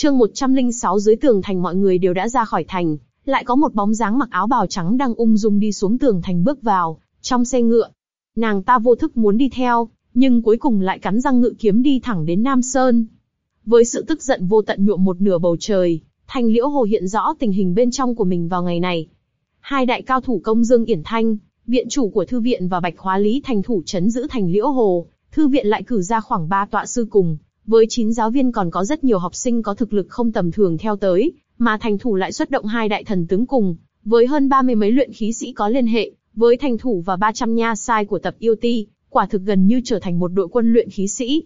Chương 106 dưới tường thành mọi người đều đã ra khỏi thành, lại có một bóng dáng mặc áo bào trắng đang ung dung đi xuống tường thành bước vào, trong xe ngựa. Nàng ta vô thức muốn đi theo, nhưng cuối cùng lại cắn răng ngự kiếm đi thẳng đến Nam Sơn. Với sự tức giận vô tận nhuộm một nửa bầu trời, Thành Liễu Hồ hiện rõ tình hình bên trong của mình vào ngày này. Hai đại cao thủ công Dương Yển Thanh, viện chủ của thư viện và Bạch Hóa Lý thành thủ chấn giữ Thành Liễu Hồ, thư viện lại cử ra khoảng ba tọa sư cùng, với chín giáo viên còn có rất nhiều học sinh có thực lực không tầm thường theo tới, mà thành thủ lại xuất động hai đại thần tướng cùng, với hơn ba mươi mấy luyện khí sĩ có liên hệ, với thành thủ và 300 nha sai của tập yêu ti, quả thực gần như trở thành một đội quân luyện khí sĩ.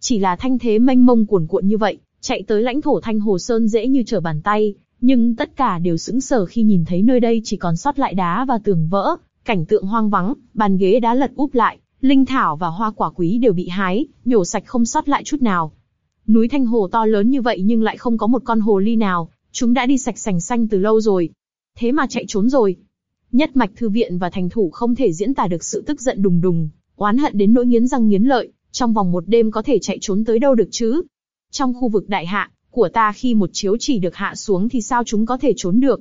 Chỉ là thanh thế mênh mông cuồn cuộn như vậy, chạy tới lãnh thổ Thanh Hồ Sơn dễ như trở bàn tay, nhưng tất cả đều sững sờ khi nhìn thấy nơi đây chỉ còn sót lại đá và tường vỡ, cảnh tượng hoang vắng, bàn ghế đá lật úp lại, linh thảo và hoa quả quý đều bị hái, nhổ sạch không sót lại chút nào. Núi Thanh Hồ to lớn như vậy nhưng lại không có một con hồ ly nào, chúng đã đi sạch sành xanh từ lâu rồi. Thế mà chạy trốn rồi. Nhất mạch thư viện và thành thủ không thể diễn tả được sự tức giận đùng đùng, oán hận đến nỗi nghiến răng nghiến lợi, trong vòng một đêm có thể chạy trốn tới đâu được chứ. Trong khu vực đại hạ, của ta khi một chiếu chỉ được hạ xuống thì sao chúng có thể trốn được.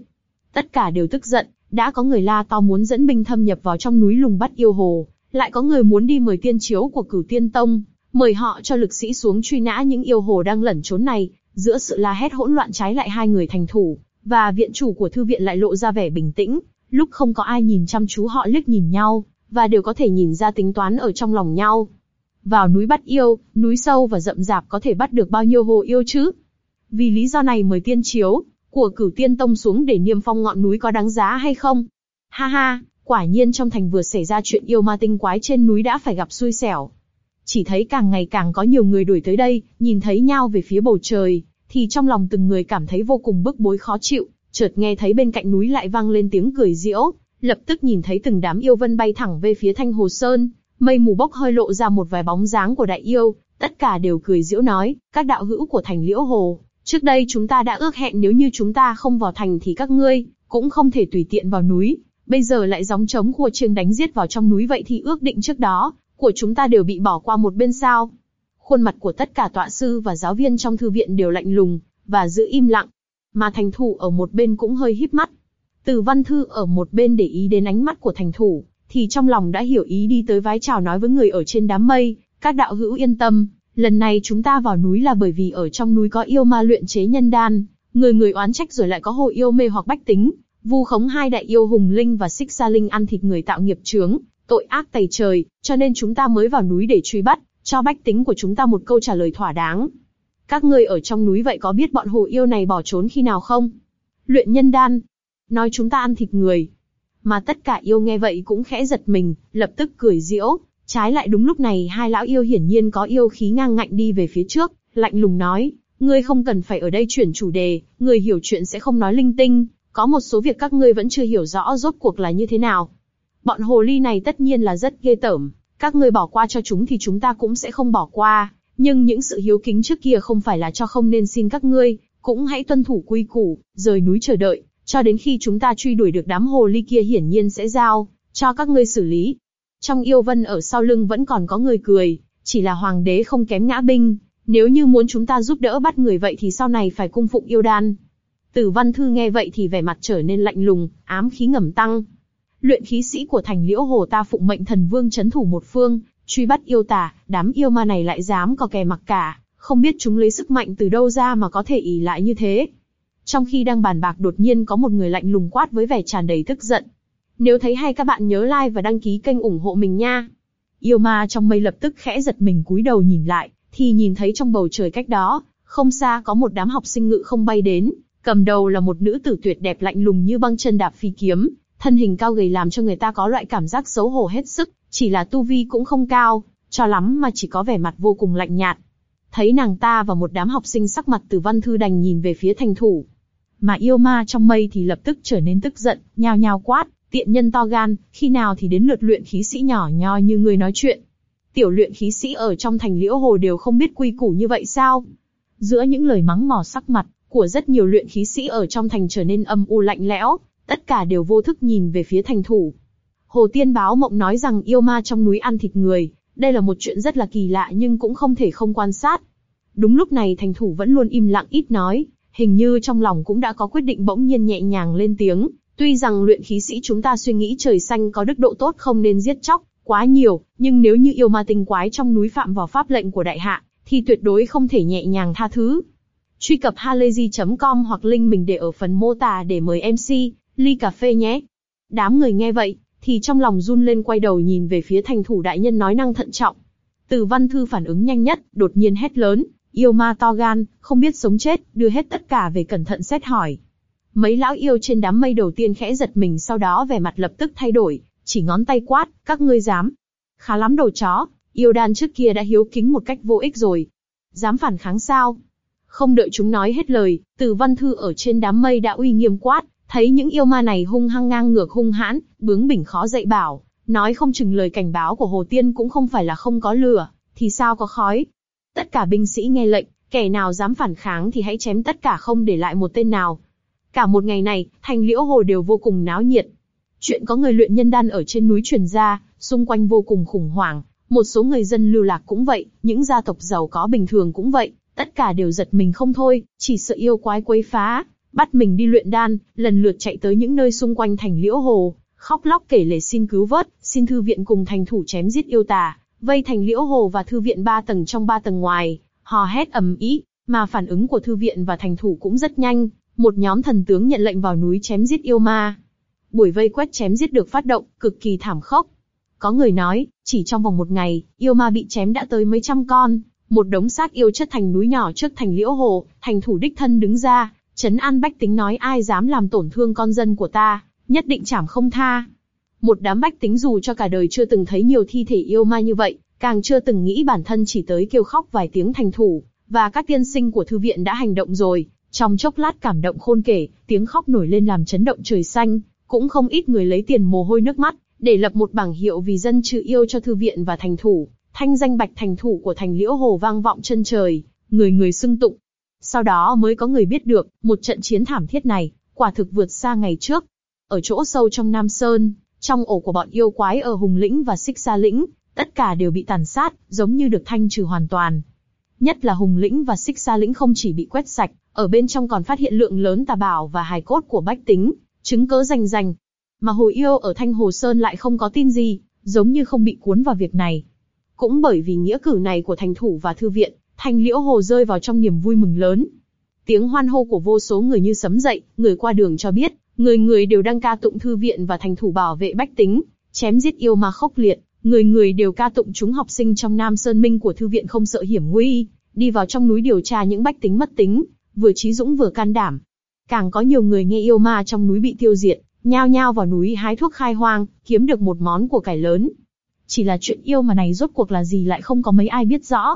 Tất cả đều tức giận, đã có người la to muốn dẫn binh thâm nhập vào trong núi lùng bắt yêu hồ, lại có người muốn đi mời tiên chiếu của cửu tiên tông, mời họ cho lực sĩ xuống truy nã những yêu hồ đang lẩn trốn này, giữa sự la hét hỗn loạn trái lại hai người thành thủ, và viện chủ của thư viện lại lộ ra vẻ bình tĩnh, lúc không có ai nhìn chăm chú họ liếc nhìn nhau, và đều có thể nhìn ra tính toán ở trong lòng nhau. Vào núi bắt yêu, núi sâu và rậm rạp có thể bắt được bao nhiêu hồ yêu chứ? Vì lý do này mời tiên chiếu, của cửu tiên tông xuống để niêm phong ngọn núi có đáng giá hay không? Ha ha, quả nhiên trong thành vừa xảy ra chuyện yêu ma tinh quái trên núi đã phải gặp xui xẻo. Chỉ thấy càng ngày càng có nhiều người đuổi tới đây, nhìn thấy nhau về phía bầu trời, thì trong lòng từng người cảm thấy vô cùng bức bối khó chịu, chợt nghe thấy bên cạnh núi lại vang lên tiếng cười diễu, lập tức nhìn thấy từng đám yêu vân bay thẳng về phía thanh hồ sơn, mây mù bốc hơi lộ ra một vài bóng dáng của đại yêu, tất cả đều cười diễu nói, các đạo hữu của thành liễu hồ, trước đây chúng ta đã ước hẹn nếu như chúng ta không vào thành thì các ngươi cũng không thể tùy tiện vào núi, bây giờ lại gióng trống khua chiêng đánh giết vào trong núi vậy thì ước định trước đó của chúng ta đều bị bỏ qua một bên sao? Khuôn mặt của tất cả tọa sư và giáo viên trong thư viện đều lạnh lùng và giữ im lặng, mà thành thủ ở một bên cũng hơi híp mắt. Từ văn thư ở một bên để ý đến ánh mắt của thành thủ, thì trong lòng đã hiểu ý đi tới vái chào nói với người ở trên đám mây, các đạo hữu yên tâm, lần này chúng ta vào núi là bởi vì ở trong núi có yêu ma luyện chế nhân đan, người người oán trách rồi lại có hồ yêu mê hoặc bách tính, vu khống hai đại yêu hùng linh và xích sa linh ăn thịt người tạo nghiệp chướng, tội ác tày trời, cho nên chúng ta mới vào núi để truy bắt, cho bách tính của chúng ta một câu trả lời thỏa đáng. Các ngươi ở trong núi vậy có biết bọn hồ yêu này bỏ trốn khi nào không? Luyện nhân đan. Nói chúng ta ăn thịt người. Mà tất cả yêu nghe vậy cũng khẽ giật mình, lập tức cười diễu. Trái lại đúng lúc này hai lão yêu hiển nhiên có yêu khí ngang ngạnh đi về phía trước, lạnh lùng nói, ngươi không cần phải ở đây chuyển chủ đề, người hiểu chuyện sẽ không nói linh tinh, có một số việc các ngươi vẫn chưa hiểu rõ rốt cuộc là như thế nào. Bọn hồ ly này tất nhiên là rất ghê tởm, các ngươi bỏ qua cho chúng thì chúng ta cũng sẽ không bỏ qua. Nhưng những sự hiếu kính trước kia không phải là cho không nên xin các ngươi, cũng hãy tuân thủ quy củ, rời núi chờ đợi, cho đến khi chúng ta truy đuổi được đám hồ ly kia hiển nhiên sẽ giao, cho các ngươi xử lý. Trong yêu vân ở sau lưng vẫn còn có người cười, chỉ là hoàng đế không kém ngã binh, nếu như muốn chúng ta giúp đỡ bắt người vậy thì sau này phải cung phụng yêu đan. Tử văn thư nghe vậy thì vẻ mặt trở nên lạnh lùng, ám khí ngầm tăng. Luyện khí sĩ của thành liễu hồ ta phụng mệnh thần vương chấn thủ một phương, truy bắt yêu tà, đám yêu ma này lại dám có kè mặc cả, không biết chúng lấy sức mạnh từ đâu ra mà có thể ỉ lại như thế. Trong khi đang bàn bạc đột nhiên có một người lạnh lùng quát với vẻ tràn đầy tức giận. Nếu thấy hay các bạn nhớ like và đăng ký kênh ủng hộ mình nha. Yêu ma trong mây lập tức khẽ giật mình cúi đầu nhìn lại, thì nhìn thấy trong bầu trời cách đó, không xa có một đám học sinh ngự không bay đến, cầm đầu là một nữ tử tuyệt đẹp lạnh lùng như băng chân đạp phi kiếm, thân hình cao gầy làm cho người ta có loại cảm giác xấu hổ hết sức, chỉ là tu vi cũng không cao, cho lắm mà chỉ có vẻ mặt vô cùng lạnh nhạt. Thấy nàng ta và một đám học sinh sắc mặt từ văn thư đành nhìn về phía thành thủ. Mà yêu ma trong mây thì lập tức trở nên tức giận, nhao nhao quát, tiện nhân to gan, khi nào thì đến lượt luyện khí sĩ nhỏ nho như người nói chuyện. Tiểu luyện khí sĩ ở trong thành liễu hồ đều không biết quy củ như vậy sao? Giữa những lời mắng mỏ sắc mặt của rất nhiều luyện khí sĩ ở trong thành trở nên âm u lạnh lẽo, tất cả đều vô thức nhìn về phía thành thủ. Hồ Tiên Báo Mộng nói rằng yêu ma trong núi ăn thịt người, đây là một chuyện rất là kỳ lạ nhưng cũng không thể không quan sát. Đúng lúc này thành thủ vẫn luôn im lặng ít nói, hình như trong lòng cũng đã có quyết định bỗng nhiên nhẹ nhàng lên tiếng, tuy rằng luyện khí sĩ chúng ta suy nghĩ trời xanh có đức độ tốt không nên giết chóc, quá nhiều, nhưng nếu như yêu ma tinh quái trong núi phạm vào pháp lệnh của đại hạ, thì tuyệt đối không thể nhẹ nhàng tha thứ. Truy cập halayzi.com hoặc link mình để ở phần mô tả để mời MC, ly cà phê nhé. Đám người nghe vậy, thì trong lòng run lên quay đầu nhìn về phía thành thủ đại nhân nói năng thận trọng. Từ văn thư phản ứng nhanh nhất, đột nhiên hét lớn, yêu ma to gan, không biết sống chết, đưa hết tất cả về cẩn thận xét hỏi. Mấy lão yêu trên đám mây đầu tiên khẽ giật mình sau đó vẻ mặt lập tức thay đổi, chỉ ngón tay quát, các ngươi dám. Khá lắm đồ chó, yêu đan trước kia đã hiếu kính một cách vô ích rồi. Dám phản kháng sao? Không đợi chúng nói hết lời, từ văn thư ở trên đám mây đã uy nghiêm quát, thấy những yêu ma này hung hăng ngang ngược hung hãn, bướng bỉnh khó dạy bảo, nói không chừng lời cảnh báo của Hồ Tiên cũng không phải là không có lửa, thì sao có khói. Tất cả binh sĩ nghe lệnh, kẻ nào dám phản kháng thì hãy chém tất cả không để lại một tên nào. Cả một ngày này, thành liễu hồ đều vô cùng náo nhiệt. Chuyện có người luyện nhân đan ở trên núi truyền ra, xung quanh vô cùng khủng hoảng. Một số người dân lưu lạc cũng vậy, những gia tộc giàu có bình thường cũng vậy, tất cả đều giật mình không thôi, chỉ sợ yêu quái quấy phá, bắt mình đi luyện đan, lần lượt chạy tới những nơi xung quanh thành liễu hồ, khóc lóc kể lể xin cứu vớt, xin thư viện cùng thành thủ chém giết yêu tà, vây thành liễu hồ và thư viện ba tầng trong ba tầng ngoài, hò hét ầm ĩ, mà phản ứng của thư viện và thành thủ cũng rất nhanh, một nhóm thần tướng nhận lệnh vào núi chém giết yêu ma. Buổi vây quét chém giết được phát động, cực kỳ thảm khốc. Có người nói, chỉ trong vòng một ngày, yêu ma bị chém đã tới mấy trăm con, một đống xác yêu chất thành núi nhỏ trước thành liễu hồ, thành thủ đích thân đứng ra, chấn an bách tính nói ai dám làm tổn thương con dân của ta, nhất định chảm không tha. Một đám bách tính dù cho cả đời chưa từng thấy nhiều thi thể yêu ma như vậy, càng chưa từng nghĩ bản thân chỉ tới kêu khóc vài tiếng thành thủ, và các tiên sinh của thư viện đã hành động rồi. Trong chốc lát cảm động khôn kể, tiếng khóc nổi lên làm chấn động trời xanh, cũng không ít người lấy tiền mồ hôi nước mắt, để lập một bảng hiệu vì dân trừ yêu cho thư viện và thành thủ. Thanh danh bạch thành thủ của thành liễu hồ vang vọng chân trời, người người xưng tụng. Sau đó mới có người biết được, một trận chiến thảm thiết này, quả thực vượt xa ngày trước. Ở chỗ sâu trong Nam Sơn, trong ổ của bọn yêu quái ở Hùng Lĩnh và Xích Sa Lĩnh, tất cả đều bị tàn sát, giống như được thanh trừ hoàn toàn. Nhất là Hùng Lĩnh và Xích Sa Lĩnh không chỉ bị quét sạch, ở bên trong còn phát hiện lượng lớn tà bảo và hài cốt của bách tính, chứng cớ rành rành. Mà Hồ Yêu ở Thanh Hồ Sơn lại không có tin gì, giống như không bị cuốn vào việc này. Cũng bởi vì nghĩa cử này của thành thủ và thư viện, thành Liễu Hồ rơi vào trong niềm vui mừng lớn. Tiếng hoan hô của vô số người như sấm dậy, người qua đường cho biết, người người đều đang ca tụng thư viện và thành thủ bảo vệ bách tính, chém giết yêu ma khốc liệt, người người đều ca tụng chúng học sinh trong Nam Sơn Minh của thư viện không sợ hiểm nguy, đi vào trong núi điều tra những bách tính mất tính, vừa trí dũng vừa can đảm. Càng có nhiều người nghe yêu ma trong núi bị tiêu diệt, nhao nhao vào núi hái thuốc khai hoang, kiếm được một món của cải lớn. Chỉ là chuyện yêu mà này rốt cuộc là gì lại không có mấy ai biết rõ.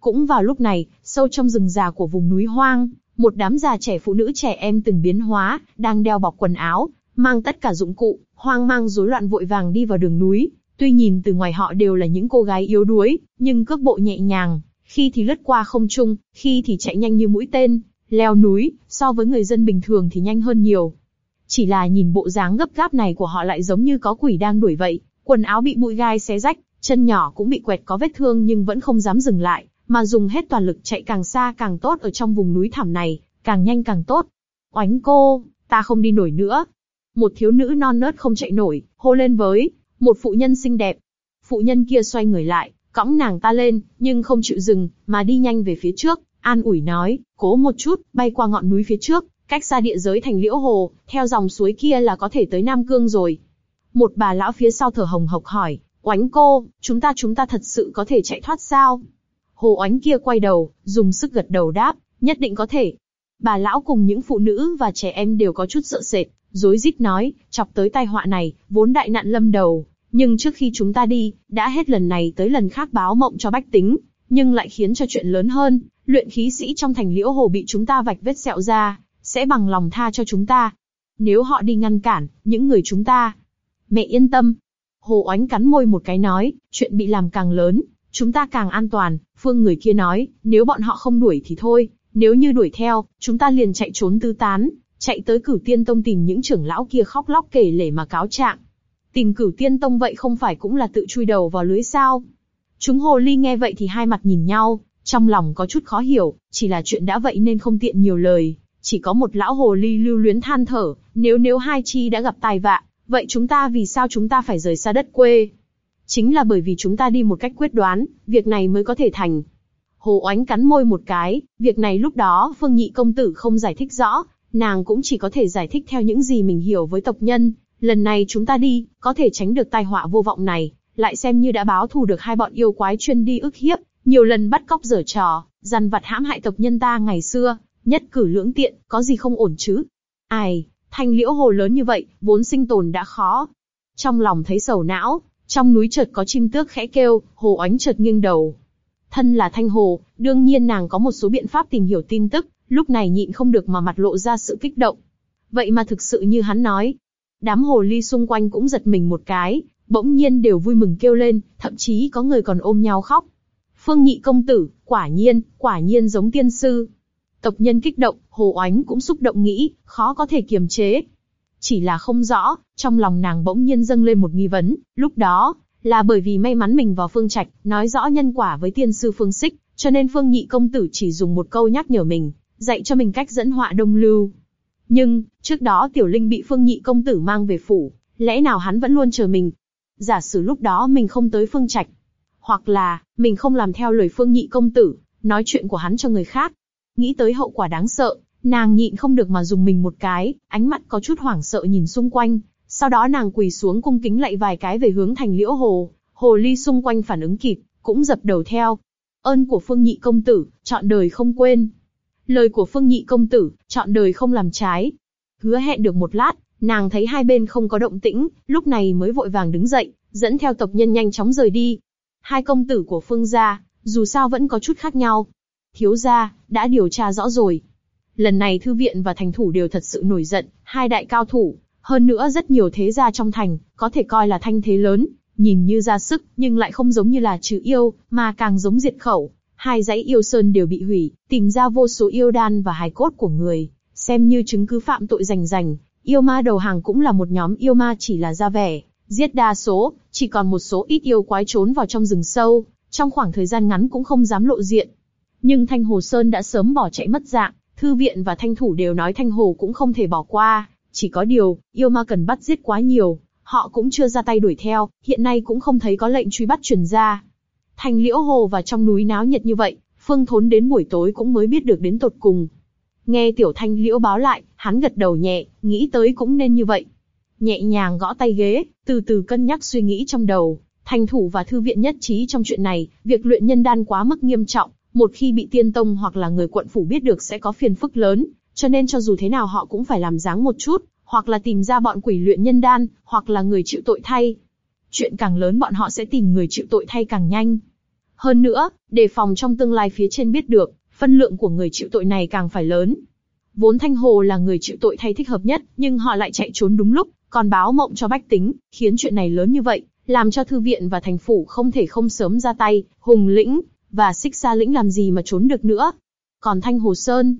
Cũng vào lúc này, sâu trong rừng già của vùng núi hoang, một đám già trẻ phụ nữ trẻ em từng biến hóa, đang đeo bọc quần áo, mang tất cả dụng cụ, hoang mang rối loạn vội vàng đi vào đường núi. Tuy nhìn từ ngoài họ đều là những cô gái yếu đuối, nhưng cước bộ nhẹ nhàng, khi thì lướt qua không trung, khi thì chạy nhanh như mũi tên, leo núi, so với người dân bình thường thì nhanh hơn nhiều. Chỉ là nhìn bộ dáng gấp gáp này của họ lại giống như có quỷ đang đuổi vậy, quần áo bị bụi gai xé rách, chân nhỏ cũng bị quẹt có vết thương nhưng vẫn không dám dừng lại, mà dùng hết toàn lực chạy càng xa càng tốt ở trong vùng núi thảm này, càng nhanh càng tốt. Oánh cô, ta không đi nổi nữa. Một thiếu nữ non nớt không chạy nổi, hô lên với một phụ nhân xinh đẹp. Phụ nhân kia xoay người lại, cõng nàng ta lên, nhưng không chịu dừng, mà đi nhanh về phía trước, an ủi nói, cố một chút, bay qua ngọn núi phía trước, cách xa địa giới thành liễu hồ, theo dòng suối kia là có thể tới Nam Cương rồi. Một bà lão phía sau thở hồng hộc hỏi, oánh cô, chúng ta chúng ta thật sự có thể chạy thoát sao? Hồ oánh kia quay đầu, dùng sức gật đầu đáp, nhất định có thể. Bà lão cùng những phụ nữ và trẻ em đều có chút sợ sệt, rối rít nói, chọc tới tai họa này, vốn đại nạn lâm đầu, nhưng trước khi chúng ta đi, đã hết lần này tới lần khác báo mộng cho bách tính, nhưng lại khiến cho chuyện lớn hơn, luyện khí sĩ trong thành liễu hồ bị chúng ta vạch vết sẹo ra, sẽ bằng lòng tha cho chúng ta. Nếu họ đi ngăn cản, những người chúng ta. Mẹ yên tâm. Hồ oánh cắn môi một cái nói, chuyện bị làm càng lớn, chúng ta càng an toàn. Phương người kia nói, nếu bọn họ không đuổi thì thôi, nếu như đuổi theo, chúng ta liền chạy trốn tứ tán, chạy tới cửu tiên tông tìm những trưởng lão kia khóc lóc kể lể mà cáo trạng. Tìm cửu tiên tông vậy không phải cũng là tự chui đầu vào lưới sao? Chúng hồ ly nghe vậy thì hai mặt nhìn nhau, Trong lòng có chút khó hiểu, chỉ là chuyện đã vậy nên không tiện nhiều lời, chỉ có một lão hồ ly lưu luyến than thở, nếu nếu hai chi đã gặp tai vạ, vậy chúng ta vì sao chúng ta phải rời xa đất quê? Chính là bởi vì chúng ta đi một cách quyết đoán, việc này mới có thể thành. Hồ oánh cắn môi một cái, việc này lúc đó Phương Nhị công tử không giải thích rõ, nàng cũng chỉ có thể giải thích theo những gì mình hiểu với tộc nhân. Lần này chúng ta đi, có thể tránh được tai họa vô vọng này, lại xem như đã báo thù được hai bọn yêu quái chuyên đi ức hiếp, nhiều lần bắt cóc dở trò, dằn vặt hãm hại tộc nhân ta ngày xưa, nhất cử lưỡng tiện, có gì không ổn chứ? Ai, thanh liễu hồ lớn như vậy, vốn sinh tồn đã khó. Trong lòng thấy sầu não, trong núi chợt có chim tước khẽ kêu, hồ oánh chợt nghiêng đầu. Thân là thanh hồ, đương nhiên nàng có một số biện pháp tìm hiểu tin tức, lúc này nhịn không được mà mặt lộ ra sự kích động. Vậy mà thực sự như hắn nói. Đám hồ ly xung quanh cũng giật mình một cái, bỗng nhiên đều vui mừng kêu lên, thậm chí có người còn ôm nhau khóc. Phương nhị công tử, quả nhiên, quả nhiên giống tiên sư. Tộc nhân kích động, hồ oánh cũng xúc động nghĩ, khó có thể kiềm chế. Chỉ là không rõ, trong lòng nàng bỗng nhiên dâng lên một nghi vấn, lúc đó, là bởi vì may mắn mình vào phương trạch, nói rõ nhân quả với tiên sư phương xích, cho nên phương nhị công tử chỉ dùng một câu nhắc nhở mình, dạy cho mình cách dẫn họa đông lưu. Nhưng, trước đó tiểu linh bị phương nhị công tử mang về phủ, lẽ nào hắn vẫn luôn chờ mình? Giả sử lúc đó mình không tới phương trạch, hoặc là, mình không làm theo lời phương nhị công tử, nói chuyện của hắn cho người khác. Nghĩ tới hậu quả đáng sợ, nàng nhịn không được mà dùng mình một cái, ánh mắt có chút hoảng sợ nhìn xung quanh, sau đó nàng quỳ xuống cung kính lạy vài cái về hướng thành liễu hồ, hồ ly xung quanh phản ứng kịp, cũng dập đầu theo. Ơn của phương nhị công tử, chọn đời không quên. Lời của phương nhị công tử, chọn đời không làm trái. Hứa hẹn được một lát, nàng thấy hai bên không có động tĩnh, lúc này mới vội vàng đứng dậy, dẫn theo tộc nhân nhanh chóng rời đi. Hai công tử của phương gia, dù sao vẫn có chút khác nhau. Thiếu gia, đã điều tra rõ rồi. Lần này thư viện và thành thủ đều thật sự nổi giận, hai đại cao thủ, hơn nữa rất nhiều thế gia trong thành, có thể coi là thanh thế lớn, nhìn như ra sức, nhưng lại không giống như là trừ yêu, mà càng giống diệt khẩu. Hai dãy yêu sơn đều bị hủy, tìm ra vô số yêu đan và hài cốt của người, xem như chứng cứ phạm tội rành rành. Yêu ma đầu hàng cũng là một nhóm yêu ma chỉ là ra vẻ, giết đa số, chỉ còn một số ít yêu quái trốn vào trong rừng sâu, trong khoảng thời gian ngắn cũng không dám lộ diện. Nhưng Thanh Hồ Sơn đã sớm bỏ chạy mất dạng, thư viện và thanh thủ đều nói Thanh Hồ cũng không thể bỏ qua, chỉ có điều, yêu ma cần bắt giết quá nhiều, họ cũng chưa ra tay đuổi theo, hiện nay cũng không thấy có lệnh truy bắt truyền ra. Thành liễu hồ và trong núi náo nhiệt như vậy, Phương Thốn đến buổi tối cũng mới biết được đến tột cùng. Nghe Tiểu Thanh liễu báo lại, hắn gật đầu nhẹ, nghĩ tới cũng nên như vậy. Nhẹ nhàng gõ tay ghế, từ từ cân nhắc suy nghĩ trong đầu. Thành thủ và thư viện nhất trí trong chuyện này, việc luyện nhân đan quá mức nghiêm trọng, một khi bị tiên tông hoặc là người quận phủ biết được sẽ có phiền phức lớn, cho nên cho dù thế nào họ cũng phải làm dáng một chút, hoặc là tìm ra bọn quỷ luyện nhân đan, hoặc là người chịu tội thay. Chuyện càng lớn bọn họ sẽ tìm người chịu tội thay càng nhanh. Hơn nữa, đề phòng trong tương lai phía trên biết được, phân lượng của người chịu tội này càng phải lớn. Vốn Thanh Hồ là người chịu tội thay thích hợp nhất, nhưng họ lại chạy trốn đúng lúc, còn báo mộng cho bách tính, khiến chuyện này lớn như vậy, làm cho thư viện và thành phủ không thể không sớm ra tay, hùng lĩnh, và xích xa lĩnh làm gì mà trốn được nữa. Còn Thanh Hồ Sơn,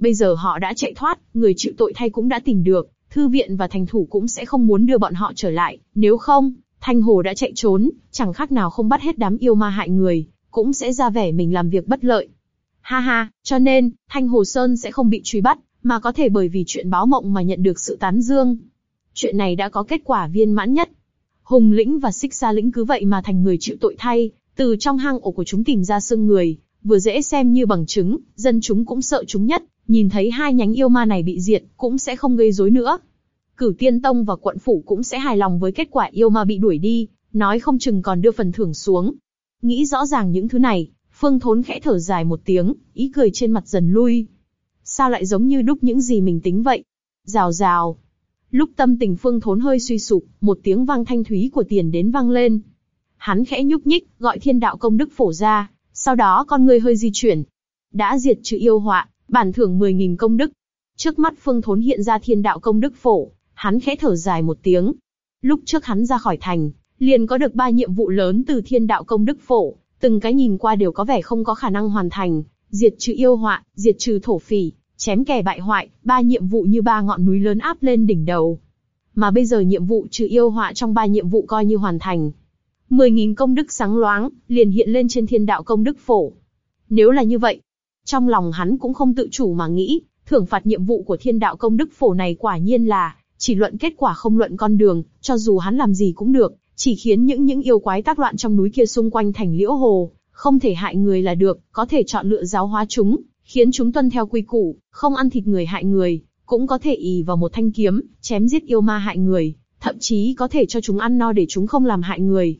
Bây giờ họ đã chạy thoát, người chịu tội thay cũng đã tìm được, thư viện và thành thủ cũng sẽ không muốn đưa bọn họ trở lại, nếu không, Thanh Hồ đã chạy trốn, chẳng khác nào không bắt hết đám yêu ma hại người, cũng sẽ ra vẻ mình làm việc bất lợi. Ha ha, cho nên, Thanh Hồ Sơn sẽ không bị truy bắt, mà có thể bởi vì chuyện báo mộng mà nhận được sự tán dương. Chuyện này đã có kết quả viên mãn nhất. Hùng lĩnh và xích xa lĩnh cứ vậy mà thành người chịu tội thay, từ trong hang ổ của chúng tìm ra xương người, vừa dễ xem như bằng chứng, dân chúng cũng sợ chúng nhất, nhìn thấy hai nhánh yêu ma này bị diệt, cũng sẽ không gây rối nữa. Cửu Tiên Tông và quận phủ cũng sẽ hài lòng với kết quả yêu ma bị đuổi đi, nói không chừng còn đưa phần thưởng xuống. Nghĩ rõ ràng những thứ này, Phương Thốn khẽ thở dài một tiếng, ý cười trên mặt dần lui. Sao lại giống như đúc những gì mình tính vậy? Rào rào. Lúc tâm tình Phương Thốn hơi suy sụp, một tiếng vang thanh thúy của tiền đến vang lên. Hắn khẽ nhúc nhích, gọi thiên đạo công đức phổ ra, sau đó con người hơi di chuyển. Đã diệt trừ yêu họa, bản thưởng 10.000 công đức. Trước mắt Phương Thốn hiện ra thiên đạo công đức phổ, hắn khẽ thở dài một tiếng. Lúc trước hắn ra khỏi thành, liền có được ba nhiệm vụ lớn từ thiên đạo công đức phổ, từng cái nhìn qua đều có vẻ không có khả năng hoàn thành, diệt trừ yêu họa, diệt trừ thổ phỉ, chém kẻ bại hoại, ba nhiệm vụ như ba ngọn núi lớn áp lên đỉnh đầu. Mà bây giờ nhiệm vụ trừ yêu họa trong ba nhiệm vụ coi như hoàn thành. 10.000 công đức sáng loáng, liền hiện lên trên thiên đạo công đức phổ. Nếu là như vậy, trong lòng hắn cũng không tự chủ mà nghĩ, thưởng phạt nhiệm vụ của thiên đạo công đức phổ này quả nhiên là, chỉ luận kết quả không luận con đường, cho dù hắn làm gì cũng được, chỉ khiến những những yêu quái tác loạn trong núi kia xung quanh thành liễu hồ, không thể hại người là được, có thể chọn lựa giáo hóa chúng, khiến chúng tuân theo quy củ, không ăn thịt người hại người, cũng có thể ì vào một thanh kiếm, chém giết yêu ma hại người, thậm chí có thể cho chúng ăn no để chúng không làm hại người.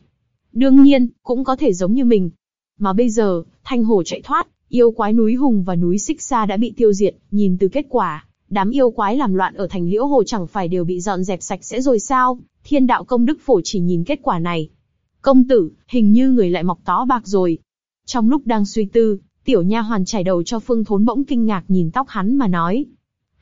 Đương nhiên, cũng có thể giống như mình. Mà bây giờ, thanh hồ chạy thoát, yêu quái núi hùng và núi xích xa đã bị tiêu diệt, nhìn từ kết quả, đám yêu quái làm loạn ở thành liễu hồ chẳng phải đều bị dọn dẹp sạch sẽ rồi sao? Thiên đạo công đức phổ chỉ nhìn kết quả này. Công tử, hình như người lại mọc tó bạc rồi. Trong lúc đang suy tư, tiểu nha hoàn chải đầu cho Phương Thốn bỗng kinh ngạc nhìn tóc hắn mà nói.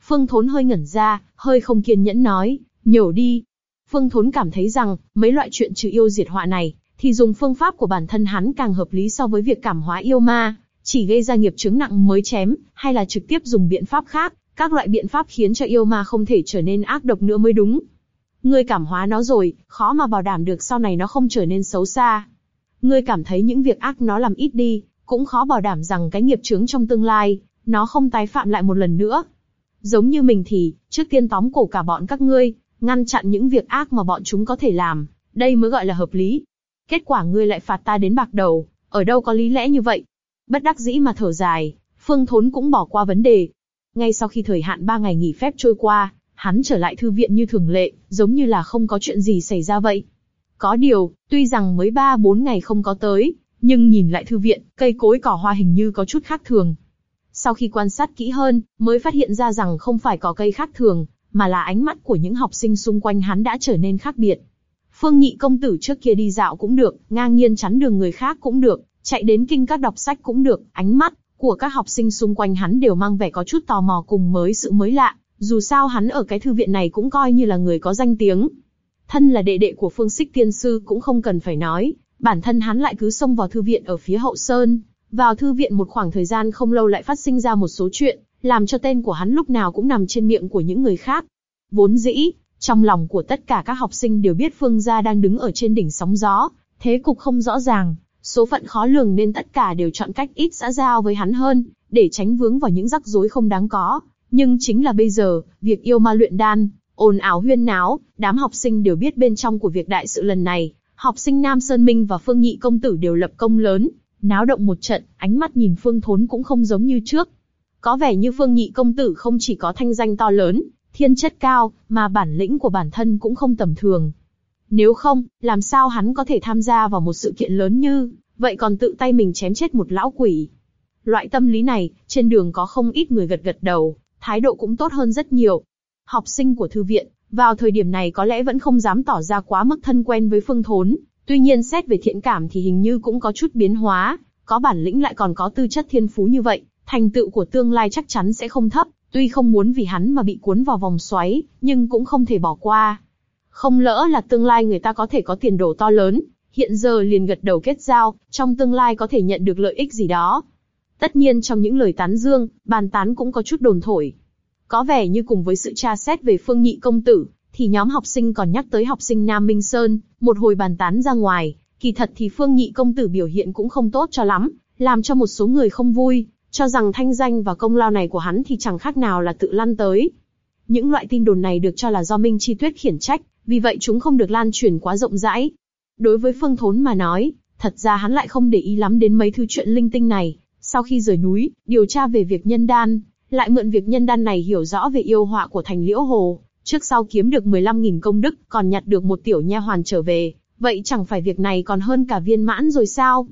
Phương Thốn hơi ngẩn ra, hơi không kiên nhẫn nói, nhổ đi. Phương Thốn cảm thấy rằng, mấy loại chuyện trừ yêu diệt họa này, thì dùng phương pháp của bản thân hắn càng hợp lý so với việc cảm hóa yêu ma, chỉ gây ra nghiệp chứng nặng mới chém, hay là trực tiếp dùng biện pháp khác, các loại biện pháp khiến cho yêu ma không thể trở nên ác độc nữa mới đúng. Ngươi cảm hóa nó rồi, khó mà bảo đảm được sau này nó không trở nên xấu xa. Ngươi cảm thấy những việc ác nó làm ít đi, cũng khó bảo đảm rằng cái nghiệp chướng trong tương lai, nó không tái phạm lại một lần nữa. Giống như mình thì, trước tiên tóm cổ cả bọn các ngươi, ngăn chặn những việc ác mà bọn chúng có thể làm, đây mới gọi là hợp lý. Kết quả ngươi lại phạt ta đến bạc đầu, ở đâu có lý lẽ như vậy? Bất đắc dĩ mà thở dài, Phương Thốn cũng bỏ qua vấn đề. Ngay sau khi thời hạn ba ngày nghỉ phép trôi qua, hắn trở lại thư viện như thường lệ, giống như là không có chuyện gì xảy ra vậy. Có điều, tuy rằng mới 3-4 ngày không có tới, nhưng nhìn lại thư viện, cây cối cỏ hoa hình như có chút khác thường. Sau khi quan sát kỹ hơn, mới phát hiện ra rằng không phải có cây khác thường, mà là ánh mắt của những học sinh xung quanh hắn đã trở nên khác biệt. Phương Nhị công tử trước kia đi dạo cũng được, ngang nhiên chắn đường người khác cũng được, chạy đến kinh các đọc sách cũng được, ánh mắt của các học sinh xung quanh hắn đều mang vẻ có chút tò mò cùng mới sự mới lạ, dù sao hắn ở cái thư viện này cũng coi như là người có danh tiếng. Thân là đệ đệ của Phương Sích Tiên Sư cũng không cần phải nói, bản thân hắn lại cứ xông vào thư viện ở phía hậu sơn. Vào thư viện một khoảng thời gian không lâu lại phát sinh ra một số chuyện, làm cho tên của hắn lúc nào cũng nằm trên miệng của những người khác. Vốn dĩ, trong lòng của tất cả các học sinh đều biết Phương gia đang đứng ở trên đỉnh sóng gió, thế cục không rõ ràng, số phận khó lường nên tất cả đều chọn cách ít xã giao với hắn hơn, để tránh vướng vào những rắc rối không đáng có. Nhưng chính là bây giờ, việc yêu ma luyện đan, ồn ào huyên náo, đám học sinh đều biết bên trong của việc đại sự lần này, học sinh Nam Sơn Minh và Phương Nhị công tử đều lập công lớn, náo động một trận, ánh mắt nhìn Phương Thốn cũng không giống như trước. Có vẻ như Phương Nhị công tử không chỉ có thanh danh to lớn, thiên chất cao, mà bản lĩnh của bản thân cũng không tầm thường. Nếu không, làm sao hắn có thể tham gia vào một sự kiện lớn như, vậy còn tự tay mình chém chết một lão quỷ. Loại tâm lý này, trên đường có không ít người gật gật đầu, thái độ cũng tốt hơn rất nhiều. Học sinh của thư viện, vào thời điểm này có lẽ vẫn không dám tỏ ra quá mức thân quen với Phương Thốn, tuy nhiên xét về thiện cảm thì hình như cũng có chút biến hóa, có bản lĩnh lại còn có tư chất thiên phú như vậy, thành tựu của tương lai chắc chắn sẽ không thấp. Tuy không muốn vì hắn mà bị cuốn vào vòng xoáy, nhưng cũng không thể bỏ qua. Không lỡ là tương lai người ta có thể có tiền đồ to lớn, hiện giờ liền gật đầu kết giao, trong tương lai có thể nhận được lợi ích gì đó. Tất nhiên trong những lời tán dương, bàn tán cũng có chút đồn thổi. Có vẻ như cùng với sự tra xét về phương nhị công tử, thì nhóm học sinh còn nhắc tới học sinh Nam Minh Sơn, một hồi bàn tán ra ngoài, kỳ thật thì phương nhị công tử biểu hiện cũng không tốt cho lắm, làm cho một số người không vui, cho rằng thanh danh và công lao này của hắn thì chẳng khác nào là tự lăn tới. Những loại tin đồn này được cho là do Minh Chi Tuyết khiển trách, vì vậy chúng không được lan truyền quá rộng rãi. Đối với Phương Thốn mà nói, thật ra hắn lại không để ý lắm đến mấy thứ chuyện linh tinh này. Sau khi rời núi, điều tra về việc nhân đan, lại mượn việc nhân đan này hiểu rõ về yêu họa của thành liễu hồ, trước sau kiếm được 15.000 công đức, còn nhặt được một tiểu nha hoàn trở về, vậy chẳng phải việc này còn hơn cả viên mãn rồi sao?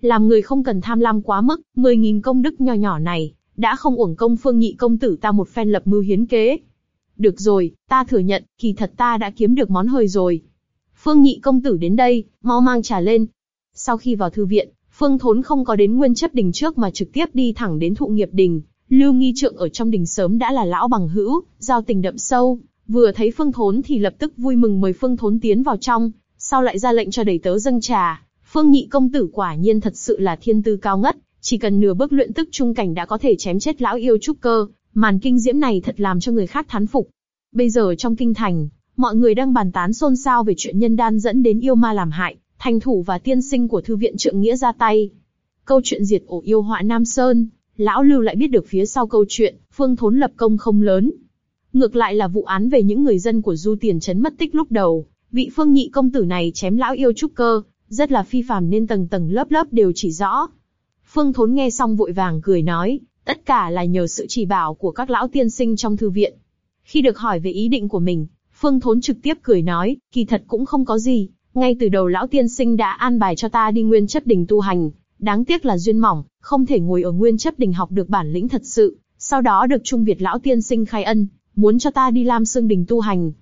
Làm người không cần tham lam quá mức, 10.000 công đức nho nhỏ này, đã không uổng công phương nhị công tử ta một phen lập mưu hiến kế. Được rồi, ta thừa nhận, kỳ thật ta đã kiếm được món hời rồi. Phương nhị công tử đến đây, mau mang trà lên. Sau khi vào thư viện, Phương Thốn không có đến nguyên chấp đình trước mà trực tiếp đi thẳng đến thụ nghiệp đình. Lưu Nghi Trượng ở trong đình sớm đã là lão bằng hữu, giao tình đậm sâu. Vừa thấy Phương Thốn thì lập tức vui mừng mời Phương Thốn tiến vào trong, sau lại ra lệnh cho đầy tớ dâng trà. Phương nhị công tử quả nhiên thật sự là thiên tư cao ngất, chỉ cần nửa bước luyện tức trung cảnh đã có thể chém chết lão yêu trúc cơ, màn kinh diễm này thật làm cho người khác thán phục. Bây giờ trong kinh thành, mọi người đang bàn tán xôn xao về chuyện nhân đan dẫn đến yêu ma làm hại, thành thủ và tiên sinh của thư viện trượng nghĩa ra tay. câu chuyện diệt ổ yêu họa Nam Sơn, lão Lưu lại biết được phía sau câu chuyện, Phương Thốn lập công không lớn. Ngược lại là vụ án về những người dân của Du Tiền Trấn mất tích lúc đầu, vị Phương Nhị công tử này chém lão yêu trúc cơ, rất là phi phàm nên tầng tầng lớp lớp đều chỉ rõ. Phương Thốn nghe xong vội vàng cười nói, tất cả là nhờ sự chỉ bảo của các lão tiên sinh trong thư viện. Khi được hỏi về ý định của mình, Phương Thốn trực tiếp cười nói, kỳ thật cũng không có gì, ngay từ đầu lão tiên sinh đã an bài cho ta đi nguyên chấp đình tu hành, đáng tiếc là duyên mỏng, không thể ngồi ở nguyên chấp đình học được bản lĩnh thật sự. Sau đó được Trung Việt lão tiên sinh khai ân, muốn cho ta đi Lam Sương đình tu hành.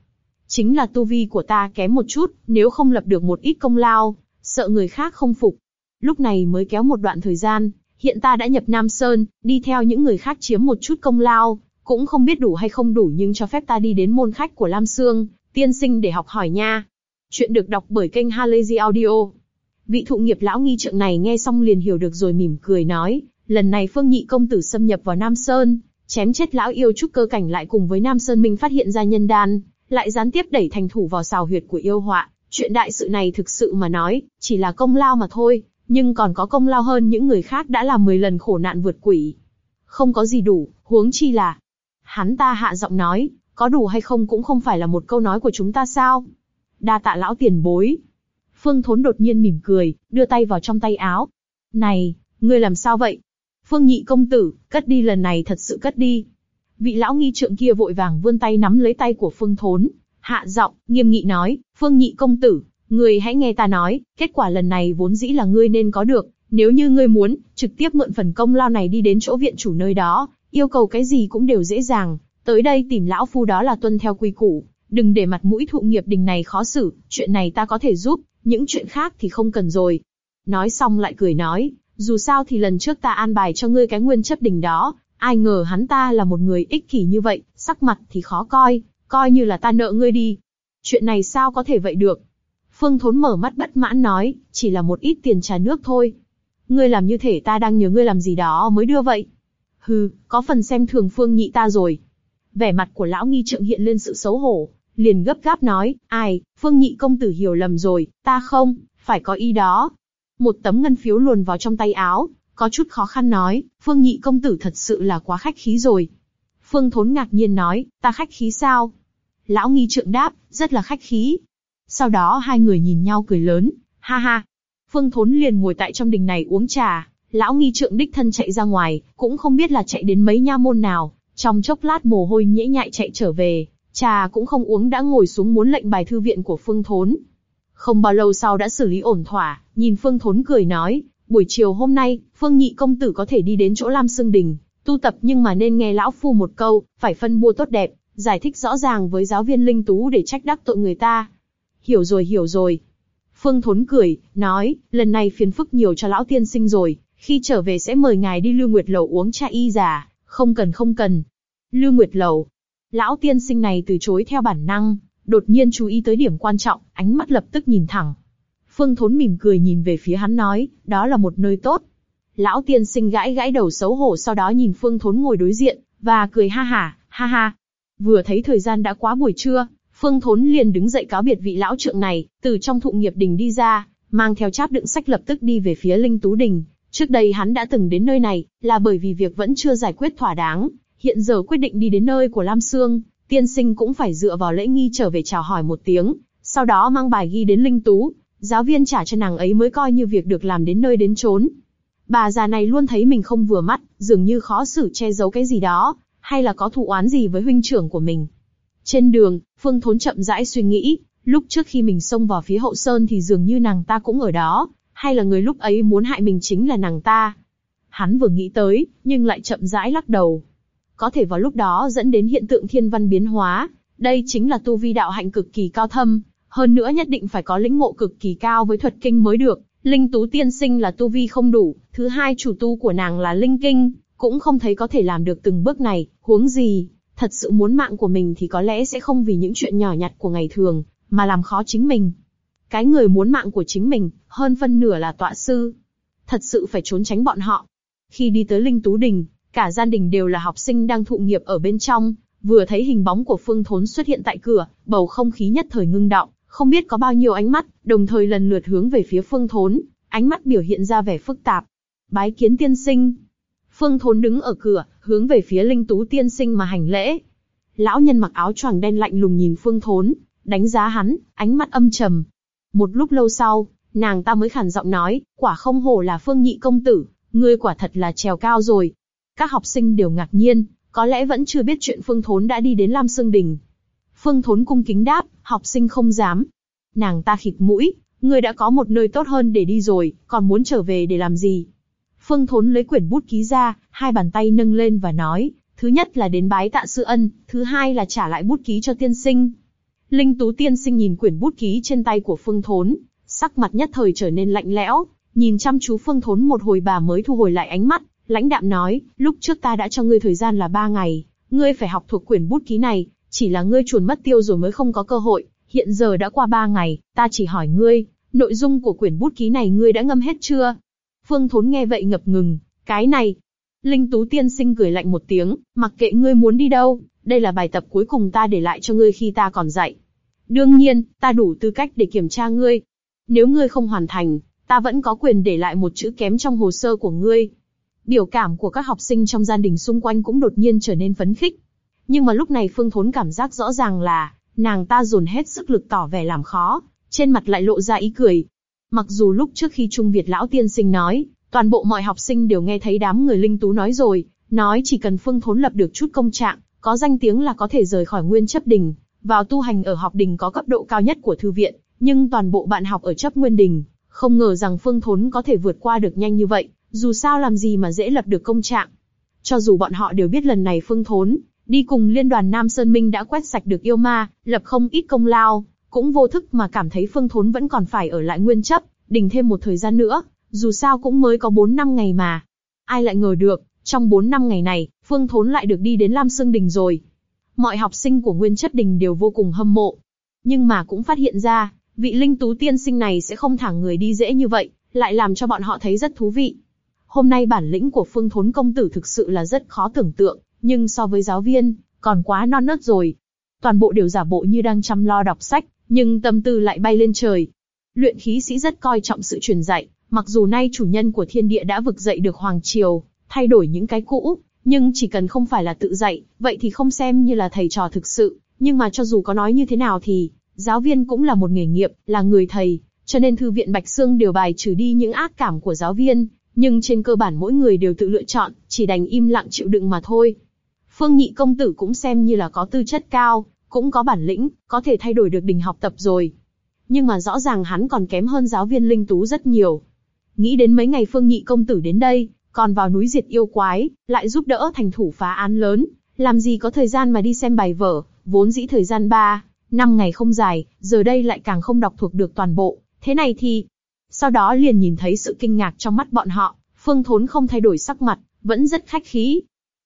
Chính là tu vi của ta kém một chút, nếu không lập được một ít công lao, sợ người khác không phục. Lúc này mới kéo một đoạn thời gian, hiện ta đã nhập Nam Sơn, đi theo những người khác chiếm một chút công lao, cũng không biết đủ hay không đủ nhưng cho phép ta đi đến môn khách của Lam Sương, tiên sinh để học hỏi nha. Chuyện được đọc bởi kênh Halazy Audio. Vị thụ nghiệp lão nghi trượng này nghe xong liền hiểu được rồi mỉm cười nói, lần này Phương Nhị công tử xâm nhập vào Nam Sơn, chém chết lão yêu trúc cơ cảnh lại cùng với Nam Sơn Minh phát hiện ra nhân đan, lại gián tiếp đẩy thành thủ vào xào huyệt của yêu họa. Chuyện đại sự này thực sự mà nói, chỉ là công lao mà thôi, nhưng còn có công lao hơn những người khác đã làm 10 lần khổ nạn vượt quỷ. Không có gì đủ, huống chi là. Hắn ta hạ giọng nói, có đủ hay không cũng không phải là một câu nói của chúng ta sao. Đa tạ lão tiền bối. Phương Thốn đột nhiên mỉm cười, đưa tay vào trong tay áo. Này, ngươi làm sao vậy? Phương nhị công tử, cất đi lần này thật sự cất đi. Vị lão nghi trượng kia vội vàng vươn tay nắm lấy tay của Phương Thốn, hạ giọng, nghiêm nghị nói, Phương nhị công tử, ngươi hãy nghe ta nói, kết quả lần này vốn dĩ là ngươi nên có được, nếu như ngươi muốn, trực tiếp mượn phần công lao này đi đến chỗ viện chủ nơi đó, yêu cầu cái gì cũng đều dễ dàng, tới đây tìm lão phu đó là tuân theo quy củ, đừng để mặt mũi thụ nghiệp đình này khó xử, chuyện này ta có thể giúp, những chuyện khác thì không cần rồi. Nói xong lại cười nói, dù sao thì lần trước ta an bài cho ngươi cái nguyên chấp đình đó, ai ngờ hắn ta là một người ích kỷ như vậy, sắc mặt thì khó coi, coi như là ta nợ ngươi đi. Chuyện này sao có thể vậy được? Phương Thốn mở mắt bất mãn nói, chỉ là một ít tiền trà nước thôi. Ngươi làm như thể ta đang nhớ ngươi làm gì đó mới đưa vậy. Hừ, có phần xem thường Phương nhị ta rồi. Vẻ mặt của lão nghi trượng hiện lên sự xấu hổ, liền gấp gáp nói, ai, Phương nhị công tử hiểu lầm rồi, ta không, phải có ý đó. Một tấm ngân phiếu luồn vào trong tay áo, có chút khó khăn nói, Phương nhị công tử thật sự là quá khách khí rồi. Phương Thốn ngạc nhiên nói, ta khách khí sao? Lão nghi trượng đáp, rất là khách khí. Sau đó hai người nhìn nhau cười lớn, ha ha. Phương Thốn liền ngồi tại trong đình này uống trà, lão nghi trượng đích thân chạy ra ngoài, cũng không biết là chạy đến mấy nha môn nào, trong chốc lát mồ hôi nhễ nhại chạy trở về, trà cũng không uống đã ngồi xuống muốn lệnh bài thư viện của Phương Thốn. Không bao lâu sau đã xử lý ổn thỏa, nhìn Phương Thốn cười nói, buổi chiều hôm nay, Phương Nhị công tử có thể đi đến chỗ Lam Sương Đình, tu tập nhưng mà nên nghe lão phu một câu, phải phân bua tốt đẹp, giải thích rõ ràng với giáo viên Linh Tú để trách đắc tội người ta. Hiểu rồi hiểu rồi. Phương Thốn cười, nói, lần này phiền phức nhiều cho lão tiên sinh rồi, khi trở về sẽ mời ngài đi Lưu Nguyệt Lầu uống trà y giả, không cần không cần. Lưu Nguyệt Lầu. Lão tiên sinh này từ chối theo bản năng, đột nhiên chú ý tới điểm quan trọng, ánh mắt lập tức nhìn thẳng. Phương Thốn mỉm cười nhìn về phía hắn nói, đó là một nơi tốt. Lão tiên sinh gãi gãi đầu xấu hổ sau đó nhìn Phương Thốn ngồi đối diện, và cười ha ha, ha ha. Vừa thấy thời gian đã quá buổi trưa, Phương Thốn liền đứng dậy cáo biệt vị lão trượng này, từ trong thụ nghiệp đình đi ra, mang theo cháp đựng sách lập tức đi về phía Linh Tú Đình, Trước đây hắn đã từng đến nơi này, là bởi vì việc vẫn chưa giải quyết thỏa đáng, hiện giờ quyết định đi đến nơi của Lam Sương, tiên sinh cũng phải dựa vào lễ nghi trở về chào hỏi một tiếng, sau đó mang bài ghi đến Linh Tú, giáo viên trả cho nàng ấy mới coi như việc được làm đến nơi đến chốn. Bà già này luôn thấy mình không vừa mắt, dường như khó xử che giấu cái gì đó, hay là có thù oán gì với huynh trưởng của mình. Trên đường, Phương Thốn chậm rãi suy nghĩ, lúc trước khi mình xông vào phía hậu sơn thì dường như nàng ta cũng ở đó, hay là người lúc ấy muốn hại mình chính là nàng ta? Hắn vừa nghĩ tới, nhưng lại chậm rãi lắc đầu. Có thể vào lúc đó dẫn đến hiện tượng thiên văn biến hóa, đây chính là tu vi đạo hạnh cực kỳ cao thâm, hơn nữa nhất định phải có lĩnh ngộ cực kỳ cao với thuật kinh mới được. Linh tú tiên sinh là tu vi không đủ, thứ hai chủ tu của nàng là linh kinh, cũng không thấy có thể làm được từng bước này, huống gì, thật sự muốn mạng của mình thì có lẽ sẽ không vì những chuyện nhỏ nhặt của ngày thường, mà làm khó chính mình. Cái người muốn mạng của chính mình, hơn phân nửa là tọa sư. Thật sự phải trốn tránh bọn họ. Khi đi tới Linh Tú Đình, cả gia đình đều là học sinh đang thụ nghiệp ở bên trong, vừa thấy hình bóng của Phương Thốn xuất hiện tại cửa, bầu không khí nhất thời ngưng động, không biết có bao nhiêu ánh mắt, đồng thời lần lượt hướng về phía Phương Thốn, ánh mắt biểu hiện ra vẻ phức tạp. bái kiến tiên sinh. Phương Thốn đứng ở cửa, hướng về phía Linh Tú tiên sinh mà hành lễ. Lão nhân mặc áo choàng đen lạnh lùng nhìn Phương Thốn, đánh giá hắn, ánh mắt âm trầm. Một lúc lâu sau, nàng ta mới khàn giọng nói, quả không hổ là Phương Nhị công tử, ngươi quả thật là trèo cao rồi. Các học sinh đều ngạc nhiên, có lẽ vẫn chưa biết chuyện Phương Thốn đã đi đến Lam Sương Đình. Phương Thốn cung kính đáp, học sinh không dám. Nàng ta khịt mũi, ngươi đã có một nơi tốt hơn để đi rồi, còn muốn trở về để làm gì? Phương Thốn lấy quyển bút ký ra, hai bàn tay nâng lên và nói, thứ nhất là đến bái tạ sư ân, thứ hai là trả lại bút ký cho tiên sinh. Linh Tú tiên sinh nhìn quyển bút ký trên tay của Phương Thốn, sắc mặt nhất thời trở nên lạnh lẽo, nhìn chăm chú Phương Thốn một hồi bà mới thu hồi lại ánh mắt, lãnh đạm nói, lúc trước ta đã cho ngươi thời gian là ba ngày, ngươi phải học thuộc quyển bút ký này, chỉ là ngươi chuồn mất tiêu rồi mới không có cơ hội. Hiện giờ đã qua ba ngày, ta chỉ hỏi ngươi, nội dung của quyển bút ký này ngươi đã ngâm hết chưa? Phương Thốn nghe vậy ngập ngừng, cái này. Linh Tú Tiên Sinh cười lạnh một tiếng, mặc kệ ngươi muốn đi đâu, đây là bài tập cuối cùng ta để lại cho ngươi khi ta còn dạy. Đương nhiên, ta đủ tư cách để kiểm tra ngươi. Nếu ngươi không hoàn thành, ta vẫn có quyền để lại một chữ kém trong hồ sơ của ngươi. Biểu cảm của các học sinh trong gia đình xung quanh cũng đột nhiên trở nên phấn khích. Nhưng mà lúc này Phương Thốn cảm giác rõ ràng là, nàng ta dồn hết sức lực tỏ vẻ làm khó, trên mặt lại lộ ra ý cười. Mặc dù lúc trước khi Trung Việt lão tiên sinh nói, toàn bộ mọi học sinh đều nghe thấy đám người linh tú nói rồi, nói chỉ cần Phương Thốn lập được chút công trạng, có danh tiếng là có thể rời khỏi nguyên chấp đình, vào tu hành ở học đình có cấp độ cao nhất của thư viện, nhưng toàn bộ bạn học ở chấp nguyên đình, không ngờ rằng Phương Thốn có thể vượt qua được nhanh như vậy, dù sao làm gì mà dễ lập được công trạng. Cho dù bọn họ đều biết lần này Phương Thốn đi cùng liên đoàn Nam Sơn Minh đã quét sạch được yêu ma, lập không ít công lao, cũng vô thức mà cảm thấy Phương Thốn vẫn còn phải ở lại nguyên chấp, đình thêm một thời gian nữa, dù sao cũng mới có 4 năm ngày mà. Ai lại ngờ được, trong 4 năm ngày này, Phương Thốn lại được đi đến Lam Sương Đình rồi. Mọi học sinh của Nguyên Chất Đình đều vô cùng hâm mộ. Nhưng mà cũng phát hiện ra, vị linh tú tiên sinh này sẽ không thả người đi dễ như vậy, lại làm cho bọn họ thấy rất thú vị. Hôm nay bản lĩnh của Phương Thốn công tử thực sự là rất khó tưởng tượng, nhưng so với giáo viên, còn quá non nớt rồi. Toàn bộ đều giả bộ như đang chăm lo đọc sách, nhưng tâm tư lại bay lên trời. Luyện khí sĩ rất coi trọng sự truyền dạy, mặc dù nay chủ nhân của thiên địa đã vực dậy được hoàng triều, thay đổi những cái cũ, nhưng chỉ cần không phải là tự dạy, vậy thì không xem như là thầy trò thực sự. Nhưng mà cho dù có nói như thế nào thì, giáo viên cũng là một nghề nghiệp, là người thầy, cho nên thư viện Bạch Sương đều bài trừ đi những ác cảm của giáo viên, nhưng trên cơ bản mỗi người đều tự lựa chọn, chỉ đành im lặng chịu đựng mà thôi. Phương Nhị công tử cũng xem như là có tư chất cao, cũng có bản lĩnh, có thể thay đổi được đình học tập rồi. Nhưng mà rõ ràng hắn còn kém hơn giáo viên Linh Tú rất nhiều. Nghĩ đến mấy ngày Phương Nhị công tử đến đây, còn vào núi diệt yêu quái, lại giúp đỡ thành thủ phá án lớn, làm gì có thời gian mà đi xem bài vở, vốn dĩ thời gian ba, năm ngày không dài, giờ đây lại càng không đọc thuộc được toàn bộ, thế này thì... Sau đó liền nhìn thấy sự kinh ngạc trong mắt bọn họ, Phương Thốn không thay đổi sắc mặt, vẫn rất khách khí.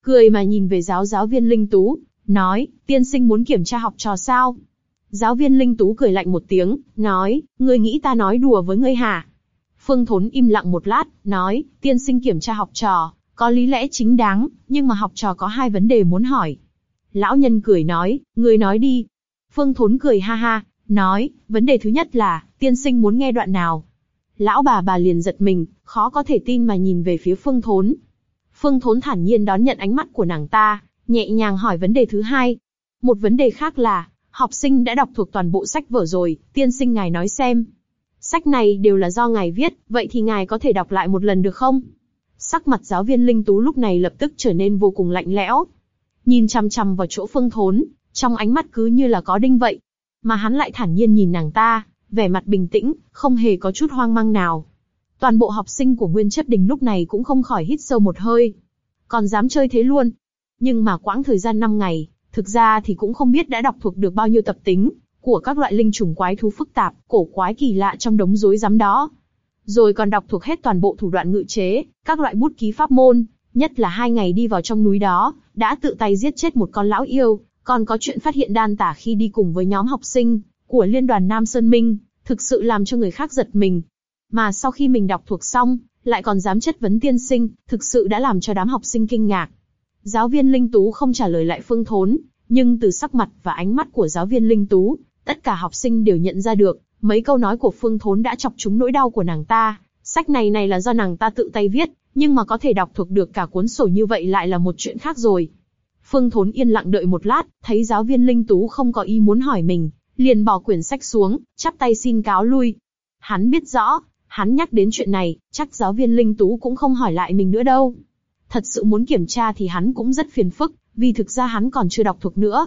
Cười mà nhìn về giáo giáo viên Linh Tú, nói, tiên sinh muốn kiểm tra học trò sao? Giáo viên Linh Tú cười lạnh một tiếng, nói, ngươi nghĩ ta nói đùa với ngươi hả? Phương Thốn im lặng một lát, nói, tiên sinh kiểm tra học trò, có lý lẽ chính đáng, nhưng mà học trò có hai vấn đề muốn hỏi. Lão nhân cười nói, ngươi nói đi. Phương Thốn cười ha ha, nói, vấn đề thứ nhất là, tiên sinh muốn nghe đoạn nào? Lão bà bà liền giật mình, khó có thể tin mà nhìn về phía Phương Thốn. Phương Thốn thản nhiên đón nhận ánh mắt của nàng ta, nhẹ nhàng hỏi vấn đề thứ hai. Một vấn đề khác là, học sinh đã đọc thuộc toàn bộ sách vở rồi, tiên sinh ngài nói xem. Sách này đều là do ngài viết, vậy thì ngài có thể đọc lại một lần được không? Sắc mặt giáo viên Linh Tú lúc này lập tức trở nên vô cùng lạnh lẽo. Nhìn chằm chằm vào chỗ phương thốn, trong ánh mắt cứ như là có đinh vậy. Mà hắn lại thản nhiên nhìn nàng ta, vẻ mặt bình tĩnh, không hề có chút hoang mang nào. Toàn bộ học sinh của Nguyên Chất Đình lúc này cũng không khỏi hít sâu một hơi. Còn dám chơi thế luôn. Nhưng mà quãng thời gian 5 ngày, thực ra thì cũng không biết đã đọc thuộc được bao nhiêu tập tính, của các loại linh trùng quái thú phức tạp, cổ quái kỳ lạ trong đống rối rắm đó. Rồi còn đọc thuộc hết toàn bộ thủ đoạn ngự chế, các loại bút ký pháp môn, nhất là hai ngày đi vào trong núi đó, đã tự tay giết chết một con lão yêu, còn có chuyện phát hiện đan tả khi đi cùng với nhóm học sinh của liên đoàn Nam Sơn Minh, thực sự làm cho người khác giật mình. Mà sau khi mình đọc thuộc xong, lại còn dám chất vấn tiên sinh, thực sự đã làm cho đám học sinh kinh ngạc. Giáo viên Linh Tú không trả lời lại Phương Thốn, nhưng từ sắc mặt và ánh mắt của giáo viên Linh Tú, tất cả học sinh đều nhận ra được, mấy câu nói của Phương Thốn đã chọc trúng nỗi đau của nàng ta, Sách này này là do nàng ta tự tay viết, nhưng mà có thể đọc thuộc được cả cuốn sổ như vậy lại là một chuyện khác rồi. Phương Thốn yên lặng đợi một lát, thấy giáo viên Linh Tú không có ý muốn hỏi mình, liền bỏ quyển sách xuống, chắp tay xin cáo lui. Hắn biết rõ, hắn nhắc đến chuyện này, chắc giáo viên Linh Tú cũng không hỏi lại mình nữa đâu. Thật sự muốn kiểm tra thì hắn cũng rất phiền phức, vì thực ra hắn còn chưa đọc thuộc nữa.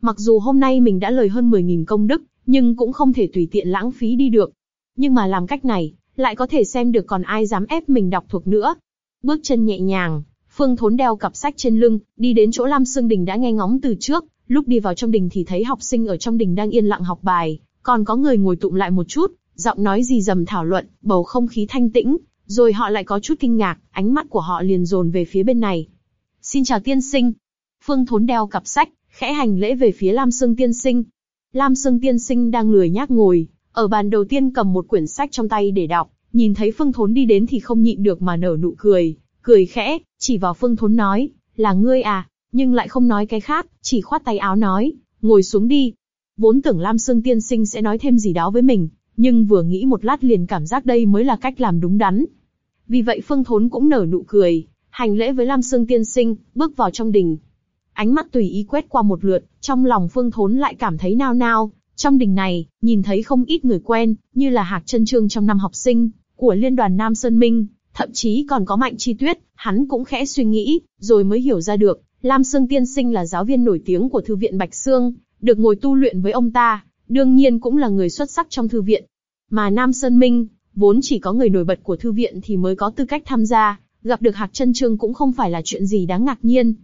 Mặc dù hôm nay mình đã lời hơn 10.000 công đức, nhưng cũng không thể tùy tiện lãng phí đi được. Nhưng mà làm cách này, lại có thể xem được còn ai dám ép mình đọc thuộc nữa. Bước chân nhẹ nhàng, Phương Thốn đeo cặp sách trên lưng, đi đến chỗ Lam Sương Đình đã nghe ngóng từ trước. Lúc đi vào trong đình thì thấy học sinh ở trong đình đang yên lặng học bài, còn có người ngồi tụng lại một chút, giọng nói gì dầm thảo luận, bầu không khí thanh tĩnh. Rồi họ lại có chút kinh ngạc, ánh mắt của họ liền dồn về phía bên này. Xin chào tiên sinh. Phương Thốn đeo cặp sách, khẽ hành lễ về phía Lam Sương tiên sinh. Lam Sương tiên sinh đang lười nhác ngồi, ở bàn đầu tiên cầm một quyển sách trong tay để đọc, nhìn thấy Phương Thốn đi đến thì không nhịn được mà nở nụ cười, cười khẽ, chỉ vào Phương Thốn nói, là ngươi à, nhưng lại không nói cái khác, chỉ khoát tay áo nói, ngồi xuống đi. Vốn tưởng Lam Sương Tiên Sinh sẽ nói thêm gì đó với mình, nhưng vừa nghĩ một lát liền cảm giác đây mới là cách làm đúng đắn. Vì vậy Phương Thốn cũng nở nụ cười, hành lễ với Lam Sương Tiên Sinh, bước vào trong đình. Ánh mắt tùy ý quét qua một lượt, trong lòng Phương Thốn lại cảm thấy nao nao. Trong đình này, nhìn thấy không ít người quen, như là Hạc Chân Trương trong năm học sinh của Liên đoàn Nam Sơn Minh, thậm chí còn có Mạnh Chi Tuyết, hắn cũng khẽ suy nghĩ, rồi mới hiểu ra được, Lam Sương Tiên Sinh là giáo viên nổi tiếng của thư viện Bạch Sương, được ngồi tu luyện với ông ta, đương nhiên cũng là người xuất sắc trong thư viện. Mà Nam Sơn Minh, vốn chỉ có người nổi bật của thư viện thì mới có tư cách tham gia, gặp được Hạc Chân Trương cũng không phải là chuyện gì đáng ngạc nhiên.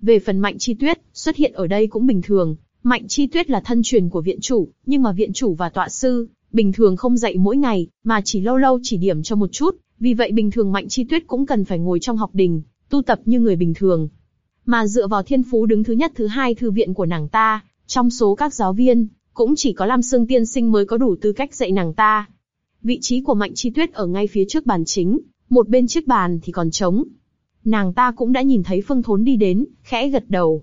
Về phần Mạnh Chi Tuyết, xuất hiện ở đây cũng bình thường. Mạnh Chi Tuyết là thân truyền của viện chủ, nhưng mà viện chủ và tọa sư, bình thường không dạy mỗi ngày, mà chỉ lâu lâu chỉ điểm cho một chút, vì vậy bình thường Mạnh Chi Tuyết cũng cần phải ngồi trong học đình, tu tập như người bình thường. Mà dựa vào thiên phú đứng thứ nhất thứ hai thư viện của nàng ta, trong số các giáo viên, cũng chỉ có Lam Sương Tiên Sinh mới có đủ tư cách dạy nàng ta. Vị trí của Mạnh Chi Tuyết ở ngay phía trước bàn chính, một bên chiếc bàn thì còn trống. Nàng ta cũng đã nhìn thấy Phương Thốn đi đến, khẽ gật đầu.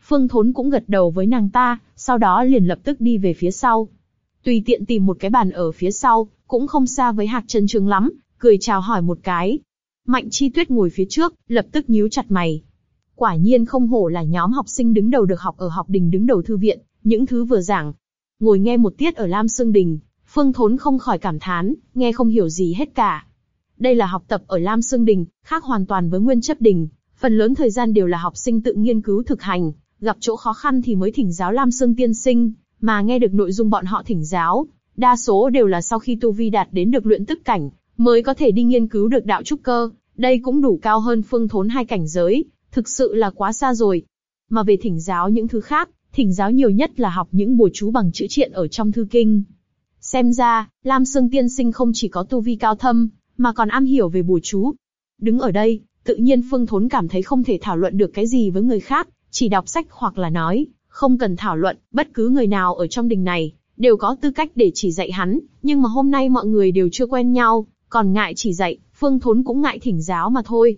Phương Thốn cũng gật đầu với nàng ta, sau đó liền lập tức đi về phía sau. Tùy tiện tìm một cái bàn ở phía sau, cũng không xa với Hạc Trân Trương lắm, cười chào hỏi một cái. Mạnh Chi Tuyết ngồi phía trước, lập tức nhíu chặt mày. Quả nhiên không hổ là nhóm học sinh đứng đầu được học ở học đình đứng đầu thư viện, những thứ vừa giảng. Ngồi nghe một tiết ở Lam Sương Đình, Phương Thốn không khỏi cảm thán, nghe không hiểu gì hết cả. Đây là học tập ở Lam Sương Đình, khác hoàn toàn với Nguyên Chấp Đình. Phần lớn thời gian đều là học sinh tự nghiên cứu thực hành, gặp chỗ khó khăn thì mới thỉnh giáo Lam Sương Tiên Sinh, mà nghe được nội dung bọn họ thỉnh giáo, đa số đều là sau khi tu vi đạt đến được luyện tức cảnh, mới có thể đi nghiên cứu được đạo trúc cơ, đây cũng đủ cao hơn phương thốn hai cảnh giới, thực sự là quá xa rồi. Mà về thỉnh giáo những thứ khác, thỉnh giáo nhiều nhất là học những bùa chú bằng chữ triện ở trong thư kinh. Xem ra, Lam Sương Tiên Sinh không chỉ có tu vi cao thâm, mà còn am hiểu về bùa chú. Đứng ở đây, tự nhiên Phương Thốn cảm thấy không thể thảo luận được cái gì với người khác, chỉ đọc sách hoặc là nói, không cần thảo luận, bất cứ người nào ở trong đình này, đều có tư cách để chỉ dạy hắn, nhưng mà hôm nay mọi người đều chưa quen nhau, còn ngại chỉ dạy, Phương Thốn cũng ngại thỉnh giáo mà thôi.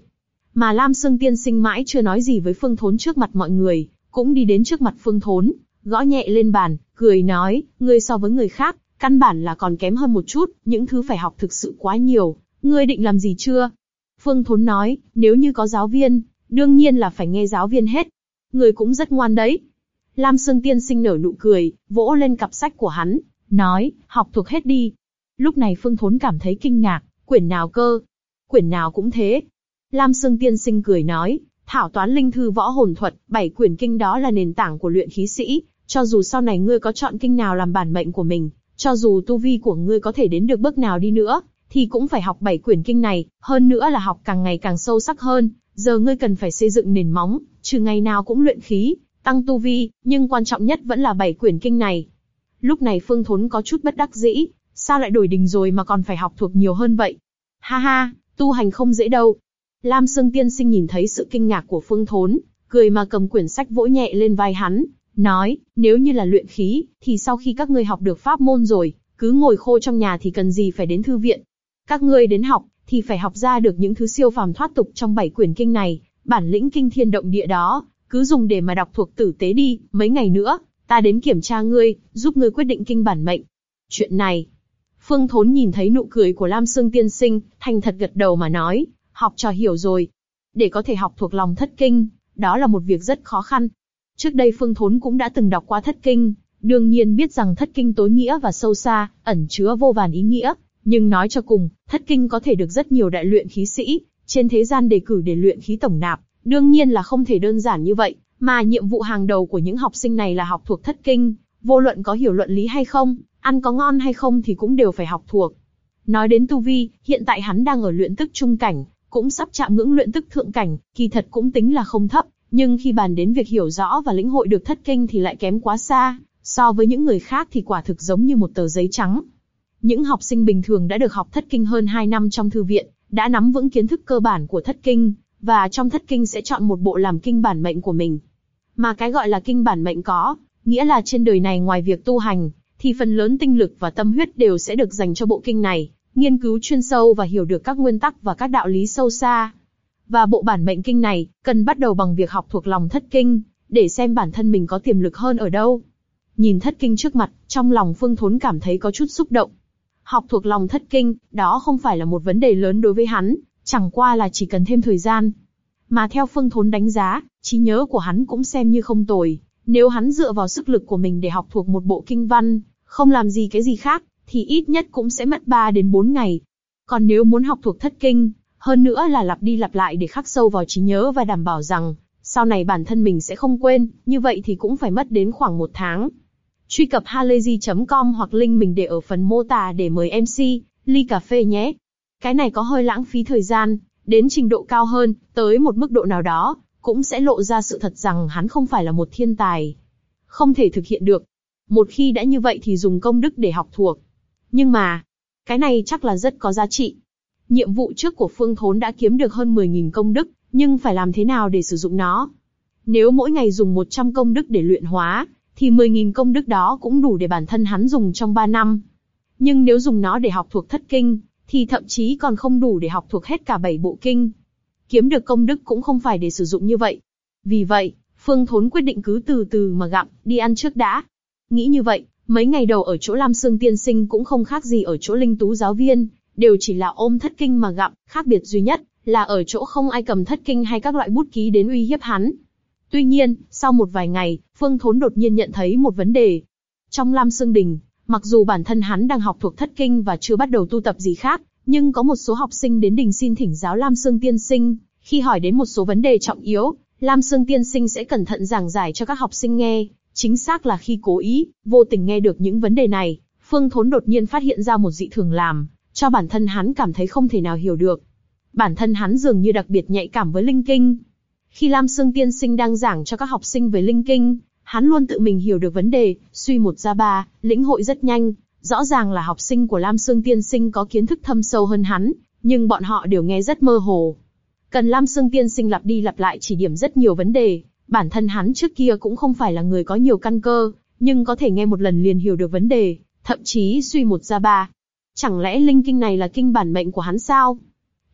Mà Lam Sương Tiên Sinh mãi chưa nói gì với Phương Thốn trước mặt mọi người, cũng đi đến trước mặt Phương Thốn, gõ nhẹ lên bàn, cười nói, ngươi so với người khác, căn bản là còn kém hơn một chút, những thứ phải học thực sự quá nhiều, ngươi định làm gì chưa? Phương Thốn nói, nếu như có giáo viên, đương nhiên là phải nghe giáo viên hết. Ngươi cũng rất ngoan đấy. Lam Sương Tiên Sinh nở nụ cười, vỗ lên cặp sách của hắn, nói, học thuộc hết đi, Lúc này Phương Thốn cảm thấy kinh ngạc, quyển nào cơ? Quyển nào cũng thế. Lam Sương Tiên Sinh cười nói, thảo toán linh thư võ hồn thuật, bảy quyển kinh đó là nền tảng của luyện khí sĩ. Cho dù sau này ngươi có chọn kinh nào làm bản mệnh của mình, cho dù tu vi của ngươi có thể đến được bước nào đi nữa, thì cũng phải học bảy quyển kinh này. Hơn nữa là học càng ngày càng sâu sắc hơn. Giờ ngươi cần phải xây dựng nền móng, trừ ngày nào cũng luyện khí, tăng tu vi, nhưng quan trọng nhất vẫn là bảy quyển kinh này. Lúc này Phương Thốn có chút bất đắc dĩ, Sao lại đổi đình rồi mà còn phải học thuộc nhiều hơn vậy? Ha ha, tu hành không dễ đâu. Lam Sương Tiên Sinh nhìn thấy sự kinh ngạc của Phương Thốn, cười mà cầm quyển sách vỗ nhẹ lên vai hắn, nói, nếu như là luyện khí, thì sau khi các ngươi học được pháp môn rồi, cứ ngồi khô trong nhà thì cần gì phải đến thư viện. Các ngươi đến học, thì phải học ra được những thứ siêu phàm thoát tục trong bảy quyển kinh này, bản lĩnh kinh thiên động địa đó, cứ dùng để mà đọc thuộc tử tế đi, mấy ngày nữa, ta đến kiểm tra ngươi, giúp ngươi quyết định kinh bản mệnh. Chuyện này, Phương Thốn nhìn thấy nụ cười của Lam Sương Tiên Sinh, thành thật gật đầu mà nói, học trò hiểu rồi. Để có thể học thuộc lòng thất kinh, đó là một việc rất khó khăn. Trước đây Phương Thốn cũng đã từng đọc qua thất kinh, đương nhiên biết rằng thất kinh tối nghĩa và sâu xa, ẩn chứa vô vàn ý nghĩa. Nhưng nói cho cùng, thất kinh có thể được rất nhiều đại luyện khí sĩ, trên thế gian đề cử để luyện khí tổng nạp, đương nhiên là không thể đơn giản như vậy, mà nhiệm vụ hàng đầu của những học sinh này là học thuộc thất kinh, vô luận có hiểu luận lý hay không, ăn có ngon hay không thì cũng đều phải học thuộc. Nói đến tu vi, hiện tại hắn đang ở luyện tức trung cảnh, cũng sắp chạm ngưỡng luyện tức thượng cảnh, kỳ thật cũng tính là không thấp, nhưng khi bàn đến việc hiểu rõ và lĩnh hội được thất kinh thì lại kém quá xa, so với những người khác thì quả thực giống như một tờ giấy trắng. Những học sinh bình thường đã được học thất kinh hơn 2 năm trong thư viện, đã nắm vững kiến thức cơ bản của thất kinh, và trong thất kinh sẽ chọn một bộ làm kinh bản mệnh của mình. Mà cái gọi là kinh bản mệnh có, nghĩa là trên đời này ngoài việc tu hành, thì phần lớn tinh lực và tâm huyết đều sẽ được dành cho bộ kinh này, nghiên cứu chuyên sâu và hiểu được các nguyên tắc và các đạo lý sâu xa. Và bộ bản mệnh kinh này, cần bắt đầu bằng việc học thuộc lòng thất kinh, để xem bản thân mình có tiềm lực hơn ở đâu. Nhìn thất kinh trước mặt, trong lòng Phương Thốn cảm thấy có chút xúc động. Học thuộc lòng thất kinh, đó không phải là một vấn đề lớn đối với hắn, chẳng qua là chỉ cần thêm thời gian. Mà theo Phương Thốn đánh giá, trí nhớ của hắn cũng xem như không tồi. Nếu hắn dựa vào sức lực của mình để học thuộc một bộ kinh văn, không làm gì cái gì khác, thì ít nhất cũng sẽ mất 3 đến 4 ngày. Còn nếu muốn học thuộc thất kinh, hơn nữa là lặp đi lặp lại để khắc sâu vào trí nhớ và đảm bảo rằng, sau này bản thân mình sẽ không quên, như vậy thì cũng phải mất đến khoảng một tháng. Truy cập halayzi.com hoặc link mình để ở phần mô tả để mời MC, ly cà phê nhé. Cái này có hơi lãng phí thời gian, đến trình độ cao hơn, tới một mức độ nào đó, cũng sẽ lộ ra sự thật rằng hắn không phải là một thiên tài. Không thể thực hiện được. Một khi đã như vậy thì dùng công đức để học thuộc. Nhưng mà, cái này chắc là rất có giá trị. Nhiệm vụ trước của Phương Thốn đã kiếm được hơn 10.000 công đức, nhưng phải làm thế nào để sử dụng nó? Nếu mỗi ngày dùng 100 công đức để luyện hóa, thì 10.000 công đức đó cũng đủ để bản thân hắn dùng trong 3 năm. Nhưng nếu dùng nó để học thuộc thất kinh, thì thậm chí còn không đủ để học thuộc hết cả 7 bộ kinh. Kiếm được công đức cũng không phải để sử dụng như vậy. Vì vậy, Phương Thốn quyết định cứ từ từ mà gặm, đi ăn trước đã. Nghĩ như vậy, mấy ngày đầu ở chỗ Lam Sương Tiên Sinh cũng không khác gì ở chỗ Linh Tú giáo viên, đều chỉ là ôm thất kinh mà gặm, khác biệt duy nhất là ở chỗ không ai cầm thất kinh hay các loại bút ký đến uy hiếp hắn. Tuy nhiên, sau một vài ngày, Phương Thốn đột nhiên nhận thấy một vấn đề. Trong Lam Sương Đình, mặc dù bản thân hắn đang học thuộc thất kinh và chưa bắt đầu tu tập gì khác, nhưng có một số học sinh đến đình xin thỉnh giáo Lam Sương Tiên Sinh. Khi hỏi đến một số vấn đề trọng yếu, Lam Sương Tiên Sinh sẽ cẩn thận giảng giải cho các học sinh nghe. Chính xác là khi cố ý, vô tình nghe được những vấn đề này, Phương Thốn đột nhiên phát hiện ra một dị thường làm, cho bản thân hắn cảm thấy không thể nào hiểu được. Bản thân hắn dường như đặc biệt nhạy cảm với linh kinh. Khi Lam Sương Tiên Sinh đang giảng cho các học sinh về linh kinh, hắn luôn tự mình hiểu được vấn đề, suy một ra ba, lĩnh hội rất nhanh. Rõ ràng là học sinh của Lam Sương Tiên Sinh có kiến thức thâm sâu hơn hắn, nhưng bọn họ đều nghe rất mơ hồ. Cần Lam Sương Tiên Sinh lặp đi lặp lại chỉ điểm rất nhiều vấn đề, bản thân hắn trước kia cũng không phải là người có nhiều căn cơ, nhưng có thể nghe một lần liền hiểu được vấn đề, thậm chí suy một ra ba. Chẳng lẽ linh kinh này là kinh bản mệnh của hắn sao?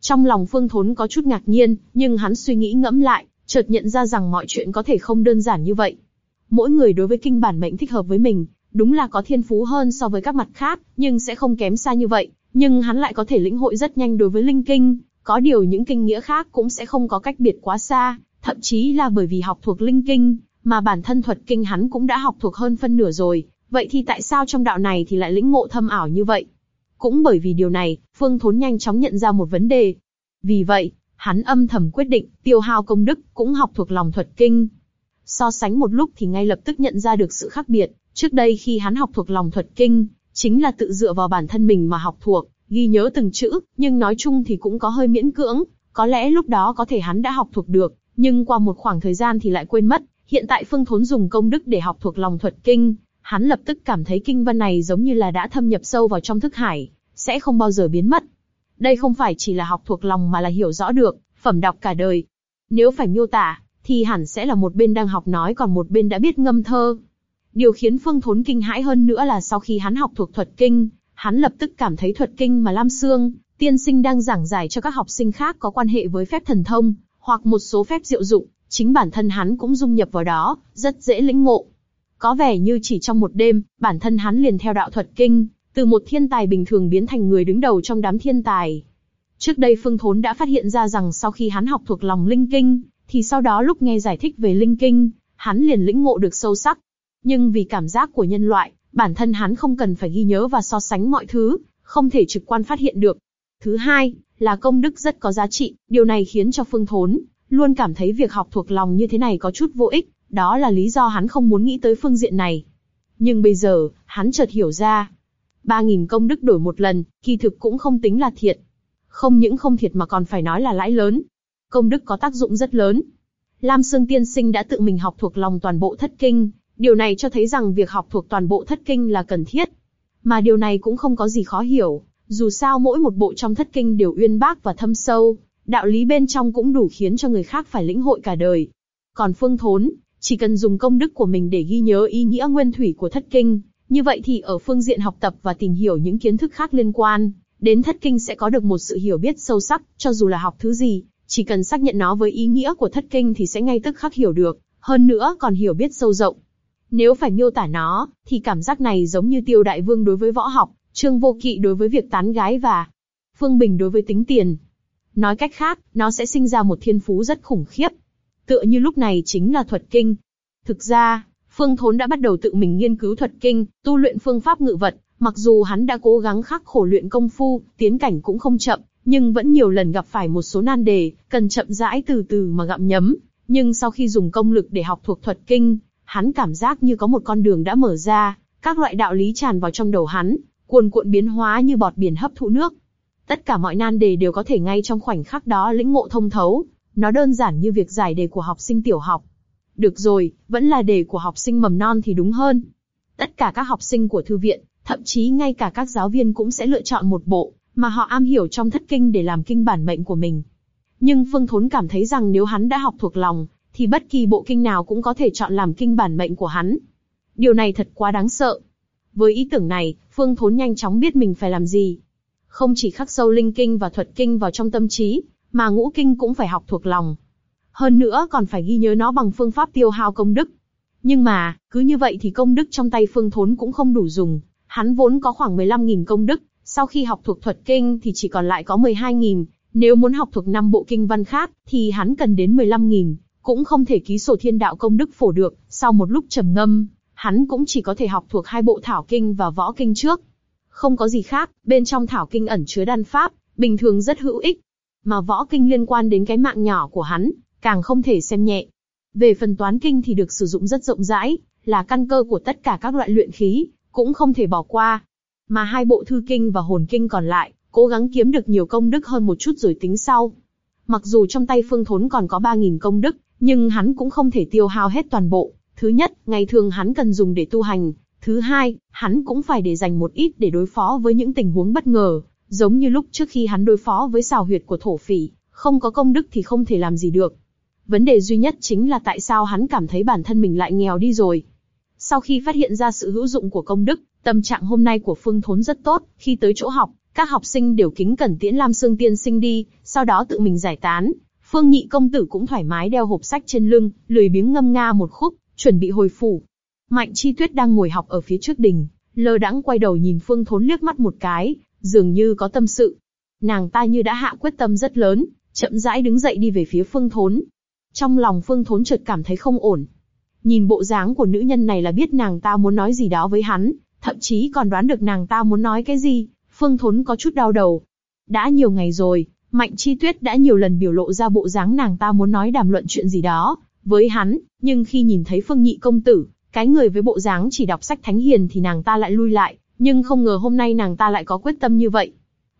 Trong lòng Phương Thốn có chút ngạc nhiên, nhưng hắn suy nghĩ ngẫm lại, chợt nhận ra rằng mọi chuyện có thể không đơn giản như vậy. Mỗi người đối với kinh bản mệnh thích hợp với mình, đúng là có thiên phú hơn so với các mặt khác, nhưng sẽ không kém xa như vậy. Nhưng hắn lại có thể lĩnh hội rất nhanh đối với linh kinh, có điều những kinh nghĩa khác cũng sẽ không có cách biệt quá xa, thậm chí là bởi vì học thuộc linh kinh, mà bản thân thuật kinh hắn cũng đã học thuộc hơn phân nửa rồi. Vậy thì tại sao trong đạo này thì lại lĩnh ngộ thâm ảo như vậy? Cũng bởi vì điều này, Phương Thốn nhanh chóng nhận ra một vấn đề. Vì vậy, hắn âm thầm quyết định tiêu hao công đức, cũng học thuộc lòng thuật kinh. So sánh một lúc thì ngay lập tức nhận ra được sự khác biệt. Trước đây khi hắn học thuộc lòng thuật kinh, chính là tự dựa vào bản thân mình mà học thuộc, ghi nhớ từng chữ, nhưng nói chung thì cũng có hơi miễn cưỡng. Có lẽ lúc đó có thể hắn đã học thuộc được, nhưng qua một khoảng thời gian thì lại quên mất. Hiện tại Phương Thốn dùng công đức để học thuộc lòng thuật kinh, hắn lập tức cảm thấy kinh văn này giống như là đã thâm nhập sâu vào trong thức hải, sẽ không bao giờ biến mất. Đây không phải chỉ là học thuộc lòng mà là hiểu rõ được, phẩm đọc cả đời. Nếu phải miêu tả, thì hẳn sẽ là một bên đang học nói còn một bên đã biết ngâm thơ. Điều khiến Phương Thốn kinh hãi hơn nữa là sau khi hắn học thuộc thuật kinh, hắn lập tức cảm thấy thuật kinh mà Lam Sương, tiên sinh đang giảng giải cho các học sinh khác có quan hệ với phép thần thông, hoặc một số phép diệu dụng, chính bản thân hắn cũng dung nhập vào đó, rất dễ lĩnh ngộ. Có vẻ như chỉ trong một đêm, bản thân hắn liền theo đạo thuật kinh, từ một thiên tài bình thường biến thành người đứng đầu trong đám thiên tài. Trước đây Phương Thốn đã phát hiện ra rằng sau khi hắn học thuộc lòng linh kinh, thì sau đó lúc nghe giải thích về linh kinh, hắn liền lĩnh ngộ được sâu sắc. Nhưng vì cảm giác của nhân loại, bản thân hắn không cần phải ghi nhớ và so sánh mọi thứ, không thể trực quan phát hiện được. Thứ hai, là công đức rất có giá trị, điều này khiến cho Phương Thốn luôn cảm thấy việc học thuộc lòng như thế này có chút vô ích, đó là lý do hắn không muốn nghĩ tới phương diện này. Nhưng bây giờ, hắn chợt hiểu ra, ba nghìn công đức đổi một lần, kỳ thực cũng không tính là thiệt. Không những không thiệt mà còn phải nói là lãi lớn. Công đức có tác dụng rất lớn. Lam Sương Tiên Sinh đã tự mình học thuộc lòng toàn bộ thất kinh, điều này cho thấy rằng việc học thuộc toàn bộ thất kinh là cần thiết. Mà điều này cũng không có gì khó hiểu, dù sao mỗi một bộ trong thất kinh đều uyên bác và thâm sâu, đạo lý bên trong cũng đủ khiến cho người khác phải lĩnh hội cả đời. Còn Phương Thốn, chỉ cần dùng công đức của mình để ghi nhớ ý nghĩa nguyên thủy của thất kinh, như vậy thì ở phương diện học tập và tìm hiểu những kiến thức khác liên quan, đến thất kinh sẽ có được một sự hiểu biết sâu sắc, cho dù là học thứ gì, chỉ cần xác nhận nó với ý nghĩa của thất kinh thì sẽ ngay tức khắc hiểu được, hơn nữa còn hiểu biết sâu rộng. Nếu phải miêu tả nó, thì cảm giác này giống như Tiêu Đại Vương đối với võ học, Trương Vô Kỵ đối với việc tán gái và Phương Bình đối với tính tiền. Nói cách khác, nó sẽ sinh ra một thiên phú rất khủng khiếp. Tựa như lúc này chính là thuật kinh. Thực ra, Phương Thốn đã bắt đầu tự mình nghiên cứu thuật kinh, tu luyện phương pháp ngự vật. Mặc dù hắn đã cố gắng khắc khổ luyện công phu, tiến cảnh cũng không chậm, nhưng vẫn nhiều lần gặp phải một số nan đề, cần chậm rãi từ từ mà gặm nhấm. Nhưng sau khi dùng công lực để học thuộc thuật kinh, hắn cảm giác như có một con đường đã mở ra, các loại đạo lý tràn vào trong đầu hắn, cuồn cuộn biến hóa như bọt biển hấp thụ nước. Tất cả mọi nan đề đều có thể ngay trong khoảnh khắc đó lĩnh ngộ thông thấu. Nó đơn giản như việc giải đề của học sinh tiểu học. Được rồi, vẫn là đề của học sinh mầm non thì đúng hơn. Tất cả các học sinh của thư viện, thậm chí ngay cả các giáo viên cũng sẽ lựa chọn một bộ mà họ am hiểu trong thất kinh để làm kinh bản mệnh của mình. Nhưng Phương Thốn cảm thấy rằng nếu hắn đã học thuộc lòng, thì bất kỳ bộ kinh nào cũng có thể chọn làm kinh bản mệnh của hắn. Điều này thật quá đáng sợ. Với ý tưởng này, Phương Thốn nhanh chóng biết mình phải làm gì. Không chỉ khắc sâu linh kinh và thuật kinh vào trong tâm trí, mà ngũ kinh cũng phải học thuộc lòng. Hơn nữa còn phải ghi nhớ nó bằng phương pháp tiêu hao công đức. Nhưng mà, cứ như vậy thì công đức trong tay Phương Thốn cũng không đủ dùng. Hắn vốn có khoảng 15.000 công đức, sau khi học thuộc thuật kinh thì chỉ còn lại có 12.000. Nếu muốn học thuộc năm bộ kinh văn khác, thì hắn cần đến 15.000, cũng không thể ký sổ thiên đạo công đức phổ được. Sau một lúc trầm ngâm, hắn cũng chỉ có thể học thuộc hai bộ thảo kinh và võ kinh trước. Không có gì khác, bên trong thảo kinh ẩn chứa đan pháp, bình thường rất hữu ích. Mà võ kinh liên quan đến cái mạng nhỏ của hắn, càng không thể xem nhẹ. Về phần toán kinh thì được sử dụng rất rộng rãi, là căn cơ của tất cả các loại luyện khí, cũng không thể bỏ qua. Mà hai bộ thư kinh và hồn kinh còn lại, cố gắng kiếm được nhiều công đức hơn một chút rồi tính sau. Mặc dù trong tay Phương Thốn còn có 3.000 công đức, nhưng hắn cũng không thể tiêu hao hết toàn bộ. Thứ nhất, ngày thường hắn cần dùng để tu hành. Thứ hai, hắn cũng phải để dành một ít để đối phó với những tình huống bất ngờ, giống như lúc trước khi hắn đối phó với xào huyệt của thổ phỉ, không có công đức thì không thể làm gì được. Vấn đề duy nhất chính là tại sao hắn cảm thấy bản thân mình lại nghèo đi rồi. Sau khi phát hiện ra sự hữu dụng của công đức, tâm trạng hôm nay của Phương Thốn rất tốt. Khi tới chỗ học, các học sinh đều kính cẩn tiễn Lam Sương Tiên Sinh đi, sau đó tự mình giải tán. Phương Nhị công tử cũng thoải mái đeo hộp sách trên lưng, lười biếng ngâm nga một khúc, chuẩn bị hồi phủ. Mạnh Chi Tuyết đang ngồi học ở phía trước đình, lơ đãng quay đầu nhìn Phương Thốn liếc mắt một cái, dường như có tâm sự. Nàng ta như đã hạ quyết tâm rất lớn, chậm rãi đứng dậy đi về phía Phương Thốn. Trong lòng Phương Thốn chợt cảm thấy không ổn. Nhìn bộ dáng của nữ nhân này là biết nàng ta muốn nói gì đó với hắn, thậm chí còn đoán được nàng ta muốn nói cái gì. Phương Thốn có chút đau đầu. Đã nhiều ngày rồi, Mạnh Chi Tuyết đã nhiều lần biểu lộ ra bộ dáng nàng ta muốn nói đàm luận chuyện gì đó với hắn, nhưng khi nhìn thấy Phương Nhị công tử, cái người với bộ dáng chỉ đọc sách thánh hiền thì nàng ta lại lui lại, nhưng không ngờ hôm nay nàng ta lại có quyết tâm như vậy.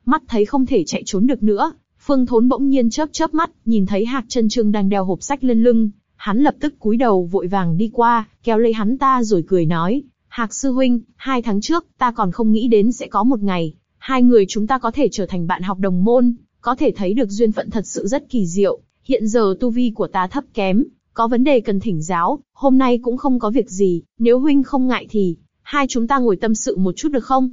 Mắt thấy không thể chạy trốn được nữa, Phương Thốn bỗng nhiên chớp chớp mắt, nhìn thấy Hạc Chân Trương đang đeo hộp sách lên lưng, hắn lập tức cúi đầu vội vàng đi qua, kéo lấy hắn ta rồi cười nói: Hạc sư huynh, hai tháng trước ta còn không nghĩ đến sẽ có một ngày, hai người chúng ta có thể trở thành bạn học đồng môn, có thể thấy được duyên phận thật sự rất kỳ diệu. Hiện giờ tu vi của ta thấp kém, có vấn đề cần thỉnh giáo, hôm nay cũng không có việc gì, nếu huynh không ngại thì, hai chúng ta ngồi tâm sự một chút được không?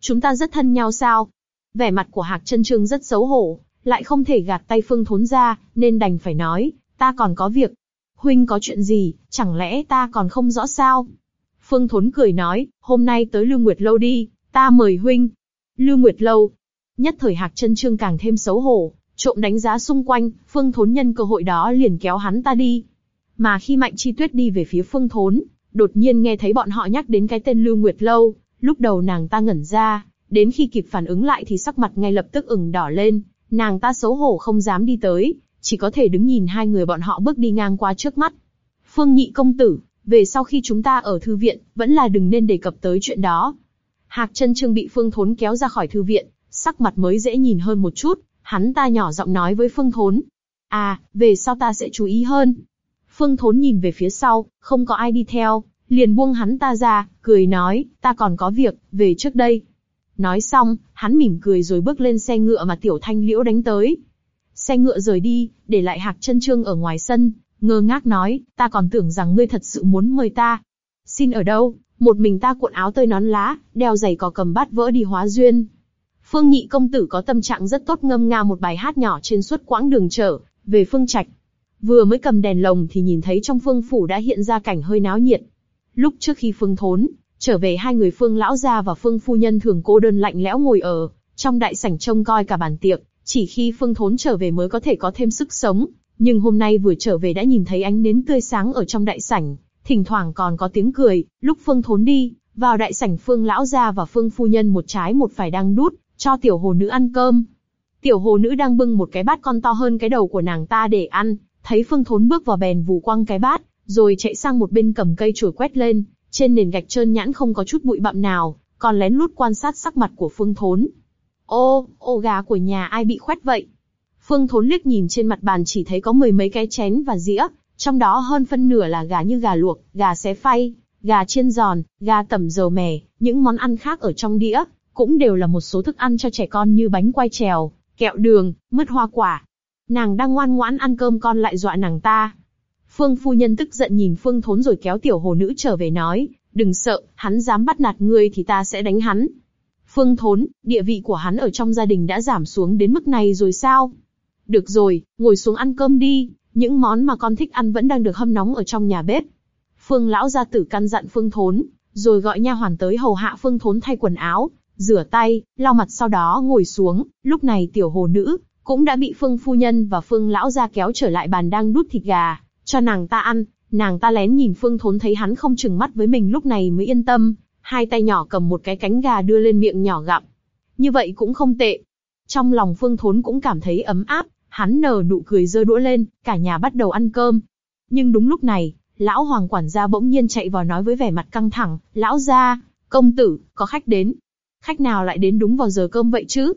Chúng ta rất thân nhau sao? Vẻ mặt của Hạc Trân Trương rất xấu hổ, lại không thể gạt tay Phương Thốn ra, nên đành phải nói, ta còn có việc. Huynh có chuyện gì, chẳng lẽ ta còn không rõ sao? Phương Thốn cười nói, hôm nay tới Lưu Nguyệt Lâu đi, Ta mời huynh. Lưu Nguyệt Lâu. Nhất thời Hạc Trân trương càng thêm xấu hổ, trộm đánh giá xung quanh, Phương Thốn nhân cơ hội đó liền kéo hắn ta đi. Mà khi Mạnh Chi Tuyết đi về phía Phương Thốn, đột nhiên nghe thấy bọn họ nhắc đến cái tên Lưu Nguyệt Lâu, lúc đầu nàng ta ngẩn ra, đến khi kịp phản ứng lại thì sắc mặt ngay lập tức ửng đỏ lên, nàng ta xấu hổ không dám đi tới, chỉ có thể đứng nhìn hai người bọn họ bước đi ngang qua trước mắt. Phương Nhị công tử, về sau khi chúng ta ở thư viện, vẫn là đừng nên đề cập tới chuyện đó. Hạc chân trương bị Phương Thốn kéo ra khỏi thư viện, sắc mặt mới dễ nhìn hơn một chút, hắn ta nhỏ giọng nói với Phương Thốn. À, về sau ta sẽ chú ý hơn. Phương Thốn nhìn về phía sau, không có ai đi theo, liền buông hắn ta ra, cười nói, ta còn có việc, về trước đây. Nói xong, hắn mỉm cười rồi bước lên xe ngựa mà Tiểu Thanh Liễu đánh tới. Xe ngựa rời đi, để lại Hạc chân trương ở ngoài sân, ngơ ngác nói, ta còn tưởng rằng ngươi thật sự muốn mời ta. Xin ở đâu? Một mình ta cuộn áo tơi nón lá, đeo giày cò cầm bát vỡ đi hóa duyên. Phương Nhị công tử có tâm trạng rất tốt ngâm nga một bài hát nhỏ trên suốt quãng đường trở về Phương Trạch. Vừa mới cầm đèn lồng thì nhìn thấy trong Phương phủ đã hiện ra cảnh hơi náo nhiệt. Lúc trước khi Phương Thốn trở về hai người Phương lão gia và Phương phu nhân thường cô đơn lạnh lẽo ngồi ở trong đại sảnh trông coi cả bàn tiệc, chỉ khi Phương Thốn trở về mới có thể có thêm sức sống. Nhưng hôm nay vừa trở về đã nhìn thấy ánh nến tươi sáng ở trong đại sảnh, thỉnh thoảng còn có tiếng cười. Lúc Phương Thốn đi vào đại sảnh Phương lão gia và Phương phu nhân một trái một phải đang đút cho tiểu hồ nữ ăn cơm. Tiểu hồ nữ đang bưng một cái bát con to hơn cái đầu của nàng ta để ăn, thấy Phương Thốn bước vào bèn vù quăng cái bát, rồi chạy sang một bên cầm cây chổi quét lên, trên nền gạch trơn nhẵn không có chút bụi bặm nào, còn lén lút quan sát sắc mặt của Phương Thốn. Ô, ô gà của nhà ai bị khoét vậy? Phương Thốn liếc nhìn trên mặt bàn chỉ thấy có mười mấy cái chén và dĩa, trong đó hơn phân nửa là gà như gà luộc, gà xé phay, gà chiên giòn, gà tẩm dầu mè, những món ăn khác ở trong đĩa, cũng đều là một số thức ăn cho trẻ con như bánh quai trèo, kẹo đường, mứt hoa quả. Nàng đang ngoan ngoãn ăn cơm con lại dọa nàng ta. Phương phu nhân tức giận nhìn Phương Thốn rồi kéo tiểu hồ nữ trở về nói, đừng sợ, hắn dám bắt nạt ngươi thì ta sẽ đánh hắn. Phương Thốn, địa vị của hắn ở trong gia đình đã giảm xuống đến mức này rồi sao? Được rồi, ngồi xuống ăn cơm đi, những món mà con thích ăn vẫn đang được hâm nóng ở trong nhà bếp. Phương lão gia tử căn dặn Phương Thốn, rồi gọi nha hoàn tới hầu hạ Phương Thốn thay quần áo, rửa tay, lau mặt sau đó ngồi xuống. Lúc này tiểu hồ nữ cũng đã bị Phương phu nhân và Phương lão gia kéo trở lại bàn đang đút thịt gà cho nàng ta ăn. Nàng ta lén nhìn Phương Thốn thấy hắn không chừng mắt với mình lúc này mới yên tâm, hai tay nhỏ cầm một cái cánh gà đưa lên miệng nhỏ gặm. Như vậy cũng không tệ. Trong lòng Phương Thốn cũng cảm thấy ấm áp, hắn nở nụ cười giơ đũa lên, cả nhà bắt đầu ăn cơm. Nhưng đúng lúc này, lão hoàng quản gia bỗng nhiên chạy vào nói với vẻ mặt căng thẳng, lão gia, công tử, có khách đến. Khách nào lại đến đúng vào giờ cơm vậy chứ?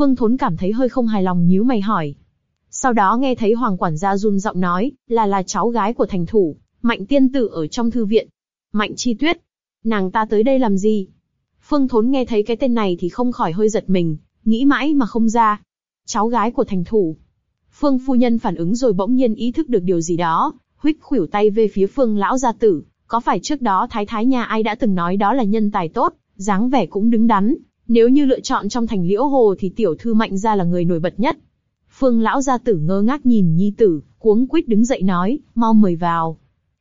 Phương Thốn cảm thấy hơi không hài lòng nhíu mày hỏi. Sau đó nghe thấy hoàng quản gia run giọng nói, là là cháu gái của thành thủ, mạnh tiên tử ở trong thư viện. Mạnh chi tuyết, nàng ta tới đây làm gì? Phương Thốn nghe thấy cái tên này thì không khỏi hơi giật mình, nghĩ mãi mà không ra. Cháu gái của thành thủ. Phương phu nhân phản ứng rồi bỗng nhiên ý thức được điều gì đó, huých khuỷu tay về phía Phương lão gia tử. Có phải trước đó thái thái nhà ai đã từng nói đó là nhân tài tốt, dáng vẻ cũng đứng đắn. Nếu như lựa chọn trong thành liễu hồ thì tiểu thư mạnh gia là người nổi bật nhất. Phương lão gia tử ngơ ngác nhìn nhi tử, cuống quýt đứng dậy nói, mau mời vào.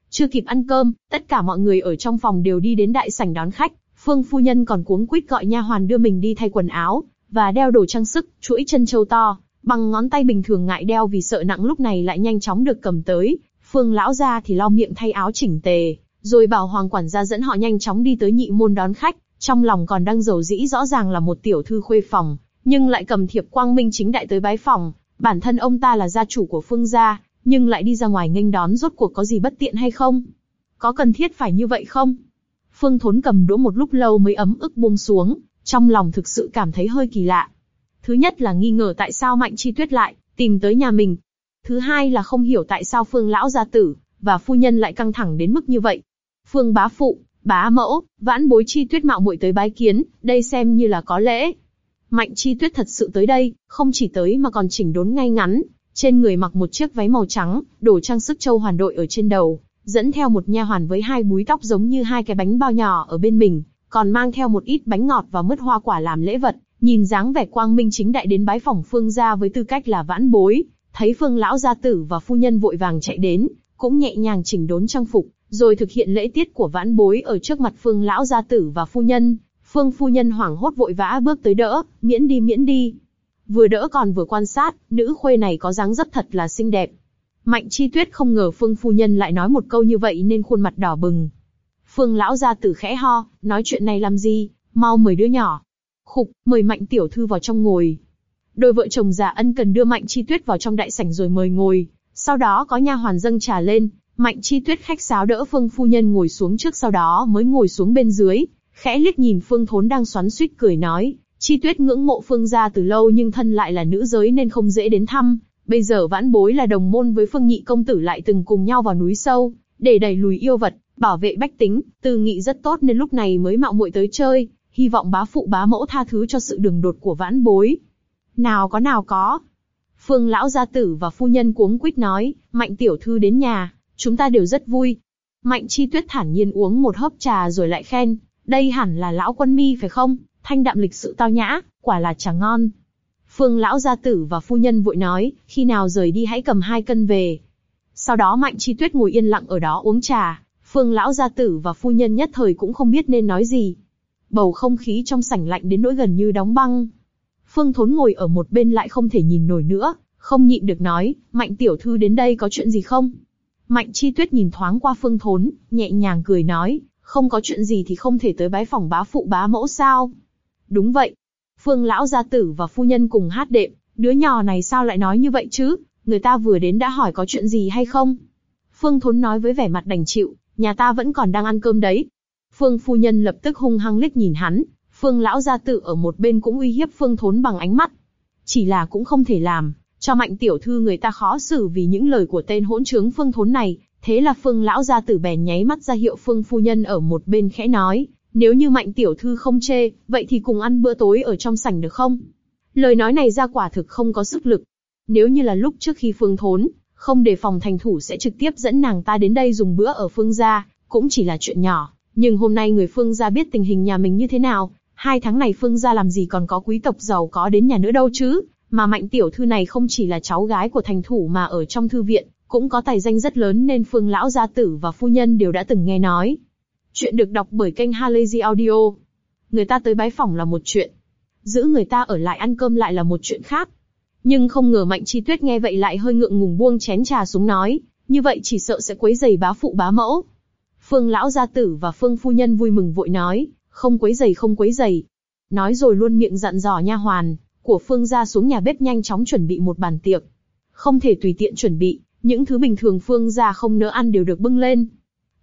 Chưa kịp ăn cơm, tất cả mọi người ở trong phòng đều đi đến đại sảnh đón khách. Phương phu nhân còn cuống quýt gọi nha hoàn đưa mình đi thay quần áo và đeo đồ trang sức, chuỗi chân châu to, bằng ngón tay bình thường ngại đeo vì sợ nặng lúc này lại nhanh chóng được cầm tới. Phương lão gia thì lo miệng thay áo chỉnh tề, rồi bảo hoàng quản gia dẫn họ nhanh chóng đi tới nhị môn đón khách. Trong lòng còn đang dầu dĩ rõ ràng là một tiểu thư khuê phòng, nhưng lại cầm thiệp quang minh chính đại tới bái phòng. Bản thân ông ta là gia chủ của Phương gia, nhưng lại đi ra ngoài nghênh đón rốt cuộc có gì bất tiện hay không? Có cần thiết phải như vậy không? Phương Thốn cầm đũa một lúc lâu mới ấm ức buông xuống, trong lòng thực sự cảm thấy hơi kỳ lạ. Thứ nhất là nghi ngờ tại sao Mạnh Chi Tuyết lại tìm tới nhà mình. Thứ hai là không hiểu tại sao Phương lão gia tử và phu nhân lại căng thẳng đến mức như vậy. Phương bá phụ, bá mẫu, vãn bối Chi Tuyết mạo muội tới bái kiến, đây xem như là có lễ. Mạnh Chi Tuyết thật sự tới đây, không chỉ tới mà còn chỉnh đốn ngay ngắn, trên người mặc một chiếc váy màu trắng, đổ trang sức châu hoàn đội ở trên đầu, dẫn theo một nha hoàn với hai búi tóc giống như hai cái bánh bao nhỏ ở bên mình, còn mang theo một ít bánh ngọt và mứt hoa quả làm lễ vật. Nhìn dáng vẻ quang minh chính đại đến bái phòng Phương gia với tư cách là vãn bối, thấy Phương lão gia tử và phu nhân vội vàng chạy đến, cũng nhẹ nhàng chỉnh đốn trang phục, rồi thực hiện lễ tiết của vãn bối ở trước mặt Phương lão gia tử và phu nhân. Phương phu nhân hoảng hốt vội vã bước tới đỡ, miễn đi miễn đi. Vừa đỡ còn vừa quan sát, nữ khuê này có dáng dấp thật là xinh đẹp. Mạnh chi tuyết không ngờ Phương phu nhân lại nói một câu như vậy nên khuôn mặt đỏ bừng. Phương lão gia tử khẽ ho, nói chuyện này làm gì, mau mời đứa nhỏ. Khục, mời mạnh tiểu thư vào trong ngồi. Đôi vợ chồng già ân cần đưa mạnh chi tuyết vào trong đại sảnh rồi mời ngồi. Sau đó có nha hoàn dâng trà lên, mạnh chi tuyết khách sáo đỡ Phương phu nhân ngồi xuống trước sau đó mới ngồi xuống bên dưới, khẽ liếc nhìn Phương Thốn đang xoắn xuýt cười nói, Chi Tuyết ngưỡng mộ Phương gia từ lâu nhưng thân lại là nữ giới nên không dễ đến thăm. Bây giờ vãn bối là đồng môn với Phương Nhị công tử lại từng cùng nhau vào núi sâu, để đẩy lùi yêu vật, bảo vệ bách tính, từ nghị rất tốt nên lúc này mới mạo muội tới chơi, hy vọng bá phụ bá mẫu tha thứ cho sự đường đột của vãn bối. Nào có nào có. Phương lão gia tử và phu nhân cuống quýt nói, mạnh tiểu thư đến nhà, chúng ta đều rất vui. Mạnh chi tuyết thản nhiên uống một hớp trà rồi lại khen, đây hẳn là lão quân mi phải không? Thanh đạm lịch sự tao nhã, quả là trà ngon. Phương lão gia tử và phu nhân vội nói, khi nào rời đi hãy cầm hai cân về. Sau đó Mạnh Chi Tuyết ngồi yên lặng ở đó uống trà, Phương lão gia tử và phu nhân nhất thời cũng không biết nên nói gì. Bầu không khí trong sảnh lạnh đến nỗi gần như đóng băng. Phương Thốn ngồi ở một bên lại không thể nhìn nổi nữa, không nhịn được nói, Mạnh tiểu thư đến đây có chuyện gì không? Mạnh Chi Tuyết nhìn thoáng qua Phương Thốn, nhẹ nhàng cười nói, không có chuyện gì thì không thể tới bái phòng bá phụ bá mẫu sao? Đúng vậy. Phương lão gia tử và phu nhân cùng hát đệm, đứa nhỏ này sao lại nói như vậy chứ? Người ta vừa đến đã hỏi có chuyện gì hay không? Phương Thốn nói với vẻ mặt đành chịu, nhà ta vẫn còn đang ăn cơm đấy. Phương phu nhân lập tức hung hăng liếc nhìn hắn, Phương lão gia tử ở một bên cũng uy hiếp Phương Thốn bằng ánh mắt. Chỉ là cũng không thể làm, cho mạnh tiểu thư người ta khó xử vì những lời của tên hỗn trướng Phương Thốn này, Thế là Phương lão gia tử bèn nháy mắt ra hiệu Phương phu nhân ở một bên khẽ nói, nếu như mạnh tiểu thư không chê, vậy thì cùng ăn bữa tối ở trong sảnh được không? Lời nói này ra quả thực không có sức lực. Nếu như là lúc trước khi Phương thốn, không đề phòng thành thủ sẽ trực tiếp dẫn nàng ta đến đây dùng bữa ở Phương gia, cũng chỉ là chuyện nhỏ. Nhưng hôm nay người Phương gia biết tình hình nhà mình như thế nào, hai tháng này Phương gia làm gì còn có quý tộc giàu có đến nhà nữa đâu chứ? Mà mạnh tiểu thư này không chỉ là cháu gái của thành thủ mà ở trong thư viện, cũng có tài danh rất lớn nên Phương lão gia tử và phu nhân đều đã từng nghe nói. Chuyện được đọc bởi kênh Halazy Audio. Người ta tới bái phỏng là một chuyện, giữ người ta ở lại ăn cơm lại là một chuyện khác. Nhưng không ngờ Mạnh Chi Tuyết nghe vậy lại hơi ngượng ngùng buông chén trà xuống nói, như vậy chỉ sợ sẽ quấy giày bá phụ bá mẫu. Phương lão gia tử và Phương phu nhân vui mừng vội nói, không quấy giày không quấy giày. Nói rồi luôn miệng dặn dò nha hoàn của Phương gia xuống nhà bếp nhanh chóng chuẩn bị một bàn tiệc. Không thể tùy tiện chuẩn bị, những thứ bình thường Phương gia không nỡ ăn đều được bưng lên.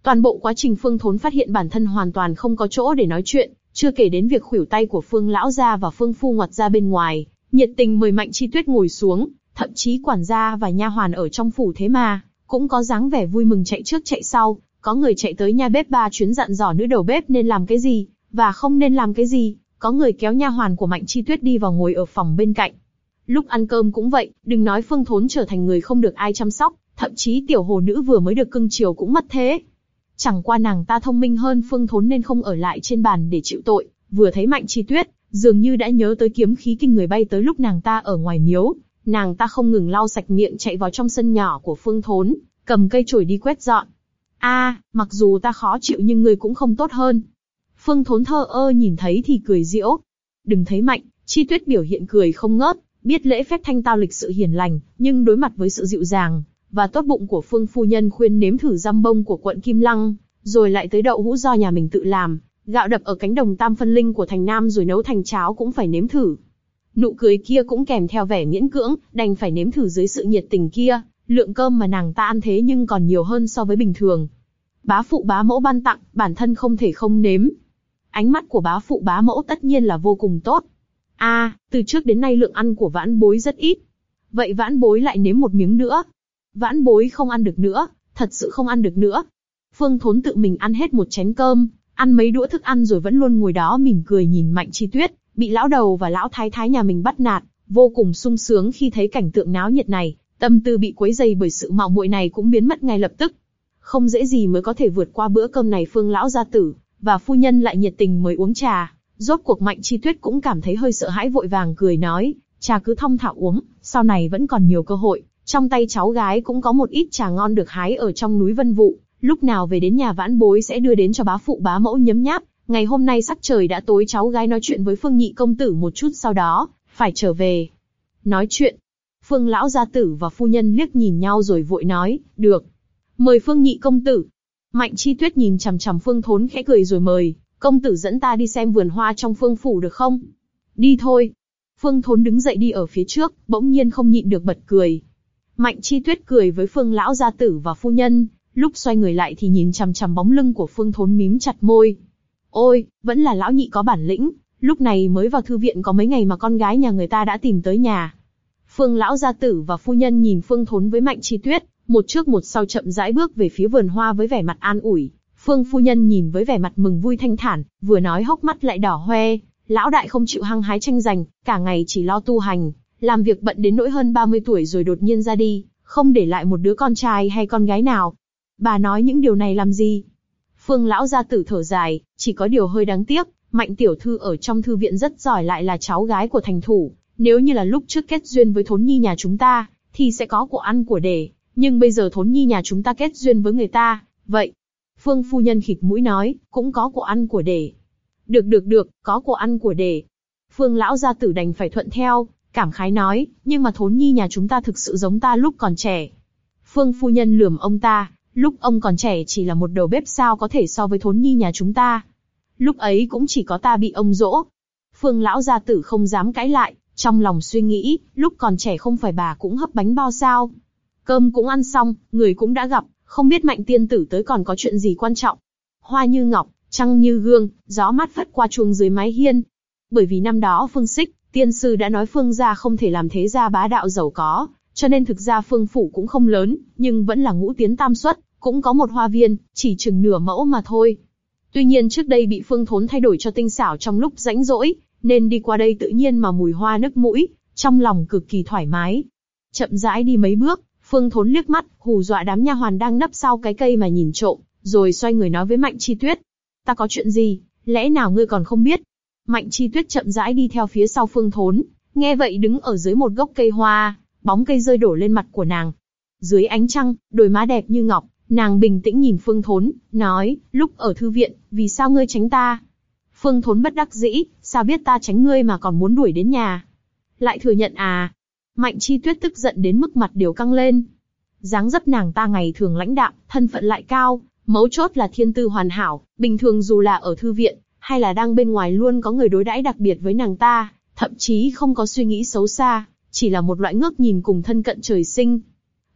Toàn bộ quá trình Phương Thốn phát hiện bản thân hoàn toàn không có chỗ để nói chuyện, chưa kể đến việc khuỷu tay của Phương lão gia và Phương phu ngoặt ra bên ngoài, nhiệt tình mời Mạnh Chi Tuyết ngồi xuống, thậm chí quản gia và nha hoàn ở trong phủ thế mà cũng có dáng vẻ vui mừng chạy trước chạy sau, có người chạy tới nhà bếp ba chuyến dặn dò nữ đầu bếp nên làm cái gì và không nên làm cái gì, có người kéo nha hoàn của Mạnh Chi Tuyết đi vào ngồi ở phòng bên cạnh, Lúc ăn cơm cũng vậy, đừng nói Phương Thốn trở thành người không được ai chăm sóc, thậm chí tiểu hồ nữ vừa mới được cưng chiều cũng mất thế. Chẳng qua nàng ta thông minh hơn Phương Thốn nên không ở lại trên bàn để chịu tội, vừa thấy Mạnh Chi Tuyết, dường như đã nhớ tới kiếm khí kinh người bay tới lúc nàng ta ở ngoài miếu, nàng ta không ngừng lau sạch miệng chạy vào trong sân nhỏ của Phương Thốn, cầm cây chổi đi quét dọn. A, mặc dù ta khó chịu nhưng người cũng không tốt hơn. Phương Thốn thơ ơ nhìn thấy thì cười diễu. Đừng thấy Mạnh, Chi Tuyết biểu hiện cười không ngớt, biết lễ phép thanh tao lịch sự hiền lành, nhưng đối mặt với sự dịu dàng và tốt bụng của Phương phu nhân khuyên nếm thử răm bông của quận Kim Lăng, rồi lại tới đậu hũ do nhà mình tự làm, gạo đập ở cánh đồng tam phân linh của thành Nam rồi nấu thành cháo cũng phải nếm thử. Nụ cười kia cũng kèm theo vẻ miễn cưỡng, đành phải nếm thử dưới sự nhiệt tình kia, lượng cơm mà nàng ta ăn thế nhưng còn nhiều hơn so với bình thường. Bá phụ bá mẫu ban tặng, bản thân không thể không nếm. Ánh mắt của bá phụ bá mẫu tất nhiên là vô cùng tốt, A, à, từ trước đến nay lượng ăn của vãn bối rất ít. Vậy vãn bối lại nếm một miếng nữa. Vãn bối không ăn được nữa, thật sự không ăn được nữa. Phương Thốn tự mình ăn hết một chén cơm, ăn mấy đũa thức ăn rồi vẫn luôn ngồi đó mỉm cười nhìn Mạnh Chi Tuyết, bị lão đầu và lão thái thái nhà mình bắt nạt, vô cùng sung sướng khi thấy cảnh tượng náo nhiệt này, tâm tư bị quấy dày bởi sự mạo muội này cũng biến mất ngay lập tức. Không dễ gì mới có thể vượt qua bữa cơm này Phương lão gia tử và phu nhân lại nhiệt tình mời uống trà. Rốt cuộc Mạnh Chi Tuyết cũng cảm thấy hơi sợ hãi vội vàng cười nói, trà cứ thông thạo uống, sau này vẫn còn nhiều cơ hội. Trong tay cháu gái cũng có một ít trà ngon được hái ở trong núi Vân Vụ, lúc nào về đến nhà vãn bối sẽ đưa đến cho bá phụ bá mẫu nhấm nháp, Ngày hôm nay sắc trời đã tối cháu gái nói chuyện với Phương Nhị công tử một chút sau đó, phải trở về. Nói chuyện. Phương lão gia tử và phu nhân liếc nhìn nhau rồi vội nói, được. Mời Phương Nhị công tử. Mạnh Chi Tuyết nhìn chằm chằm Phương Thốn khẽ cười rồi mời, công tử dẫn ta đi xem vườn hoa trong Phương phủ được không? Đi thôi. Phương Thốn đứng dậy đi ở phía trước, bỗng nhiên không nhịn được bật cười. Mạnh Chi Tuyết cười với Phương lão gia tử và phu nhân, lúc xoay người lại thì nhìn chằm chằm bóng lưng của Phương Thốn mím chặt môi. Ôi, vẫn là lão nhị có bản lĩnh, lúc này mới vào thư viện có mấy ngày mà con gái nhà người ta đã tìm tới nhà. Phương lão gia tử và phu nhân nhìn Phương Thốn với Mạnh Chi Tuyết, một trước một sau chậm rãi bước về phía vườn hoa với vẻ mặt an ủi. Phương phu nhân nhìn với vẻ mặt mừng vui thanh thản, vừa nói hốc mắt lại đỏ hoe. Lão đại không chịu hăng hái tranh giành, cả ngày chỉ lo tu hành, làm việc bận đến nỗi hơn 30 tuổi rồi đột nhiên ra đi, không để lại một đứa con trai hay con gái nào. Bà nói những điều này làm gì? Phương lão gia tử thở dài, chỉ có điều hơi đáng tiếc, Mạnh tiểu thư ở trong thư viện rất giỏi lại là cháu gái của thành thủ, nếu như là lúc trước kết duyên với thốn nhi nhà chúng ta, thì sẽ có của ăn của để, nhưng bây giờ thốn nhi nhà chúng ta kết duyên với người ta, vậy. Phương phu nhân khịt mũi nói, cũng có của ăn của để. Được được được, có của ăn của để. Phương lão gia tử đành phải thuận theo, cảm khái nói, nhưng mà thốn nhi nhà chúng ta thực sự giống ta lúc còn trẻ. Phương phu nhân lườm ông ta, lúc ông còn trẻ chỉ là một đầu bếp sao có thể so với thốn nhi nhà chúng ta. Lúc ấy cũng chỉ có ta bị ông dỗ. Phương lão gia tử không dám cãi lại, trong lòng suy nghĩ, lúc còn trẻ không phải bà cũng hấp bánh bao sao. Cơm cũng ăn xong, người cũng đã gặp, không biết mạnh tiên tử tới còn có chuyện gì quan trọng. Hoa như ngọc, trăng như gương, gió mát phất qua chuông dưới mái hiên. Bởi vì năm đó Phương Xích, tiên sư đã nói Phương gia không thể làm thế gia bá đạo giàu có, cho nên thực ra Phương phủ cũng không lớn, nhưng vẫn là ngũ tiến tam xuất, cũng có một hoa viên, chỉ chừng nửa mẫu mà thôi. Tuy nhiên trước đây bị Phương Thốn thay đổi cho tinh xảo trong lúc rãnh rỗi, nên đi qua đây tự nhiên mà mùi hoa nức mũi, trong lòng cực kỳ thoải mái. Chậm rãi đi mấy bước, Phương Thốn liếc mắt, hù dọa đám nha hoàn đang nấp sau cái cây mà nhìn trộm, rồi xoay người nói với Mạnh Chi Tuyết: "Ta có chuyện gì? Lẽ nào ngươi còn không biết?" Mạnh Chi Tuyết chậm rãi đi theo phía sau Phương Thốn, nghe vậy đứng ở dưới một gốc cây hoa, bóng cây rơi đổ lên mặt của nàng. Dưới ánh trăng, đôi má đẹp như ngọc, nàng bình tĩnh nhìn Phương Thốn, nói: "Lúc ở thư viện, vì sao ngươi tránh ta?" Phương Thốn bất đắc dĩ, sao biết ta tránh ngươi mà còn muốn đuổi đến nhà? Lại thừa nhận à? Mạnh Chi Tuyết tức giận đến mức mặt đều căng lên. dáng dấp nàng ta ngày thường lãnh đạm, thân phận lại cao, mấu chốt là thiên tư hoàn hảo, bình thường dù là ở thư viện, hay là đang bên ngoài luôn có người đối đãi đặc biệt với nàng ta, thậm chí không có suy nghĩ xấu xa, chỉ là một loại ngước nhìn cùng thân cận trời sinh.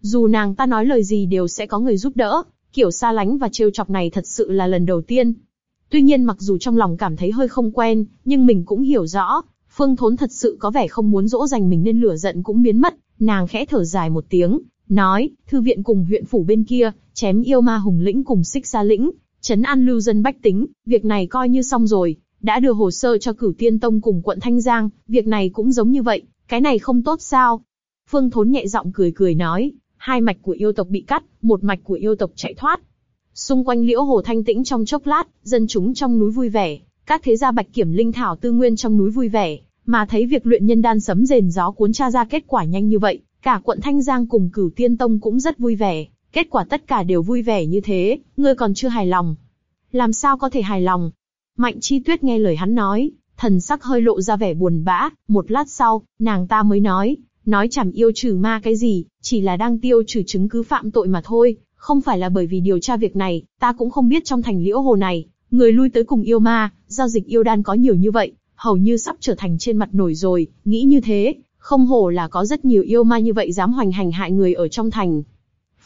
Dù nàng ta nói lời gì đều sẽ có người giúp đỡ, kiểu xa lánh và trêu chọc này thật sự là lần đầu tiên. Tuy nhiên mặc dù trong lòng cảm thấy hơi không quen, nhưng mình cũng hiểu rõ, Phương Thốn thật sự có vẻ không muốn dỗ dành mình nên lửa giận cũng biến mất. Nàng khẽ thở dài một tiếng, nói: thư viện cùng huyện phủ bên kia, chém yêu ma hùng lĩnh cùng xích xa lĩnh, chấn an lưu dân bách tính, việc này coi như xong rồi. Đã đưa hồ sơ cho cửu tiên tông cùng quận Thanh Giang, việc này cũng giống như vậy, cái này không tốt sao? Phương Thốn nhẹ giọng cười cười nói, hai mạch của yêu tộc bị cắt, một mạch của yêu tộc chạy thoát, Xung quanh liễu hồ thanh tĩnh trong chốc lát, dân chúng trong núi vui vẻ, các thế gia bạch kiểm linh thảo tư nguyên trong núi vui vẻ, mà thấy việc luyện nhân đan sấm rền gió cuốn tra ra kết quả nhanh như vậy, cả quận Thanh Giang cùng cửu tiên tông cũng rất vui vẻ, kết quả tất cả đều vui vẻ như thế, ngươi còn chưa hài lòng. Làm sao có thể hài lòng? Mạnh chi tuyết nghe lời hắn nói, thần sắc hơi lộ ra vẻ buồn bã, một lát sau, nàng ta mới nói, nói chẳng yêu trừ ma cái gì, chỉ là đang tiêu trừ chứng cứ phạm tội mà thôi, không phải là bởi vì điều tra việc này, ta cũng không biết trong thành liễu hồ này, người lui tới cùng yêu ma, giao dịch yêu đan có nhiều như vậy, hầu như sắp trở thành trên mặt nổi rồi, nghĩ như thế, không hổ là có rất nhiều yêu ma như vậy dám hoành hành hại người ở trong thành.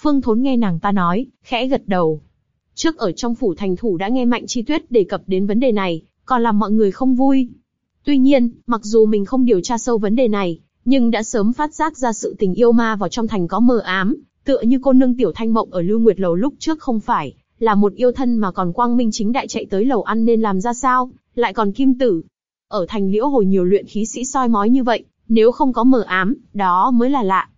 Phương Thốn nghe nàng ta nói, khẽ gật đầu. Trước ở trong phủ thành thủ đã nghe Mạnh Chi Tuyết đề cập đến vấn đề này, còn làm mọi người không vui. Tuy nhiên, mặc dù mình không điều tra sâu vấn đề này, nhưng đã sớm phát giác ra sự tình yêu ma vào trong thành có mờ ám, Tựa như cô nương tiểu thanh mộng ở Lưu Nguyệt lầu lúc trước không phải là một yêu thân mà còn quang minh chính đại chạy tới lầu ăn nên làm ra sao, lại còn kim tử. Ở thành liễu hồi nhiều luyện khí sĩ soi mói như vậy, nếu không có mờ ám, đó mới là lạ.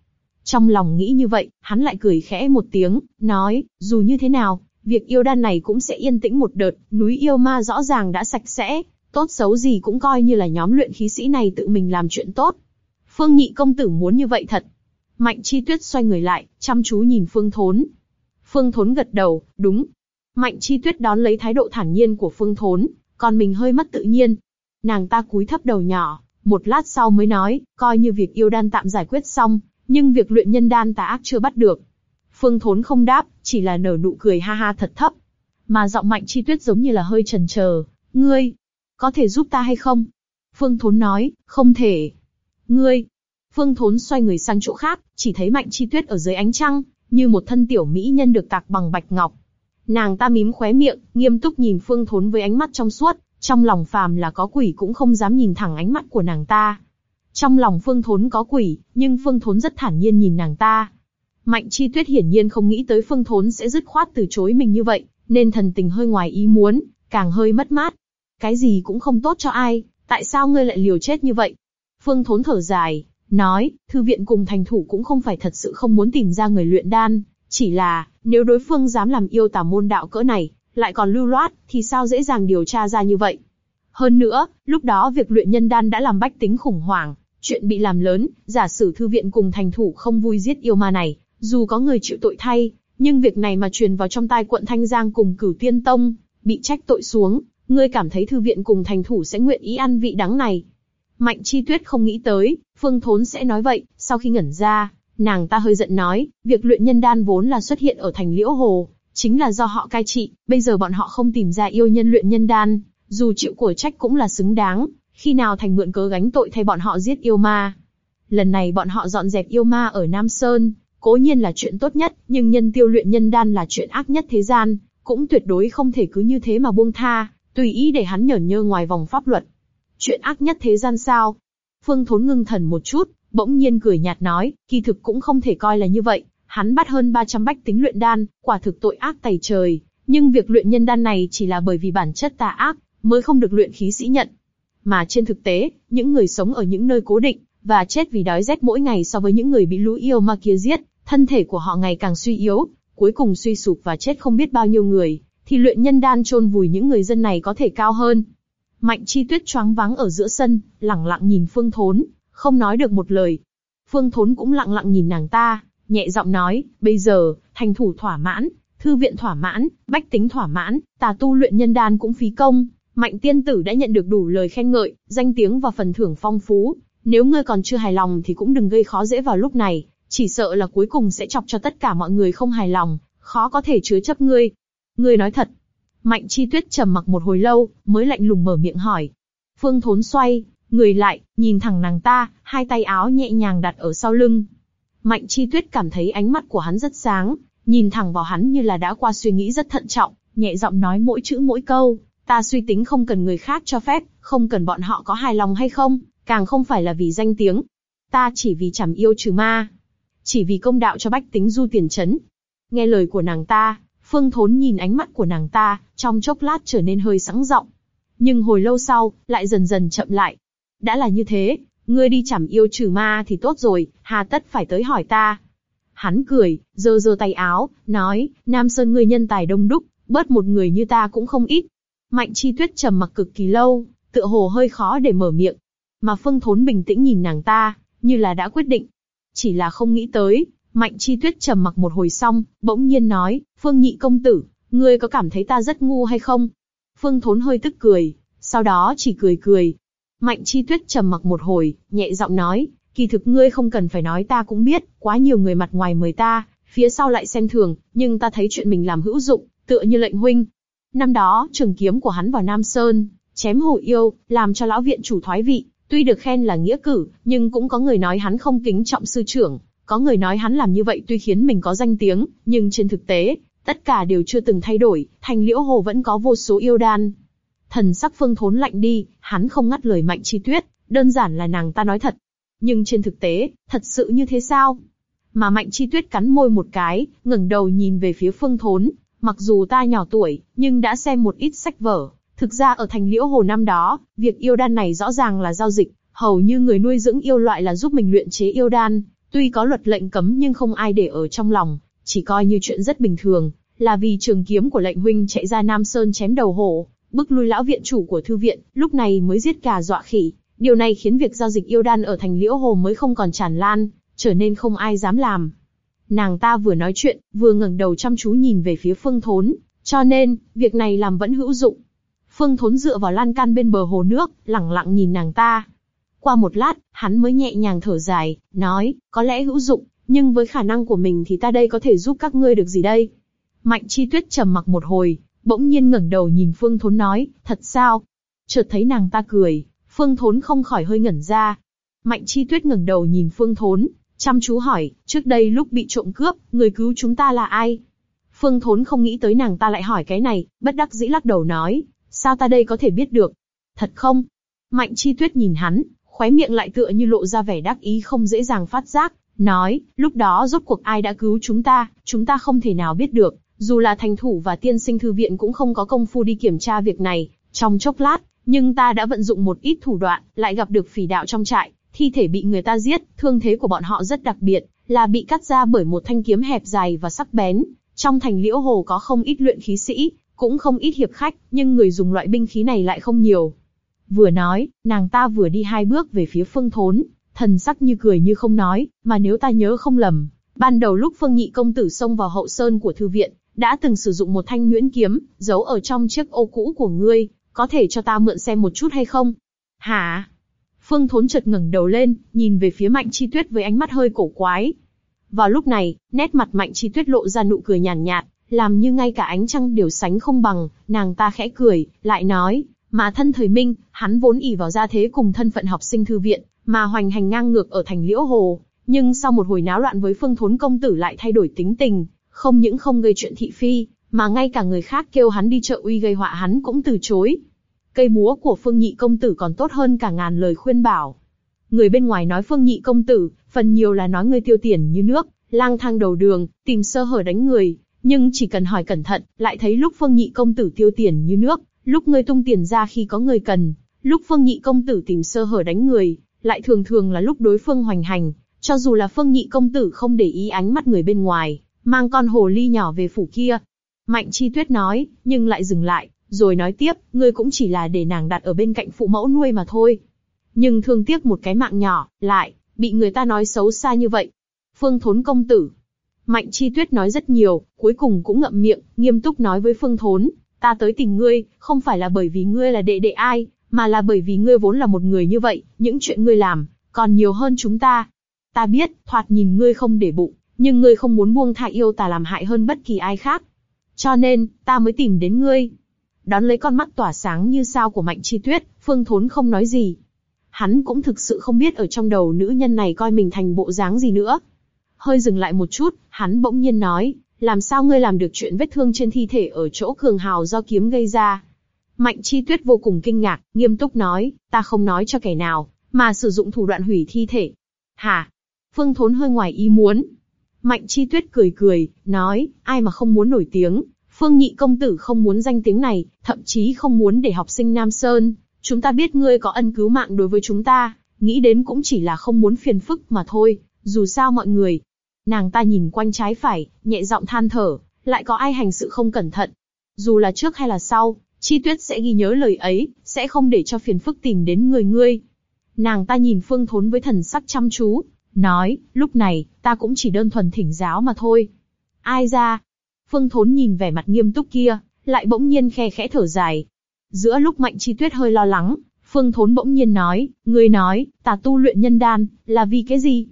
Trong lòng nghĩ như vậy, hắn lại cười khẽ một tiếng, nói, dù như thế nào, việc yêu đan này cũng sẽ yên tĩnh một đợt, núi yêu ma rõ ràng đã sạch sẽ, tốt xấu gì cũng coi như là nhóm luyện khí sĩ này tự mình làm chuyện tốt. Phương Nhị công tử muốn như vậy thật, Mạnh Chi Tuyết xoay người lại, chăm chú nhìn Phương Thốn. Phương Thốn gật đầu, đúng. Mạnh Chi Tuyết đón lấy thái độ thản nhiên của Phương Thốn, còn mình hơi mất tự nhiên. Nàng ta cúi thấp đầu nhỏ, một lát sau mới nói, coi như việc yêu đan tạm giải quyết xong, nhưng việc luyện nhân đan tà ác chưa bắt được. Phương Thốn không đáp, chỉ là nở nụ cười ha ha thật thấp. Mà giọng Mạnh Chi Tuyết giống như là hơi chần chờ. Ngươi, có thể giúp ta hay không? Phương Thốn nói, không thể. Ngươi. Phương Thốn xoay người sang chỗ khác, chỉ thấy Mạnh Chi Tuyết ở dưới ánh trăng, như một thân tiểu mỹ nhân được tạc bằng bạch ngọc. Nàng ta mím khóe miệng, nghiêm túc nhìn Phương Thốn với ánh mắt trong suốt, trong lòng phàm là có quỷ cũng không dám nhìn thẳng ánh mắt của nàng ta. Trong lòng Phương Thốn có quỷ, nhưng Phương Thốn rất thản nhiên nhìn nàng ta. Mạnh Chi Tuyết hiển nhiên không nghĩ tới Phương Thốn sẽ dứt khoát từ chối mình như vậy, nên thần tình hơi ngoài ý muốn, càng hơi mất mát. Cái gì cũng không tốt cho ai, tại sao ngươi lại liều chết như vậy? Phương Thốn thở dài, nói, thư viện cùng thành thủ cũng không phải thật sự không muốn tìm ra người luyện đan, chỉ là, nếu đối phương dám làm yêu tà môn đạo cỡ này, lại còn lưu loát, thì sao dễ dàng điều tra ra như vậy? Hơn nữa, lúc đó việc luyện nhân đan đã làm bách tính khủng hoảng, chuyện bị làm lớn, giả sử thư viện cùng thành thủ không vui giết yêu ma này, dù có người chịu tội thay, nhưng việc này mà truyền vào trong tai quận Thanh Giang cùng cửu tiên tông, bị trách tội xuống, ngươi cảm thấy thư viện cùng thành thủ sẽ nguyện ý ăn vị đắng này. Mạnh chi tuyết không nghĩ tới, phương thốn sẽ nói vậy, sau khi ngẩn ra, nàng ta hơi giận nói, việc luyện nhân đan vốn là xuất hiện ở thành liễu hồ, chính là do họ cai trị, bây giờ bọn họ không tìm ra yêu nhân luyện nhân đan, dù chịu của trách cũng là xứng đáng, khi nào thành mượn cớ gánh tội thay bọn họ giết yêu ma. Lần này bọn họ dọn dẹp yêu ma ở Nam Sơn, cố nhiên là chuyện tốt nhất, nhưng nhân tiêu luyện nhân đan là chuyện ác nhất thế gian, cũng tuyệt đối không thể cứ như thế mà buông tha, tùy ý để hắn nhởn nhơ ngoài vòng pháp luật. Chuyện ác nhất thế gian sao? Phương Thốn ngưng thần một chút, bỗng nhiên cười nhạt nói, kỳ thực cũng không thể coi là như vậy, hắn bắt hơn 300 bách tính luyện đan, quả thực tội ác tày trời, nhưng việc luyện nhân đan này chỉ là bởi vì bản chất tà ác, mới không được luyện khí sĩ nhận. Mà trên thực tế, những người sống ở những nơi cố định, và chết vì đói rét mỗi ngày so với những người bị lũ yêu ma kia giết, thân thể của họ ngày càng suy yếu, cuối cùng suy sụp và chết không biết bao nhiêu người, thì luyện nhân đan chôn vùi những người dân này có thể cao hơn. Mạnh Chi Tuyết choáng váng ở giữa sân, lặng lặng nhìn Phương Thốn, không nói được một lời. Phương Thốn cũng lặng lặng nhìn nàng ta, nhẹ giọng nói, bây giờ, thành thủ thỏa mãn, thư viện thỏa mãn, bách tính thỏa mãn, tà tu luyện nhân đan cũng phí công, mạnh tiên tử đã nhận được đủ lời khen ngợi, danh tiếng và phần thưởng phong phú. Nếu ngươi còn chưa hài lòng thì cũng đừng gây khó dễ vào lúc này, chỉ sợ là cuối cùng sẽ chọc cho tất cả mọi người không hài lòng, khó có thể chứa chấp ngươi. Ngươi nói thật. Mạnh chi tuyết trầm mặc một hồi lâu, mới lạnh lùng mở miệng hỏi. Phương Thốn xoay, người lại, nhìn thẳng nàng ta, hai tay áo nhẹ nhàng đặt ở sau lưng, Mạnh Chi Tuyết cảm thấy ánh mắt của hắn rất sáng, nhìn thẳng vào hắn như là đã qua suy nghĩ rất thận trọng, nhẹ giọng nói mỗi chữ mỗi câu, ta suy tính không cần người khác cho phép, không cần bọn họ có hài lòng hay không, càng không phải là vì danh tiếng. Ta chỉ vì chẳng yêu trừ ma, chỉ vì công đạo cho bách tính du tiền chấn. Nghe lời của nàng ta, Phương Thốn nhìn ánh mắt của nàng ta, trong chốc lát trở nên hơi sáng giọng, nhưng hồi lâu sau, lại dần dần chậm lại. đã là như thế, Ngươi đi chảm yêu trừ ma thì tốt rồi, hà tất phải tới hỏi ta. Hắn cười, giơ giơ tay áo, nói, Nam Sơn ngươi nhân tài đông đúc, bớt một người như ta cũng không ít. Mạnh chi tuyết trầm mặc cực kỳ lâu, tựa hồ hơi khó để mở miệng. Mà Phương Thốn bình tĩnh nhìn nàng ta, như là đã quyết định. Chỉ là không nghĩ tới, Mạnh chi tuyết trầm mặc một hồi xong, bỗng nhiên nói, Phương nhị công tử, ngươi có cảm thấy ta rất ngu hay không? Phương Thốn hơi tức cười, sau đó chỉ cười cười, Mạnh Chi Tuyết trầm mặc một hồi, nhẹ giọng nói, kỳ thực ngươi không cần phải nói ta cũng biết, quá nhiều người mặt ngoài mời ta, phía sau lại xem thường, nhưng ta thấy chuyện mình làm hữu dụng, tựa như lệnh huynh. Năm đó, trường kiếm của hắn vào Nam Sơn, chém hổ yêu, làm cho lão viện chủ thoái vị, tuy được khen là nghĩa cử, nhưng cũng có người nói hắn không kính trọng sư trưởng, có người nói hắn làm như vậy tuy khiến mình có danh tiếng, nhưng trên thực tế, tất cả đều chưa từng thay đổi, thành liễu hồ vẫn có vô số yêu đan, Thần sắc Phương Thốn lạnh đi, hắn không ngắt lời Mạnh Chi Tuyết, đơn giản là nàng ta nói thật. Nhưng trên thực tế, thật sự như thế sao? Mà Mạnh Chi Tuyết cắn môi một cái, ngẩng đầu nhìn về phía Phương Thốn. Mặc dù ta nhỏ tuổi, nhưng đã xem một ít sách vở. Thực ra ở thành liễu hồ năm đó, việc yêu đan này rõ ràng là giao dịch, hầu như người nuôi dưỡng yêu loại là giúp mình luyện chế yêu đan. Tuy có luật lệnh cấm nhưng không ai để ở trong lòng, chỉ coi như chuyện rất bình thường, là vì trường kiếm của lệnh huynh chạy ra Nam Sơn chém đầu hổ, bức lui lão viện chủ của thư viện, lúc này mới giết cả dọa khỉ. Điều này khiến việc giao dịch yêu đan ở thành liễu hồ mới không còn tràn lan, trở nên không ai dám làm. Nàng ta vừa nói chuyện, vừa ngẩng đầu chăm chú nhìn về phía phương thốn, cho nên, việc này làm vẫn hữu dụng. Phương Thốn dựa vào lan can bên bờ hồ nước, lặng lặng nhìn nàng ta. Qua một lát, hắn mới nhẹ nhàng thở dài, nói, có lẽ hữu dụng, nhưng với khả năng của mình thì ta đây có thể giúp các ngươi được gì đây? Mạnh Chi Tuyết trầm mặc một hồi, bỗng nhiên ngẩng đầu nhìn Phương Thốn nói, thật sao? Chợt thấy nàng ta cười, Phương Thốn không khỏi hơi ngẩn ra. Mạnh Chi Tuyết ngẩng đầu nhìn Phương Thốn, chăm chú hỏi, trước đây lúc bị trộm cướp, người cứu chúng ta là ai? Phương Thốn không nghĩ tới nàng ta lại hỏi cái này, bất đắc dĩ lắc đầu nói, sao ta đây có thể biết được? Thật không? Mạnh Chi Tuyết nhìn hắn, khóe miệng lại tựa như lộ ra vẻ đắc ý không dễ dàng phát giác, nói, lúc đó rốt cuộc ai đã cứu chúng ta, chúng ta không thể nào biết được, dù là thành thủ và tiên sinh thư viện cũng không có công phu đi kiểm tra việc này, trong chốc lát, nhưng ta đã vận dụng một ít thủ đoạn, lại gặp được phỉ đạo trong trại, thi thể bị người ta giết, thương thế của bọn họ rất đặc biệt, là bị cắt ra bởi một thanh kiếm hẹp dài và sắc bén. Trong thành liễu hồ có không ít luyện khí sĩ, cũng không ít hiệp khách, nhưng người dùng loại binh khí này lại không nhiều. Vừa nói, nàng ta vừa đi hai bước về phía phương thốn, thần sắc như cười như không nói, mà nếu ta nhớ không lầm, ban đầu lúc phương nhị công tử xông vào hậu sơn của thư viện, đã từng sử dụng một thanh nhuyễn kiếm, giấu ở trong chiếc ô cũ của ngươi, có thể cho ta mượn xem một chút hay không? Hả? Phương Thốn chợt ngẩng đầu lên, nhìn về phía Mạnh Chi Tuyết với ánh mắt hơi cổ quái. Vào lúc này, nét mặt Mạnh Chi Tuyết lộ ra nụ cười nhàn nhạt, nhạt, làm như ngay cả ánh trăng đều sánh không bằng. Nàng ta khẽ cười, lại nói, mà thân thời minh, hắn vốn ỉ vào gia thế cùng thân phận học sinh thư viện, mà hoành hành ngang ngược ở thành liễu hồ. Nhưng sau một hồi náo loạn với Phương Thốn công tử lại thay đổi tính tình, không những không gây chuyện thị phi, mà ngay cả người khác kêu hắn đi chợ uy gây họa hắn cũng từ chối. Cây búa của Phương Nhị công tử còn tốt hơn cả ngàn lời khuyên bảo. Người bên ngoài nói Phương Nhị công tử, phần nhiều là nói người tiêu tiền như nước, lang thang đầu đường, tìm sơ hở đánh người, nhưng chỉ cần hỏi cẩn thận, lại thấy lúc Phương Nhị công tử tiêu tiền như nước, lúc người tung tiền ra khi có người cần, lúc Phương Nhị công tử tìm sơ hở đánh người, lại thường thường là lúc đối phương hoành hành, cho dù là Phương Nhị công tử không để ý ánh mắt người bên ngoài, mang con hồ ly nhỏ về phủ kia. Mạnh Chi Tuyết nói, nhưng lại dừng lại, rồi nói tiếp, ngươi cũng chỉ là để nàng đặt ở bên cạnh phụ mẫu nuôi mà thôi. Nhưng thương tiếc một cái mạng nhỏ, lại, bị người ta nói xấu xa như vậy. Phương Thốn công tử. Mạnh Chi Tuyết nói rất nhiều, cuối cùng cũng ngậm miệng, nghiêm túc nói với Phương Thốn, ta tới tìm ngươi, không phải là bởi vì ngươi là đệ đệ ai, mà là bởi vì ngươi vốn là một người như vậy, những chuyện ngươi làm, còn nhiều hơn chúng ta. Ta biết, thoạt nhìn ngươi không để bụng, nhưng ngươi không muốn buông tha yêu ta làm hại hơn bất kỳ ai khác. Cho nên, ta mới tìm đến ngươi. Đón lấy con mắt tỏa sáng như sao của Mạnh Chi Tuyết, Phương Thốn không nói gì. Hắn cũng thực sự không biết ở trong đầu nữ nhân này coi mình thành bộ dáng gì nữa. Hơi dừng lại một chút, hắn bỗng nhiên nói, làm sao ngươi làm được chuyện vết thương trên thi thể ở chỗ cường hào do kiếm gây ra? Mạnh Chi Tuyết vô cùng kinh ngạc, nghiêm túc nói, ta không nói cho kẻ nào, mà sử dụng thủ đoạn hủy thi thể. Hả? Phương Thốn hơi ngoài ý muốn, Mạnh Chi Tuyết cười cười, nói, ai mà không muốn nổi tiếng, Phương Nhị công tử không muốn danh tiếng này, thậm chí không muốn để học sinh Nam Sơn. Chúng ta biết ngươi có ân cứu mạng đối với chúng ta, nghĩ đến cũng chỉ là không muốn phiền phức mà thôi, dù sao mọi người. Nàng ta nhìn quanh trái phải, nhẹ giọng than thở, lại có ai hành sự không cẩn thận. Dù là trước hay là sau, Chi Tuyết sẽ ghi nhớ lời ấy, sẽ không để cho phiền phức tìm đến người ngươi. Nàng ta nhìn Phương Thốn với thần sắc chăm chú, nói, lúc này, ta cũng chỉ đơn thuần thỉnh giáo mà thôi. Ai ra? Phương Thốn nhìn vẻ mặt nghiêm túc kia, lại bỗng nhiên khe khẽ thở dài. Giữa lúc Mạnh Chi Tuyết hơi lo lắng, Phương Thốn bỗng nhiên nói, ngươi nói, ta tu luyện nhân đan, là vì cái gì?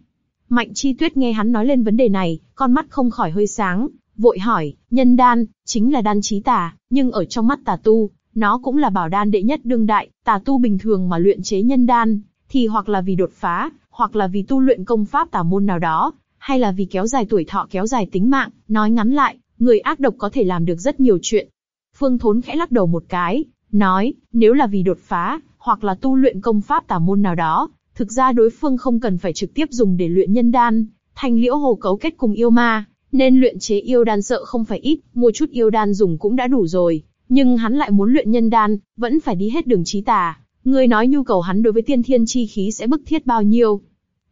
Mạnh Chi Tuyết nghe hắn nói lên vấn đề này, con mắt không khỏi hơi sáng, vội hỏi, nhân đan, chính là đan trí tà, nhưng ở trong mắt tà tu, nó cũng là bảo đan đệ nhất đương đại, tà tu bình thường mà luyện chế nhân đan, thì hoặc là vì đột phá, hoặc là vì tu luyện công pháp tà môn nào đó, hay là vì kéo dài tuổi thọ kéo dài tính mạng, nói ngắn lại, người ác độc có thể làm được rất nhiều chuyện. Phương Thốn khẽ lắc đầu một cái, nói, nếu là vì đột phá, hoặc là tu luyện công pháp tà môn nào đó, thực ra đối phương không cần phải trực tiếp dùng để luyện nhân đan, thành liễu hồ cấu kết cùng yêu ma, nên luyện chế yêu đan sợ không phải ít, mua chút yêu đan dùng cũng đã đủ rồi, nhưng hắn lại muốn luyện nhân đan, vẫn phải đi hết đường trí tà, Ngươi nói nhu cầu hắn đối với tiên thiên chi khí sẽ bức thiết bao nhiêu?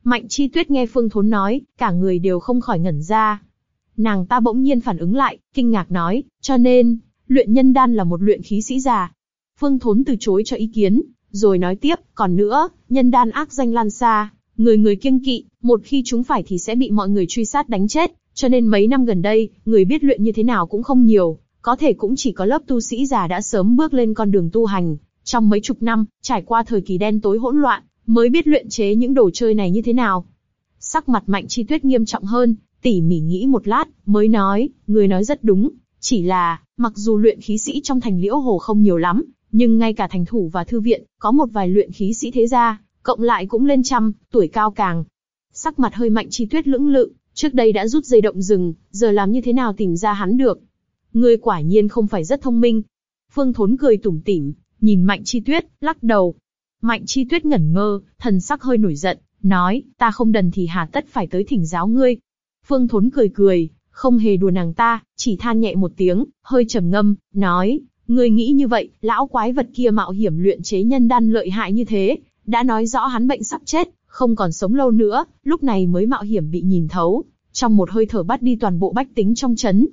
Mạnh chi tuyết nghe Phương Thốn nói, cả người đều không khỏi ngẩn ra. Nàng ta bỗng nhiên phản ứng lại, kinh ngạc nói, cho nên, luyện nhân đan là một luyện khí sĩ già. Phương Thốn từ chối cho ý kiến, rồi nói tiếp, còn nữa, nhân đan ác danh lan xa, người người kiêng kỵ, một khi chúng phải thì sẽ bị mọi người truy sát đánh chết, cho nên mấy năm gần đây, người biết luyện như thế nào cũng không nhiều, có thể cũng chỉ có lớp tu sĩ già đã sớm bước lên con đường tu hành, trong mấy chục năm, trải qua thời kỳ đen tối hỗn loạn, mới biết luyện chế những đồ chơi này như thế nào. Sắc mặt Mạnh Chi Tuyết nghiêm trọng hơn, tỉ mỉ nghĩ một lát, mới nói, người nói rất đúng, chỉ là, mặc dù luyện khí sĩ trong thành liễu hồ không nhiều lắm, nhưng ngay cả thành thủ và thư viện, có một vài luyện khí sĩ thế gia, cộng lại cũng lên trăm, tuổi cao càng. Sắc mặt hơi Mạnh Chi Tuyết lưỡng lự, trước đây đã rút dây động rừng, giờ làm như thế nào tìm ra hắn được. Ngươi quả nhiên không phải rất thông minh. Phương Thốn cười tủm tỉm, nhìn Mạnh Chi Tuyết, lắc đầu. Mạnh Chi Tuyết ngẩn ngơ, thần sắc hơi nổi giận, nói, ta không đần thì hà tất phải tới thỉnh giáo ngươi. Phương Thốn cười cười, không hề đùa nàng ta, chỉ than nhẹ một tiếng, hơi trầm ngâm, nói, ngươi nghĩ như vậy, lão quái vật kia mạo hiểm luyện chế nhân đan lợi hại như thế, đã nói rõ hắn bệnh sắp chết, không còn sống lâu nữa, lúc này mới mạo hiểm bị nhìn thấu, trong một hơi thở bắt đi toàn bộ bách tính trong chấn.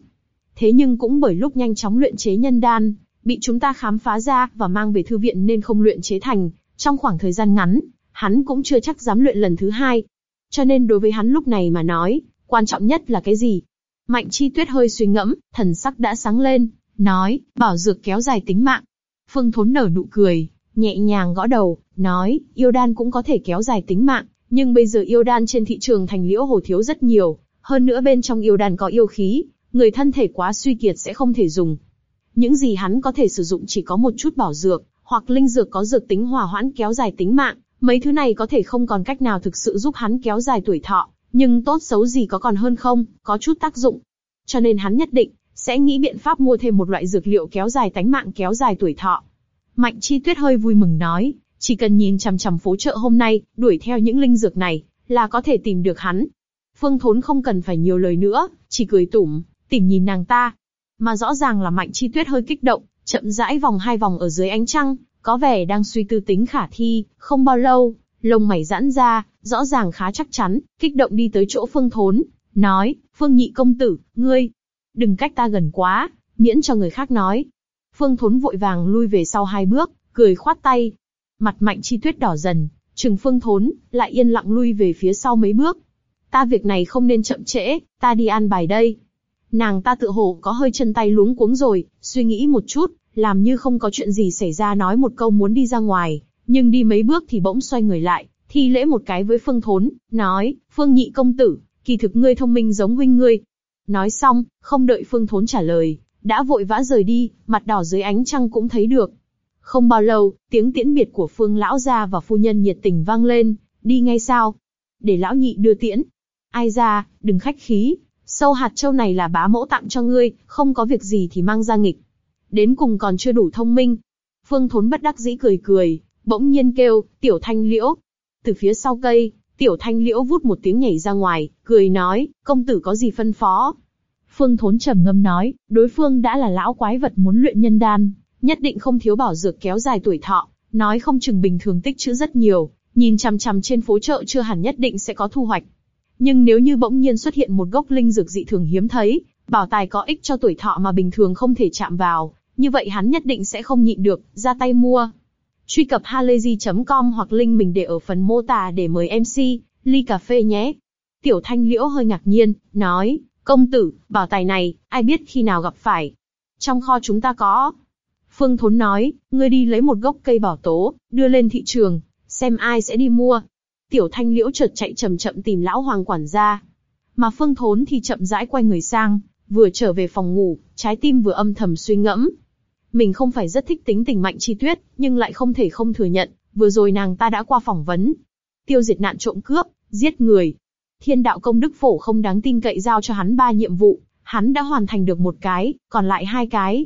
Thế nhưng cũng bởi lúc nhanh chóng luyện chế nhân đan, bị chúng ta khám phá ra và mang về thư viện nên không luyện chế thành, trong khoảng thời gian ngắn, hắn cũng chưa chắc dám luyện lần thứ hai. Cho nên đối với hắn lúc này mà nói, quan trọng nhất là cái gì? Mạnh chi tuyết hơi suy ngẫm, thần sắc đã sáng lên, nói, bảo dược kéo dài tính mạng. Phương Thốn nở nụ cười, nhẹ nhàng gõ đầu, nói, yêu đan cũng có thể kéo dài tính mạng, nhưng bây giờ yêu đan trên thị trường thành liễu hồ thiếu rất nhiều, hơn nữa bên trong yêu đan có yêu khí, người thân thể quá suy kiệt sẽ không thể dùng. Những gì hắn có thể sử dụng chỉ có một chút bảo dược, hoặc linh dược có dược tính hòa hoãn kéo dài tính mạng, mấy thứ này có thể không còn cách nào thực sự giúp hắn kéo dài tuổi thọ, nhưng tốt xấu gì có còn hơn không, có chút tác dụng. Cho nên hắn nhất định sẽ nghĩ biện pháp mua thêm một loại dược liệu kéo dài tánh mạng kéo dài tuổi thọ. Mạnh Chi Tuyết hơi vui mừng nói, chỉ cần nhìn chằm chằm phố chợ hôm nay, đuổi theo những linh dược này, là có thể tìm được hắn. Phương Thốn không cần phải nhiều lời nữa, chỉ cười tủm, tỉnh nhìn nàng ta. Mà rõ ràng là Mạnh Chi Tuyết hơi kích động, chậm rãi vòng hai vòng ở dưới ánh trăng, có vẻ đang suy tư tính khả thi. Không bao lâu, lông mày giãn ra, rõ ràng khá chắc chắn, kích động đi tới chỗ Phương Thốn, nói: Phương Nhị công tử, ngươi đừng cách ta gần quá, miễn cho người khác nói. Phương Thốn vội vàng lui về sau hai bước, cười khoát tay. Mặt Mạnh Chi Tuyết đỏ dần, Trừng Phương Thốn lại yên lặng lui về phía sau mấy bước. Ta việc này không nên chậm trễ, ta đi an bài đây. Nàng ta tự hồ có hơi chân tay luống cuống rồi, suy nghĩ một chút, làm như không có chuyện gì xảy ra nói một câu muốn đi ra ngoài, nhưng đi mấy bước thì bỗng xoay người lại, thi lễ một cái với Phương Thốn, nói, Phương Nhị công tử, kỳ thực ngươi thông minh giống huynh ngươi. Nói xong, không đợi Phương Thốn trả lời, đã vội vã rời đi, mặt đỏ dưới ánh trăng cũng thấy được. Không bao lâu, tiếng tiễn biệt của Phương lão gia và phu nhân nhiệt tình vang lên, đi ngay sao? Để lão nhị đưa tiễn. Ai ra, đừng khách khí, sâu hạt châu này là bá mẫu tặng cho ngươi, không có việc gì thì mang ra nghịch. Đến cùng còn chưa đủ thông minh. Phương Thốn bất đắc dĩ cười cười, bỗng nhiên kêu, tiểu thanh liễu. Từ phía sau cây, tiểu thanh liễu vút một tiếng nhảy ra ngoài, cười nói, công tử có gì phân phó? Phương Thốn trầm ngâm nói, đối phương đã là lão quái vật muốn luyện nhân đan, nhất định không thiếu bảo dược kéo dài tuổi thọ, nói không chừng bình thường tích trữ rất nhiều, nhìn chằm chằm trên phố chợ chưa hẳn nhất định sẽ có thu hoạch. Nhưng nếu như bỗng nhiên xuất hiện một gốc linh dược dị thường hiếm thấy, bảo tài có ích cho tuổi thọ mà bình thường không thể chạm vào, như vậy hắn nhất định sẽ không nhịn được, ra tay mua. Truy cập halayzi.com hoặc link mình để ở phần mô tả để mời MC, ly cà phê nhé. Tiểu Thanh Liễu hơi ngạc nhiên, nói, công tử, bảo tài này, ai biết khi nào gặp phải. Trong kho chúng ta có. Phương Thốn nói, ngươi đi lấy một gốc cây bảo tố, đưa lên thị trường, xem ai sẽ đi mua. Tiểu Thanh Liễu chợt chạy chậm chậm tìm lão hoàng quản gia. Mà Phương Thốn thì chậm rãi quay người sang, vừa trở về phòng ngủ, trái tim vừa âm thầm suy ngẫm. Mình không phải rất thích tính tình mạnh chi tuyết, nhưng lại không thể không thừa nhận, vừa rồi nàng ta đã qua phỏng vấn. Tiêu diệt nạn trộm cướp, giết người. Thiên đạo công đức phổ không đáng tin cậy giao cho hắn ba nhiệm vụ, hắn đã hoàn thành được một cái, còn lại hai cái.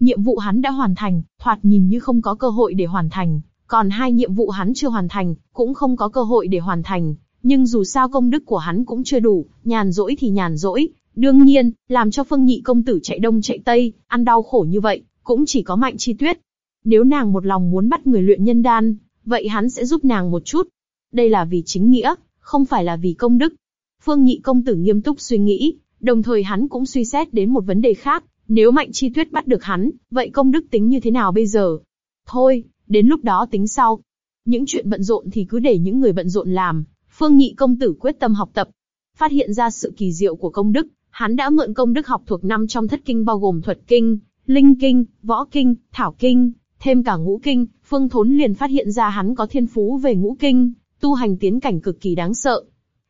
Nhiệm vụ hắn đã hoàn thành, thoạt nhìn như không có cơ hội để hoàn thành, còn hai nhiệm vụ hắn chưa hoàn thành, cũng không có cơ hội để hoàn thành. Nhưng dù sao công đức của hắn cũng chưa đủ, nhàn rỗi thì nhàn rỗi, đương nhiên, làm cho Phương Nhị công tử chạy đông chạy tây, ăn đau khổ như vậy, cũng chỉ có Mạnh Chi Tuyết. Nếu nàng một lòng muốn bắt người luyện nhân đan, vậy hắn sẽ giúp nàng một chút. Đây là vì chính nghĩa, không phải là vì công đức. Phương Nhị công tử nghiêm túc suy nghĩ, đồng thời hắn cũng suy xét đến một vấn đề khác, nếu Mạnh Chi Tuyết bắt được hắn, vậy công đức tính như thế nào bây giờ? Thôi, đến lúc đó tính sau. Những chuyện bận rộn thì cứ để những người bận rộn làm. Phương Nhị công tử quyết tâm học tập, phát hiện ra sự kỳ diệu của công đức, Hắn đã mượn công đức học thuộc năm trong thất kinh bao gồm thuật kinh, linh kinh, võ kinh, thảo kinh, thêm cả ngũ kinh, Phương Thốn liền phát hiện ra hắn có thiên phú về ngũ kinh, tu hành tiến cảnh cực kỳ đáng sợ.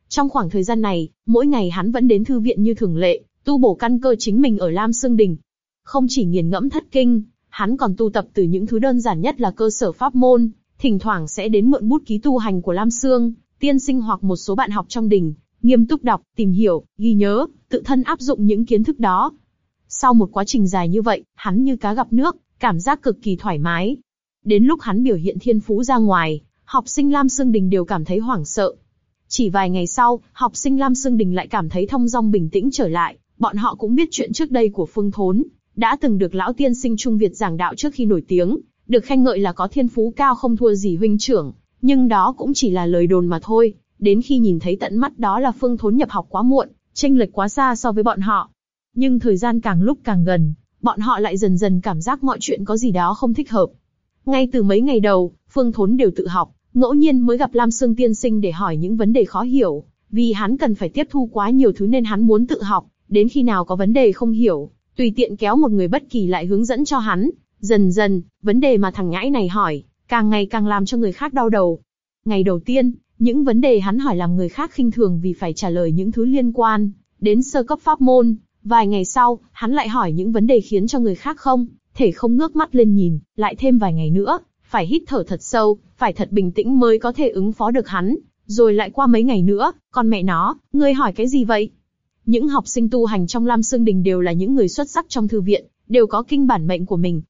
Trong khoảng thời gian này, mỗi ngày hắn vẫn đến thư viện như thường lệ, tu bổ căn cơ chính mình ở Lam Sương Đình. Không chỉ nghiền ngẫm thất kinh, hắn còn tu tập từ những thứ đơn giản nhất là cơ sở pháp môn, thỉnh thoảng sẽ đến mượn bút ký tu hành của Lam Sương, tiên sinh hoặc một số bạn học trong đình, nghiêm túc đọc, tìm hiểu, ghi nhớ, tự thân áp dụng những kiến thức đó. Sau một quá trình dài như vậy, hắn như cá gặp nước, cảm giác cực kỳ thoải mái. Đến lúc hắn biểu hiện thiên phú ra ngoài, học sinh Lam Sương Đình đều cảm thấy hoảng sợ. Chỉ vài ngày sau, học sinh Lam Sương Đình lại cảm thấy thông dong bình tĩnh trở lại, bọn họ cũng biết chuyện trước đây của Phương Thốn, đã từng được lão tiên sinh Trung Việt giảng đạo trước khi nổi tiếng, được khen ngợi là có thiên phú cao không thua gì huynh trưởng, nhưng đó cũng chỉ là lời đồn mà thôi. Đến khi nhìn thấy tận mắt đó là Phương Thốn nhập học quá muộn, tranh lệch quá xa so với bọn họ. Nhưng thời gian càng lúc càng gần, bọn họ lại dần dần cảm giác mọi chuyện có gì đó không thích hợp. Ngay từ mấy ngày đầu, Phương Thốn đều tự học, ngẫu nhiên mới gặp Lam Sương Tiên Sinh để hỏi những vấn đề khó hiểu, vì hắn cần phải tiếp thu quá nhiều thứ nên hắn muốn tự học, đến khi nào có vấn đề không hiểu, tùy tiện kéo một người bất kỳ lại hướng dẫn cho hắn. Dần dần, vấn đề mà thằng nhãi này hỏi, càng ngày càng làm cho người khác đau đầu. Ngày đầu tiên, những vấn đề hắn hỏi làm người khác khinh thường vì phải trả lời những thứ liên quan đến sơ cấp pháp môn. Vài ngày sau, hắn lại hỏi những vấn đề khiến cho người khác không thể không ngước mắt lên nhìn, lại thêm vài ngày nữa, phải hít thở thật sâu, phải thật bình tĩnh mới có thể ứng phó được hắn. Rồi lại qua mấy ngày nữa, con mẹ nó, ngươi hỏi cái gì vậy? Những học sinh tu hành trong Lam Sương Đình đều là những người xuất sắc trong thư viện, đều có kinh bản mệnh của mình.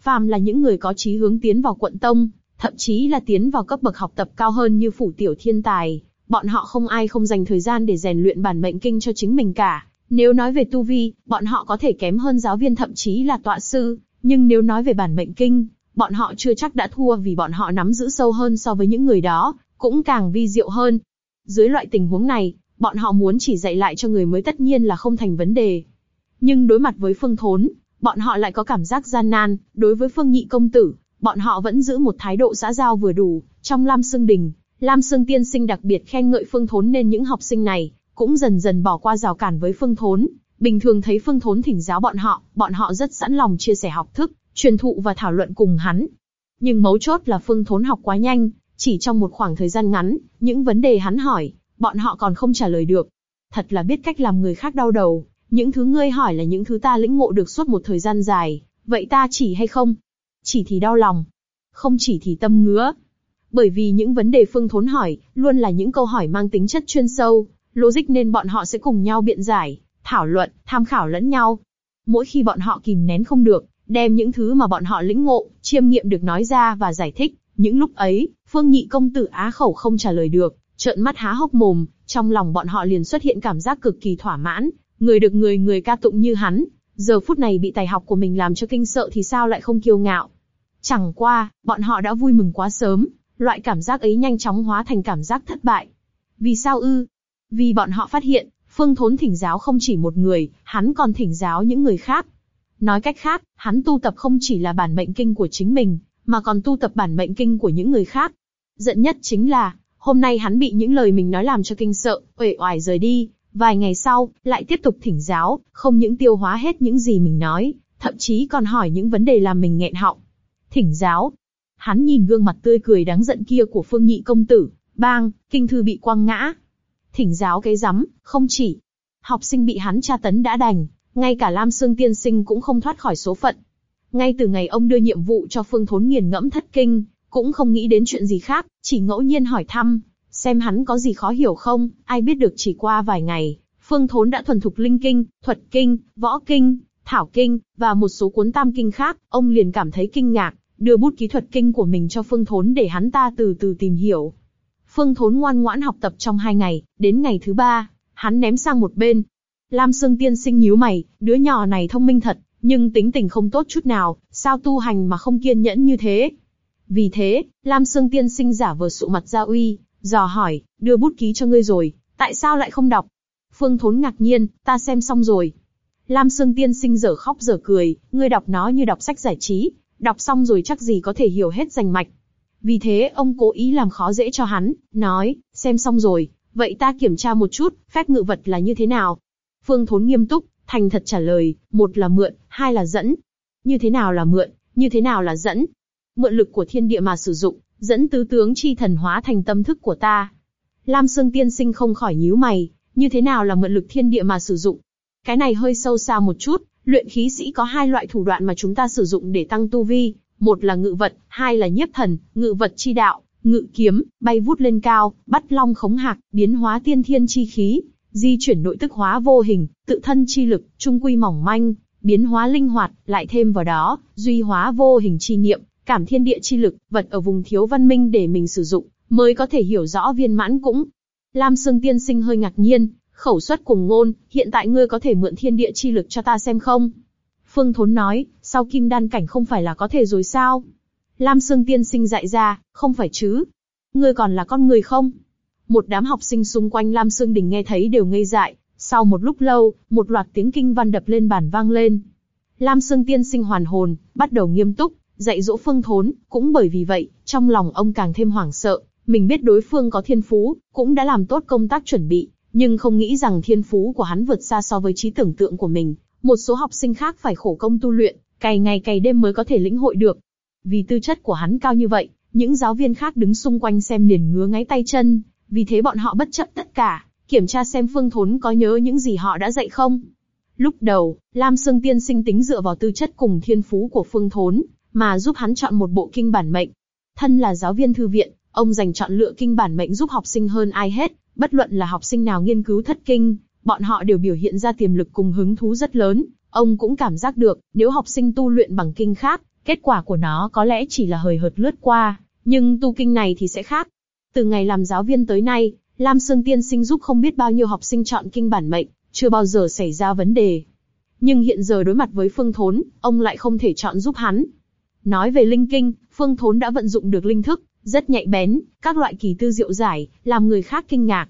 Phàm là những người có chí hướng tiến vào quận tông, thậm chí là tiến vào cấp bậc học tập cao hơn như phủ tiểu thiên tài, bọn họ không ai không dành thời gian để rèn luyện bản mệnh kinh cho chính mình cả. Nếu nói về tu vi, bọn họ có thể kém hơn giáo viên thậm chí là tọa sư, nhưng nếu nói về bản mệnh kinh, bọn họ chưa chắc đã thua vì bọn họ nắm giữ sâu hơn so với những người đó, cũng càng vi diệu hơn. Dưới loại tình huống này, bọn họ muốn chỉ dạy lại cho người mới tất nhiên là không thành vấn đề. Nhưng đối mặt với Phương Thốn, bọn họ lại có cảm giác gian nan, đối với Phương Nhị công tử, bọn họ vẫn giữ một thái độ xã giao vừa đủ. Trong Lam Sương Đình, Lam Sương Tiên Sinh đặc biệt khen ngợi Phương Thốn nên những học sinh này cũng dần dần bỏ qua rào cản với Phương Thốn. Bình thường thấy Phương Thốn thỉnh giáo bọn họ, bọn họ rất sẵn lòng chia sẻ học thức, truyền thụ và thảo luận cùng hắn. Nhưng mấu chốt là Phương Thốn học quá nhanh, chỉ trong một khoảng thời gian ngắn, những vấn đề hắn hỏi, bọn họ còn không trả lời được. Thật là biết cách làm người khác đau đầu. Những thứ ngươi hỏi là những thứ ta lĩnh ngộ được suốt một thời gian dài, vậy ta chỉ hay không? Chỉ thì đau lòng, không chỉ thì tâm ngứa. Bởi vì những vấn đề Phương Thốn hỏi, luôn là những câu hỏi mang tính chất chuyên sâu, logic nên bọn họ sẽ cùng nhau biện giải, thảo luận, tham khảo lẫn nhau. Mỗi khi bọn họ kìm nén không được, đem những thứ mà bọn họ lĩnh ngộ, chiêm nghiệm được nói ra và giải thích. Những lúc ấy, Phương Nhị công tử á khẩu không trả lời được, trợn mắt há hốc mồm, trong lòng bọn họ liền xuất hiện cảm giác cực kỳ thỏa mãn, người được người người ca tụng như hắn, giờ phút này bị tài học của mình làm cho kinh sợ thì sao lại không kiêu ngạo. Chẳng qua, bọn họ đã vui mừng quá sớm, loại cảm giác ấy nhanh chóng hóa thành cảm giác thất bại. Vì sao ư? Vì bọn họ phát hiện, Phương Thốn thỉnh giáo không chỉ một người, hắn còn thỉnh giáo những người khác. Nói cách khác, hắn tu tập không chỉ là bản mệnh kinh của chính mình, mà còn tu tập bản mệnh kinh của những người khác. Giận nhất chính là, hôm nay hắn bị những lời mình nói làm cho kinh sợ, uể oải rời đi. Vài ngày sau, lại tiếp tục thỉnh giáo, không những tiêu hóa hết những gì mình nói, thậm chí còn hỏi những vấn đề làm mình nghẹn họng. Thỉnh giáo. Hắn nhìn gương mặt tươi cười đáng giận kia của Phương Nhị công tử, bang, kinh thư bị quăng ngã. Thỉnh giáo cái rắm, không chỉ học sinh bị hắn tra tấn đã đành, ngay cả Lam Sương Tiên Sinh cũng không thoát khỏi số phận. Ngay từ ngày ông đưa nhiệm vụ cho Phương Thốn nghiền ngẫm thất kinh, cũng không nghĩ đến chuyện gì khác, chỉ ngẫu nhiên hỏi thăm, xem hắn có gì khó hiểu không, ai biết được chỉ qua vài ngày, Phương Thốn đã thuần thục linh kinh, thuật kinh, võ kinh, thảo kinh, và một số cuốn tam kinh khác, ông liền cảm thấy kinh ngạc, đưa bút ký thuật kinh của mình cho Phương Thốn để hắn ta từ từ tìm hiểu. Phương Thốn ngoan ngoãn học tập trong hai ngày, đến ngày thứ ba, hắn ném sang một bên. Lam Sương Tiên sinh nhíu mày, đứa nhỏ này thông minh thật, nhưng tính tình không tốt chút nào, sao tu hành mà không kiên nhẫn như thế? Vì thế, Lam Sương Tiên sinh giả vờ sụ mặt ra uy, dò hỏi, đưa bút ký cho ngươi rồi, tại sao lại không đọc? Phương Thốn ngạc nhiên, ta xem xong rồi. Lam Sương Tiên sinh dở khóc dở cười, ngươi đọc nó như đọc sách giải trí, đọc xong rồi chắc gì có thể hiểu hết rành mạch. Vì thế ông cố ý làm khó dễ cho hắn, nói, xem xong rồi, vậy ta kiểm tra một chút, phép ngự vật là như thế nào? Phương Thốn nghiêm túc, thành thật trả lời, một là mượn, hai là dẫn. Như thế nào là mượn, như thế nào là dẫn? Mượn lực của thiên địa mà sử dụng, dẫn tứ tướng chi thần hóa thành tâm thức của ta. Lam Sương Tiên Sinh không khỏi nhíu mày, như thế nào là mượn lực thiên địa mà sử dụng? Cái này hơi sâu xa một chút, luyện khí sĩ có hai loại thủ đoạn mà chúng ta sử dụng để tăng tu vi, một là ngự vật, hai là nhiếp thần, ngự vật chi đạo, ngự kiếm, bay vút lên cao, bắt long khống hạc, biến hóa tiên thiên chi khí, di chuyển nội tức hóa vô hình, tự thân chi lực, trung quy mỏng manh, biến hóa linh hoạt, lại thêm vào đó, duy hóa vô hình chi niệm, cảm thiên địa chi lực, vật ở vùng thiếu văn minh để mình sử dụng, mới có thể hiểu rõ viên mãn cũng. Lam Sương Tiên Sinh hơi ngạc nhiên, khẩu xuất cùng ngôn, hiện tại ngươi có thể mượn thiên địa chi lực cho ta xem không? Phương Thốn nói, sau kim đan cảnh không phải là có thể rồi sao? Lam Sương Tiên Sinh dạy ra, không phải chứ? Ngươi còn là con người không? Một đám học sinh xung quanh Lam Sương Đình nghe thấy đều ngây dại. Sau một lúc lâu, một loạt tiếng kinh văn đập lên bàn vang lên. Lam Sương Tiên Sinh hoàn hồn, bắt đầu nghiêm túc, dạy dỗ Phương Thốn. Cũng bởi vì vậy, trong lòng ông càng thêm hoảng sợ. Mình biết đối phương có thiên phú, cũng đã làm tốt công tác chuẩn bị, nhưng không nghĩ rằng thiên phú của hắn vượt xa so với trí tưởng tượng của mình. Một số học sinh khác phải khổ công tu luyện, cày ngày cày đêm mới có thể lĩnh hội được. Vì tư chất của hắn cao như vậy, những giáo viên khác đứng xung quanh xem liền ngứa ngáy tay chân, vì thế bọn họ bất chấp tất cả, kiểm tra xem Phương Thốn có nhớ những gì họ đã dạy không. Lúc đầu, Lam Sương Tiên sinh tính dựa vào tư chất cùng thiên phú của Phương Thốn, mà giúp hắn chọn một bộ kinh bản mệnh. Thân là giáo viên thư viện, ông dành chọn lựa kinh bản mệnh giúp học sinh hơn ai hết, bất luận là học sinh nào nghiên cứu thất kinh, bọn họ đều biểu hiện ra tiềm lực cùng hứng thú rất lớn. Ông cũng cảm giác được, nếu học sinh tu luyện bằng kinh khác, kết quả của nó có lẽ chỉ là hời hợt lướt qua, nhưng tu kinh này thì sẽ khác. Từ ngày làm giáo viên tới nay, Lam Sương Tiên Sinh giúp không biết bao nhiêu học sinh chọn kinh bản mệnh, chưa bao giờ xảy ra vấn đề. Nhưng hiện giờ đối mặt với Phương Thốn, ông lại không thể chọn giúp hắn. Nói về linh kinh, Phương Thốn đã vận dụng được linh thức, rất nhạy bén, các loại kỳ tư diệu giải, làm người khác kinh ngạc.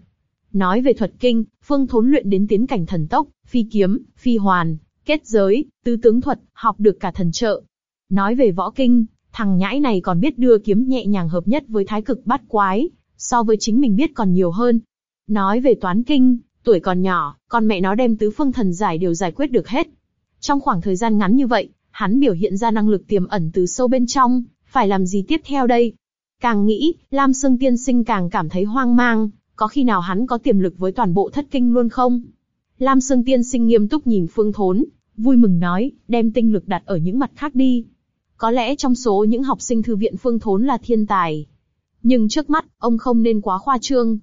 Nói về thuật kinh, Phương Thốn luyện đến tiến cảnh thần tốc, phi kiếm, phi hoàn, kết giới, tứ tướng thuật, học được cả thần trợ. Nói về võ kinh, thằng nhãi này còn biết đưa kiếm nhẹ nhàng hợp nhất với thái cực bát quái, so với chính mình biết còn nhiều hơn. Nói về toán kinh, tuổi còn nhỏ, con mẹ nó đem tứ phương thần giải đều giải quyết được hết. Trong khoảng thời gian ngắn như vậy, hắn biểu hiện ra năng lực tiềm ẩn từ sâu bên trong, phải làm gì tiếp theo đây? Càng nghĩ, Lam Sương Tiên Sinh càng cảm thấy hoang mang, có khi nào hắn có tiềm lực với toàn bộ thất kinh luôn không? Lam Sương Tiên Sinh nghiêm túc nhìn Phương Thốn, vui mừng nói, đem tinh lực đặt ở những mặt khác đi. Có lẽ trong số những học sinh thư viện Phương Thốn là thiên tài. Nhưng trước mắt, ông không nên quá khoa trương.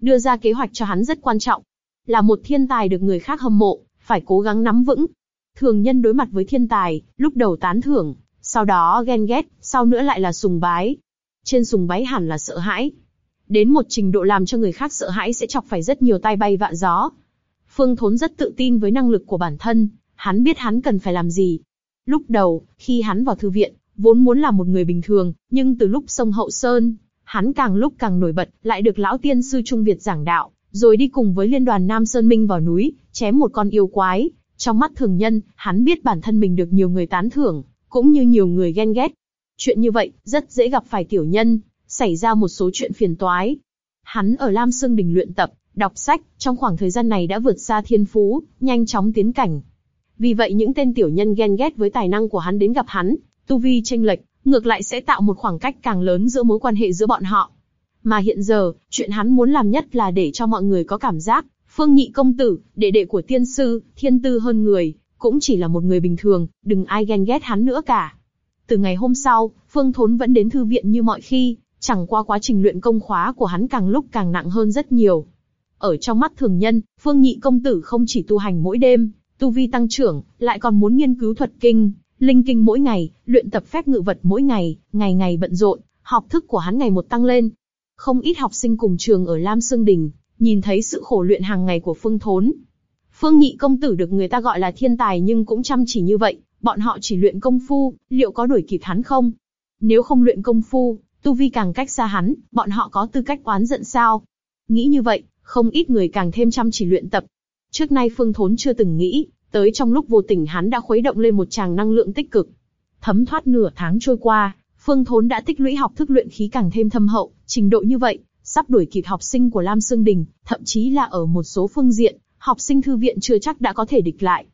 Đưa ra kế hoạch cho hắn rất quan trọng. Là một thiên tài được người khác hâm mộ, phải cố gắng nắm vững. Thường nhân đối mặt với thiên tài, lúc đầu tán thưởng, sau đó ghen ghét, sau nữa lại là sùng bái. Trên sùng bái hẳn là sợ hãi. Đến một trình độ làm cho người khác sợ hãi sẽ chọc phải rất nhiều tai bay vạ gió. Phương Thốn rất tự tin với năng lực của bản thân, hắn biết hắn cần phải làm gì. Lúc đầu, khi hắn vào thư viện, vốn muốn là một người bình thường, nhưng từ lúc sông Hậu Sơn, hắn càng lúc càng nổi bật, lại được lão tiên sư Trung Việt giảng đạo, rồi đi cùng với liên đoàn Nam Sơn Minh vào núi, chém một con yêu quái. Trong mắt thường nhân, hắn biết bản thân mình được nhiều người tán thưởng, cũng như nhiều người ghen ghét. Chuyện như vậy, rất dễ gặp phải tiểu nhân, xảy ra một số chuyện phiền toái. Hắn ở Lam Sương Đình luyện tập, đọc sách, trong khoảng thời gian này đã vượt xa thiên phú, nhanh chóng tiến cảnh. Vì vậy những tên tiểu nhân ghen ghét với tài năng của hắn đến gặp hắn, tu vi tranh lệch, ngược lại sẽ tạo một khoảng cách càng lớn giữa mối quan hệ giữa bọn họ. Mà hiện giờ, chuyện hắn muốn làm nhất là để cho mọi người có cảm giác, Phương Nhị công tử, đệ đệ của tiên sư, thiên tư hơn người, cũng chỉ là một người bình thường, đừng ai ghen ghét hắn nữa cả. Từ ngày hôm sau, Phương Thốn vẫn đến thư viện như mọi khi, chẳng qua quá trình luyện công khóa của hắn càng lúc càng nặng hơn rất nhiều. Ở trong mắt thường nhân, Phương Nhị công tử không chỉ tu hành mỗi đêm, tu vi tăng trưởng, lại còn muốn nghiên cứu thuật kinh, linh kinh mỗi ngày, luyện tập phép ngự vật mỗi ngày, ngày ngày bận rộn, học thức của hắn ngày một tăng lên. Không ít học sinh cùng trường ở Lam Sương Đình, nhìn thấy sự khổ luyện hàng ngày của Phương Thốn. Phương Nhị công tử được người ta gọi là thiên tài nhưng cũng chăm chỉ như vậy, bọn họ chỉ luyện công phu, liệu có đuổi kịp hắn không? Nếu không luyện công phu, tu vi càng cách xa hắn, bọn họ có tư cách oán giận sao? Nghĩ như vậy, không ít người càng thêm chăm chỉ luyện tập. Trước nay Phương Thốn chưa từng nghĩ, tới trong lúc vô tình hắn đã khuấy động lên một tràng năng lượng tích cực. Thấm thoát nửa tháng trôi qua, Phương Thốn đã tích lũy học thức luyện khí càng thêm thâm hậu, trình độ như vậy, sắp đuổi kịp học sinh của Lam Sương Đình, thậm chí là ở một số phương diện, học sinh thư viện chưa chắc đã có thể địch lại.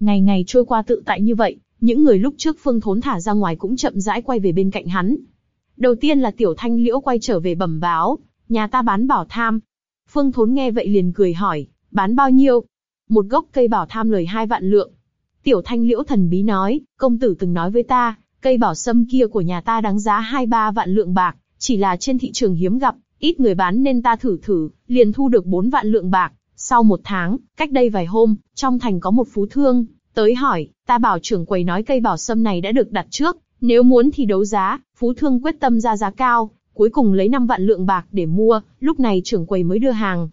Ngày ngày trôi qua tự tại như vậy, những người lúc trước Phương Thốn thả ra ngoài cũng chậm rãi quay về bên cạnh hắn. Đầu tiên là Tiểu Thanh Liễu quay trở về bẩm báo, nhà ta bán bảo tham. Phương Thốn nghe vậy liền cười hỏi, bán bao nhiêu? Một gốc cây bảo tham lời hai vạn lượng. Tiểu Thanh Liễu thần bí nói, công tử từng nói với ta, cây bảo sâm kia của nhà ta đáng giá hai ba vạn lượng bạc, chỉ là trên thị trường hiếm gặp, ít người bán nên ta thử thử, liền thu được bốn vạn lượng bạc. Sau một tháng, cách đây vài hôm, trong thành có một phú thương, tới hỏi, ta bảo trưởng quầy nói cây bảo sâm này đã được đặt trước, nếu muốn thì đấu giá, phú thương quyết tâm ra giá cao, cuối cùng lấy 5 vạn lượng bạc để mua, lúc này trưởng quầy mới đưa hàng.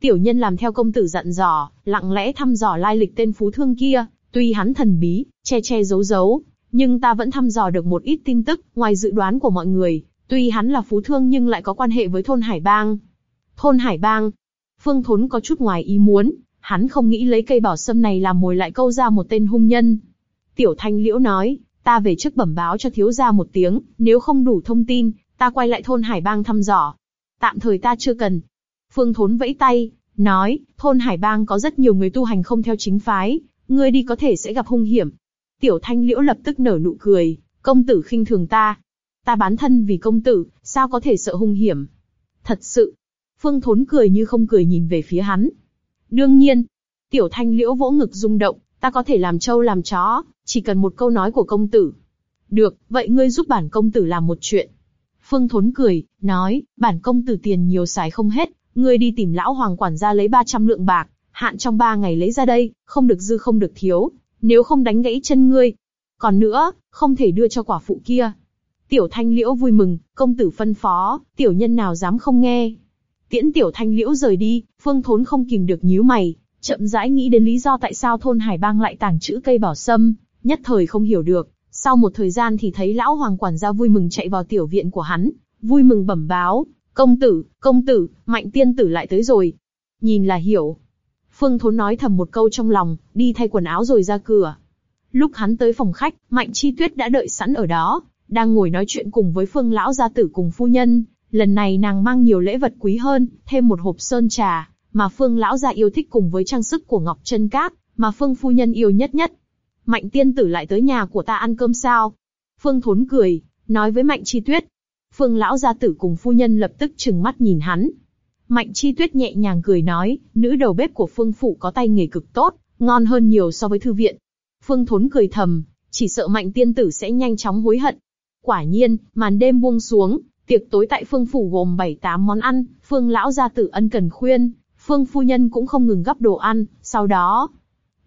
Tiểu nhân làm theo công tử dặn dò, lặng lẽ thăm dò lai lịch tên phú thương kia, tuy hắn thần bí, che che giấu giấu, nhưng ta vẫn thăm dò được một ít tin tức, ngoài dự đoán của mọi người, tuy hắn là phú thương nhưng lại có quan hệ với thôn Hải Bang. Thôn Hải Bang, Phương Thốn có chút ngoài ý muốn, hắn không nghĩ lấy cây bảo sâm này làm mồi lại câu ra một tên hung nhân. Tiểu Thanh Liễu nói, ta về trước bẩm báo cho thiếu gia một tiếng, nếu không đủ thông tin, ta quay lại thôn Hải Bang thăm dò. Tạm thời ta chưa cần. Phương Thốn vẫy tay, nói, thôn Hải Bang có rất nhiều người tu hành không theo chính phái, ngươi đi có thể sẽ gặp hung hiểm. Tiểu Thanh Liễu lập tức nở nụ cười, công tử khinh thường ta. Ta bán thân vì công tử, sao có thể sợ hung hiểm? Thật sự. Phương Thốn cười như không cười nhìn về phía hắn. Đương nhiên. Tiểu Thanh Liễu vỗ ngực rung động, ta có thể làm trâu làm chó, chỉ cần một câu nói của công tử. Được, vậy ngươi giúp bản công tử làm một chuyện. Phương Thốn cười, nói, bản công tử tiền nhiều xài không hết, ngươi đi tìm lão hoàng quản gia lấy 300 lượng bạc, hạn trong 3 ngày lấy ra đây, không được dư không được thiếu, nếu không đánh gãy chân ngươi. Còn nữa, không thể đưa cho quả phụ kia. Tiểu Thanh Liễu vui mừng, công tử phân phó, tiểu nhân nào dám không nghe. Tiễn Tiểu Thanh Liễu rời đi, Phương Thốn không kìm được nhíu mày, chậm rãi nghĩ đến lý do tại sao thôn Hải Bang lại tàng trữ cây bảo sâm, nhất thời không hiểu được. Sau một thời gian thì thấy lão hoàng quản gia vui mừng chạy vào tiểu viện của hắn, vui mừng bẩm báo, công tử, công tử, mạnh tiên tử lại tới rồi. Nhìn là hiểu. Phương Thốn nói thầm một câu trong lòng, đi thay quần áo rồi ra cửa. Lúc hắn tới phòng khách, Mạnh Chi Tuyết đã đợi sẵn ở đó, đang ngồi nói chuyện cùng với Phương lão gia tử cùng phu nhân. Lần này nàng mang nhiều lễ vật quý hơn, thêm một hộp sơn trà, mà Phương lão gia yêu thích cùng với trang sức của Ngọc Trân Cát, mà Phương phu nhân yêu nhất nhất. Mạnh tiên tử lại tới nhà của ta ăn cơm sao? Phương Thốn cười, nói với Mạnh Chi Tuyết. Phương lão gia tử cùng phu nhân lập tức trừng mắt nhìn hắn. Mạnh Chi Tuyết nhẹ nhàng cười nói, nữ đầu bếp của Phương phụ có tay nghề cực tốt, ngon hơn nhiều so với thư viện. Phương Thốn cười thầm, chỉ sợ Mạnh tiên tử sẽ nhanh chóng hối hận. Quả nhiên, màn đêm buông xuống, tiệc tối tại Phương phủ gồm 7-8 món ăn, Phương lão gia tử ân cần khuyên, Phương phu nhân cũng không ngừng gấp đồ ăn, sau đó,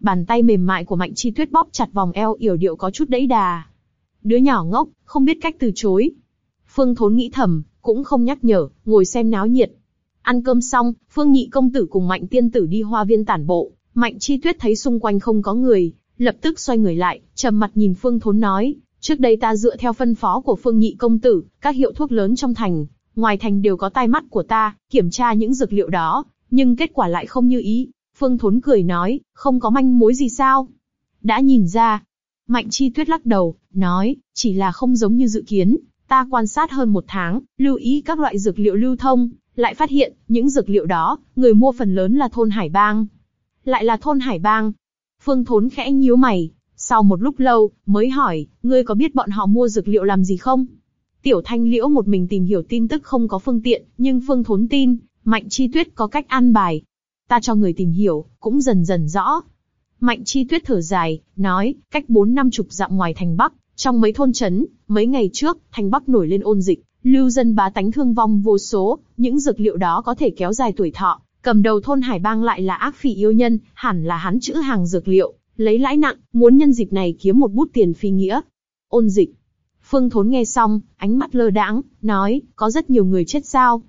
bàn tay mềm mại của Mạnh Chi Tuyết bóp chặt vòng eo yểu điệu có chút đẫy đà. Đứa nhỏ ngốc, không biết cách từ chối. Phương Thốn nghĩ thầm, cũng không nhắc nhở, ngồi xem náo nhiệt. Ăn cơm xong, Phương Nhị công tử cùng Mạnh Tiên tử đi hoa viên tản bộ. Mạnh Chi Tuyết thấy xung quanh không có người, lập tức xoay người lại, trầm mặt nhìn Phương Thốn nói: Trước đây ta dựa theo phân phó của Phương Nhị công tử, các hiệu thuốc lớn trong thành, ngoài thành đều có tai mắt của ta, kiểm tra những dược liệu đó, nhưng kết quả lại không như ý. Phương Thốn cười nói, không có manh mối gì sao? Đã nhìn ra. Mạnh Chi Tuyết lắc đầu, nói, chỉ là không giống như dự kiến. Ta quan sát hơn một tháng, lưu ý các loại dược liệu lưu thông, lại phát hiện những dược liệu đó, người mua phần lớn là thôn Hải Bang. Lại là thôn Hải Bang. Phương Thốn khẽ nhíu mày, sau một lúc lâu mới hỏi, ngươi có biết bọn họ mua dược liệu làm gì không? Tiểu Thanh Liễu một mình tìm hiểu tin tức không có phương tiện, nhưng Phương Thốn tin, Mạnh Chi Tuyết có cách an bài. Ta cho người tìm hiểu, cũng dần dần rõ. Mạnh Chi Tuyết thở dài, nói, cách bốn năm chục dặm ngoài thành Bắc, trong mấy thôn trấn, mấy ngày trước, thành Bắc nổi lên ôn dịch, lưu dân bá tánh thương vong vô số, những dược liệu đó có thể kéo dài tuổi thọ. Cầm đầu thôn Hải Bang lại là ác phỉ yêu nhân, hẳn là hắn chữ hàng dược liệu, lấy lãi nặng, muốn nhân dịp này kiếm một bút tiền phi nghĩa. Ôn dịch. Phương Thốn nghe xong, ánh mắt lơ đãng, nói, có rất nhiều người chết sao?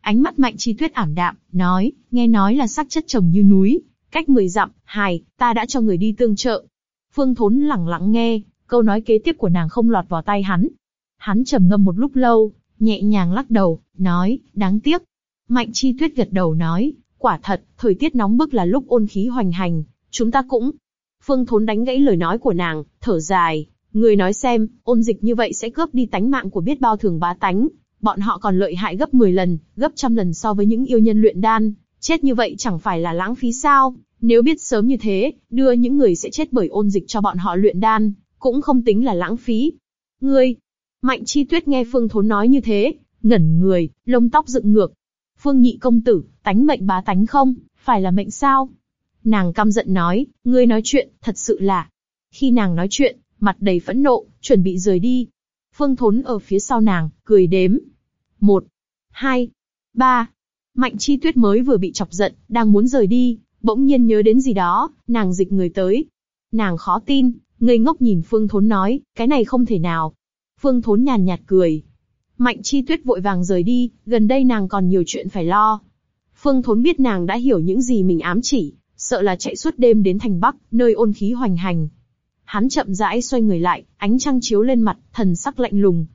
Ánh mắt mạnh chi tuyết ảm đạm, nói, nghe nói là sắc chất trồng như núi, cách 10 dặm, hài, ta đã cho người đi tương trợ. Phương Thốn lẳng lặng nghe, câu nói kế tiếp của nàng không lọt vào tay hắn. Hắn trầm ngâm một lúc lâu, nhẹ nhàng lắc đầu, nói, đáng tiếc. Mạnh chi tuyết gật đầu nói, quả thật, thời tiết nóng bức là lúc ôn khí hoành hành, chúng ta cũng. Phương Thốn đánh gãy lời nói của nàng, thở dài, người nói xem, ôn dịch như vậy sẽ cướp đi tánh mạng của biết bao thường bá tánh, bọn họ còn lợi hại gấp 10 lần, gấp trăm lần so với những yêu nhân luyện đan, chết như vậy chẳng phải là lãng phí sao? Nếu biết sớm như thế, đưa những người sẽ chết bởi ôn dịch cho bọn họ luyện đan, cũng không tính là lãng phí. Ngươi, Mạnh Chi Tuyết nghe Phương Thốn nói như thế, ngẩn người, lông tóc dựng ngược. Phương Nhị công tử, tánh mệnh bá tánh không, phải là mệnh sao? Nàng căm giận nói, ngươi nói chuyện, thật sự là. Khi nàng nói chuyện, mặt đầy phẫn nộ, chuẩn bị rời đi. Phương Thốn ở phía sau nàng, cười đếm. Một, hai, ba. Mạnh Chi Tuyết mới vừa bị chọc giận, đang muốn rời đi, bỗng nhiên nhớ đến gì đó, nàng dịch người tới. Nàng khó tin, ngây ngốc nhìn Phương Thốn nói, cái này không thể nào. Phương Thốn nhàn nhạt cười. Mạnh Chi Tuyết vội vàng rời đi, gần đây nàng còn nhiều chuyện phải lo. Phương Thốn biết nàng đã hiểu những gì mình ám chỉ, sợ là chạy suốt đêm đến thành Bắc, nơi ôn khí hoành hành. Hắn chậm rãi xoay người lại, ánh trăng chiếu lên mặt, thần sắc lạnh lùng.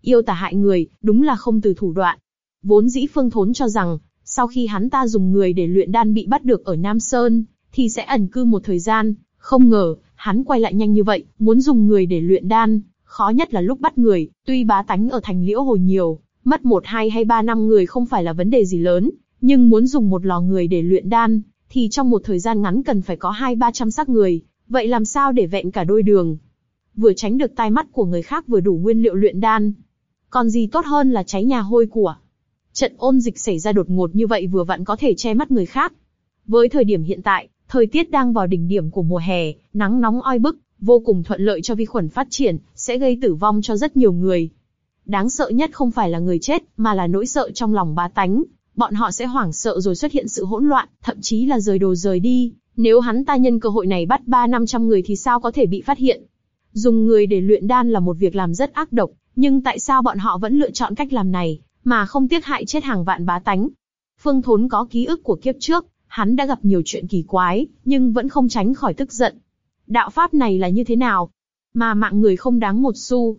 Yêu tà hại người, đúng là không từ thủ đoạn. Vốn dĩ Phương Thốn cho rằng, sau khi hắn ta dùng người để luyện đan bị bắt được ở Nam Sơn, thì sẽ ẩn cư một thời gian. Không ngờ, hắn quay lại nhanh như vậy, muốn dùng người để luyện đan. Khó nhất là lúc bắt người, tuy bá tánh ở thành liễu hồi nhiều, mất một hai hay ba năm người không phải là vấn đề gì lớn, nhưng muốn dùng một lò người để luyện đan, thì trong một thời gian ngắn cần phải có hai ba trăm xác người, vậy làm sao để vẹn cả đôi đường? Vừa tránh được tai mắt của người khác vừa đủ nguyên liệu luyện đan. Còn gì tốt hơn là cháy nhà hôi của. Trận ôn dịch xảy ra đột ngột như vậy vừa vặn có thể che mắt người khác. Với thời điểm hiện tại, thời tiết đang vào đỉnh điểm của mùa hè, nắng nóng oi bức, vô cùng thuận lợi cho vi khuẩn phát triển, sẽ gây tử vong cho rất nhiều người. Đáng sợ nhất không phải là người chết, mà là nỗi sợ trong lòng bá tánh, bọn họ sẽ hoảng sợ rồi xuất hiện sự hỗn loạn, thậm chí là rời đồ rời đi. Nếu hắn ta nhân cơ hội này bắt ba năm trăm người thì sao có thể bị phát hiện? Dùng người để luyện đan là một việc làm rất ác độc, nhưng tại sao bọn họ vẫn lựa chọn cách làm này, mà không tiếc hại chết hàng vạn bá tánh? Phương Thốn có ký ức của kiếp trước, hắn đã gặp nhiều chuyện kỳ quái, nhưng vẫn không tránh khỏi tức giận. Đạo pháp này là như thế nào? Mà mạng người không đáng một xu.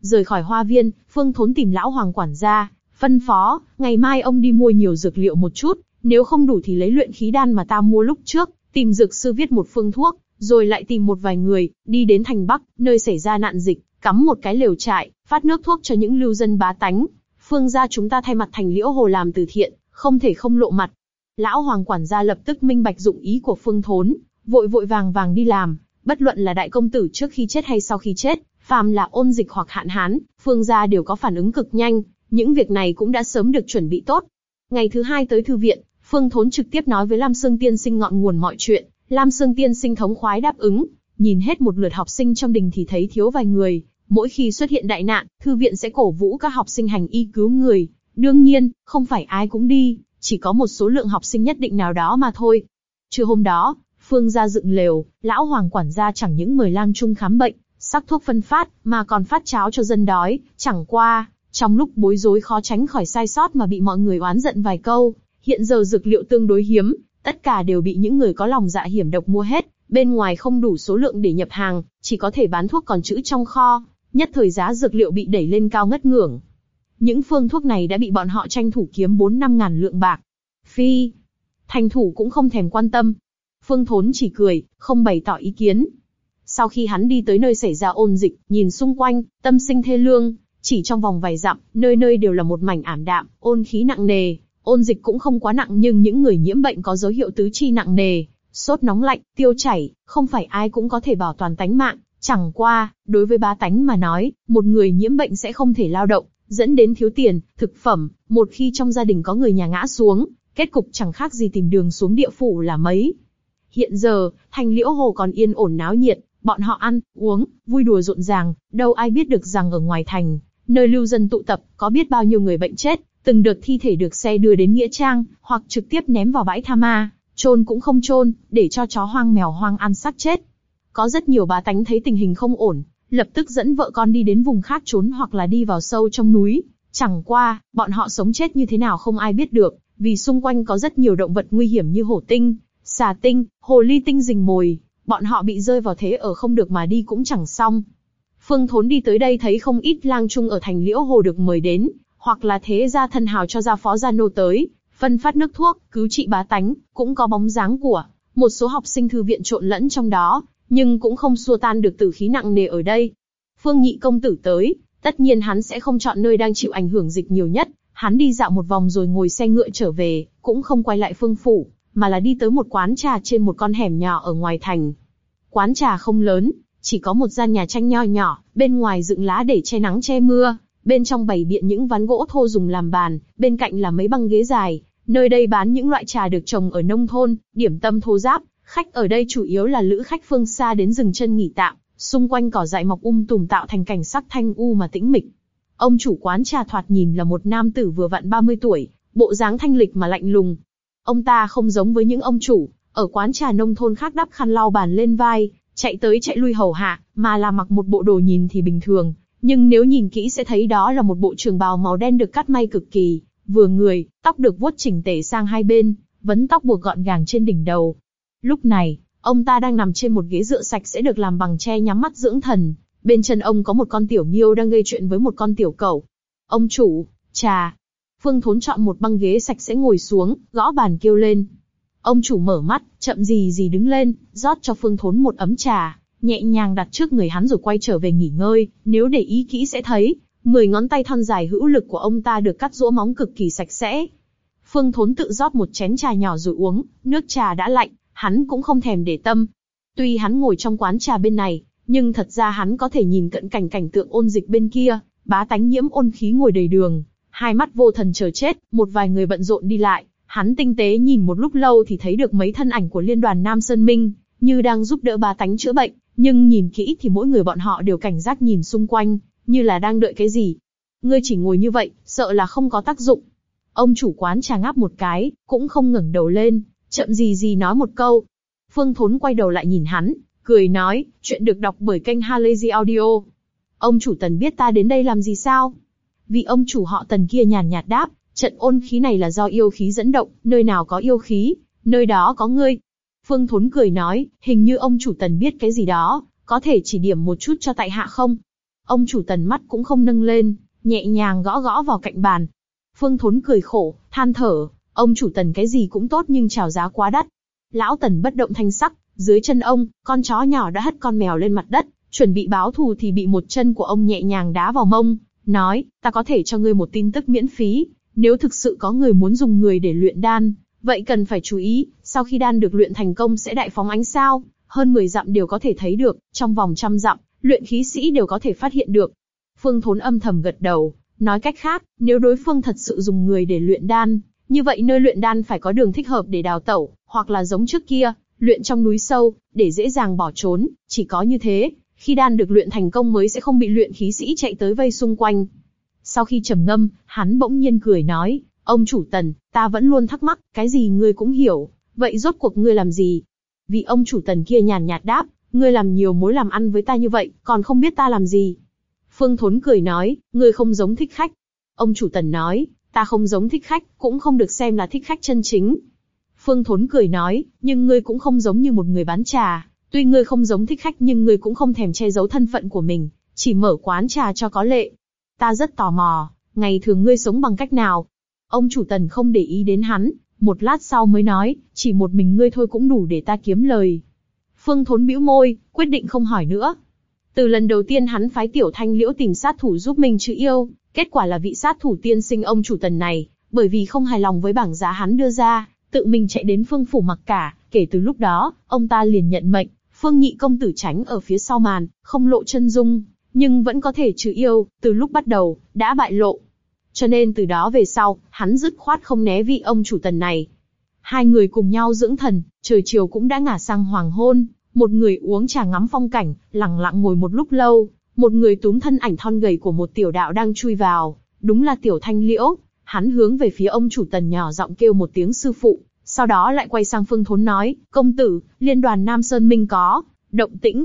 Rời khỏi hoa viên, Phương Thốn tìm lão hoàng quản gia, Phân phó, ngày mai ông đi mua nhiều dược liệu một chút, nếu không đủ thì lấy luyện khí đan mà ta mua lúc trước, tìm dược sư viết một phương thuốc, rồi lại tìm một vài người, đi đến thành Bắc, nơi xảy ra nạn dịch, cắm một cái lều trại, phát nước thuốc cho những lưu dân bá tánh. Phương gia chúng ta thay mặt thành liễu hồ làm từ thiện, không thể không lộ mặt. Lão hoàng quản gia lập tức minh bạch dụng ý của Phương Thốn, vội vội vàng vàng đi làm, bất luận là đại công tử trước khi chết hay sau khi chết, phàm là ôn dịch hoặc hạn hán, Phương gia đều có phản ứng cực nhanh, những việc này cũng đã sớm được chuẩn bị tốt. Ngày thứ hai tới thư viện, Phương Thốn trực tiếp nói với Lam Sương Tiên Sinh ngọn nguồn mọi chuyện. Lam Sương Tiên Sinh thống khoái đáp ứng. Nhìn hết một lượt học sinh trong đình thì thấy thiếu vài người. Mỗi khi xuất hiện đại nạn, thư viện sẽ cổ vũ các học sinh hành y cứu người. Đương nhiên, không phải ai cũng đi, chỉ có một số lượng học sinh nhất định nào đó mà thôi. Trưa hôm đó, Phương gia dựng lều, lão hoàng quản gia chẳng những mời Lang Trung khám bệnh, sắc thuốc phân phát, mà còn phát cháo cho dân đói. Chẳng qua, trong lúc bối rối khó tránh khỏi sai sót mà bị mọi người oán giận vài câu, hiện giờ dược liệu tương đối hiếm, tất cả đều bị những người có lòng dạ hiểm độc mua hết, bên ngoài không đủ số lượng để nhập hàng, chỉ có thể bán thuốc còn chữ trong kho, nhất thời giá dược liệu bị đẩy lên cao ngất ngưỡng. Những phương thuốc này đã bị bọn họ tranh thủ kiếm 4 năm ngàn lượng bạc. Phi, thành thủ cũng không thèm quan tâm. Phương Thốn chỉ cười, không bày tỏ ý kiến. Sau khi hắn đi tới nơi xảy ra ôn dịch, nhìn xung quanh, tâm sinh thê lương, chỉ trong vòng vài dặm, nơi nơi đều là một mảnh ảm đạm, ôn khí nặng nề, ôn dịch cũng không quá nặng nhưng những người nhiễm bệnh có dấu hiệu tứ chi nặng nề, sốt nóng lạnh, tiêu chảy, không phải ai cũng có thể bảo toàn tánh mạng. Chẳng qua, đối với ba tánh mà nói, một người nhiễm bệnh sẽ không thể lao động, dẫn đến thiếu tiền, thực phẩm, một khi trong gia đình có người nhà ngã xuống, kết cục chẳng khác gì tìm đường xuống địa phủ là mấy. Hiện giờ, thành liễu hồ còn yên ổn náo nhiệt, bọn họ ăn, uống, vui đùa rộn ràng, đâu ai biết được rằng ở ngoài thành, Nơi lưu dân tụ tập, có biết bao nhiêu người bệnh chết, từng đợt thi thể được xe đưa đến nghĩa trang, hoặc trực tiếp ném vào bãi tha ma, chôn cũng không chôn, để cho chó hoang mèo hoang ăn xác chết. Có rất nhiều bà tánh thấy tình hình không ổn, lập tức dẫn vợ con đi đến vùng khác trốn hoặc là đi vào sâu trong núi. Chẳng qua, bọn họ sống chết như thế nào không ai biết được, vì xung quanh có rất nhiều động vật nguy hiểm như hổ tinh, xà tinh, hồ ly tinh rình mồi, bọn họ bị rơi vào thế ở không được mà đi cũng chẳng xong. Phương Thốn đi tới đây thấy không ít lang trung ở thành Liễu Hồ được mời đến, hoặc là thế gia thân hào cho gia phó gia nô tới, phân phát nước thuốc, cứu trị bá tánh, cũng có bóng dáng của một số học sinh thư viện trộn lẫn trong đó, nhưng cũng không xua tan được tử khí nặng nề ở đây. Phương Nhị công tử tới, tất nhiên hắn sẽ không chọn nơi đang chịu ảnh hưởng dịch nhiều nhất, hắn đi dạo một vòng rồi ngồi xe ngựa trở về, cũng không quay lại Phương phủ, mà là đi tới một quán trà trên một con hẻm nhỏ ở ngoài thành. Quán trà không lớn, chỉ có một gian nhà tranh nho nhỏ, bên ngoài dựng lá để che nắng che mưa, bên trong bày biện những ván gỗ thô dùng làm bàn, bên cạnh là mấy băng ghế dài. Nơi đây bán những loại trà được trồng ở nông thôn, điểm tâm thô giáp, khách ở đây chủ yếu là lữ khách phương xa đến dừng chân nghỉ tạm, xung quanh cỏ dại mọc um tùm tạo thành cảnh sắc thanh u mà tĩnh mịch. Ông chủ quán trà thoạt nhìn là một nam tử vừa vặn 30 tuổi, bộ dáng thanh lịch mà lạnh lùng. Ông ta không giống với những ông chủ, ở quán trà nông thôn khác đắp khăn lau bàn lên vai, chạy tới chạy lui hầu hạ, mà là mặc một bộ đồ nhìn thì bình thường, nhưng nếu nhìn kỹ sẽ thấy đó là một bộ trường bào màu đen được cắt may cực kỳ, vừa người, tóc được vuốt chỉnh tề sang hai bên, vấn tóc buộc gọn gàng trên đỉnh đầu. Lúc này, ông ta đang nằm trên một ghế dựa sạch sẽ được làm bằng tre nhắm mắt dưỡng thần, bên chân ông có một con tiểu miêu đang gây chuyện với một con tiểu cẩu. Ông chủ, trà. Phương Thốn chọn một băng ghế sạch sẽ ngồi xuống, gõ bàn kêu lên. Ông chủ mở mắt, chậm gì gì đứng lên, rót cho Phương Thốn một ấm trà, nhẹ nhàng đặt trước người hắn rồi quay trở về nghỉ ngơi. Nếu để ý kỹ sẽ thấy, mười ngón tay thon dài hữu lực của ông ta được cắt rũa móng cực kỳ sạch sẽ. Phương Thốn tự rót một chén trà nhỏ rồi uống, nước trà đã lạnh, hắn cũng không thèm để tâm. Tuy hắn ngồi trong quán trà bên này, nhưng thật ra hắn có thể nhìn cận cảnh cảnh tượng ôn dịch bên kia, bá tánh nhiễm ôn khí ngồi đầy đường, hai mắt vô thần chờ chết, một vài người bận rộn đi lại, hắn tinh tế nhìn một lúc lâu thì thấy được mấy thân ảnh của liên đoàn Nam Sơn Minh, như đang giúp đỡ bá tánh chữa bệnh, nhưng nhìn kỹ thì mỗi người bọn họ đều cảnh giác nhìn xung quanh, như là đang đợi cái gì. Ngươi chỉ ngồi như vậy, sợ là không có tác dụng. Ông chủ quán trà ngáp một cái, cũng không ngẩng đầu lên, chậm gì gì nói một câu. Phương Thốn quay đầu lại nhìn hắn, cười nói, chuyện được đọc bởi kênh Halazy Audio. Ông chủ tần biết ta đến đây làm gì sao? vị ông chủ họ tần kia nhàn nhạt đáp, trận ôn khí này là do yêu khí dẫn động, nơi nào có yêu khí, nơi đó có ngươi. Phương Thốn cười nói, hình như ông chủ tần biết cái gì đó, có thể chỉ điểm một chút cho tại hạ không? Ông chủ tần mắt cũng không nâng lên, nhẹ nhàng gõ gõ vào cạnh bàn. Phương Thốn cười khổ, than thở, ông chủ tần cái gì cũng tốt nhưng chào giá quá đắt. Lão tần bất động thanh sắc, dưới chân ông, con chó nhỏ đã hất con mèo lên mặt đất, chuẩn bị báo thù thì bị một chân của ông nhẹ nhàng đá vào mông, nói, ta có thể cho ngươi một tin tức miễn phí, nếu thực sự có người muốn dùng người để luyện đan, vậy cần phải chú ý, sau khi đan được luyện thành công sẽ đại phóng ánh sao, hơn 10 dặm đều có thể thấy được, trong vòng trăm dặm, luyện khí sĩ đều có thể phát hiện được. Phương Thốn âm thầm gật đầu, nói cách khác, nếu đối phương thật sự dùng người để luyện đan, như vậy nơi luyện đan phải có đường thích hợp để đào tẩu, hoặc là giống trước kia, luyện trong núi sâu, để dễ dàng bỏ trốn, chỉ có như thế, khi đan được luyện thành công mới sẽ không bị luyện khí sĩ chạy tới vây xung quanh. Sau khi trầm ngâm, hắn bỗng nhiên cười nói, ông chủ tần, ta vẫn luôn thắc mắc, cái gì ngươi cũng hiểu, vậy rốt cuộc ngươi làm gì? Vì ông chủ tần kia nhàn nhạt đáp, ngươi làm nhiều mối làm ăn với ta như vậy, còn không biết ta làm gì? Phương Thốn cười nói, ngươi không giống thích khách. Ông chủ tần nói, ta không giống thích khách, cũng không được xem là thích khách chân chính. Phương Thốn cười nói, nhưng ngươi cũng không giống như một người bán trà, tuy ngươi không giống thích khách nhưng ngươi cũng không thèm che giấu thân phận của mình, chỉ mở quán trà cho có lệ. Ta rất tò mò, ngày thường ngươi sống bằng cách nào? Ông chủ tần không để ý đến hắn, một lát sau mới nói, chỉ một mình ngươi thôi cũng đủ để ta kiếm lời. Phương Thốn bĩu môi, quyết định không hỏi nữa. Từ lần đầu tiên hắn phái Tiểu Thanh Liễu tìm sát thủ giúp mình chữ yêu, kết quả là vị sát thủ tiên sinh ông chủ tần này, bởi vì không hài lòng với bảng giá hắn đưa ra, tự mình chạy đến phương phủ mặc cả, kể từ lúc đó, ông ta liền nhận mệnh, phương nhị công tử tránh ở phía sau màn, không lộ chân dung, nhưng vẫn có thể trừ yêu, từ lúc bắt đầu, đã bại lộ. Cho nên từ đó về sau, hắn dứt khoát không né vị ông chủ tần này. Hai người cùng nhau dưỡng thần, trời chiều cũng đã ngả sang hoàng hôn, một người uống trà ngắm phong cảnh, lặng lặng ngồi một lúc lâu, một người túm thân ảnh thon gầy của một tiểu đạo đang chui vào, đúng là tiểu thanh liễu, Hắn hướng về phía ông chủ tần nhỏ giọng kêu một tiếng sư phụ, sau đó lại quay sang Phương Thốn nói, công tử, liên đoàn Nam Sơn Minh có, động tĩnh.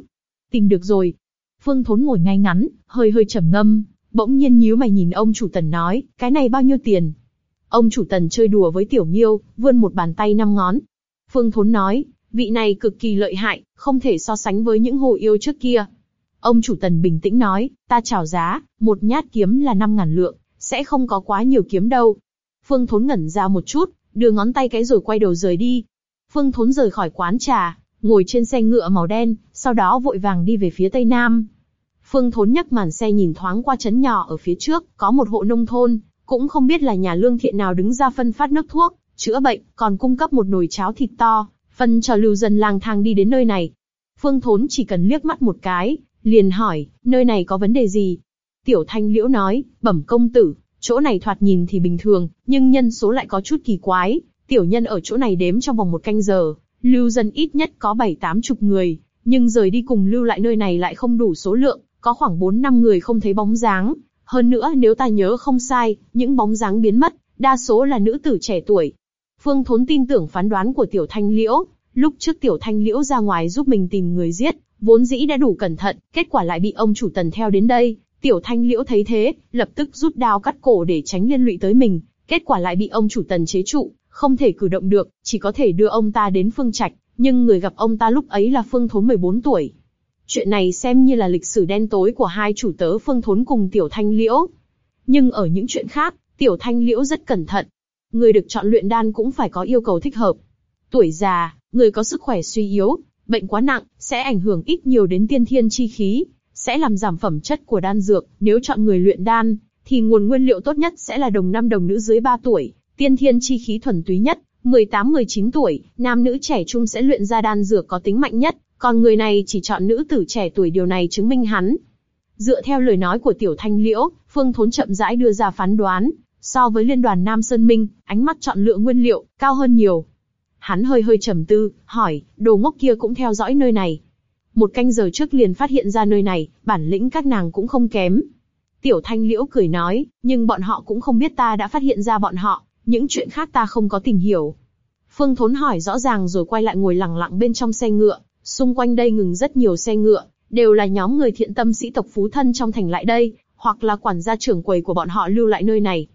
Tìm được rồi. Phương Thốn ngồi ngay ngắn, hơi hơi trầm ngâm, bỗng nhiên nhíu mày nhìn ông chủ tần nói, cái này bao nhiêu tiền? Ông chủ tần chơi đùa với tiểu nhiêu, vươn một bàn tay năm ngón. Phương Thốn nói, vị này cực kỳ lợi hại, không thể so sánh với những hồ yêu trước kia. Ông chủ tần bình tĩnh nói, ta chào giá, một nhát kiếm là năm ngàn lượng, sẽ không có quá nhiều kiếm đâu. Phương Thốn ngẩn ra một chút, đưa ngón tay cái rồi quay đầu rời đi. Phương Thốn rời khỏi quán trà, ngồi trên xe ngựa màu đen, sau đó vội vàng đi về phía tây nam. Phương Thốn nhấc màn xe nhìn thoáng qua chấn nhỏ ở phía trước, có một hộ nông thôn, cũng không biết là nhà lương thiện nào đứng ra phân phát nước thuốc, chữa bệnh, còn cung cấp một nồi cháo thịt to, phân cho lưu dân lang thang đi đến nơi này. Phương Thốn chỉ cần liếc mắt một cái, liền hỏi, nơi này có vấn đề gì? Tiểu Thanh Liễu nói, bẩm công tử, chỗ này thoạt nhìn thì bình thường, nhưng nhân số lại có chút kỳ quái. Tiểu nhân ở chỗ này đếm trong vòng một canh giờ, lưu dân ít nhất có bảy tám chục người, nhưng rời đi cùng lưu lại nơi này lại không đủ số lượng, có khoảng bốn năm người không thấy bóng dáng. Hơn nữa nếu ta nhớ không sai, những bóng dáng biến mất, đa số là nữ tử trẻ tuổi. Phương Thốn tin tưởng phán đoán của Tiểu Thanh Liễu, lúc trước Tiểu Thanh Liễu ra ngoài giúp mình tìm người giết, vốn dĩ đã đủ cẩn thận, kết quả lại bị ông chủ tần theo đến đây. Tiểu Thanh Liễu thấy thế, lập tức rút đao cắt cổ để tránh liên lụy tới mình, kết quả lại bị ông chủ tần chế trụ, không thể cử động được, chỉ có thể đưa ông ta đến Phương Trạch, nhưng người gặp ông ta lúc ấy là Phương Thốn 14 tuổi. Chuyện này xem như là lịch sử đen tối của hai chủ tớ Phương Thốn cùng Tiểu Thanh Liễu. Nhưng ở những chuyện khác, Tiểu Thanh Liễu rất cẩn thận. Người được chọn luyện đan cũng phải có yêu cầu thích hợp. Tuổi già, người có sức khỏe suy yếu, bệnh quá nặng, sẽ ảnh hưởng ít nhiều đến tiên thiên chi khí, sẽ làm giảm phẩm chất của đan dược. Nếu chọn người luyện đan, thì nguồn nguyên liệu tốt nhất sẽ là đồng nam đồng nữ dưới 3 tuổi, tiên thiên chi khí thuần túy nhất, 18-19 tuổi, nam nữ trẻ trung sẽ luyện ra đan dược có tính mạnh nhất, còn người này chỉ chọn nữ tử trẻ tuổi điều này chứng minh hắn. Dựa theo lời nói của Tiểu Thanh Liễu, Phương Thốn chậm rãi đưa ra phán đoán, so với liên đoàn Nam Sơn Minh, ánh mắt chọn lựa nguyên liệu, cao hơn nhiều. Hắn hơi hơi trầm tư, hỏi, đồ ngốc kia cũng theo dõi nơi này. Một canh giờ trước liền phát hiện ra nơi này, bản lĩnh các nàng cũng không kém. Tiểu Thanh Liễu cười nói, nhưng bọn họ cũng không biết ta đã phát hiện ra bọn họ, những chuyện khác ta không có tìm hiểu. Phương Thốn hỏi rõ ràng rồi quay lại ngồi lặng lặng bên trong xe ngựa, xung quanh đây ngừng rất nhiều xe ngựa, đều là nhóm người thiện tâm sĩ tộc phú thân trong thành lại đây, hoặc là quản gia trưởng quầy của bọn họ lưu lại nơi này.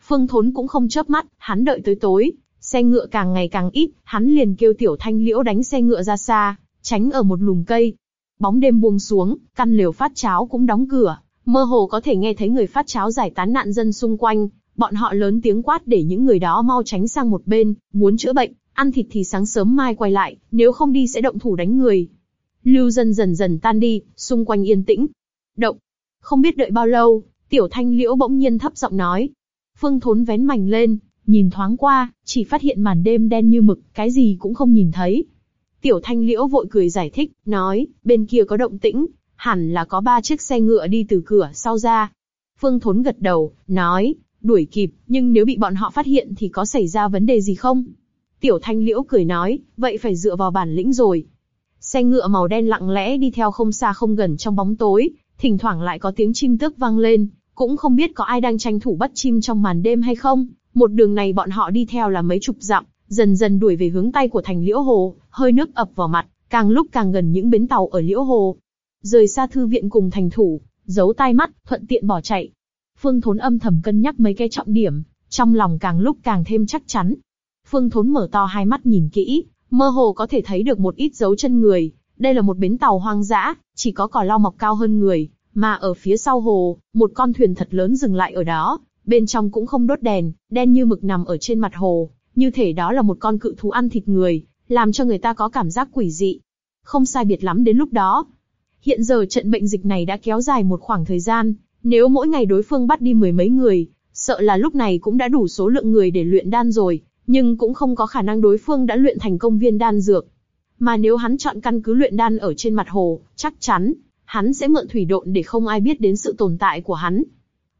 Phương Thốn cũng không chớp mắt, hắn đợi tới tối, xe ngựa càng ngày càng ít, hắn liền kêu Tiểu Thanh Liễu đánh xe ngựa ra xa, tránh ở một lùm cây. Bóng đêm buông xuống, căn lều phát cháo cũng đóng cửa, mơ hồ có thể nghe thấy người phát cháo giải tán nạn dân xung quanh, bọn họ lớn tiếng quát để những người đó mau tránh sang một bên, muốn chữa bệnh, ăn thịt thì sáng sớm mai quay lại, nếu không đi sẽ động thủ đánh người. Lưu dân dần dần tan đi, xung quanh yên tĩnh. Động. Không biết đợi bao lâu, tiểu thanh liễu bỗng nhiên thấp giọng nói. Phương thốn vén mảnh lên, nhìn thoáng qua, chỉ phát hiện màn đêm đen như mực, cái gì cũng không nhìn thấy. Tiểu thanh liễu vội cười giải thích, nói, bên kia có động tĩnh, hẳn là có ba chiếc xe ngựa đi từ cửa sau ra. Phương thốn gật đầu, nói, đuổi kịp, nhưng nếu bị bọn họ phát hiện thì có xảy ra vấn đề gì không? Tiểu Thanh Liễu cười nói, vậy phải dựa vào bản lĩnh rồi. Xe ngựa màu đen lặng lẽ đi theo không xa không gần trong bóng tối, thỉnh thoảng lại có tiếng chim tước vang lên, cũng không biết có ai đang tranh thủ bắt chim trong màn đêm hay không. Một đường này bọn họ đi theo là mấy chục dặm, dần dần đuổi về hướng tay của thành Liễu Hồ, hơi nước ập vào mặt, càng lúc càng gần những bến tàu ở Liễu Hồ. Rời xa thư viện cùng thành thủ, giấu tai mắt, thuận tiện bỏ chạy. Phương Thốn âm thầm cân nhắc mấy cái trọng điểm, trong lòng càng lúc càng thêm chắc chắn. Phương Thốn mở to hai mắt nhìn kỹ, mơ hồ có thể thấy được một ít dấu chân người. Đây là một bến tàu hoang dã, chỉ có cỏ lau mọc cao hơn người, mà ở phía sau hồ, một con thuyền thật lớn dừng lại ở đó, bên trong cũng không đốt đèn, đen như mực nằm ở trên mặt hồ, như thể đó là một con cự thú ăn thịt người, làm cho người ta có cảm giác quỷ dị. Không sai biệt lắm đến lúc đó. Hiện giờ trận bệnh dịch này đã kéo dài một khoảng thời gian, nếu mỗi ngày đối phương bắt đi mười mấy người, sợ là lúc này cũng đã đủ số lượng người để luyện đan rồi, nhưng cũng không có khả năng đối phương đã luyện thành công viên đan dược. Mà nếu hắn chọn căn cứ luyện đan ở trên mặt hồ, chắc chắn, hắn sẽ mượn thủy độn để không ai biết đến sự tồn tại của hắn.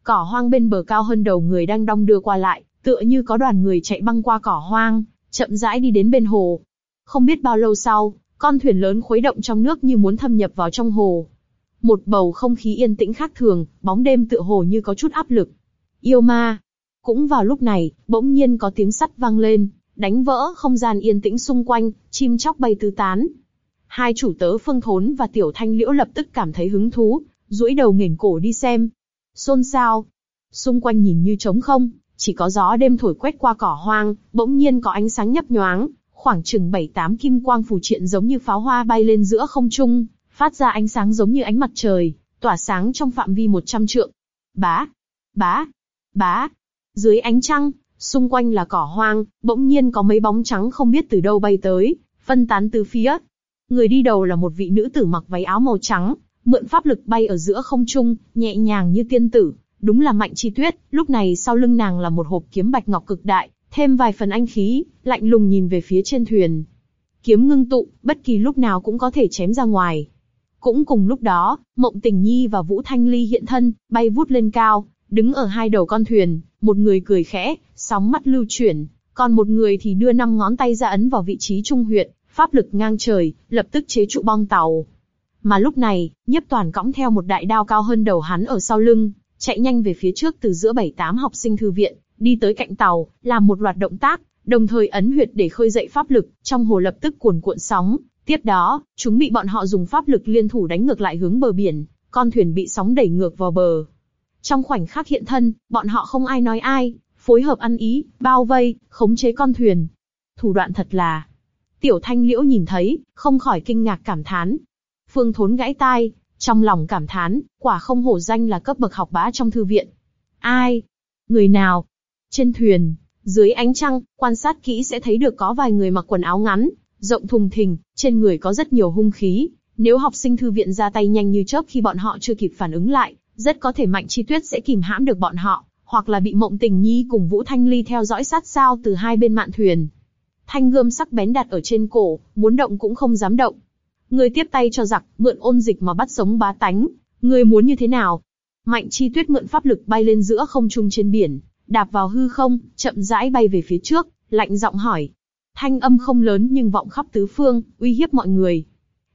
Cỏ hoang bên bờ cao hơn đầu người đang đong đưa qua lại, tựa như có đoàn người chạy băng qua cỏ hoang, chậm rãi đi đến bên hồ. Không biết bao lâu sau, con thuyền lớn khuấy động trong nước như muốn thâm nhập vào trong hồ. Một bầu không khí yên tĩnh khác thường, bóng đêm tựa hồ như có chút áp lực. Yêu ma. Cũng vào lúc này, bỗng nhiên có tiếng sắt vang lên, đánh vỡ không gian yên tĩnh xung quanh, chim chóc bay tứ tán. Hai chủ tớ Phương Thốn và Tiểu Thanh Liễu lập tức cảm thấy hứng thú, duỗi đầu nghển cổ đi xem. Xôn xao. Xung quanh nhìn như trống không, chỉ có gió đêm thổi quét qua cỏ hoang, bỗng nhiên có ánh sáng nhấp nhoáng, khoảng chừng bảy tám kim quang phù triện giống như pháo hoa bay lên giữa không trung, phát ra ánh sáng giống như ánh mặt trời, tỏa sáng trong phạm vi 100 trượng. Bá, bá, bá. Dưới ánh trăng, xung quanh là cỏ hoang, bỗng nhiên có mấy bóng trắng không biết từ đâu bay tới, phân tán từ phía. Người đi đầu là một vị nữ tử mặc váy áo màu trắng, mượn pháp lực bay ở giữa không trung, nhẹ nhàng như tiên tử, đúng là mạnh chi tuyết. Lúc này sau lưng nàng là một hộp kiếm bạch ngọc cực đại, thêm vài phần anh khí, lạnh lùng nhìn về phía trên thuyền. Kiếm ngưng tụ, bất kỳ lúc nào cũng có thể chém ra ngoài. Cũng cùng lúc đó, Mộng Tình Nhi và Vũ Thanh Ly hiện thân, bay vút lên cao, đứng ở hai đầu con thuyền, một người cười khẽ, sóng mắt lưu chuyển, còn một người thì đưa năm ngón tay ra ấn vào vị trí trung huyện, pháp lực ngang trời, lập tức chế trụ bong tàu. Mà lúc này, nhiếp toàn cõng theo một đại đao cao hơn đầu hắn ở sau lưng, chạy nhanh về phía trước từ giữa bảy tám học sinh thư viện, đi tới cạnh tàu, làm một loạt động tác, đồng thời ấn huyệt để khơi dậy pháp lực, trong hồ lập tức cuồn cuộn sóng. Tiếp đó, chúng bị bọn họ dùng pháp lực liên thủ đánh ngược lại hướng bờ biển, con thuyền bị sóng đẩy ngược vào bờ. Trong khoảnh khắc hiện thân, bọn họ không ai nói ai, phối hợp ăn ý, bao vây, khống chế con thuyền. Thủ đoạn thật là. Tiểu Thanh Liễu nhìn thấy, không khỏi kinh ngạc cảm thán. Phương Thốn gãy tai, trong lòng cảm thán, quả không hổ danh là cấp bậc học bá trong thư viện. Ai? Người nào? Trên thuyền, dưới ánh trăng, quan sát kỹ sẽ thấy được có vài người mặc quần áo ngắn, rộng thùng thình, trên người có rất nhiều hung khí. Nếu học sinh thư viện ra tay nhanh như chớp khi bọn họ chưa kịp phản ứng lại, rất có thể Mạnh Chi Tuyết sẽ kìm hãm được bọn họ, hoặc là bị Mộng Tình Nhi cùng Vũ Thanh Ly theo dõi sát sao từ hai bên mạn thuyền. Thanh gươm sắc bén đặt ở trên cổ, muốn động cũng không dám động. Người tiếp tay cho giặc, mượn ôn dịch mà bắt sống bá tánh, người muốn như thế nào? Mạnh Chi Tuyết mượn pháp lực bay lên giữa không trung trên biển, đạp vào hư không, chậm rãi bay về phía trước, lạnh giọng hỏi. Thanh âm không lớn nhưng vọng khắp tứ phương, uy hiếp mọi người.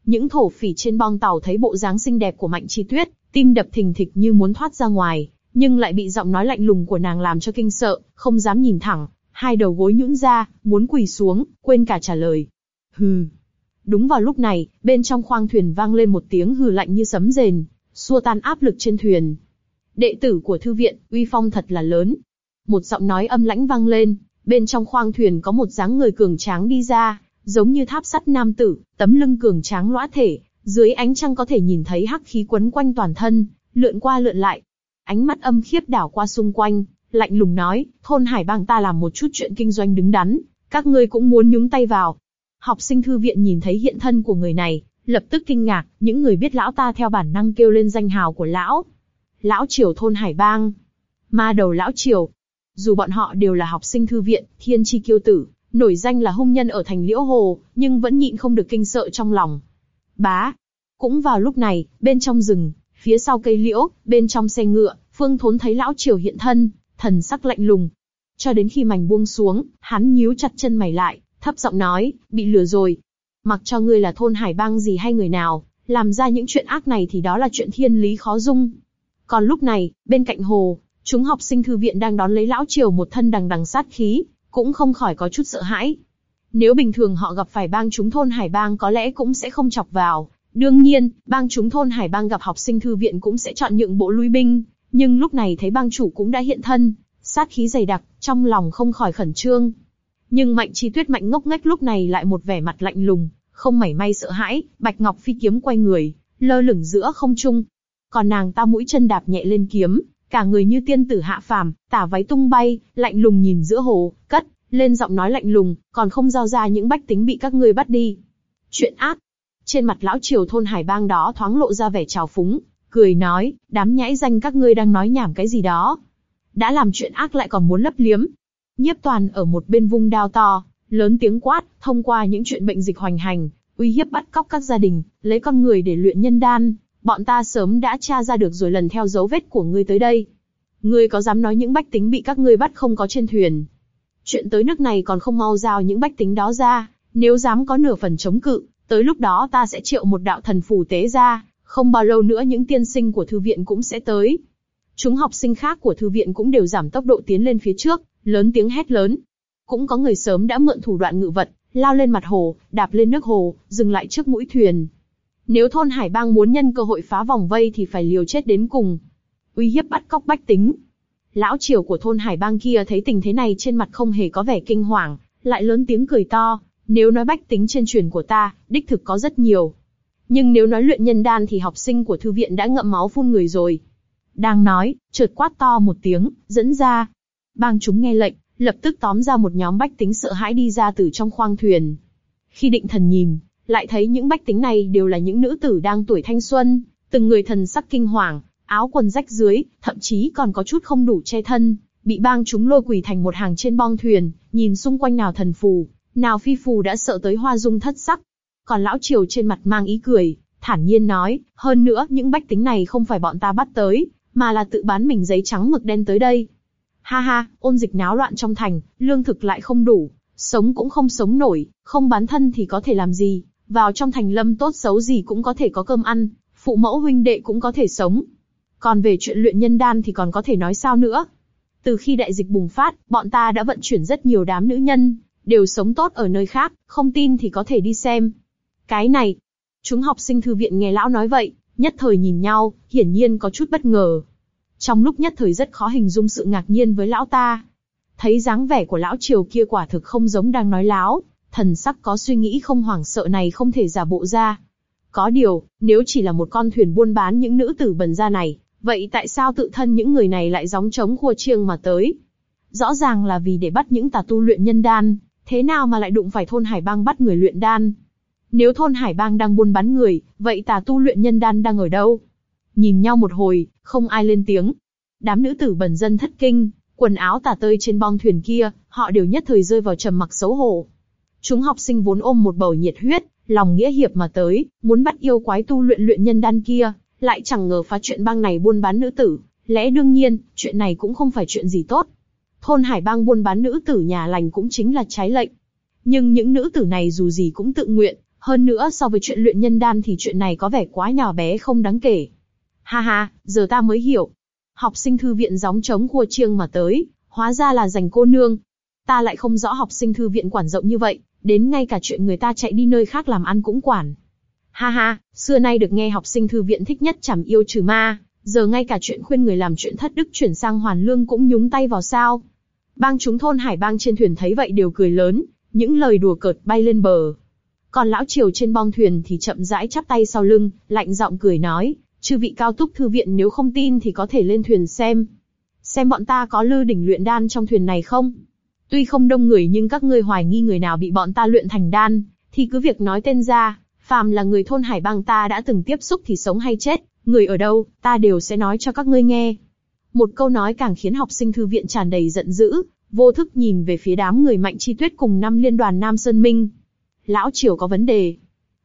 Những thổ phỉ trên bong tàu thấy bộ dáng xinh đẹp của Mạnh Chi Tuyết, tim đập thình thịch như muốn thoát ra ngoài, nhưng lại bị giọng nói lạnh lùng của nàng làm cho kinh sợ, không dám nhìn thẳng, hai đầu gối nhũn ra, muốn quỳ xuống, quên cả trả lời. Hừ. Đúng vào lúc này, bên trong khoang thuyền vang lên một tiếng hừ lạnh như sấm rền, xua tan áp lực trên thuyền. Đệ tử của thư viện, uy phong thật là lớn. Một giọng nói âm lãnh vang lên, bên trong khoang thuyền có một dáng người cường tráng đi ra, giống như tháp sắt nam tử, tấm lưng cường tráng lõa thể, dưới ánh trăng có thể nhìn thấy hắc khí quấn quanh toàn thân, lượn qua lượn lại. Ánh mắt âm khiếp đảo qua xung quanh, lạnh lùng nói, thôn hải bang ta làm một chút chuyện kinh doanh đứng đắn, các ngươi cũng muốn nhúng tay vào. Học sinh thư viện nhìn thấy hiện thân của người này, lập tức kinh ngạc, những người biết lão ta theo bản năng kêu lên danh hào của lão. Lão triều thôn hải bang. Ma đầu lão triều. Dù bọn họ đều là học sinh thư viện, thiên chi kiêu tử, nổi danh là hung nhân ở thành liễu hồ, nhưng vẫn nhịn không được kinh sợ trong lòng. Bá. Cũng vào lúc này, bên trong rừng, phía sau cây liễu, bên trong xe ngựa, Phương Thốn thấy lão triều hiện thân, thần sắc lạnh lùng. Cho đến khi mảnh buông xuống, hắn nhíu chặt chân mày lại, thấp giọng nói, bị lừa rồi. Mặc cho ngươi là thôn hải bang gì hay người nào, làm ra những chuyện ác này thì đó là chuyện thiên lý khó dung. Còn lúc này, bên cạnh hồ, chúng học sinh thư viện đang đón lấy lão triều một thân đằng đằng sát khí, cũng không khỏi có chút sợ hãi. Nếu bình thường họ gặp phải bang chúng thôn hải bang có lẽ cũng sẽ không chọc vào. Đương nhiên, bang chúng thôn hải bang gặp học sinh thư viện cũng sẽ chọn nhượng bộ lui binh, nhưng lúc này thấy bang chủ cũng đã hiện thân, sát khí dày đặc, trong lòng không khỏi khẩn trương. Nhưng Mạnh Chi Tuyết mạnh ngốc nghếch lúc này lại một vẻ mặt lạnh lùng, không mảy may sợ hãi, Bạch Ngọc phi kiếm quay người, lơ lửng giữa không trung. Còn nàng ta mũi chân đạp nhẹ lên kiếm, cả người như tiên tử hạ phàm, tả váy tung bay, lạnh lùng nhìn giữa hồ, cất lên giọng nói lạnh lùng, còn không giao ra những bách tính bị các ngươi bắt đi. Chuyện ác. Trên mặt lão triều thôn hải bang đó thoáng lộ ra vẻ trào phúng, cười nói, đám nhãi danh các ngươi đang nói nhảm cái gì đó. Đã làm chuyện ác lại còn muốn lấp liếm. Nhiếp toàn ở một bên vung đao to, lớn tiếng quát, thông qua những chuyện bệnh dịch hoành hành, uy hiếp bắt cóc các gia đình, lấy con người để luyện nhân đan, bọn ta sớm đã tra ra được rồi lần theo dấu vết của ngươi tới đây. Ngươi có dám nói những bách tính bị các ngươi bắt không có trên thuyền? Chuyện tới nước này còn không mau giao những bách tính đó ra, nếu dám có nửa phần chống cự, tới lúc đó ta sẽ triệu một đạo thần phù tế ra, không bao lâu nữa những tiên sinh của thư viện cũng sẽ tới. Chúng học sinh khác của thư viện cũng đều giảm tốc độ tiến lên phía trước, lớn tiếng hét lớn. Cũng có người sớm đã mượn thủ đoạn ngự vật, lao lên mặt hồ, đạp lên nước hồ, dừng lại trước mũi thuyền. Nếu thôn Hải Bang muốn nhân cơ hội phá vòng vây thì phải liều chết đến cùng. Uy hiếp bắt cóc bách tính. Lão triều của thôn Hải Bang kia thấy tình thế này trên mặt không hề có vẻ kinh hoàng, lại lớn tiếng cười to. Nếu nói bách tính trên truyền của ta, đích thực có rất nhiều, nhưng nếu nói luyện nhân đan thì học sinh của thư viện đã ngậm máu phun người rồi. Đang nói, chợt quát to một tiếng, dẫn ra. Bang chúng nghe lệnh, lập tức tóm ra một nhóm bách tính sợ hãi đi ra từ trong khoang thuyền. Khi định thần nhìn, lại thấy những bách tính này đều là những nữ tử đang tuổi thanh xuân, từng người thần sắc kinh hoàng, áo quần rách dưới, thậm chí còn có chút không đủ che thân, bị bang chúng lôi quỳ thành một hàng trên bong thuyền, nhìn xung quanh nào thần phù, nào phi phù đã sợ tới hoa dung thất sắc. Còn lão triều trên mặt mang ý cười, thản nhiên nói, hơn nữa những bách tính này không phải bọn ta bắt tới, mà là tự bán mình giấy trắng mực đen tới đây. Ha ha, ôn dịch náo loạn trong thành, lương thực lại không đủ, sống cũng không sống nổi, không bán thân thì có thể làm gì, vào trong thành lâm tốt xấu gì cũng có thể có cơm ăn, phụ mẫu huynh đệ cũng có thể sống. Còn về chuyện luyện nhân đan thì còn có thể nói sao nữa. Từ khi đại dịch bùng phát, bọn ta đã vận chuyển rất nhiều đám nữ nhân, đều sống tốt ở nơi khác, không tin thì có thể đi xem. Cái này, chúng học sinh thư viện nghe lão nói vậy, nhất thời nhìn nhau, hiển nhiên có chút bất ngờ. Trong lúc nhất thời rất khó hình dung sự ngạc nhiên với lão ta. Thấy dáng vẻ của lão triều kia quả thực không giống đang nói láo, thần sắc có suy nghĩ không hoảng sợ này không thể giả bộ ra. Có điều, nếu chỉ là một con thuyền buôn bán những nữ tử bần ra này, vậy tại sao tự thân những người này lại gióng trống khua chiêng mà tới? Rõ ràng là vì để bắt những tà tu luyện nhân đan, thế nào mà lại đụng phải thôn Hải Bang bắt người luyện đan? Nếu thôn Hải Bang đang buôn bán người, vậy tà tu luyện nhân đan đang ở đâu? Nhìn nhau một hồi, không ai lên tiếng. Đám nữ tử bần dân thất kinh, quần áo tả tơi trên bong thuyền kia, họ đều nhất thời rơi vào trầm mặc xấu hổ. Chúng học sinh vốn ôm một bầu nhiệt huyết, lòng nghĩa hiệp mà tới, muốn bắt yêu quái tu luyện luyện nhân đan kia, lại chẳng ngờ phá chuyện bang này buôn bán nữ tử, lẽ đương nhiên, chuyện này cũng không phải chuyện gì tốt. Thôn Hải bang buôn bán nữ tử nhà lành cũng chính là trái lệnh. Nhưng những nữ tử này dù gì cũng tự nguyện, hơn nữa so với chuyện luyện nhân đan thì chuyện này có vẻ quá nhỏ bé không đáng kể. Ha ha, giờ ta mới hiểu. Học sinh thư viện gióng trống khua chiêng mà tới, hóa ra là dành cô nương. Ta lại không rõ học sinh thư viện quản rộng như vậy, đến ngay cả chuyện người ta chạy đi nơi khác làm ăn cũng quản. Ha ha, xưa nay được nghe học sinh thư viện thích nhất chảm yêu trừ ma, giờ ngay cả chuyện khuyên người làm chuyện thất đức chuyển sang hoàn lương cũng nhúng tay vào sao. Bang chúng thôn hải bang trên thuyền thấy vậy đều cười lớn, những lời đùa cợt bay lên bờ. Còn lão triều trên bong thuyền thì chậm rãi chắp tay sau lưng, lạnh giọng cười nói, chư vị cao túc thư viện nếu không tin thì có thể lên thuyền xem. Xem bọn ta có lư đỉnh luyện đan trong thuyền này không? Tuy không đông người nhưng các ngươi hoài nghi người nào bị bọn ta luyện thành đan, thì cứ việc nói tên ra, phàm là người thôn hải bang ta đã từng tiếp xúc thì sống hay chết, người ở đâu, ta đều sẽ nói cho các ngươi nghe. Một câu nói càng khiến học sinh thư viện tràn đầy giận dữ, vô thức nhìn về phía đám người mạnh chi tuyết cùng năm liên đoàn Nam Sơn Minh. Lão Triều có vấn đề.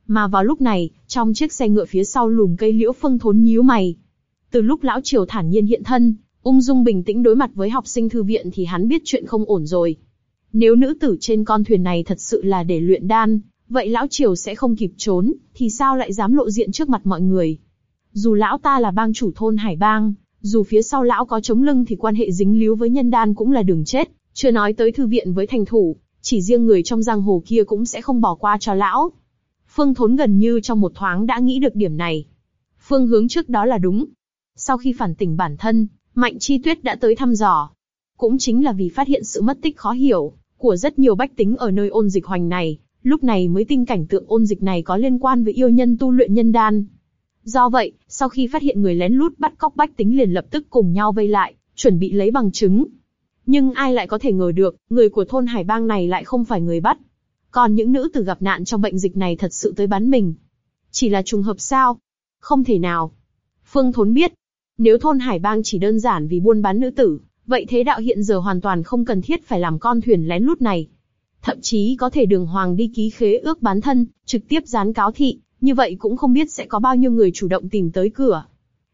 Mà vào lúc này, trong chiếc xe ngựa phía sau lùm cây liễu phương thốn nhíu mày. Từ lúc Lão Triều thản nhiên hiện thân, ung dung bình tĩnh đối mặt với học sinh thư viện thì hắn biết chuyện không ổn rồi. Nếu nữ tử trên con thuyền này thật sự là để luyện đan, vậy lão triều sẽ không kịp trốn, thì sao lại dám lộ diện trước mặt mọi người? Dù lão ta là bang chủ thôn Hải Bang, dù phía sau lão có chống lưng thì quan hệ dính líu với nhân đan cũng là đường chết, chưa nói tới thư viện với thành thủ, chỉ riêng người trong giang hồ kia cũng sẽ không bỏ qua cho lão. Phương Thốn gần như trong một thoáng đã nghĩ được điểm này. Phương hướng trước đó là đúng. Sau khi phản tỉnh bản thân, Mạnh Chi Tuyết đã tới thăm dò. Cũng chính là vì phát hiện sự mất tích khó hiểu của rất nhiều bách tính ở nơi ôn dịch hoành này, lúc này mới tin cảnh tượng ôn dịch này có liên quan với yêu nhân tu luyện nhân đan. Do vậy, sau khi phát hiện người lén lút bắt cóc bách tính liền lập tức cùng nhau vây lại, chuẩn bị lấy bằng chứng. Nhưng ai lại có thể ngờ được, người của thôn Hải Bang này lại không phải người bắt. Còn những nữ tử gặp nạn trong bệnh dịch này thật sự tới bắn mình. Chỉ là trùng hợp sao? Không thể nào. Phương Thốn biết, nếu thôn Hải Bang chỉ đơn giản vì buôn bán nữ tử, vậy thế đạo hiện giờ hoàn toàn không cần thiết phải làm con thuyền lén lút này. Thậm chí có thể đường hoàng đi ký khế ước bán thân, trực tiếp dán cáo thị, như vậy cũng không biết sẽ có bao nhiêu người chủ động tìm tới cửa.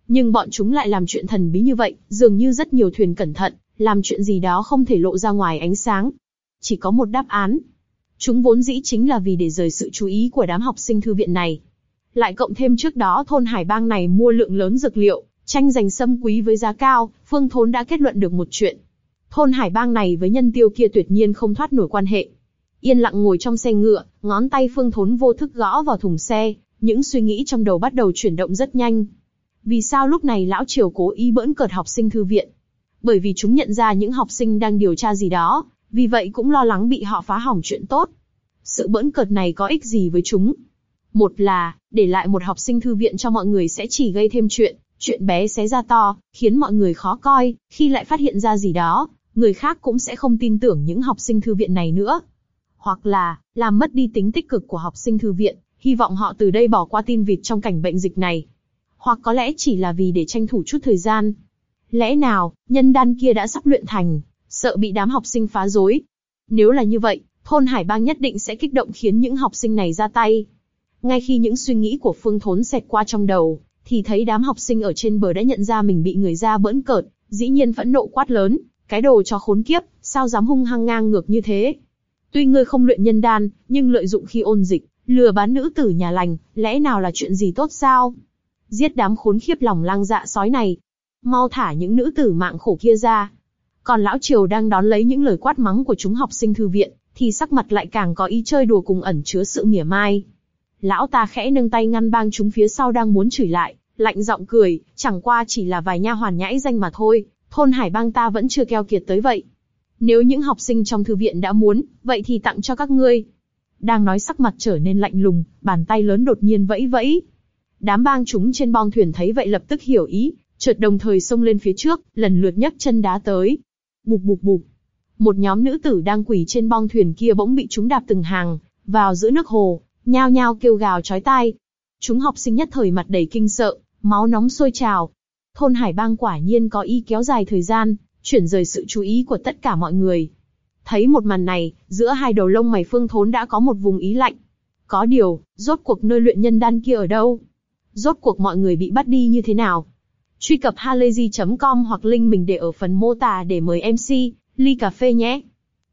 Nhưng bọn chúng lại làm chuyện thần bí như vậy, dường như rất nhiều thuyền cẩn thận, làm chuyện gì đó không thể lộ ra ngoài ánh sáng. Chỉ có một đáp án. Chúng vốn dĩ chính là vì để rời sự chú ý của đám học sinh thư viện này. Lại cộng thêm trước đó thôn Hải Bang này mua lượng lớn dược liệu, tranh giành sâm quý với giá cao, Phương Thốn đã kết luận được một chuyện. Thôn Hải Bang này với nhân tiêu kia tuyệt nhiên không thoát nổi quan hệ. Yên lặng ngồi trong xe ngựa, ngón tay Phương Thốn vô thức gõ vào thùng xe, những suy nghĩ trong đầu bắt đầu chuyển động rất nhanh. Vì sao lúc này lão triều cố ý bỡn cợt học sinh thư viện? Bởi vì chúng nhận ra những học sinh đang điều tra gì đó, vì vậy cũng lo lắng bị họ phá hỏng chuyện tốt. Sự bỡn cợt này có ích gì với chúng? Một là, để lại một học sinh thư viện cho mọi người sẽ chỉ gây thêm chuyện, chuyện bé xé ra to, khiến mọi người khó coi, khi lại phát hiện ra gì đó, người khác cũng sẽ không tin tưởng những học sinh thư viện này nữa. Hoặc là, làm mất đi tính tích cực của học sinh thư viện, hy vọng họ từ đây bỏ qua tin vịt trong cảnh bệnh dịch này. Hoặc có lẽ chỉ là vì để tranh thủ chút thời gian. Lẽ nào, nhân đan kia đã sắp luyện thành, sợ bị đám học sinh phá rối. Nếu là như vậy, thôn Hải Bang nhất định sẽ kích động khiến những học sinh này ra tay. Ngay khi những suy nghĩ của Phương Thốn xẹt qua trong đầu, thì thấy đám học sinh ở trên bờ đã nhận ra mình bị người ra bỡn cợt, dĩ nhiên phẫn nộ quát lớn, cái đồ cho khốn kiếp, sao dám hung hăng ngang ngược như thế? Tuy ngươi không luyện nhân đan, nhưng lợi dụng khi ôn dịch, lừa bán nữ tử nhà lành, lẽ nào là chuyện gì tốt sao? Giết đám khốn khiếp lòng lang dạ sói này. Mau thả những nữ tử mạng khổ kia ra. Còn lão triều đang đón lấy những lời quát mắng của chúng học sinh thư viện, thì sắc mặt lại càng có ý chơi đùa cùng ẩn chứa sự mỉa mai. Lão ta khẽ nâng tay ngăn bang chúng phía sau đang muốn chửi lại, lạnh giọng cười, chẳng qua chỉ là vài nha hoàn nhãi danh mà thôi, thôn hải bang ta vẫn chưa keo kiệt tới vậy. Nếu những học sinh trong thư viện đã muốn, vậy thì tặng cho các ngươi. Đang nói sắc mặt trở nên lạnh lùng, bàn tay lớn đột nhiên vẫy vẫy. Đám bang chúng trên bong thuyền thấy vậy lập tức hiểu ý, chợt đồng thời xông lên phía trước, lần lượt nhấc chân đá tới. Bụp bụp bụp. Một nhóm nữ tử đang quỳ trên bong thuyền kia bỗng bị chúng đạp từng hàng, vào giữa nước hồ, nhao nhao kêu gào chói tai. Chúng học sinh nhất thời mặt đầy kinh sợ, máu nóng sôi trào. Thôn Hải Bang quả nhiên có ý kéo dài thời gian, chuyển rời sự chú ý của tất cả mọi người. Thấy một màn này, giữa hai đầu lông mày Phương Thốn đã có một vùng ý lạnh. Có điều, rốt cuộc nơi luyện nhân đan kia ở đâu? Rốt cuộc mọi người bị bắt đi như thế nào? Truy cập halayzi.com hoặc link mình để ở phần mô tả để mời MC, ly cà phê nhé.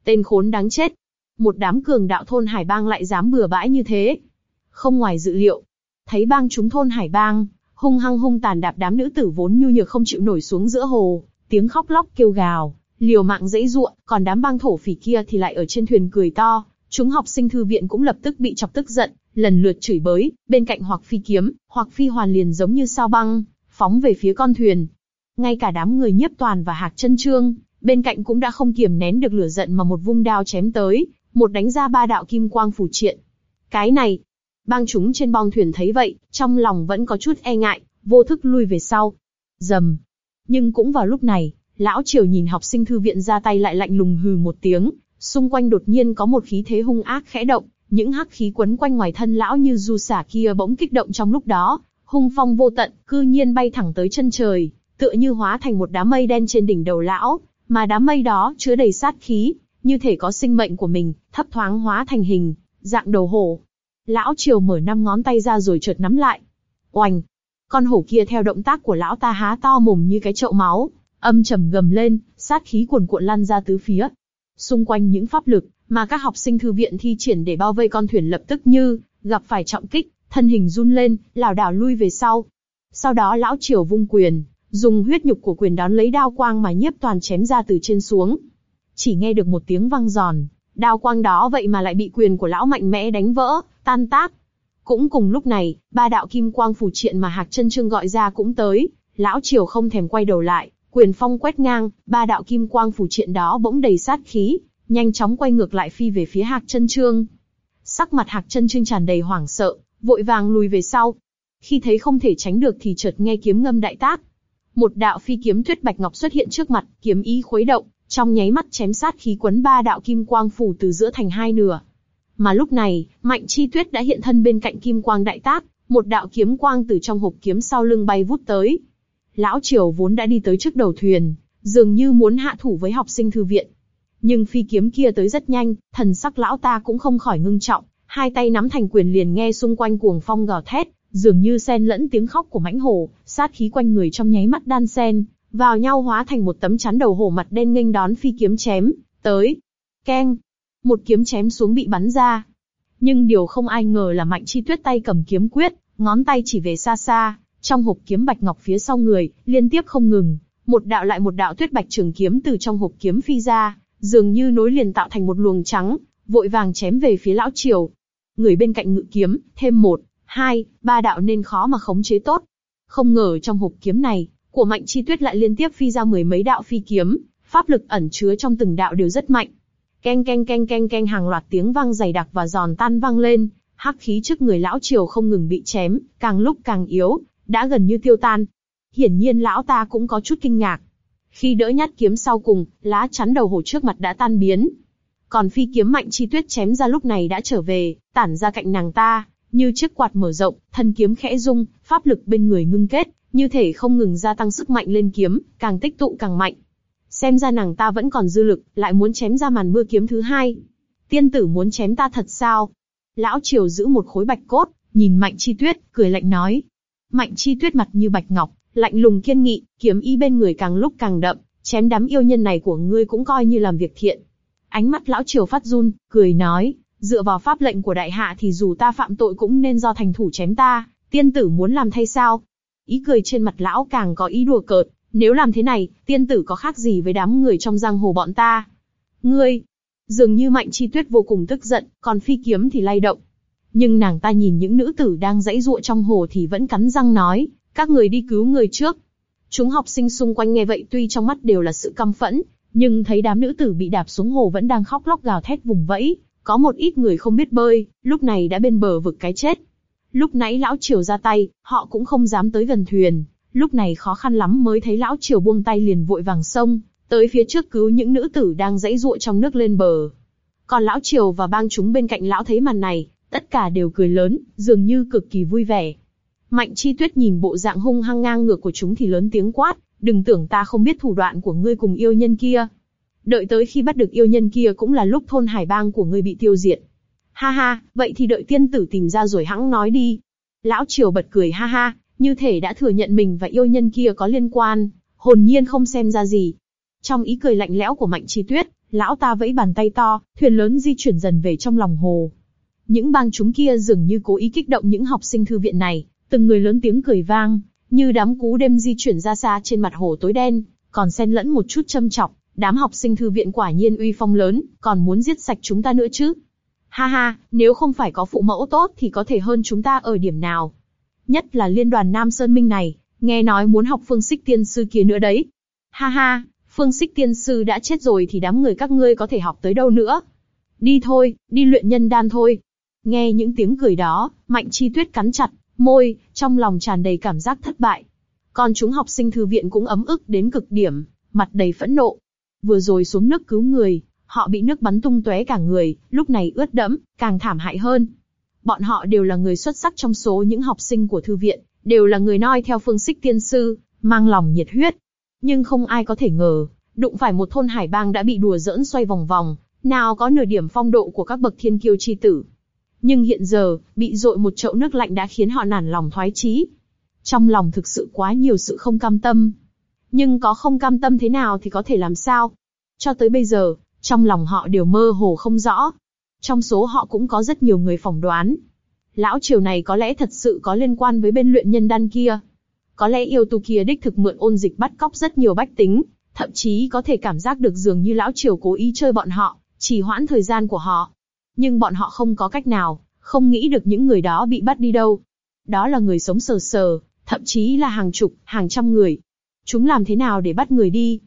Tên khốn đáng chết. Một đám cường đạo thôn Hải Bang lại dám bừa bãi như thế. Không ngoài dự liệu. Thấy bang chúng thôn Hải Bang, hung hăng hung tàn đạp đám nữ tử vốn nhu nhược không chịu nổi xuống giữa hồ, tiếng khóc lóc kêu gào, liều mạng dãy ruộng, còn đám bang thổ phỉ kia thì lại ở trên thuyền cười to. Chúng học sinh thư viện cũng lập tức bị chọc tức giận, lần lượt chửi bới, bên cạnh hoặc phi kiếm, hoặc phi hoàn liền giống như sao băng, phóng về phía con thuyền. Ngay cả đám người nhiếp toàn và hạc chân trương, bên cạnh cũng đã không kiềm nén được lửa giận mà một vung đao chém tới, một đánh ra ba đạo kim quang phủ triện. Cái này, bang chúng trên bong thuyền thấy vậy, trong lòng vẫn có chút e ngại, vô thức lui về sau. Dầm. Nhưng cũng vào lúc này, lão triều nhìn học sinh thư viện ra tay lại lạnh lùng hừ một tiếng, xung quanh đột nhiên có một khí thế hung ác khẽ động, những hắc khí quấn quanh ngoài thân lão như du xả kia bỗng kích động trong lúc đó, hung phong vô tận, cư nhiên bay thẳng tới chân trời, tựa như hóa thành một đám mây đen trên đỉnh đầu lão, mà đám mây đó chứa đầy sát khí, như thể có sinh mệnh của mình, thấp thoáng hóa thành hình, dạng đầu hổ. Lão triều mở năm ngón tay ra rồi chợt nắm lại. Oành! Con hổ kia theo động tác của lão ta há to mồm như cái chậu máu, âm trầm gầm lên, sát khí cuồn cuộn lan ra tứ phía. Xung quanh những pháp lực mà các học sinh thư viện thi triển để bao vây con thuyền lập tức như gặp phải trọng kích, thân hình run lên, lảo đảo lui về sau. Sau đó lão triều vung quyền, dùng huyết nhục của quyền đón lấy đao quang mà nhiếp toàn chém ra từ trên xuống. Chỉ nghe được một tiếng vang giòn, đao quang đó vậy mà lại bị quyền của lão mạnh mẽ đánh vỡ, tan tác. Cũng cùng lúc này, ba đạo kim quang phù triện mà Hạc Chân Trương gọi ra cũng tới, lão triều không thèm quay đầu lại, quyền phong quét ngang, ba đạo kim quang phù triện đó bỗng đầy sát khí, nhanh chóng quay ngược lại phi về phía Hạc Chân Trương. Sắc mặt Hạc Chân Trương tràn đầy hoảng sợ, vội vàng lùi về sau. Khi thấy không thể tránh được thì chợt nghe kiếm ngâm đại tác. Một đạo phi kiếm tuyết bạch ngọc xuất hiện trước mặt, kiếm ý khuấy động, trong nháy mắt chém sát khí quấn ba đạo kim quang phủ từ giữa thành hai nửa. Mà lúc này, Mạnh Chi Tuyết đã hiện thân bên cạnh kim quang đại tác, một đạo kiếm quang từ trong hộp kiếm sau lưng bay vút tới. Lão Triều vốn đã đi tới trước đầu thuyền, dường như muốn hạ thủ với học sinh thư viện. Nhưng phi kiếm kia tới rất nhanh, thần sắc lão ta cũng không khỏi ngưng trọng, hai tay nắm thành quyền liền nghe xung quanh cuồng phong gào thét, dường như xen lẫn tiếng khóc của mãnh hổ, sát khí quanh người trong nháy mắt đan xen, vào nhau hóa thành một tấm chắn đầu hổ mặt đen nghênh đón phi kiếm chém tới. Keng, một kiếm chém xuống bị bắn ra. Nhưng điều không ai ngờ là Mạnh Chi Tuyết tay cầm kiếm quyết, ngón tay chỉ về xa xa, trong hộp kiếm bạch ngọc phía sau người, liên tiếp không ngừng, một đạo lại một đạo tuyết bạch trường kiếm từ trong hộp kiếm phi ra, dường như nối liền tạo thành một luồng trắng, vội vàng chém về phía lão triều. Người bên cạnh ngự kiếm, thêm một, hai, ba đạo nên khó mà khống chế tốt. Không ngờ trong hộp kiếm này, của Mạnh Chi Tuyết lại liên tiếp phi ra mười mấy đạo phi kiếm, pháp lực ẩn chứa trong từng đạo đều rất mạnh. Keng keng keng keng keng hàng loạt tiếng vang dày đặc và giòn tan vang lên, hắc khí trước người lão triều không ngừng bị chém, càng lúc càng yếu, đã gần như tiêu tan. Hiển nhiên lão ta cũng có chút kinh ngạc. Khi đỡ nhát kiếm sau cùng, lá chắn đầu hổ trước mặt đã tan biến, còn phi kiếm mạnh chi tuyết chém ra lúc này đã trở về, tản ra cạnh nàng ta, như chiếc quạt mở rộng, thân kiếm khẽ rung, pháp lực bên người ngưng kết, như thể không ngừng gia tăng sức mạnh lên kiếm, càng tích tụ càng mạnh. Xem ra nàng ta vẫn còn dư lực, lại muốn chém ra màn mưa kiếm thứ hai. Tiên tử muốn chém ta thật sao? Lão Triều giữ một khối bạch cốt, nhìn Mạnh Chi Tuyết, cười lạnh nói. Mạnh Chi Tuyết mặt như bạch ngọc, lạnh lùng kiên nghị, kiếm ý bên người càng lúc càng đậm, chém đám yêu nhân này của ngươi cũng coi như làm việc thiện. Ánh mắt lão triều phát run, cười nói, dựa vào pháp lệnh của đại hạ thì dù ta phạm tội cũng nên do thành thủ chém ta, tiên tử muốn làm thay sao? Ý cười trên mặt lão càng có ý đùa cợt, nếu làm thế này, tiên tử có khác gì với đám người trong giang hồ bọn ta? Ngươi! Dường như mạnh chi tuyết vô cùng tức giận, còn phi kiếm thì lay động. Nhưng nàng ta nhìn những nữ tử đang dãy ruộng trong hồ thì vẫn cắn răng nói, các người đi cứu người trước. Chúng học sinh xung quanh nghe vậy tuy trong mắt đều là sự căm phẫn, nhưng thấy đám nữ tử bị đạp xuống hồ vẫn đang khóc lóc gào thét vùng vẫy, có một ít người không biết bơi, lúc này đã bên bờ vực cái chết. Lúc nãy lão triều ra tay, họ cũng không dám tới gần thuyền, lúc này khó khăn lắm mới thấy lão triều buông tay liền vội vàng sông, tới phía trước cứu những nữ tử đang dãy ruộng trong nước lên bờ. Còn lão triều và bang chúng bên cạnh lão thấy màn này, tất cả đều cười lớn, dường như cực kỳ vui vẻ. Mạnh chi tuyết nhìn bộ dạng hung hăng ngang ngược của chúng thì lớn tiếng quát, đừng tưởng ta không biết thủ đoạn của ngươi cùng yêu nhân kia. Đợi tới khi bắt được yêu nhân kia cũng là lúc thôn hải bang của ngươi bị tiêu diệt. Ha ha, vậy thì đợi tiên tử tìm ra rồi hãng nói đi. Lão Triều bật cười ha ha, như thể đã thừa nhận mình và yêu nhân kia có liên quan, hồn nhiên không xem ra gì. Trong ý cười lạnh lẽo của Mạnh Chi Tuyết, lão ta vẫy bàn tay to, thuyền lớn di chuyển dần về trong lòng hồ. Những bang chúng kia dường như cố ý kích động những học sinh thư viện này, từng người lớn tiếng cười vang, như đám cú đêm di chuyển ra xa trên mặt hồ tối đen, còn xen lẫn một chút châm chọc, đám học sinh thư viện quả nhiên uy phong lớn, còn muốn giết sạch chúng ta nữa chứ. Ha ha, nếu không phải có phụ mẫu tốt thì có thể hơn chúng ta ở điểm nào. Nhất là liên đoàn Nam Sơn Minh này, nghe nói muốn học phương xích tiên sư kia nữa đấy. Ha ha, phương xích tiên sư đã chết rồi thì đám người các ngươi có thể học tới đâu nữa. Đi thôi, đi luyện nhân đan thôi. Nghe những tiếng cười đó, Mạnh Chi Tuyết cắn chặt, môi, trong lòng tràn đầy cảm giác thất bại. Còn chúng học sinh thư viện cũng ấm ức đến cực điểm, mặt đầy phẫn nộ. Vừa rồi xuống nước cứu người, họ bị nước bắn tung tóe cả người, lúc này ướt đẫm, càng thảm hại hơn. Bọn họ đều là người xuất sắc trong số những học sinh của thư viện, đều là người noi theo phương xích tiên sư, mang lòng nhiệt huyết. Nhưng không ai có thể ngờ, đụng phải một thôn hải bang đã bị đùa giỡn xoay vòng vòng, nào có nửa điểm phong độ của các bậc thiên kiêu chi tử. Nhưng hiện giờ, bị dội một chậu nước lạnh đã khiến họ nản lòng thoái chí. Trong lòng thực sự quá nhiều sự không cam tâm. Nhưng có không cam tâm thế nào thì có thể làm sao? Cho tới bây giờ, trong lòng họ đều mơ hồ không rõ. Trong số họ cũng có rất nhiều người phỏng đoán. Lão triều này có lẽ thật sự có liên quan với bên luyện nhân đan kia. Có lẽ yêu tu kia đích thực mượn ôn dịch bắt cóc rất nhiều bách tính, thậm chí có thể cảm giác được dường như lão triều cố ý chơi bọn họ, chỉ hoãn thời gian của họ. Nhưng bọn họ không có cách nào, không nghĩ được những người đó bị bắt đi đâu. Đó là người sống sờ sờ, thậm chí là hàng chục, hàng trăm người. Chúng làm thế nào để bắt người đi?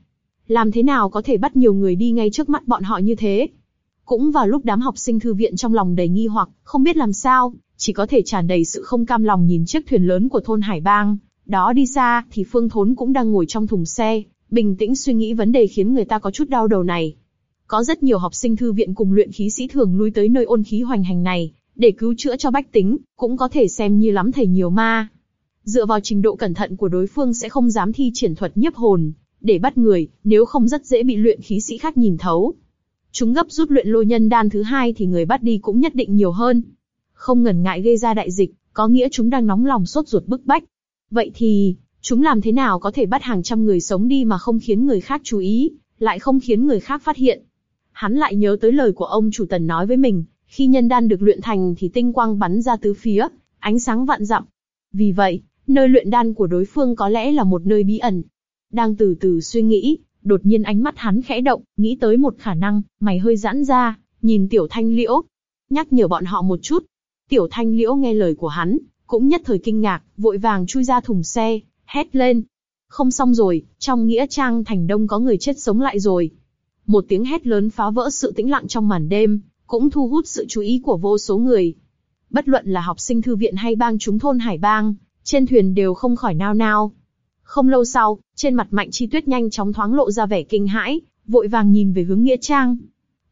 Làm thế nào có thể bắt nhiều người đi ngay trước mắt bọn họ như thế? Cũng vào lúc đám học sinh thư viện trong lòng đầy nghi hoặc, không biết làm sao, chỉ có thể tràn đầy sự không cam lòng nhìn chiếc thuyền lớn của thôn Hải Bang. Đó đi xa, thì Phương Thốn cũng đang ngồi trong thùng xe, bình tĩnh suy nghĩ vấn đề khiến người ta có chút đau đầu này. Có rất nhiều học sinh thư viện cùng luyện khí sĩ thường lui tới nơi ôn khí hoành hành này, để cứu chữa cho bách tính, cũng có thể xem như lắm thầy nhiều ma. Dựa vào trình độ cẩn thận của đối phương sẽ không dám thi triển thuật nhiếp hồn, để bắt người, nếu không rất dễ bị luyện khí sĩ khác nhìn thấu. Chúng gấp rút luyện lô nhân đan thứ hai thì người bắt đi cũng nhất định nhiều hơn. Không ngần ngại gây ra đại dịch, có nghĩa chúng đang nóng lòng sốt ruột bức bách. Vậy thì, chúng làm thế nào có thể bắt hàng trăm người sống đi mà không khiến người khác chú ý, lại không khiến người khác phát hiện? Hắn lại nhớ tới lời của ông chủ tần nói với mình, khi nhân đan được luyện thành thì tinh quang bắn ra tứ phía, ánh sáng vạn dặm. Vì vậy, nơi luyện đan của đối phương có lẽ là một nơi bí ẩn. Đang từ từ suy nghĩ, đột nhiên ánh mắt hắn khẽ động, nghĩ tới một khả năng, mày hơi giãn ra, nhìn tiểu thanh liễu. Nhắc nhở bọn họ một chút. Tiểu thanh liễu nghe lời của hắn, cũng nhất thời kinh ngạc, vội vàng chui ra thùng xe, hét lên. Không xong rồi, trong nghĩa trang thành đông có người chết sống lại rồi. Một tiếng hét lớn phá vỡ sự tĩnh lặng trong màn đêm, cũng thu hút sự chú ý của vô số người. Bất luận là học sinh thư viện hay bang chúng thôn hải bang, trên thuyền đều không khỏi nao nao. Không lâu sau, trên mặt Mạnh Chi Tuyết nhanh chóng thoáng lộ ra vẻ kinh hãi, vội vàng nhìn về hướng nghĩa trang.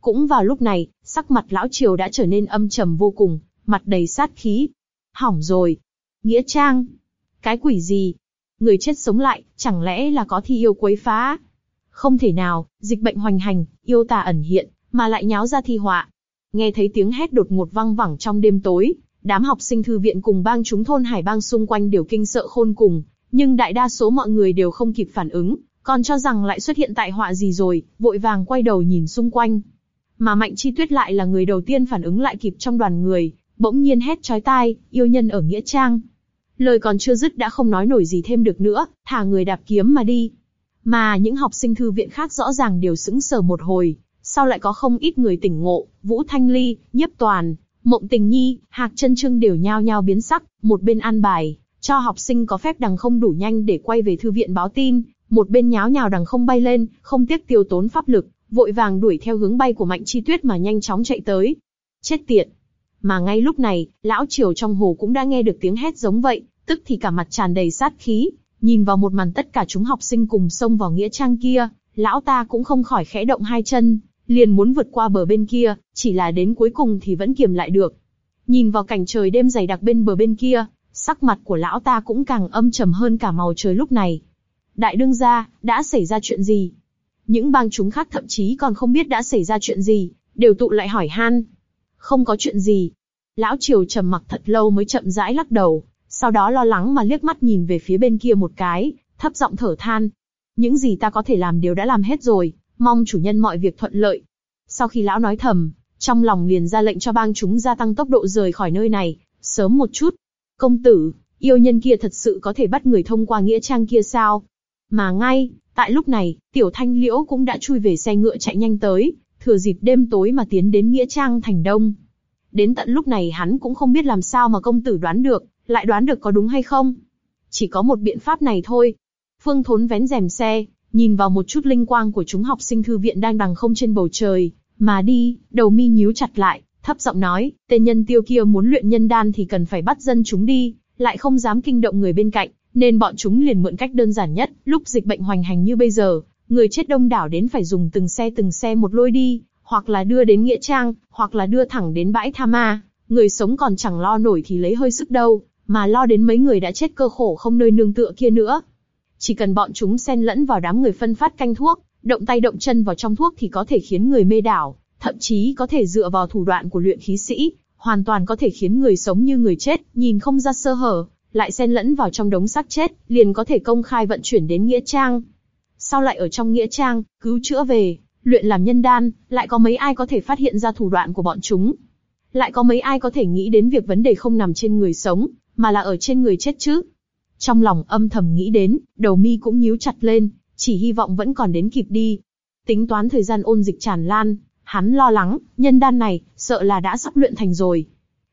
Cũng vào lúc này, sắc mặt lão triều đã trở nên âm trầm vô cùng, mặt đầy sát khí. Hỏng rồi. Nghĩa trang. Cái quỷ gì? Người chết sống lại, chẳng lẽ là có thi yêu quấy phá? Không thể nào, dịch bệnh hoành hành, yêu tà ẩn hiện, mà lại nháo ra thi họa. Nghe thấy tiếng hét đột ngột vang vẳng trong đêm tối, đám học sinh thư viện cùng bang chúng thôn hải bang xung quanh đều kinh sợ khôn cùng, nhưng đại đa số mọi người đều không kịp phản ứng, còn cho rằng lại xuất hiện tại họa gì rồi, vội vàng quay đầu nhìn xung quanh. Mà Mạnh Chi Tuyết lại là người đầu tiên phản ứng lại kịp trong đoàn người, bỗng nhiên hét chói tai, yêu nhân ở nghĩa trang. Lời còn chưa dứt đã không nói nổi gì thêm được nữa, thả người đạp kiếm mà đi. Mà những học sinh thư viện khác rõ ràng đều sững sờ một hồi, sau lại có không ít người tỉnh ngộ, Vũ Thanh Ly, Nhiếp Toàn, Mộng Tình Nhi, Hạc Chân Trương đều nhao nhao biến sắc, một bên an bài, cho học sinh có phép đằng không đủ nhanh để quay về thư viện báo tin, một bên nháo nhào đằng không bay lên, không tiếc tiêu tốn pháp lực, vội vàng đuổi theo hướng bay của Mạnh Chi Tuyết mà nhanh chóng chạy tới. Chết tiệt! Mà ngay lúc này, lão triều trong hồ cũng đã nghe được tiếng hét giống vậy, tức thì cả mặt tràn đầy sát khí, nhìn vào một màn tất cả chúng học sinh cùng xông vào nghĩa trang kia, lão ta cũng không khỏi khẽ động hai chân, liền muốn vượt qua bờ bên kia, chỉ là đến cuối cùng thì vẫn kiềm lại được. Nhìn vào cảnh trời đêm dày đặc bên bờ bên kia, sắc mặt của lão ta cũng càng âm trầm hơn cả màu trời lúc này. Đại đương gia, đã xảy ra chuyện gì? Những bang chúng khác thậm chí còn không biết đã xảy ra chuyện gì, đều tụ lại hỏi han. Không có chuyện gì. Lão Triều trầm mặc thật lâu mới chậm rãi lắc đầu, sau đó lo lắng mà liếc mắt nhìn về phía bên kia một cái, thấp giọng thở than. Những gì ta có thể làm đều đã làm hết rồi, mong chủ nhân mọi việc thuận lợi. Sau khi lão nói thầm, trong lòng liền ra lệnh cho bang chúng gia tăng tốc độ rời khỏi nơi này, sớm một chút. Công tử, yêu nhân kia thật sự có thể bắt người thông qua nghĩa trang kia sao? Mà ngay, tại lúc này, tiểu thanh liễu cũng đã chui về xe ngựa chạy nhanh tới, thừa dịp đêm tối mà tiến đến nghĩa trang thành đông. Đến tận lúc này hắn cũng không biết làm sao mà công tử đoán được, lại đoán được có đúng hay không. Chỉ có một biện pháp này thôi. Phương Thốn vén rèm xe, nhìn vào một chút linh quang của chúng học sinh thư viện đang đằng không trên bầu trời, mà đi, đầu mi nhíu chặt lại, thấp giọng nói, tên nhân tiêu kia muốn luyện nhân đan thì cần phải bắt dân chúng đi, lại không dám kinh động người bên cạnh, nên bọn chúng liền mượn cách đơn giản nhất, lúc dịch bệnh hoành hành như bây giờ, người chết đông đảo đến phải dùng từng xe từng xe một lôi đi, hoặc là đưa đến nghĩa trang, hoặc là đưa thẳng đến bãi tha ma, người sống còn chẳng lo nổi thì lấy hơi sức đâu, mà lo đến mấy người đã chết cơ khổ không nơi nương tựa kia nữa. Chỉ cần bọn chúng xen lẫn vào đám người phân phát canh thuốc, động tay động chân vào trong thuốc thì có thể khiến người mê đảo, thậm chí có thể dựa vào thủ đoạn của luyện khí sĩ, hoàn toàn có thể khiến người sống như người chết, nhìn không ra sơ hở, lại xen lẫn vào trong đống xác chết, liền có thể công khai vận chuyển đến nghĩa trang. Sau lại ở trong nghĩa trang, cứu chữa về, luyện làm nhân đan, lại có mấy ai có thể phát hiện ra thủ đoạn của bọn chúng? Lại có mấy ai có thể nghĩ đến việc vấn đề không nằm trên người sống, mà là ở trên người chết chứ? Trong lòng âm thầm nghĩ đến, đầu mi cũng nhíu chặt lên, chỉ hy vọng vẫn còn đến kịp đi. Tính toán thời gian ôn dịch tràn lan, hắn lo lắng, nhân đan này, sợ là đã sắp luyện thành rồi.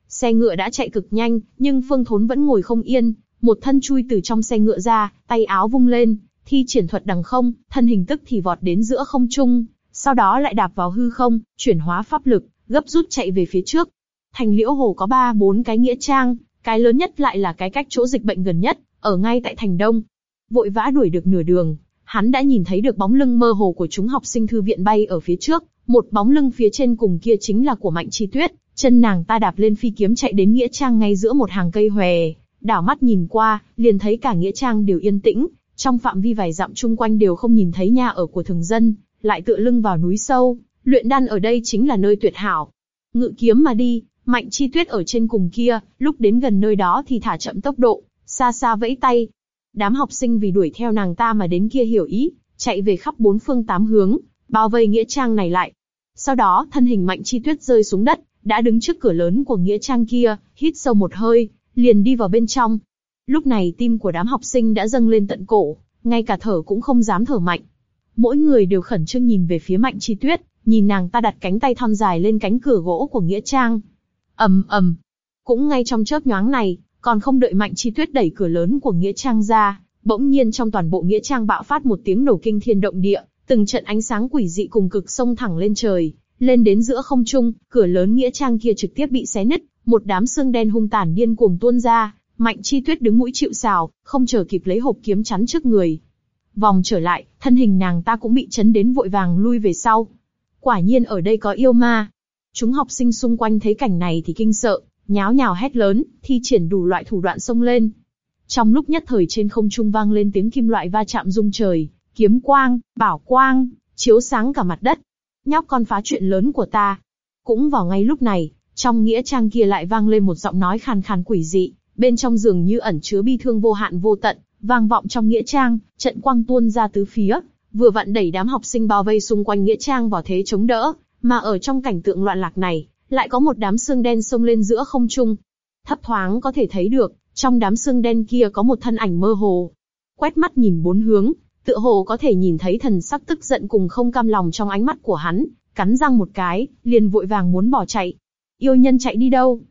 Xe ngựa đã chạy cực nhanh, nhưng Phương Thốn vẫn ngồi không yên, một thân chui từ trong xe ngựa ra, tay áo vung lên, thi triển thuật đằng không, thân hình tức thì vọt đến giữa không trung, sau đó lại đạp vào hư không, chuyển hóa pháp lực, gấp rút chạy về phía trước. Thành Liễu Hồ có ba bốn cái nghĩa trang, cái lớn nhất lại là cái cách chỗ dịch bệnh gần nhất, ở ngay tại thành Đông. Vội vã đuổi được nửa đường, hắn đã nhìn thấy được bóng lưng mơ hồ của chúng học sinh thư viện bay ở phía trước, một bóng lưng phía trên cùng kia chính là của Mạnh Chi Tuyết, chân nàng ta đạp lên phi kiếm chạy đến nghĩa trang ngay giữa một hàng cây hòe, đảo mắt nhìn qua, liền thấy cả nghĩa trang đều yên tĩnh, trong phạm vi vài dặm chung quanh đều không nhìn thấy nhà ở của thường dân, lại tựa lưng vào núi sâu, luyện đan ở đây chính là nơi tuyệt hảo. Ngự kiếm mà đi, Mạnh Chi Tuyết ở trên cùng kia, lúc đến gần nơi đó thì thả chậm tốc độ, xa xa vẫy tay. Đám học sinh vì đuổi theo nàng ta mà đến kia hiểu ý, chạy về khắp bốn phương tám hướng, bao vây nghĩa trang này lại. Sau đó, thân hình Mạnh Chi Tuyết rơi xuống đất, đã đứng trước cửa lớn của nghĩa trang kia, hít sâu một hơi, liền đi vào bên trong. Lúc này tim của đám học sinh đã dâng lên tận cổ, ngay cả thở cũng không dám thở mạnh. Mỗi người đều khẩn trương nhìn về phía Mạnh Chi Tuyết, nhìn nàng ta đặt cánh tay thon dài lên cánh cửa gỗ của nghĩa trang ầm ầm, cũng ngay trong chớp nhoáng này, còn không đợi Mạnh Chi Tuyết đẩy cửa lớn của nghĩa trang ra, bỗng nhiên trong toàn bộ nghĩa trang bạo phát một tiếng nổ kinh thiên động địa, từng trận ánh sáng quỷ dị cùng cực sông thẳng lên trời, lên đến giữa không trung, cửa lớn nghĩa trang kia trực tiếp bị xé nứt, một đám xương đen hung tàn điên cuồng tuôn ra, Mạnh Chi Tuyết đứng mũi chịu sào, không chờ kịp lấy hộp kiếm chắn trước người. Vòng trở lại, thân hình nàng ta cũng bị chấn đến vội vàng lui về sau. Quả nhiên ở đây có yêu ma. Chúng học sinh xung quanh thấy cảnh này thì kinh sợ, nháo nhào hét lớn, thi triển đủ loại thủ đoạn xông lên. Trong lúc nhất thời trên không trung vang lên tiếng kim loại va chạm rung trời, kiếm quang, bảo quang, chiếu sáng cả mặt đất. Nhóc con phá chuyện lớn của ta. Cũng vào ngay lúc này, trong nghĩa trang kia lại vang lên một giọng nói khàn khàn quỷ dị, bên trong giường như ẩn chứa bi thương vô hạn vô tận, vang vọng trong nghĩa trang, trận quang tuôn ra tứ phía, vừa vặn đẩy đám học sinh bao vây xung quanh nghĩa trang vào thế chống đỡ, mà ở trong cảnh tượng loạn lạc này, lại có một đám xương đen xông lên giữa không trung. Thấp thoáng có thể thấy được, trong đám xương đen kia có một thân ảnh mơ hồ. Quét mắt nhìn bốn hướng, tựa hồ có thể nhìn thấy thần sắc tức giận cùng không cam lòng trong ánh mắt của hắn, cắn răng một cái, liền vội vàng muốn bỏ chạy. Yêu nhân chạy đi đâu?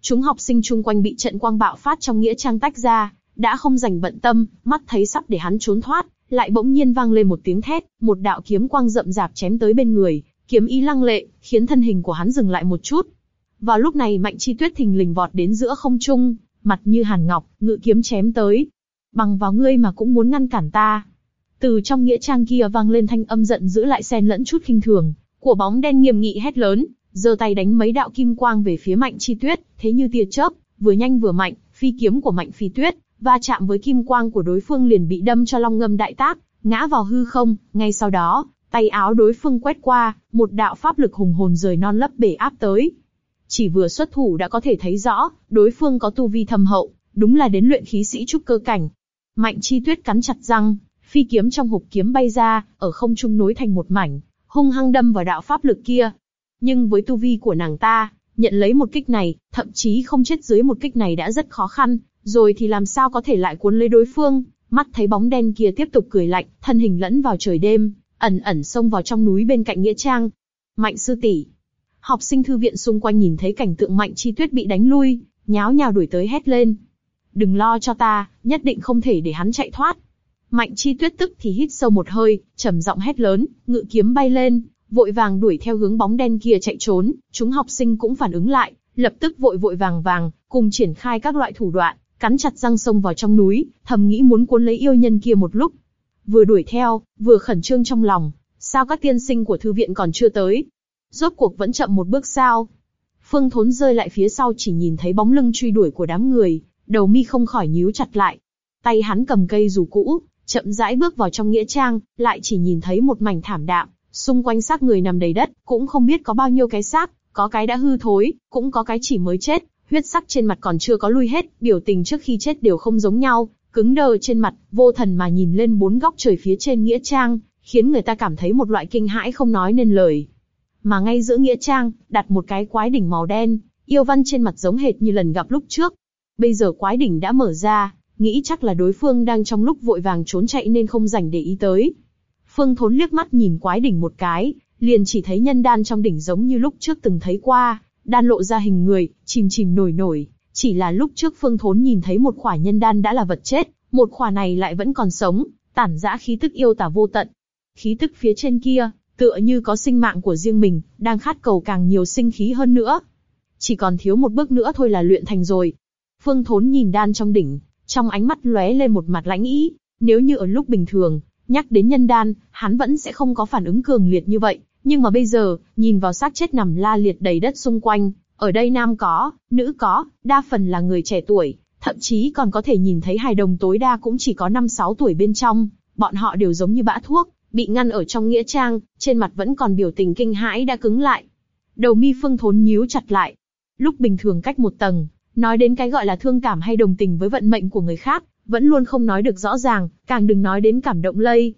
Chúng học sinh chung quanh bị trận quang bạo phát trong nghĩa trang tách ra, đã không dành bận tâm, mắt thấy sắp để hắn trốn thoát, lại bỗng nhiên vang lên một tiếng thét, một đạo kiếm quang rậm rạp chém tới bên người, kiếm ý lăng lệ, khiến thân hình của hắn dừng lại một chút. Vào lúc này Mạnh Chi Tuyết thình lình vọt đến giữa không trung, mặt như hàn ngọc, ngự kiếm chém tới. Bằng vào ngươi mà cũng muốn ngăn cản ta. Từ trong nghĩa trang kia vang lên thanh âm giận dữ lại xen lẫn chút khinh thường, của bóng đen nghiêm nghị hét lớn, giơ tay đánh mấy đạo kim quang về phía Mạnh Chi Tuyết, thế như tia chớp, vừa nhanh vừa mạnh, phi kiếm của Mạnh Phi Tuyết, va chạm với kim quang của đối phương liền bị đâm cho long ngâm đại tác, ngã vào hư không, ngay sau đó, tay áo đối phương quét qua, một đạo pháp lực hùng hồn rời non lấp bể áp tới. Chỉ vừa xuất thủ đã có thể thấy rõ, đối phương có tu vi thâm hậu, đúng là đến luyện khí sĩ trúc cơ cảnh. Mạnh chi tuyết cắn chặt răng, phi kiếm trong hộp kiếm bay ra, ở không trung nối thành một mảnh, hung hăng đâm vào đạo pháp lực kia. Nhưng với tu vi của nàng ta, nhận lấy một kích này, thậm chí không chết dưới một kích này đã rất khó khăn, rồi thì làm sao có thể lại cuốn lấy đối phương, mắt thấy bóng đen kia tiếp tục cười lạnh, thân hình lẫn vào trời đêm, ẩn ẩn xông vào trong núi bên cạnh nghĩa trang. Mạnh sư tỷ, học sinh thư viện xung quanh nhìn thấy cảnh tượng mạnh chi tuyết bị đánh lui, nháo nhào đuổi tới hét lên. Đừng lo cho ta, nhất định không thể để hắn chạy thoát. Mạnh chi tuyết tức thì hít sâu một hơi, trầm giọng hét lớn, ngự kiếm bay lên, vội vàng đuổi theo hướng bóng đen kia chạy trốn, chúng học sinh cũng phản ứng lại, lập tức vội vội vàng vàng, cùng triển khai các loại thủ đoạn, cắn chặt răng xông vào trong núi, thầm nghĩ muốn cuốn lấy yêu nhân kia một lúc. Vừa đuổi theo, vừa khẩn trương trong lòng, sao các tiên sinh của thư viện còn chưa tới? Rốt cuộc vẫn chậm một bước sao? Phương Thốn rơi lại phía sau chỉ nhìn thấy bóng lưng truy đuổi của đám người, đầu mi không khỏi nhíu chặt lại. Tay hắn cầm cây dù cũ, chậm rãi bước vào trong nghĩa trang, lại chỉ nhìn thấy một mảnh thảm đạm, xung quanh xác người nằm đầy đất, cũng không biết có bao nhiêu cái xác, có cái đã hư thối, cũng có cái chỉ mới chết, huyết sắc trên mặt còn chưa có lui hết, biểu tình trước khi chết đều không giống nhau, cứng đờ trên mặt, vô thần mà nhìn lên bốn góc trời phía trên nghĩa trang, khiến người ta cảm thấy một loại kinh hãi không nói nên lời. Mà ngay giữa nghĩa trang, đặt một cái quái đỉnh màu đen, yêu văn trên mặt giống hệt như lần gặp lúc trước. Bây giờ quái đỉnh đã mở ra, nghĩ chắc là đối phương đang trong lúc vội vàng trốn chạy nên không rảnh để ý tới. Phương Thốn liếc mắt nhìn quái đỉnh một cái, liền chỉ thấy nhân đan trong đỉnh giống như lúc trước từng thấy qua, đan lộ ra hình người, chìm chìm nổi nổi. Chỉ là lúc trước Phương Thốn nhìn thấy một khỏa nhân đan đã là vật chết, một khỏa này lại vẫn còn sống, tản dã khí tức yêu tả vô tận. Khí tức phía trên kia, tựa như có sinh mạng của riêng mình, đang khát cầu càng nhiều sinh khí hơn nữa. Chỉ còn thiếu một bước nữa thôi là luyện thành rồi. Phương Thốn nhìn đan trong đỉnh, trong ánh mắt lóe lên một mặt lãnh ý. Nếu như ở lúc bình thường, nhắc đến nhân đan, hắn vẫn sẽ không có phản ứng cường liệt như vậy. Nhưng mà bây giờ, nhìn vào xác chết nằm la liệt đầy đất xung quanh, ở đây nam có, nữ có, đa phần là người trẻ tuổi, thậm chí còn có thể nhìn thấy hài đồng tối đa cũng chỉ có 5-6 tuổi bên trong, bọn họ đều giống như bã thuốc, bị ngăn ở trong nghĩa trang, trên mặt vẫn còn biểu tình kinh hãi đã cứng lại. Đầu mi phương thốn nhíu chặt lại. Lúc bình thường cách một tầng, nói đến cái gọi là thương cảm hay đồng tình với vận mệnh của người khác, vẫn luôn không nói được rõ ràng, càng đừng nói đến cảm động lây.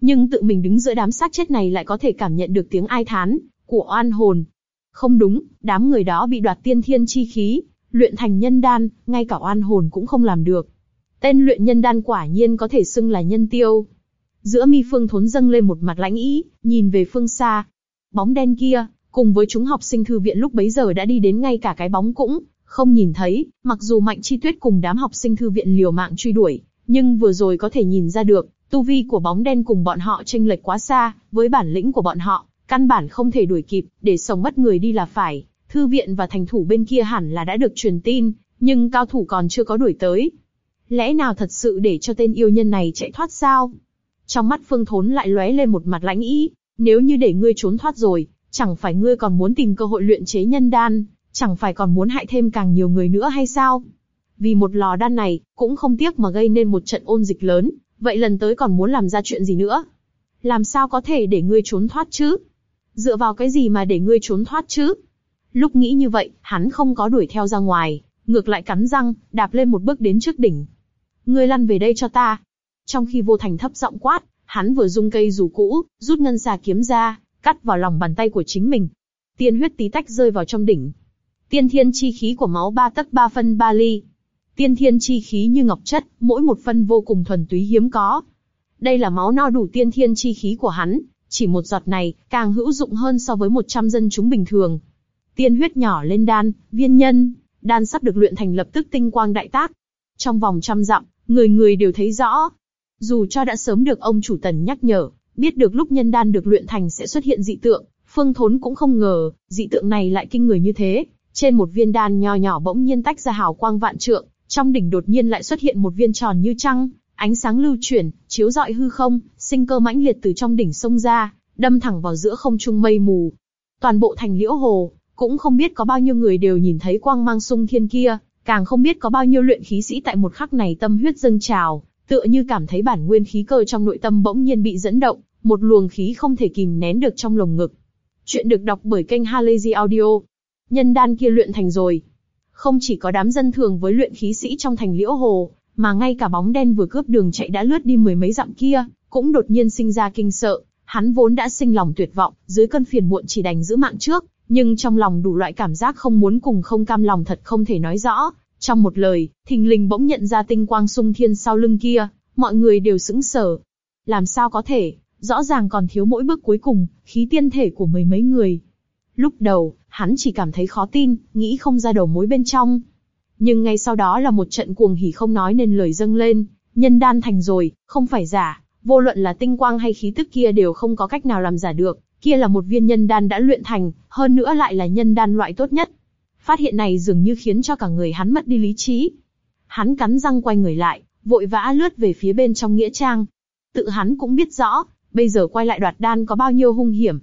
Nhưng tự mình đứng giữa đám xác chết này lại có thể cảm nhận được tiếng ai thán của oan hồn. Không đúng, đám người đó bị đoạt tiên thiên chi khí, luyện thành nhân đan, ngay cả oan hồn cũng không làm được. Tên luyện nhân đan quả nhiên có thể xưng là nhân tiêu. Giữa mi phương thốn dâng lên một mặt lãnh ý, nhìn về phương xa. Bóng đen kia, cùng với chúng học sinh thư viện lúc bấy giờ đã đi đến ngay cả cái bóng cũng không nhìn thấy, mặc dù Mạnh Chi Tuyết cùng đám học sinh thư viện liều mạng truy đuổi, nhưng vừa rồi có thể nhìn ra được, tu vi của bóng đen cùng bọn họ chênh lệch quá xa, với bản lĩnh của bọn họ, căn bản không thể đuổi kịp, để sống mất người đi là phải. Thư viện và thành thủ bên kia hẳn là đã được truyền tin, nhưng cao thủ còn chưa có đuổi tới. Lẽ nào thật sự để cho tên yêu nhân này chạy thoát sao? Trong mắt Phương Thốn lại lóe lên một mặt lãnh ý, nếu như để ngươi trốn thoát rồi, chẳng phải ngươi còn muốn tìm cơ hội luyện chế nhân đan, chẳng phải còn muốn hại thêm càng nhiều người nữa hay sao? Vì một lò đan này, cũng không tiếc mà gây nên một trận ôn dịch lớn, vậy lần tới còn muốn làm ra chuyện gì nữa? Làm sao có thể để ngươi trốn thoát chứ? Dựa vào cái gì mà để ngươi trốn thoát chứ? Lúc nghĩ như vậy, hắn không có đuổi theo ra ngoài, ngược lại cắn răng, đạp lên một bước đến trước đỉnh. Ngươi lăn về đây cho ta. Trong khi vô thành thấp giọng quát, hắn vừa dung cây dù cũ, rút ngân xà kiếm ra, cắt vào lòng bàn tay của chính mình. Tiên huyết tí tách rơi vào trong đỉnh. Tiên thiên chi khí của máu ba tấc ba phân ba ly. Tiên thiên chi khí như ngọc chất, mỗi một phân vô cùng thuần túy hiếm có. Đây là máu no đủ tiên thiên chi khí của hắn, chỉ một giọt này, càng hữu dụng hơn so với 100 dân chúng bình thường. Tiên huyết nhỏ lên đan, viên nhân, đan sắp được luyện thành lập tức tinh quang đại tác. Trong vòng trăm dặm, người người đều thấy rõ. Dù cho đã sớm được ông chủ tần nhắc nhở, biết được lúc nhân đan được luyện thành sẽ xuất hiện dị tượng, Phương Thốn cũng không ngờ, dị tượng này lại kinh người như thế. Trên một viên đan nho nhỏ bỗng nhiên tách ra hào quang vạn trượng, trong đỉnh đột nhiên lại xuất hiện một viên tròn như trăng, ánh sáng lưu chuyển, chiếu rọi hư không, sinh cơ mãnh liệt từ trong đỉnh sông ra, đâm thẳng vào giữa không trung mây mù. Toàn bộ thành liễu hồ, cũng không biết có bao nhiêu người đều nhìn thấy quang mang sung thiên kia, càng không biết có bao nhiêu luyện khí sĩ tại một khắc này tâm huyết dâng trào, tựa như cảm thấy bản nguyên khí cơ trong nội tâm bỗng nhiên bị dẫn động, một luồng khí không thể kìm nén được trong lồng ngực. Chuyện được đọc bởi kênh Halazy Audio. Nhân đan kia luyện thành rồi. Không chỉ có đám dân thường với luyện khí sĩ trong thành liễu hồ, mà ngay cả bóng đen vừa cướp đường chạy đã lướt đi mười mấy dặm kia, cũng đột nhiên sinh ra kinh sợ. Hắn vốn đã sinh lòng tuyệt vọng, dưới cơn phiền muộn chỉ đành giữ mạng trước, nhưng trong lòng đủ loại cảm giác không muốn cùng không cam lòng thật không thể nói rõ. Trong một lời, thình lình bỗng nhận ra tinh quang sung thiên sau lưng kia, mọi người đều sững sờ. Làm sao có thể, rõ ràng còn thiếu mỗi bước cuối cùng, khí tiên thể của mười mấy người. Lúc đầu, hắn chỉ cảm thấy khó tin, nghĩ không ra đầu mối bên trong. Nhưng ngay sau đó là một trận cuồng hỉ không nói nên lời dâng lên, nhân đan thành rồi, không phải giả, vô luận là tinh quang hay khí tức kia đều không có cách nào làm giả được, kia là một viên nhân đan đã luyện thành, hơn nữa lại là nhân đan loại tốt nhất. Phát hiện này dường như khiến cho cả người hắn mất đi lý trí. Hắn cắn răng quay người lại, vội vã lướt về phía bên trong nghĩa trang. Tự hắn cũng biết rõ, bây giờ quay lại đoạt đan có bao nhiêu hung hiểm.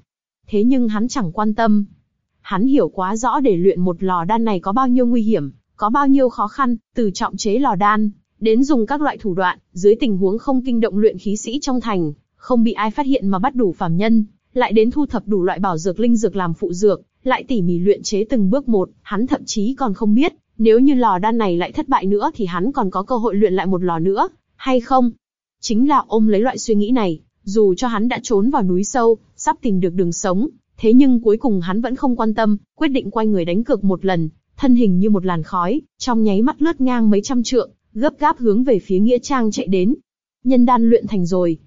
Thế nhưng hắn chẳng quan tâm. Hắn hiểu quá rõ để luyện một lò đan này có bao nhiêu nguy hiểm, có bao nhiêu khó khăn, từ trọng chế lò đan, đến dùng các loại thủ đoạn, dưới tình huống không kinh động luyện khí sĩ trong thành, không bị ai phát hiện mà bắt đủ phàm nhân, lại đến thu thập đủ loại bảo dược linh dược làm phụ dược, lại tỉ mỉ luyện chế từng bước một, hắn thậm chí còn không biết, nếu như lò đan này lại thất bại nữa thì hắn còn có cơ hội luyện lại một lò nữa, hay không? Chính là ôm lấy loại suy nghĩ này, dù cho hắn đã trốn vào núi sâu, sắp tìm được đường sống, thế nhưng cuối cùng hắn vẫn không quan tâm, quyết định quay người đánh cược một lần, thân hình như một làn khói, trong nháy mắt lướt ngang mấy trăm trượng, gấp gáp hướng về phía nghĩa trang chạy đến. Nhân đan luyện thành rồi.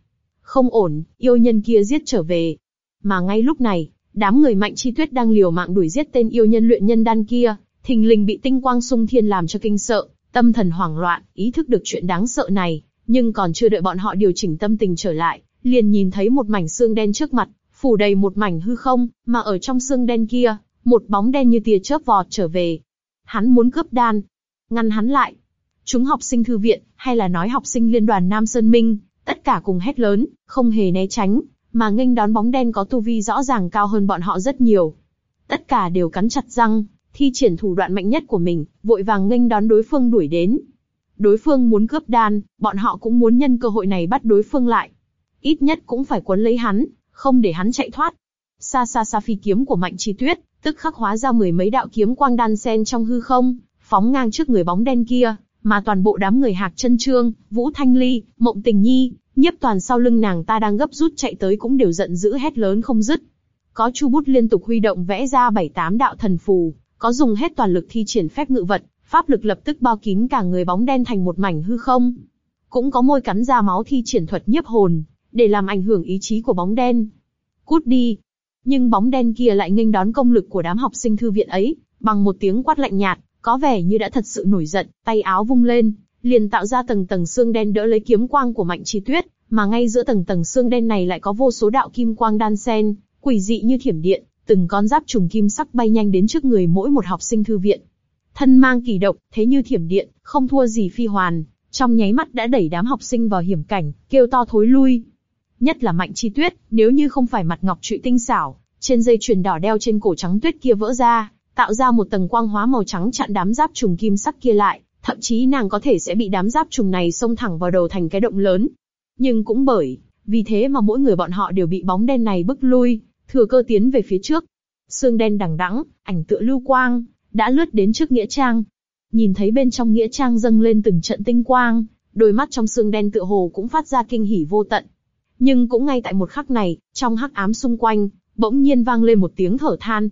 Không ổn, yêu nhân kia giết trở về. Mà ngay lúc này, đám người mạnh chi tuyết đang liều mạng đuổi giết tên yêu nhân luyện nhân đan kia, thình lình bị tinh quang sung thiên làm cho kinh sợ, tâm thần hoảng loạn, ý thức được chuyện đáng sợ này, nhưng còn chưa đợi bọn họ điều chỉnh tâm tình trở lại, liền nhìn thấy một mảnh xương đen trước mặt, phủ đầy một mảnh hư không, mà ở trong xương đen kia, một bóng đen như tia chớp vọt trở về. Hắn muốn cướp đan, ngăn hắn lại. Chúng học sinh thư viện, hay là nói học sinh liên đoàn Nam Sơn Minh, tất cả cùng hét lớn, không hề né tránh, mà nghênh đón bóng đen có tu vi rõ ràng cao hơn bọn họ rất nhiều. Tất cả đều cắn chặt răng, thi triển thủ đoạn mạnh nhất của mình, vội vàng nghênh đón đối phương đuổi đến. Đối phương muốn cướp đan, bọn họ cũng muốn nhân cơ hội này bắt đối phương lại. Ít nhất cũng phải quấn lấy hắn, không để hắn chạy thoát. Xa xa xa phi kiếm của Mạnh Chi Tuyết, tức khắc hóa ra mười mấy đạo kiếm quang đan sen trong hư không, phóng ngang trước người bóng đen kia, mà toàn bộ đám người Hạc Chân Trương, Vũ Thanh Ly, Mộng Tình Nhi, nhiếp toàn sau lưng nàng ta đang gấp rút chạy tới cũng đều giận dữ hét lớn không dứt. Có chu bút liên tục huy động vẽ ra bảy tám đạo thần phù, có dùng hết toàn lực thi triển phép ngự vật, pháp lực lập tức bao kín cả người bóng đen thành một mảnh hư không. Cũng có môi cắn ra máu thi triển thuật nhiếp hồn, để làm ảnh hưởng ý chí của bóng đen. Cút đi, nhưng bóng đen kia lại nghênh đón công lực của đám học sinh thư viện ấy, bằng một tiếng quát lạnh nhạt, có vẻ như đã thật sự nổi giận, tay áo vung lên, liền tạo ra tầng tầng xương đen đỡ lấy kiếm quang của Mạnh Chi Tuyết, mà ngay giữa tầng tầng xương đen này lại có vô số đạo kim quang đan sen, quỷ dị như thiểm điện, từng con giáp trùng kim sắc bay nhanh đến trước người mỗi một học sinh thư viện. Thân mang kỳ độc, thế như thiểm điện, không thua gì phi hoàn, trong nháy mắt đã đẩy đám học sinh vào hiểm cảnh, kêu to thối lui. Nhất là Mạnh Chi Tuyết, nếu như không phải mặt ngọc trụy tinh xảo, trên dây chuyền đỏ đeo trên cổ trắng tuyết kia vỡ ra, tạo ra một tầng quang hóa màu trắng chặn đám giáp trùng kim sắc kia lại, thậm chí nàng có thể sẽ bị đám giáp trùng này xông thẳng vào đầu thành cái động lớn. Nhưng cũng bởi, vì thế mà mỗi người bọn họ đều bị bóng đen này bức lui, thừa cơ tiến về phía trước. Sương đen đằng đẵng, ảnh tựa lưu quang, đã lướt đến trước nghĩa trang. Nhìn thấy bên trong nghĩa trang dâng lên từng trận tinh quang, đôi mắt trong sương đen tựa hồ cũng phát ra kinh hỉ vô tận. Nhưng cũng ngay tại một khắc này, trong hắc ám xung quanh, bỗng nhiên vang lên một tiếng thở than.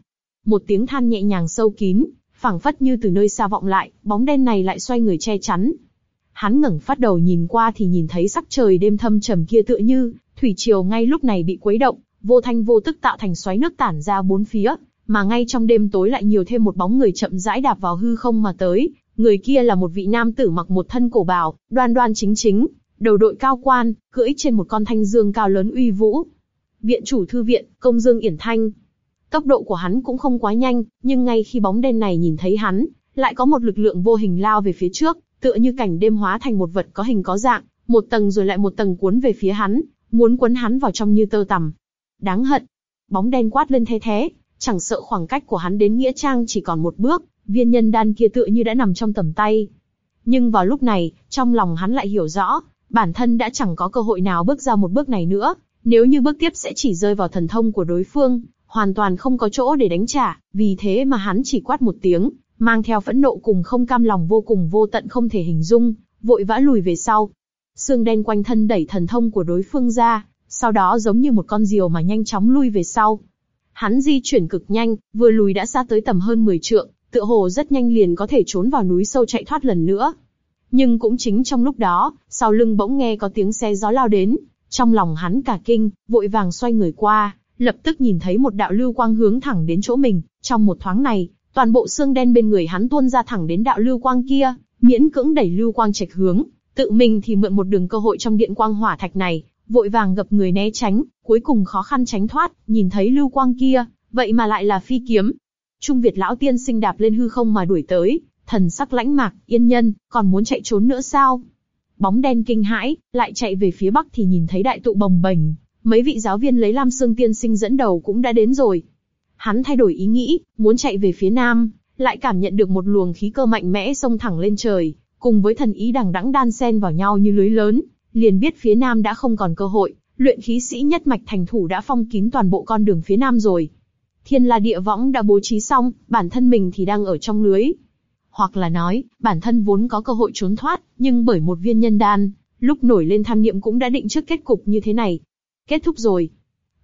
Một tiếng than nhẹ nhàng sâu kín, phảng phất như từ nơi xa vọng lại, bóng đen này lại xoay người che chắn. Hắn ngẩng phát đầu nhìn qua thì nhìn thấy sắc trời đêm thâm trầm kia tựa như, thủy triều ngay lúc này bị quấy động, vô thanh vô tức tạo thành xoáy nước tản ra bốn phía, mà ngay trong đêm tối lại nhiều thêm một bóng người chậm rãi đạp vào hư không mà tới, người kia là một vị nam tử mặc một thân cổ bào, đoan đoan chính chính, đầu đội cao quan, cưỡi trên một con thanh dương cao lớn uy vũ. Viện chủ thư viện, công dương yển thanh. Tốc độ của hắn cũng không quá nhanh, nhưng ngay khi bóng đen này nhìn thấy hắn, lại có một lực lượng vô hình lao về phía trước, tựa như cảnh đêm hóa thành một vật có hình có dạng, một tầng rồi lại một tầng cuốn về phía hắn, muốn cuốn hắn vào trong như tơ tằm. Đáng hận. Bóng đen quát lên the thế, chẳng sợ khoảng cách của hắn đến nghĩa trang chỉ còn một bước, viên nhân đan kia tựa như đã nằm trong tầm tay. Nhưng vào lúc này, trong lòng hắn lại hiểu rõ, bản thân đã chẳng có cơ hội nào bước ra một bước này nữa, nếu như bước tiếp sẽ chỉ rơi vào thần thông của đối phương, hoàn toàn không có chỗ để đánh trả, vì thế mà hắn chỉ quát một tiếng, mang theo phẫn nộ cùng không cam lòng vô cùng vô tận không thể hình dung, vội vã lùi về sau. Sương đen quanh thân đẩy thần thông của đối phương ra, sau đó giống như một con diều mà nhanh chóng lui về sau. Hắn di chuyển cực nhanh, vừa lùi đã xa tới tầm hơn 10 trượng, tựa hồ rất nhanh liền có thể trốn vào núi sâu chạy thoát lần nữa. Nhưng cũng chính trong lúc đó, sau lưng bỗng nghe có tiếng xe gió lao đến, trong lòng hắn cả kinh, vội vàng xoay người qua, lập tức nhìn thấy một đạo lưu quang hướng thẳng đến chỗ mình, trong một thoáng này, toàn bộ xương đen bên người hắn tuôn ra thẳng đến đạo lưu quang kia, miễn cưỡng đẩy lưu quang trạch hướng, tự mình thì mượn một đường cơ hội trong điện quang hỏa thạch này, vội vàng gập người né tránh, cuối cùng khó khăn tránh thoát, nhìn thấy lưu quang kia, vậy mà lại là phi kiếm. Trung Việt lão tiên sinh đạp lên hư không mà đuổi tới, thần sắc lãnh mạc, yên nhân, còn muốn chạy trốn nữa sao? Bóng đen kinh hãi, lại chạy về phía bắc thì nhìn thấy đại tụ bồng bềnh, mấy vị giáo viên lấy Lam Sương tiên sinh dẫn đầu cũng đã đến rồi. Hắn thay đổi ý nghĩ, muốn chạy về phía nam, lại cảm nhận được một luồng khí cơ mạnh mẽ xông thẳng lên trời, cùng với thần ý đằng đẵng đan xen vào nhau như lưới lớn, liền biết phía nam đã không còn cơ hội, luyện khí sĩ nhất mạch thành thủ đã phong kín toàn bộ con đường phía nam rồi. Thiên La Địa Võng đã bố trí xong, bản thân mình thì đang ở trong lưới. Hoặc là nói, bản thân vốn có cơ hội trốn thoát, nhưng bởi một viên nhân đan, lúc nổi lên tham niệm cũng đã định trước kết cục như thế này. Kết thúc rồi.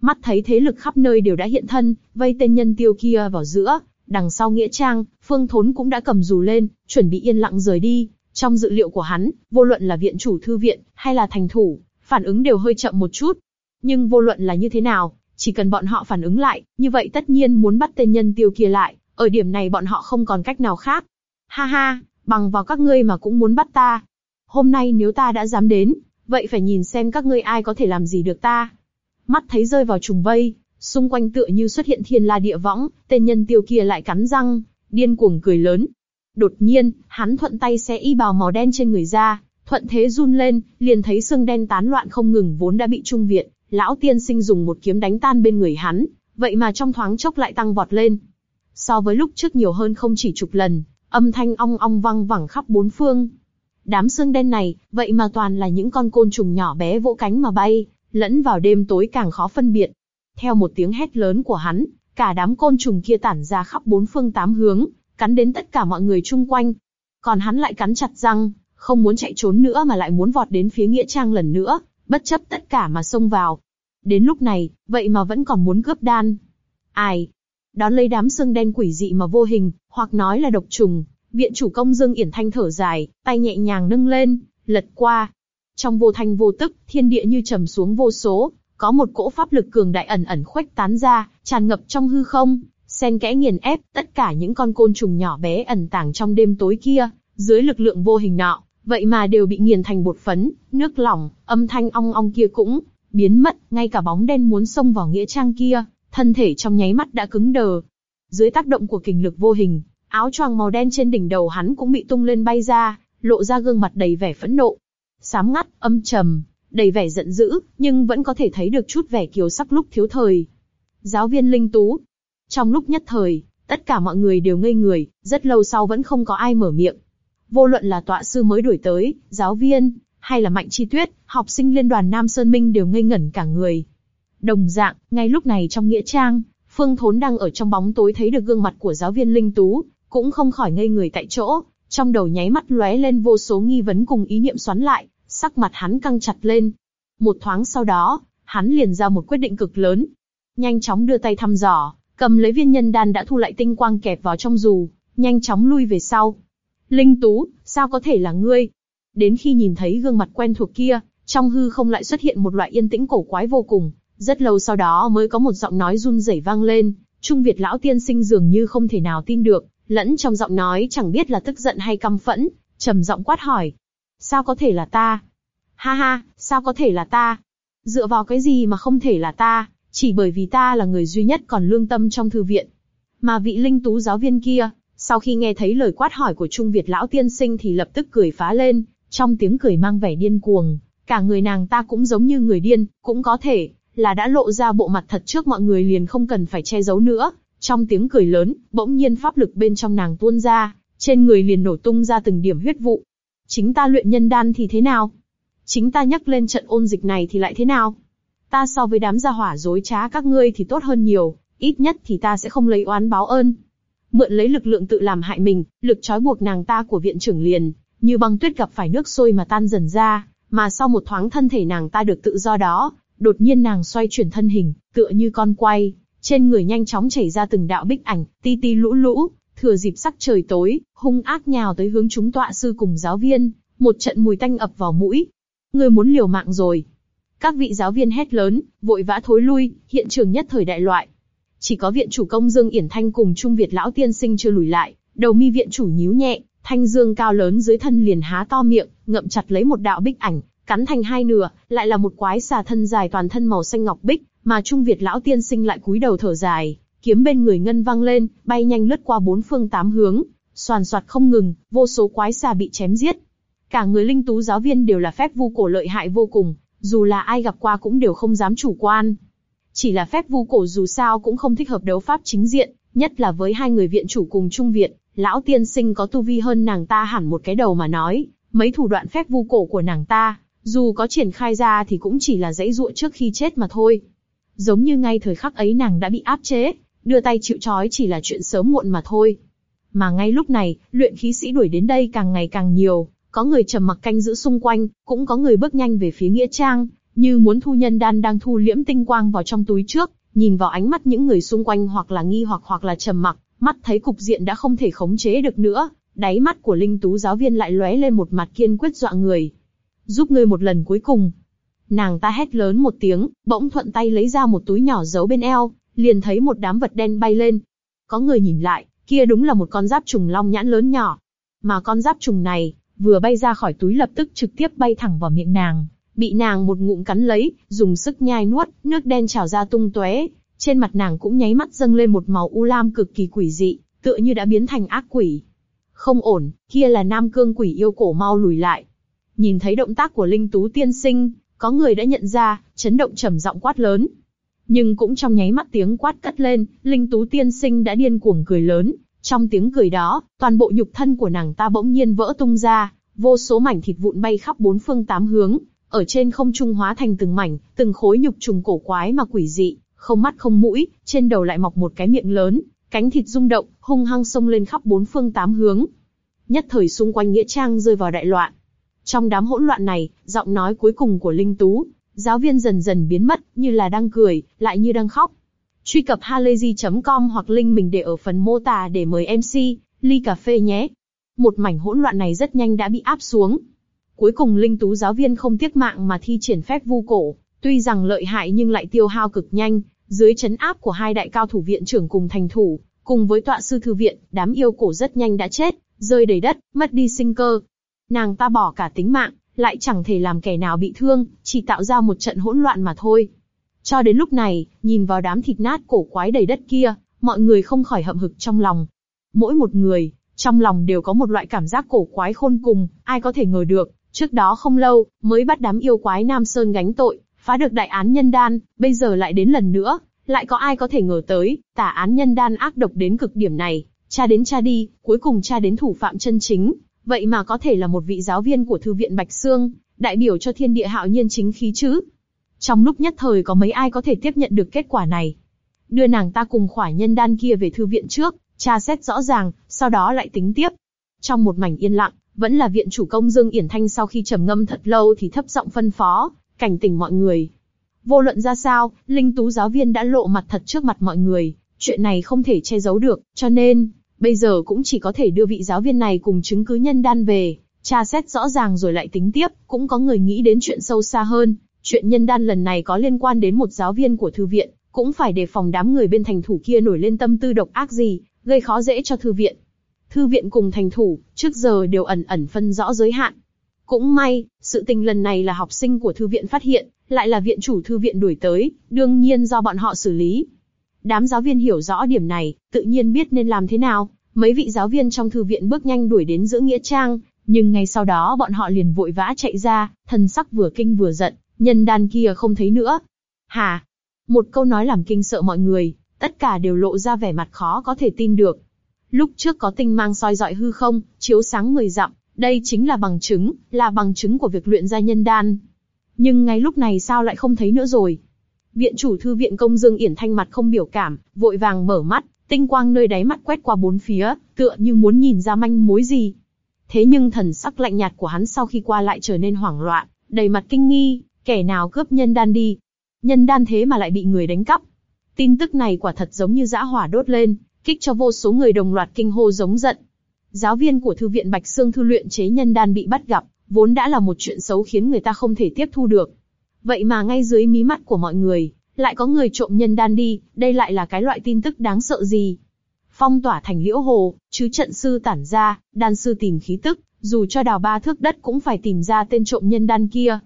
Mắt thấy thế lực khắp nơi đều đã hiện thân, vây tên nhân tiêu kia vào giữa, đằng sau nghĩa trang, phương thốn cũng đã cầm dù lên, chuẩn bị yên lặng rời đi. Trong dự liệu của hắn, vô luận là viện chủ thư viện, hay là thành thủ, phản ứng đều hơi chậm một chút. Nhưng vô luận là như thế nào, chỉ cần bọn họ phản ứng lại, như vậy tất nhiên muốn bắt tên nhân tiêu kia lại, ở điểm này bọn họ không còn cách nào khác. Ha ha, bằng vào các ngươi mà cũng muốn bắt ta. Hôm nay nếu ta đã dám đến, vậy phải nhìn xem các ngươi ai có thể làm gì được ta. Mắt thấy rơi vào trùng vây, xung quanh tựa như xuất hiện thiên la địa võng, tên nhân tiêu kia lại cắn răng, điên cuồng cười lớn. Đột nhiên, hắn thuận tay xé y bào màu đen trên người ra, thuận thế run lên, liền thấy xương đen tán loạn không ngừng vốn đã bị trung viện, lão tiên sinh dùng một kiếm đánh tan bên người hắn, vậy mà trong thoáng chốc lại tăng vọt lên. So với lúc trước nhiều hơn không chỉ chục lần, âm thanh ong ong vang vẳng khắp bốn phương. Đám xương đen này, vậy mà toàn là những con côn trùng nhỏ bé vỗ cánh mà bay, lẫn vào đêm tối càng khó phân biệt. Theo một tiếng hét lớn của hắn, cả đám côn trùng kia tản ra khắp bốn phương tám hướng, cắn đến tất cả mọi người chung quanh. Còn hắn lại cắn chặt răng, không muốn chạy trốn nữa mà lại muốn vọt đến phía nghĩa trang lần nữa, bất chấp tất cả mà xông vào. Đến lúc này, vậy mà vẫn còn muốn cướp đan. Ai? Đón lấy đám xương đen quỷ dị mà vô hình, hoặc nói là độc trùng, viện chủ công Dương Yển Thanh thở dài, tay nhẹ nhàng nâng lên, lật qua. Trong vô thanh vô tức, thiên địa như trầm xuống vô số, có một cỗ pháp lực cường đại ẩn ẩn khuếch tán ra, tràn ngập trong hư không, xen kẽ nghiền ép tất cả những con côn trùng nhỏ bé ẩn tàng trong đêm tối kia, dưới lực lượng vô hình nọ, vậy mà đều bị nghiền thành bột phấn, nước lỏng, âm thanh ong ong kia cũng biến mất, ngay cả bóng đen muốn xông vào nghĩa trang kia, thân thể trong nháy mắt đã cứng đờ. Dưới tác động của kình lực vô hình, áo choàng màu đen trên đỉnh đầu hắn cũng bị tung lên bay ra, lộ ra gương mặt đầy vẻ phẫn nộ. Sám ngắt, âm trầm, đầy vẻ giận dữ, nhưng vẫn có thể thấy được chút vẻ kiều sắc lúc thiếu thời. Giáo viên Linh Tú. Trong lúc nhất thời, tất cả mọi người đều ngây người, rất lâu sau vẫn không có ai mở miệng. vô luận là tọa sư mới đuổi tới, giáo viên, hay là Mạnh Chi Tuyết, học sinh liên đoàn Nam Sơn Minh đều ngây ngẩn cả người. Đồng dạng, ngay lúc này trong nghĩa trang, Phương Thốn đang ở trong bóng tối thấy được gương mặt của giáo viên Linh Tú, cũng không khỏi ngây người tại chỗ, trong đầu nháy mắt lóe lên vô số nghi vấn cùng ý niệm xoắn lại, sắc mặt hắn căng chặt lên. Một thoáng sau đó, hắn liền ra một quyết định cực lớn. Nhanh chóng đưa tay thăm dò, cầm lấy viên nhân đan đã thu lại tinh quang kẹp vào trong dù, nhanh chóng lui về sau. Linh Tú, sao có thể là ngươi? Đến khi nhìn thấy gương mặt quen thuộc kia, trong hư không lại xuất hiện một loại yên tĩnh cổ quái vô cùng. Rất lâu sau đó mới có một giọng nói run rẩy vang lên, Trung Việt lão tiên sinh dường như không thể nào tin được, lẫn trong giọng nói chẳng biết là tức giận hay căm phẫn, trầm giọng quát hỏi. Sao có thể là ta? Ha ha, sao có thể là ta? Dựa vào cái gì mà không thể là ta, chỉ bởi vì ta là người duy nhất còn lương tâm trong thư viện. Mà vị linh tú giáo viên kia, sau khi nghe thấy lời quát hỏi của Trung Việt lão tiên sinh thì lập tức cười phá lên, trong tiếng cười mang vẻ điên cuồng, cả người nàng ta cũng giống như người điên, cũng có thể là đã lộ ra bộ mặt thật trước mọi người liền không cần phải che giấu nữa. Trong tiếng cười lớn, bỗng nhiên pháp lực bên trong nàng tuôn ra, trên người liền nổ tung ra từng điểm huyết vụ. Chính ta luyện nhân đan thì thế nào? Chính ta nhắc lên trận ôn dịch này thì lại thế nào? Ta so với đám gia hỏa dối trá các ngươi thì tốt hơn nhiều, ít nhất thì ta sẽ không lấy oán báo ơn. Mượn lấy lực lượng tự làm hại mình, lực trói buộc nàng ta của viện trưởng liền, như băng tuyết gặp phải nước sôi mà tan dần ra, mà sau một thoáng thân thể nàng ta được tự do đó, đột nhiên nàng xoay chuyển thân hình, tựa như con quay, trên người nhanh chóng chảy ra từng đạo bích ảnh, ti ti lũ lũ, thừa dịp sắc trời tối, hung ác nhào tới hướng chúng tọa sư cùng giáo viên, một trận mùi tanh ập vào mũi. Người muốn liều mạng rồi. Các vị giáo viên hét lớn, vội vã thối lui, hiện trường nhất thời đại loại. Chỉ có viện chủ công Dương Yển Thanh cùng Trung Việt lão tiên sinh chưa lùi lại, đầu mi viện chủ nhíu nhẹ, thanh dương cao lớn dưới thân liền há to miệng, ngậm chặt lấy một đạo bích ảnh, cắn thành hai nửa, lại là một quái xà thân dài toàn thân màu xanh ngọc bích, mà Trung Việt lão tiên sinh lại cúi đầu thở dài, kiếm bên người ngân vang lên, bay nhanh lướt qua bốn phương tám hướng, xoàn xoạt không ngừng, vô số quái xà bị chém giết. Cả người linh tú giáo viên đều là phép vu cổ lợi hại vô cùng, dù là ai gặp qua cũng đều không dám chủ quan. Chỉ là phép vu cổ dù sao cũng không thích hợp đấu pháp chính diện, nhất là với hai người viện chủ cùng Trung Việt, lão tiên sinh có tu vi hơn nàng ta hẳn một cái đầu mà nói, mấy thủ đoạn phép vu cổ của nàng ta, dù có triển khai ra thì cũng chỉ là dãy dụa trước khi chết mà thôi. Giống như ngay thời khắc ấy nàng đã bị áp chế, đưa tay chịu trói chỉ là chuyện sớm muộn mà thôi. Mà ngay lúc này, luyện khí sĩ đuổi đến đây càng ngày càng nhiều, có người trầm mặc canh giữ xung quanh, cũng có người bước nhanh về phía nghĩa trang, như muốn thu nhân đan đang thu liễm tinh quang vào trong túi trước, nhìn vào ánh mắt những người xung quanh hoặc là nghi hoặc hoặc là trầm mặc, mắt thấy cục diện đã không thể khống chế được nữa, đáy mắt của linh tú giáo viên lại lóe lên một mặt kiên quyết dọa người. Giúp ngươi một lần cuối cùng. Nàng ta hét lớn một tiếng, bỗng thuận tay lấy ra một túi nhỏ giấu bên eo, liền thấy một đám vật đen bay lên. Có người nhìn lại, kia đúng là một con giáp trùng long nhãn lớn nhỏ. Mà con giáp trùng này, vừa bay ra khỏi túi lập tức trực tiếp bay thẳng vào miệng nàng, bị nàng một ngụm cắn lấy, dùng sức nhai nuốt, nước đen trào ra tung tóe, trên mặt nàng cũng nháy mắt dâng lên một màu u lam cực kỳ quỷ dị, tựa như đã biến thành ác quỷ. Không ổn, kia là nam cương quỷ yêu cổ mau lùi lại. Nhìn thấy động tác của linh tú tiên sinh, có người đã nhận ra, chấn động trầm giọng quát lớn. Nhưng cũng trong nháy mắt tiếng quát cất lên, linh tú tiên sinh đã điên cuồng cười lớn. Trong tiếng cười đó, toàn bộ nhục thân của nàng ta bỗng nhiên vỡ tung ra, vô số mảnh thịt vụn bay khắp bốn phương tám hướng, ở trên không trung hóa thành từng mảnh, từng khối nhục trùng cổ quái mà quỷ dị, không mắt không mũi, trên đầu lại mọc một cái miệng lớn, cánh thịt rung động, hung hăng xông lên khắp bốn phương tám hướng. Nhất thời xung quanh nghĩa trang rơi vào đại loạn. Trong đám hỗn loạn này, giọng nói cuối cùng của Linh Tú, giáo viên dần dần biến mất, như là đang cười, lại như đang khóc. Truy cập halayzi.com hoặc link mình để ở phần mô tả để mời MC, ly cà phê nhé. Một mảnh hỗn loạn này rất nhanh đã bị áp xuống. Cuối cùng Linh Tú giáo viên không tiếc mạng mà thi triển phép vu cổ, tuy rằng lợi hại nhưng lại tiêu hao cực nhanh, dưới chấn áp của hai đại cao thủ viện trưởng cùng thành thủ, cùng với tọa sư thư viện, đám yêu cổ rất nhanh đã chết, rơi đầy đất, mất đi sinh cơ. Nàng ta bỏ cả tính mạng, lại chẳng thể làm kẻ nào bị thương, chỉ tạo ra một trận hỗn loạn mà thôi. Cho đến lúc này, nhìn vào đám thịt nát cổ quái đầy đất kia, mọi người không khỏi hậm hực trong lòng. Mỗi một người, trong lòng đều có một loại cảm giác cổ quái khôn cùng, ai có thể ngờ được, trước đó không lâu, mới bắt đám yêu quái Nam Sơn gánh tội, phá được đại án nhân đan, bây giờ lại đến lần nữa, lại có ai có thể ngờ tới, tả án nhân đan ác độc đến cực điểm này, cha đến cha đi, cuối cùng cha đến thủ phạm chân chính, Vậy mà có thể là một vị giáo viên của thư viện Bạch Sương, đại biểu cho thiên địa hạo nhiên chính khí chứ. Trong lúc nhất thời có mấy ai có thể tiếp nhận được kết quả này. Đưa nàng ta cùng khỏa nhân đan kia về thư viện trước, tra xét rõ ràng, sau đó lại tính tiếp. Trong một mảnh yên lặng, vẫn là viện chủ công Dương Yển Thanh sau khi trầm ngâm thật lâu thì thấp giọng phân phó, cảnh tỉnh mọi người. Vô luận ra sao, Linh Tú giáo viên đã lộ mặt thật trước mặt mọi người, chuyện này không thể che giấu được, cho nên, bây giờ cũng chỉ có thể đưa vị giáo viên này cùng chứng cứ nhân đan về, tra xét rõ ràng rồi lại tính tiếp, cũng có người nghĩ đến chuyện sâu xa hơn, chuyện nhân đan lần này có liên quan đến một giáo viên của thư viện, cũng phải đề phòng đám người bên thành thủ kia nổi lên tâm tư độc ác gì, gây khó dễ cho thư viện. Thư viện cùng thành thủ, trước giờ đều ẩn ẩn phân rõ giới hạn. Cũng may, sự tình lần này là học sinh của thư viện phát hiện, lại là viện chủ thư viện đuổi tới, đương nhiên do bọn họ xử lý. Đám giáo viên hiểu rõ điểm này, tự nhiên biết nên làm thế nào. Mấy vị giáo viên trong thư viện bước nhanh đuổi đến giữa nghĩa trang, nhưng ngay sau đó bọn họ liền vội vã chạy ra, thần sắc vừa kinh vừa giận, nhân đàn kia không thấy nữa. Hà, một câu nói làm kinh sợ mọi người, tất cả đều lộ ra vẻ mặt khó có thể tin được. Lúc trước có tinh mang soi dọi hư không, chiếu sáng mười dặm, đây chính là bằng chứng, là bằng chứng của việc luyện ra nhân đan. Nhưng ngay lúc này sao lại không thấy nữa rồi? Viện chủ thư viện công dương yển thanh mặt không biểu cảm, vội vàng mở mắt, tinh quang nơi đáy mắt quét qua bốn phía, tựa như muốn nhìn ra manh mối gì. Thế nhưng thần sắc lạnh nhạt của hắn sau khi qua lại trở nên hoảng loạn, đầy mặt kinh nghi, kẻ nào cướp nhân đan đi, nhân đan thế mà lại bị người đánh cắp. Tin tức này quả thật giống như dã hỏa đốt lên, kích cho vô số người đồng loạt kinh hô giống giận. Giáo viên của thư viện Bạch Sương thư luyện chế nhân đan bị bắt gặp, vốn đã là một chuyện xấu khiến người ta không thể tiếp thu được. Vậy mà ngay dưới mí mắt của mọi người, lại có người trộm nhân đan đi, đây lại là cái loại tin tức đáng sợ gì? Phong tỏa thành liễu hồ, chứ trận sư tản ra, đan sư tìm khí tức, dù cho đào ba thước đất cũng phải tìm ra tên trộm nhân đan kia.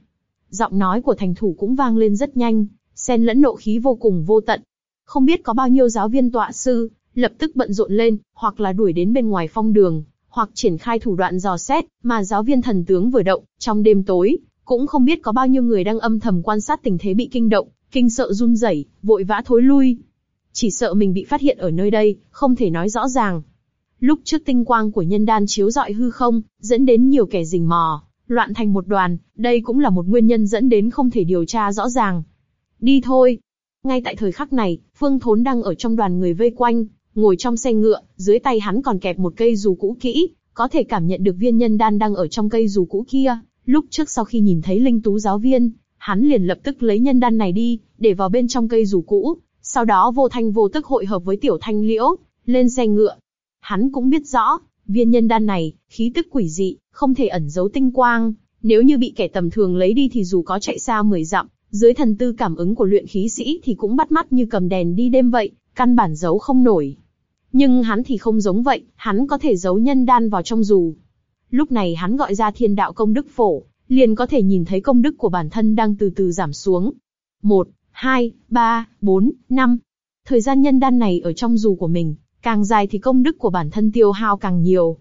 Giọng nói của thành thủ cũng vang lên rất nhanh, xen lẫn nộ khí vô cùng vô tận. Không biết có bao nhiêu giáo viên tọa sư, lập tức bận rộn lên, hoặc là đuổi đến bên ngoài phong đường, hoặc triển khai thủ đoạn dò xét, mà giáo viên thần tướng vừa động, trong đêm tối, cũng không biết có bao nhiêu người đang âm thầm quan sát tình thế bị kinh động, kinh sợ run rẩy, vội vã thối lui. Chỉ sợ mình bị phát hiện ở nơi đây, không thể nói rõ ràng. Lúc trước tinh quang của nhân đan chiếu dọi hư không, dẫn đến nhiều kẻ rình mò, loạn thành một đoàn, đây cũng là một nguyên nhân dẫn đến không thể điều tra rõ ràng. Đi thôi. Ngay tại thời khắc này, Phương Thốn đang ở trong đoàn người vây quanh, ngồi trong xe ngựa, dưới tay hắn còn kẹp một cây dù cũ kỹ, có thể cảm nhận được viên nhân đan đang ở trong cây dù cũ kia. Lúc trước sau khi nhìn thấy linh tú giáo viên, hắn liền lập tức lấy nhân đan này đi, để vào bên trong cây rủ cũ, sau đó vô thanh vô tức hội hợp với tiểu thanh liễu, lên xe ngựa. Hắn cũng biết rõ, viên nhân đan này, khí tức quỷ dị, không thể ẩn giấu tinh quang, nếu như bị kẻ tầm thường lấy đi thì dù có chạy xa 10 dặm, dưới thần tư cảm ứng của luyện khí sĩ thì cũng bắt mắt như cầm đèn đi đêm vậy, căn bản giấu không nổi. Nhưng hắn thì không giống vậy, hắn có thể giấu nhân đan vào trong dù. Lúc này hắn gọi ra thiên đạo công đức phổ, liền có thể nhìn thấy công đức của bản thân đang từ từ giảm xuống. Một, hai, ba, bốn, năm. Thời gian nhân đan này ở trong dù của mình, càng dài thì công đức của bản thân tiêu hao càng nhiều.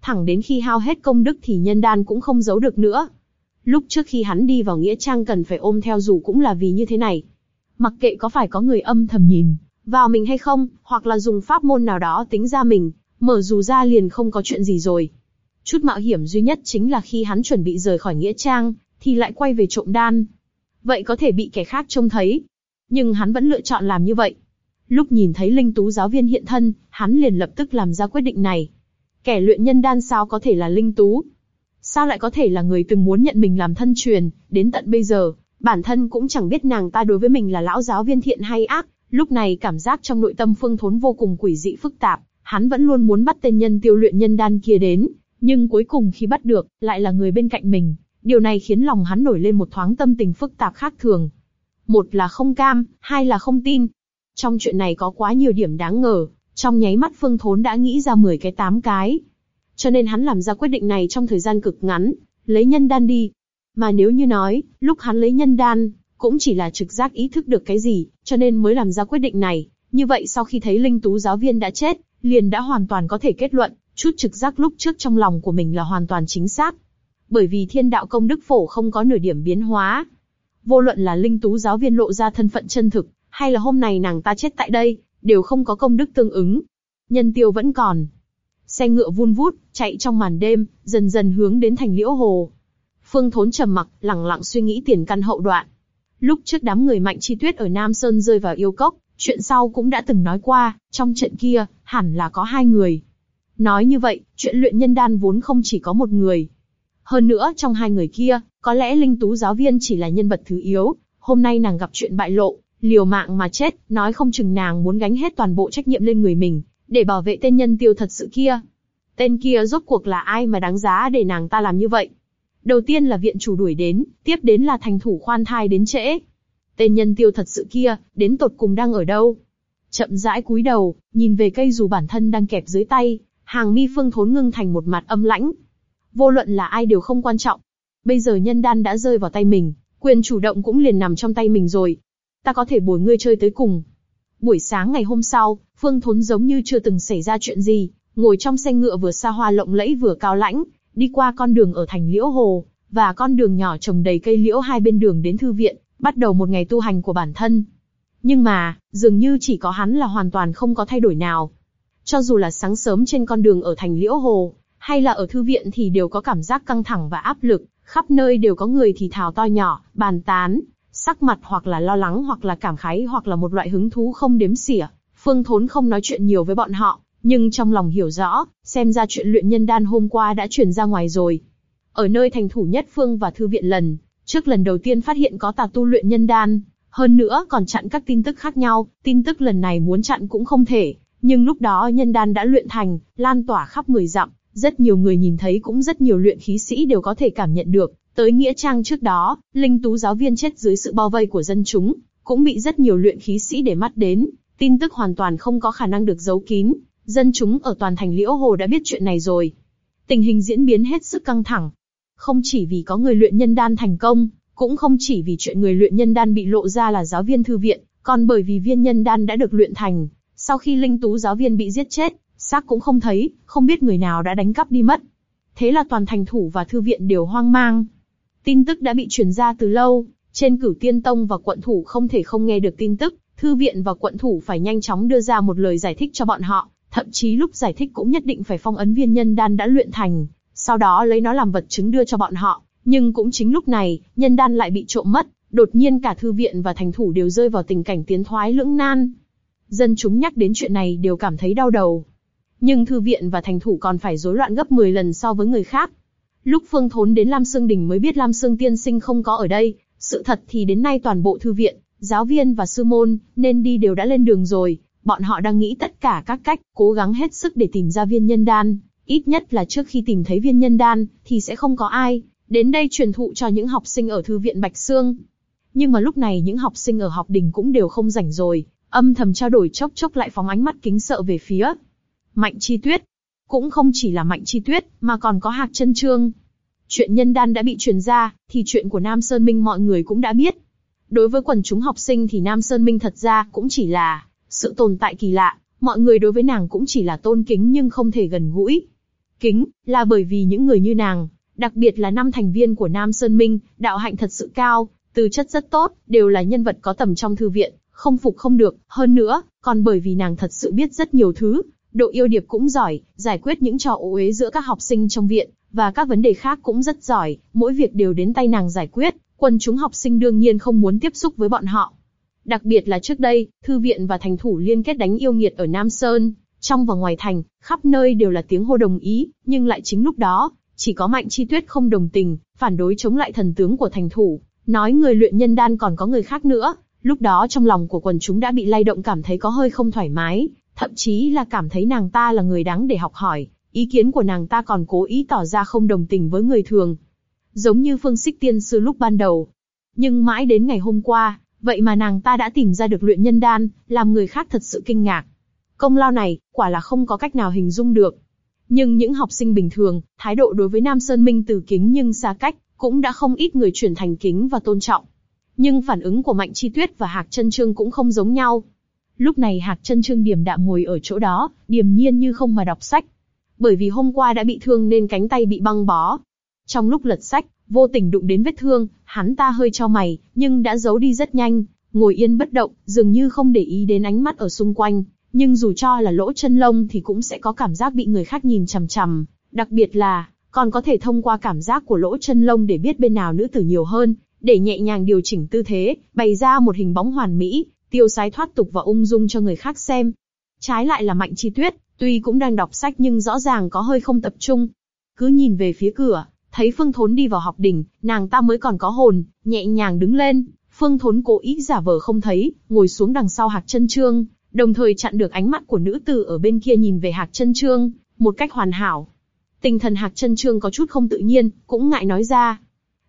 Thẳng đến khi hao hết công đức thì nhân đan cũng không giấu được nữa. Lúc trước khi hắn đi vào nghĩa trang cần phải ôm theo dù cũng là vì như thế này. Mặc kệ có phải có người âm thầm nhìn vào mình hay không, hoặc là dùng pháp môn nào đó tính ra mình, mở dù ra liền không có chuyện gì rồi. Chút mạo hiểm duy nhất chính là khi hắn chuẩn bị rời khỏi nghĩa trang, thì lại quay về trộm đan. Vậy có thể bị kẻ khác trông thấy. Nhưng hắn vẫn lựa chọn làm như vậy. Lúc nhìn thấy linh tú giáo viên hiện thân, hắn liền lập tức làm ra quyết định này. Kẻ luyện nhân đan sao có thể là linh tú? Sao lại có thể là người từng muốn nhận mình làm thân truyền, đến tận bây giờ, bản thân cũng chẳng biết nàng ta đối với mình là lão giáo viên thiện hay ác, lúc này cảm giác trong nội tâm phương thốn vô cùng quỷ dị phức tạp, hắn vẫn luôn muốn bắt tên nhân tiêu luyện nhân đan kia đến, nhưng cuối cùng khi bắt được, lại là người bên cạnh mình, điều này khiến lòng hắn nổi lên một thoáng tâm tình phức tạp khác thường. Một là không cam, hai là không tin. Trong chuyện này có quá nhiều điểm đáng ngờ, trong nháy mắt Phương Thốn đã nghĩ ra 10 cái 8 cái. Cho nên hắn làm ra quyết định này trong thời gian cực ngắn, lấy nhân đan đi. Mà nếu như nói, lúc hắn lấy nhân đan, cũng chỉ là trực giác ý thức được cái gì, cho nên mới làm ra quyết định này. Như vậy sau khi thấy Linh Tú giáo viên đã chết, liền đã hoàn toàn có thể kết luận, chút trực giác lúc trước trong lòng của mình là hoàn toàn chính xác. Bởi vì thiên đạo công đức phổ không có nửa điểm biến hóa. Vô luận là Linh Tú giáo viên lộ ra thân phận chân thực, hay là hôm nay nàng ta chết tại đây, đều không có công đức tương ứng. Nhân tiêu vẫn còn. Xe ngựa vun vút, chạy trong màn đêm, dần dần hướng đến thành liễu hồ. Phương Thốn trầm mặc, lặng lặng suy nghĩ tiền căn hậu đoạn. Lúc trước đám người mạnh chi tuyết ở Nam Sơn rơi vào yêu cốc, chuyện sau cũng đã từng nói qua, trong trận kia, hẳn là có hai người. Nói như vậy, chuyện luyện nhân đan vốn không chỉ có một người. Hơn nữa, trong hai người kia, có lẽ Linh Tú giáo viên chỉ là nhân vật thứ yếu, hôm nay nàng gặp chuyện bại lộ, liều mạng mà chết, nói không chừng nàng muốn gánh hết toàn bộ trách nhiệm lên người mình, để bảo vệ tên nhân tiêu thật sự kia. Tên kia rốt cuộc là ai mà đáng giá để nàng ta làm như vậy? Đầu tiên là viện chủ đuổi đến, tiếp đến là thành thủ khoan thai đến trễ. Tên nhân tiêu thật sự kia, đến tột cùng đang ở đâu? Chậm rãi cúi đầu, nhìn về cây dù bản thân đang kẹp dưới tay, hàng mi phương thốn ngưng thành một mặt âm lãnh. Vô luận là ai đều không quan trọng. Bây giờ nhân đan đã rơi vào tay mình, quyền chủ động cũng liền nằm trong tay mình rồi. Ta có thể bồi ngươi chơi tới cùng. Buổi sáng ngày hôm sau, Phương Thốn giống như chưa từng xảy ra chuyện gì, ngồi trong xe ngựa vừa xa hoa lộng lẫy vừa cao lãnh, đi qua con đường ở thành Liễu Hồ, và con đường nhỏ trồng đầy cây liễu hai bên đường đến thư viện, bắt đầu một ngày tu hành của bản thân. Nhưng mà, dường như chỉ có hắn là hoàn toàn không có thay đổi nào. Cho dù là sáng sớm trên con đường ở thành Liễu Hồ, hay là ở thư viện thì đều có cảm giác căng thẳng và áp lực, khắp nơi đều có người thì thào to nhỏ, bàn tán, sắc mặt hoặc là lo lắng hoặc là cảm khái hoặc là một loại hứng thú không đếm xỉa. Phương Thốn không nói chuyện nhiều với bọn họ, nhưng trong lòng hiểu rõ, xem ra chuyện luyện nhân đan hôm qua đã truyền ra ngoài rồi. Ở nơi thành thủ nhất phương và thư viện lần, trước lần đầu tiên phát hiện có tà tu luyện nhân đan, hơn nữa còn chặn các tin tức khác nhau, tin tức lần này muốn chặn cũng không thể, nhưng lúc đó nhân đan đã luyện thành, lan tỏa khắp 10 dặm, rất nhiều người nhìn thấy cũng rất nhiều luyện khí sĩ đều có thể cảm nhận được. Tới nghĩa trang trước đó, linh tú giáo viên chết dưới sự bao vây của dân chúng, cũng bị rất nhiều luyện khí sĩ để mắt đến, tin tức hoàn toàn không có khả năng được giấu kín, dân chúng ở toàn thành Liễu Hồ đã biết chuyện này rồi. Tình hình diễn biến hết sức căng thẳng. Không chỉ vì có người luyện nhân đan thành công, cũng không chỉ vì chuyện người luyện nhân đan bị lộ ra là giáo viên thư viện, còn bởi vì viên nhân đan đã được luyện thành. Sau khi linh tú giáo viên bị giết chết, xác cũng không thấy, không biết người nào đã đánh cắp đi mất. Thế là toàn thành thủ và thư viện đều hoang mang. Tin tức đã bị truyền ra từ lâu, trên cửu tiên tông và quận thủ không thể không nghe được tin tức, thư viện và quận thủ phải nhanh chóng đưa ra một lời giải thích cho bọn họ, thậm chí lúc giải thích cũng nhất định phải phong ấn viên nhân đan đã luyện thành, sau đó lấy nó làm vật chứng đưa cho bọn họ. Nhưng cũng chính lúc này, nhân đan lại bị trộm mất, đột nhiên cả thư viện và thành thủ đều rơi vào tình cảnh tiến thoái lưỡng nan. Dân chúng nhắc đến chuyện này đều cảm thấy đau đầu. Nhưng thư viện và thành thủ còn phải rối loạn gấp 10 lần so với người khác. Lúc Phương Thốn đến Lam Sương Đình mới biết Lam Sương Tiên Sinh không có ở đây, sự thật thì đến nay toàn bộ thư viện, giáo viên và sư môn, nên đi đều đã lên đường rồi, bọn họ đang nghĩ tất cả các cách, cố gắng hết sức để tìm ra viên nhân đan. Ít nhất là trước khi tìm thấy viên nhân đan, thì sẽ không có ai đến đây truyền thụ cho những học sinh ở thư viện Bạch Sương. Nhưng mà lúc này những học sinh ở học đình cũng đều không rảnh rồi, âm thầm trao đổi chốc chốc lại phóng ánh mắt kính sợ về phía Mạnh Chi Tuyết. Cũng không chỉ là Mạnh Chi Tuyết, mà còn có Hạc Chân Trương. Chuyện nhân đan đã bị truyền ra, thì chuyện của Nam Sơn Minh mọi người cũng đã biết. Đối với quần chúng học sinh thì Nam Sơn Minh thật ra cũng chỉ là sự tồn tại kỳ lạ, mọi người đối với nàng cũng chỉ là tôn kính nhưng không thể gần gũi. Kính, là bởi vì những người như nàng, đặc biệt là năm thành viên của Nam Sơn Minh, đạo hạnh thật sự cao, tư chất rất tốt, đều là nhân vật có tầm trong thư viện, không phục không được, hơn nữa, còn bởi vì nàng thật sự biết rất nhiều thứ, độ yêu điệp cũng giỏi, giải quyết những trò ô uế giữa các học sinh trong viện, và các vấn đề khác cũng rất giỏi, mỗi việc đều đến tay nàng giải quyết, quần chúng học sinh đương nhiên không muốn tiếp xúc với bọn họ. Đặc biệt là trước đây, thư viện và thành thủ liên kết đánh yêu nghiệt ở Nam Sơn, trong và ngoài thành, khắp nơi đều là tiếng hô đồng ý, nhưng lại chính lúc đó, chỉ có Mạnh Chi Tuyết không đồng tình, phản đối chống lại thần tướng của thành thủ, nói người luyện nhân đan còn có người khác nữa. Lúc đó trong lòng của quần chúng đã bị lay động cảm thấy có hơi không thoải mái, thậm chí là cảm thấy nàng ta là người đáng để học hỏi, ý kiến của nàng ta còn cố ý tỏ ra không đồng tình với người thường. Giống như phương xích tiên sư lúc ban đầu. Nhưng mãi đến ngày hôm qua, Vậy mà nàng ta đã tìm ra được luyện nhân đan, làm người khác thật sự kinh ngạc. Công lao này, quả là không có cách nào hình dung được. Nhưng những học sinh bình thường, thái độ đối với Nam Sơn Minh từ kính nhưng xa cách, cũng đã không ít người chuyển thành kính và tôn trọng. Nhưng phản ứng của Mạnh Chi Tuyết và Hạc Chân Trương cũng không giống nhau. Lúc này Hạc Chân Trương điềm đạm ngồi ở chỗ đó, điềm nhiên như không mà đọc sách. Bởi vì hôm qua đã bị thương nên cánh tay bị băng bó. Trong lúc lật sách, vô tình đụng đến vết thương, hắn ta hơi cho mày, nhưng đã giấu đi rất nhanh, ngồi yên bất động, dường như không để ý đến ánh mắt ở xung quanh, nhưng dù cho là lỗ chân lông thì cũng sẽ có cảm giác bị người khác nhìn chằm chằm, đặc biệt là, còn có thể thông qua cảm giác của lỗ chân lông để biết bên nào nữ tử nhiều hơn, để nhẹ nhàng điều chỉnh tư thế, bày ra một hình bóng hoàn mỹ, tiêu sái thoát tục và ung dung cho người khác xem. Trái lại là Mạnh Chi Tuyết, tuy cũng đang đọc sách nhưng rõ ràng có hơi không tập trung. Cứ nhìn về phía cửa, thấy Phương Thốn đi vào học đỉnh, nàng ta mới còn có hồn, nhẹ nhàng đứng lên. Phương Thốn cố ý giả vờ không thấy, ngồi xuống đằng sau Hạc Chân Trương, đồng thời chặn được ánh mắt của nữ tử ở bên kia nhìn về Hạc Chân Trương, một cách hoàn hảo. Tinh thần Hạc Chân Trương có chút không tự nhiên, cũng ngại nói ra.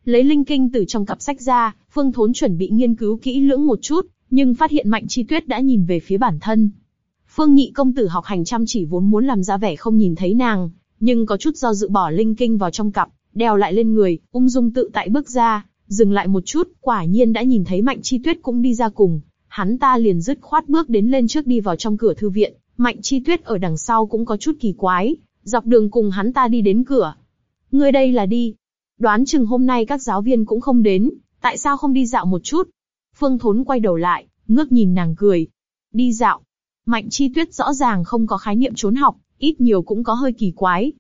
Lấy linh kinh từ trong cặp sách ra, Phương Thốn chuẩn bị nghiên cứu kỹ lưỡng một chút, nhưng phát hiện Mạnh Chi Tuyết đã nhìn về phía bản thân. Phương Nhị công tử học hành chăm chỉ vốn muốn làm ra vẻ không nhìn thấy nàng, nhưng có chút do dự bỏ linh kinh vào trong cặp, đeo lại lên người, ung dung tự tại bước ra, dừng lại một chút, quả nhiên đã nhìn thấy Mạnh Chi Tuyết cũng đi ra cùng, hắn ta liền dứt khoát bước đến lên trước đi vào trong cửa thư viện, Mạnh Chi Tuyết ở đằng sau cũng có chút kỳ quái, dọc đường cùng hắn ta đi đến cửa. Người đây là đi. Đoán chừng hôm nay các giáo viên cũng không đến, tại sao không đi dạo một chút? Phương Thốn quay đầu lại, ngước nhìn nàng cười. Đi dạo. Mạnh Chi Tuyết rõ ràng không có khái niệm trốn học, ít nhiều cũng có hơi kỳ quái.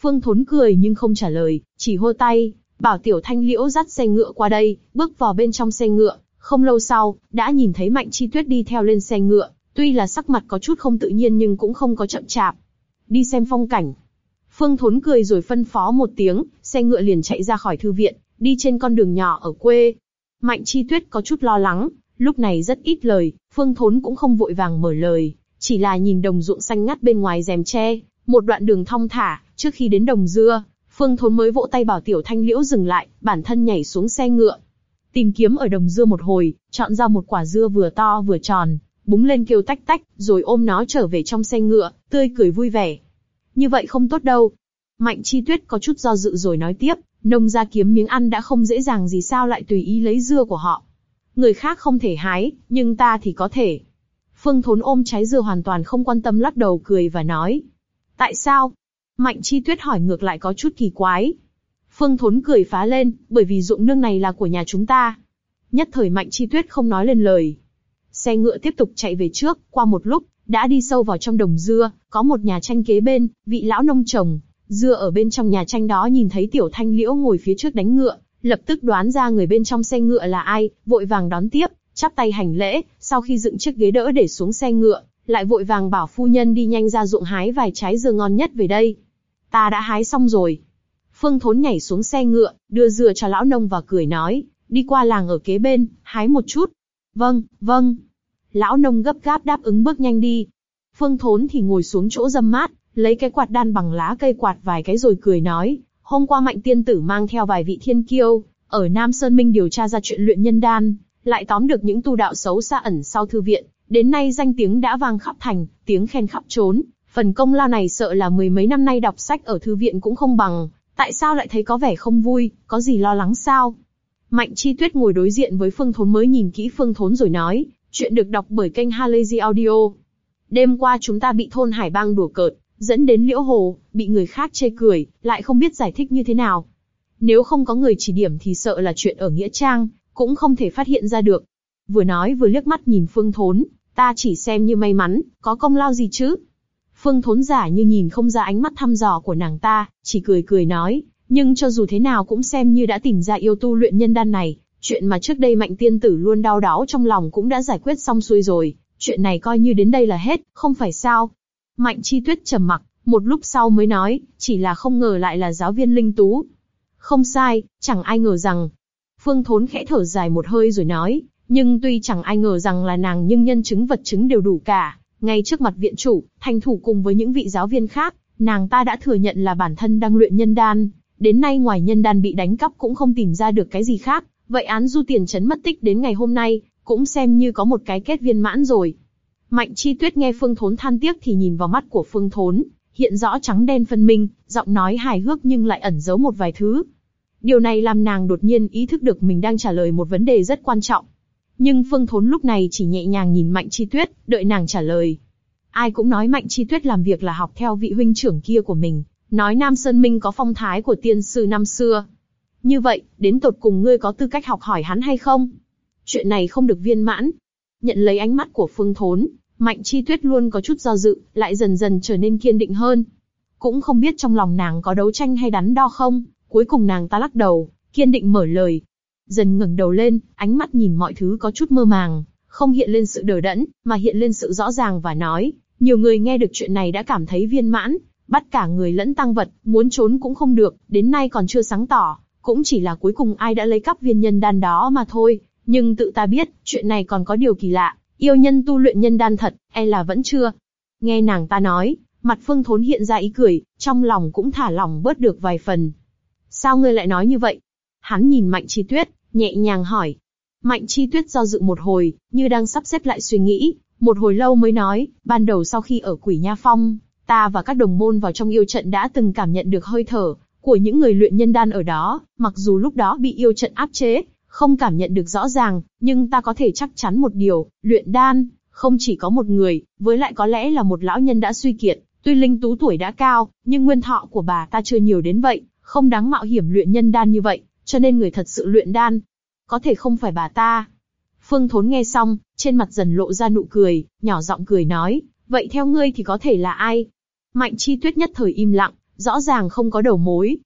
Phương Thốn cười nhưng không trả lời, chỉ hô tay, bảo Tiểu Thanh Liễu dắt xe ngựa qua đây, bước vào bên trong xe ngựa. Không lâu sau, đã nhìn thấy Mạnh Chi Tuyết đi theo lên xe ngựa, tuy là sắc mặt có chút không tự nhiên nhưng cũng không có chậm chạp. Đi xem phong cảnh. Phương Thốn cười rồi phân phó một tiếng, xe ngựa liền chạy ra khỏi thư viện, đi trên con đường nhỏ ở quê. Mạnh Chi Tuyết có chút lo lắng, lúc này rất ít lời, Phương Thốn cũng không vội vàng mở lời, chỉ là nhìn đồng ruộng xanh ngắt bên ngoài rèm tre, một đoạn đường thong thả, trước khi đến đồng dưa, Phương Thốn mới vỗ tay bảo Tiểu Thanh Liễu dừng lại, bản thân nhảy xuống xe ngựa. Tìm kiếm ở đồng dưa một hồi, chọn ra một quả dưa vừa to vừa tròn, búng lên kêu tách tách, rồi ôm nó trở về trong xe ngựa, tươi cười vui vẻ. Như vậy không tốt đâu. Mạnh Chi Tuyết có chút do dự rồi nói tiếp, nông gia kiếm miếng ăn đã không dễ dàng gì sao lại tùy ý lấy dưa của họ. Người khác không thể hái, nhưng ta thì có thể. Phương Thốn ôm trái dưa hoàn toàn không quan tâm lắc đầu cười và nói. Tại sao? Mạnh Chi Tuyết hỏi ngược lại có chút kỳ quái. Phương Thốn cười phá lên, bởi vì ruộng nương này là của nhà chúng ta. Nhất thời Mạnh Chi Tuyết không nói lên lời. Xe ngựa tiếp tục chạy về trước, qua một lúc, đã đi sâu vào trong đồng dưa, có một nhà tranh kế bên, vị lão nông trồng, dựa ở bên trong nhà tranh đó nhìn thấy Tiểu Thanh Liễu ngồi phía trước đánh ngựa, lập tức đoán ra người bên trong xe ngựa là ai, vội vàng đón tiếp, chắp tay hành lễ, sau khi dựng chiếc ghế đỡ để xuống xe ngựa, lại vội vàng bảo phu nhân đi nhanh ra ruộng hái vài trái dưa ngon nhất về đây. Ta đã hái xong rồi. Phương Thốn nhảy xuống xe ngựa, đưa dưa cho lão nông và cười nói, đi qua làng ở kế bên, hái một chút. Vâng, vâng. Lão nông gấp gáp đáp ứng bước nhanh đi. Phương Thốn thì ngồi xuống chỗ dâm mát, lấy cái quạt đan bằng lá cây quạt vài cái rồi cười nói, hôm qua mạnh tiên tử mang theo vài vị thiên kiêu, ở Nam Sơn Minh điều tra ra chuyện luyện nhân đan, lại tóm được những tu đạo xấu xa ẩn sau thư viện, đến nay danh tiếng đã vang khắp thành, tiếng khen khắp trốn, phần công lao này sợ là mười mấy năm nay đọc sách ở thư viện cũng không bằng, tại sao lại thấy có vẻ không vui, có gì lo lắng sao? Mạnh Chi Tuyết ngồi đối diện với Phương Thốn mới nhìn kỹ Phương Thốn rồi nói, chuyện được đọc bởi kênh Halazy Audio. Đêm qua chúng ta bị thôn Hải Bang đùa cợt, dẫn đến liễu hồ, bị người khác chê cười, lại không biết giải thích như thế nào. Nếu không có người chỉ điểm thì sợ là chuyện ở Nghĩa Trang, cũng không thể phát hiện ra được. Vừa nói vừa liếc mắt nhìn Phương Thốn, ta chỉ xem như may mắn, có công lao gì chứ? Phương Thốn giả như nhìn không ra ánh mắt thăm dò của nàng ta, chỉ cười cười nói, nhưng cho dù thế nào cũng xem như đã tìm ra yêu tu luyện nhân đan này, chuyện mà trước đây mạnh tiên tử luôn đau đáu trong lòng cũng đã giải quyết xong xuôi rồi, chuyện này coi như đến đây là hết, không phải sao? Mạnh Chi Tuyết trầm mặc, một lúc sau mới nói, chỉ là không ngờ lại là giáo viên linh tú. Không sai, chẳng ai ngờ rằng. Phương Thốn khẽ thở dài một hơi rồi nói, nhưng tuy chẳng ai ngờ rằng là nàng nhưng nhân chứng vật chứng đều đủ cả. Ngay trước mặt viện chủ, thành thủ cùng với những vị giáo viên khác, nàng ta đã thừa nhận là bản thân đang luyện nhân đan. Đến nay ngoài nhân đan bị đánh cắp cũng không tìm ra được cái gì khác. Vậy án du tiền chấn mất tích đến ngày hôm nay, cũng xem như có một cái kết viên mãn rồi. Mạnh Chi Tuyết nghe Phương Thốn than tiếc thì nhìn vào mắt của Phương Thốn, hiện rõ trắng đen phân minh, giọng nói hài hước nhưng lại ẩn giấu một vài thứ. Điều này làm nàng đột nhiên ý thức được mình đang trả lời một vấn đề rất quan trọng. Nhưng Phương Thốn lúc này chỉ nhẹ nhàng nhìn Mạnh Chi Tuyết, đợi nàng trả lời. Ai cũng nói Mạnh Chi Tuyết làm việc là học theo vị huynh trưởng kia của mình, nói Nam Sơn Minh có phong thái của tiên sư năm xưa. Như vậy, đến tột cùng ngươi có tư cách học hỏi hắn hay không? Chuyện này không được viên mãn. Nhận lấy ánh mắt của Phương Thốn, Mạnh Chi Tuyết luôn có chút do dự, lại dần dần trở nên kiên định hơn. Cũng không biết trong lòng nàng có đấu tranh hay đắn đo không, cuối cùng nàng ta lắc đầu, kiên định mở lời. Dần ngẩng đầu lên, ánh mắt nhìn mọi thứ có chút mơ màng, không hiện lên sự đờ đẫn, mà hiện lên sự rõ ràng và nói, nhiều người nghe được chuyện này đã cảm thấy viên mãn, bắt cả người lẫn tăng vật, muốn trốn cũng không được, đến nay còn chưa sáng tỏ, cũng chỉ là cuối cùng ai đã lấy cắp viên nhân đan đó mà thôi. Nhưng tự ta biết, chuyện này còn có điều kỳ lạ, yêu nhân tu luyện nhân đan thật, e là vẫn chưa. Nghe nàng ta nói, mặt phương thốn hiện ra ý cười, trong lòng cũng thả lỏng bớt được vài phần. Sao ngươi lại nói như vậy? Hắn nhìn Mạnh Chi Tuyết, nhẹ nhàng hỏi. Mạnh Chi Tuyết do dự một hồi, như đang sắp xếp lại suy nghĩ, một hồi lâu mới nói, ban đầu sau khi ở Quỷ Nha Phong, ta và các đồng môn vào trong yêu trận đã từng cảm nhận được hơi thở của những người luyện nhân đan ở đó, mặc dù lúc đó bị yêu trận áp chế, không cảm nhận được rõ ràng, nhưng ta có thể chắc chắn một điều, luyện đan, không chỉ có một người, với lại có lẽ là một lão nhân đã suy kiệt, tuy linh tú tuổi đã cao, nhưng nguyên thọ của bà ta chưa nhiều đến vậy, không đáng mạo hiểm luyện nhân đan như vậy, cho nên người thật sự luyện đan, có thể không phải bà ta. Phương Thốn nghe xong, trên mặt dần lộ ra nụ cười, nhỏ giọng cười nói, vậy theo ngươi thì có thể là ai? Mạnh Chi Tuyết nhất thời im lặng, rõ ràng không có đầu mối.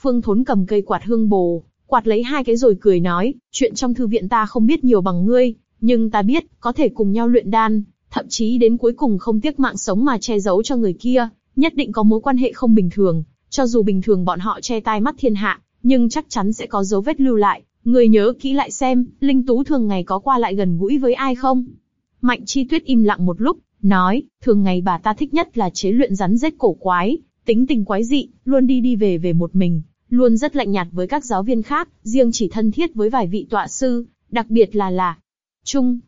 Phương Thốn cầm cây quạt hương bồ, quạt lấy hai cái rồi cười nói, chuyện trong thư viện ta không biết nhiều bằng ngươi, nhưng ta biết, có thể cùng nhau luyện đan, thậm chí đến cuối cùng không tiếc mạng sống mà che giấu cho người kia, nhất định có mối quan hệ không bình thường, cho dù bình thường bọn họ che tai mắt thiên hạ, nhưng chắc chắn sẽ có dấu vết lưu lại. Người nhớ kỹ lại xem, Linh Tú thường ngày có qua lại gần gũi với ai không? Mạnh Chi Tuyết im lặng một lúc, nói, thường ngày bà ta thích nhất là chế luyện rắn rết cổ quái, tính tình quái dị, luôn đi đi về về một mình, luôn rất lạnh nhạt với các giáo viên khác, riêng chỉ thân thiết với vài vị tọa sư, đặc biệt là là Trung.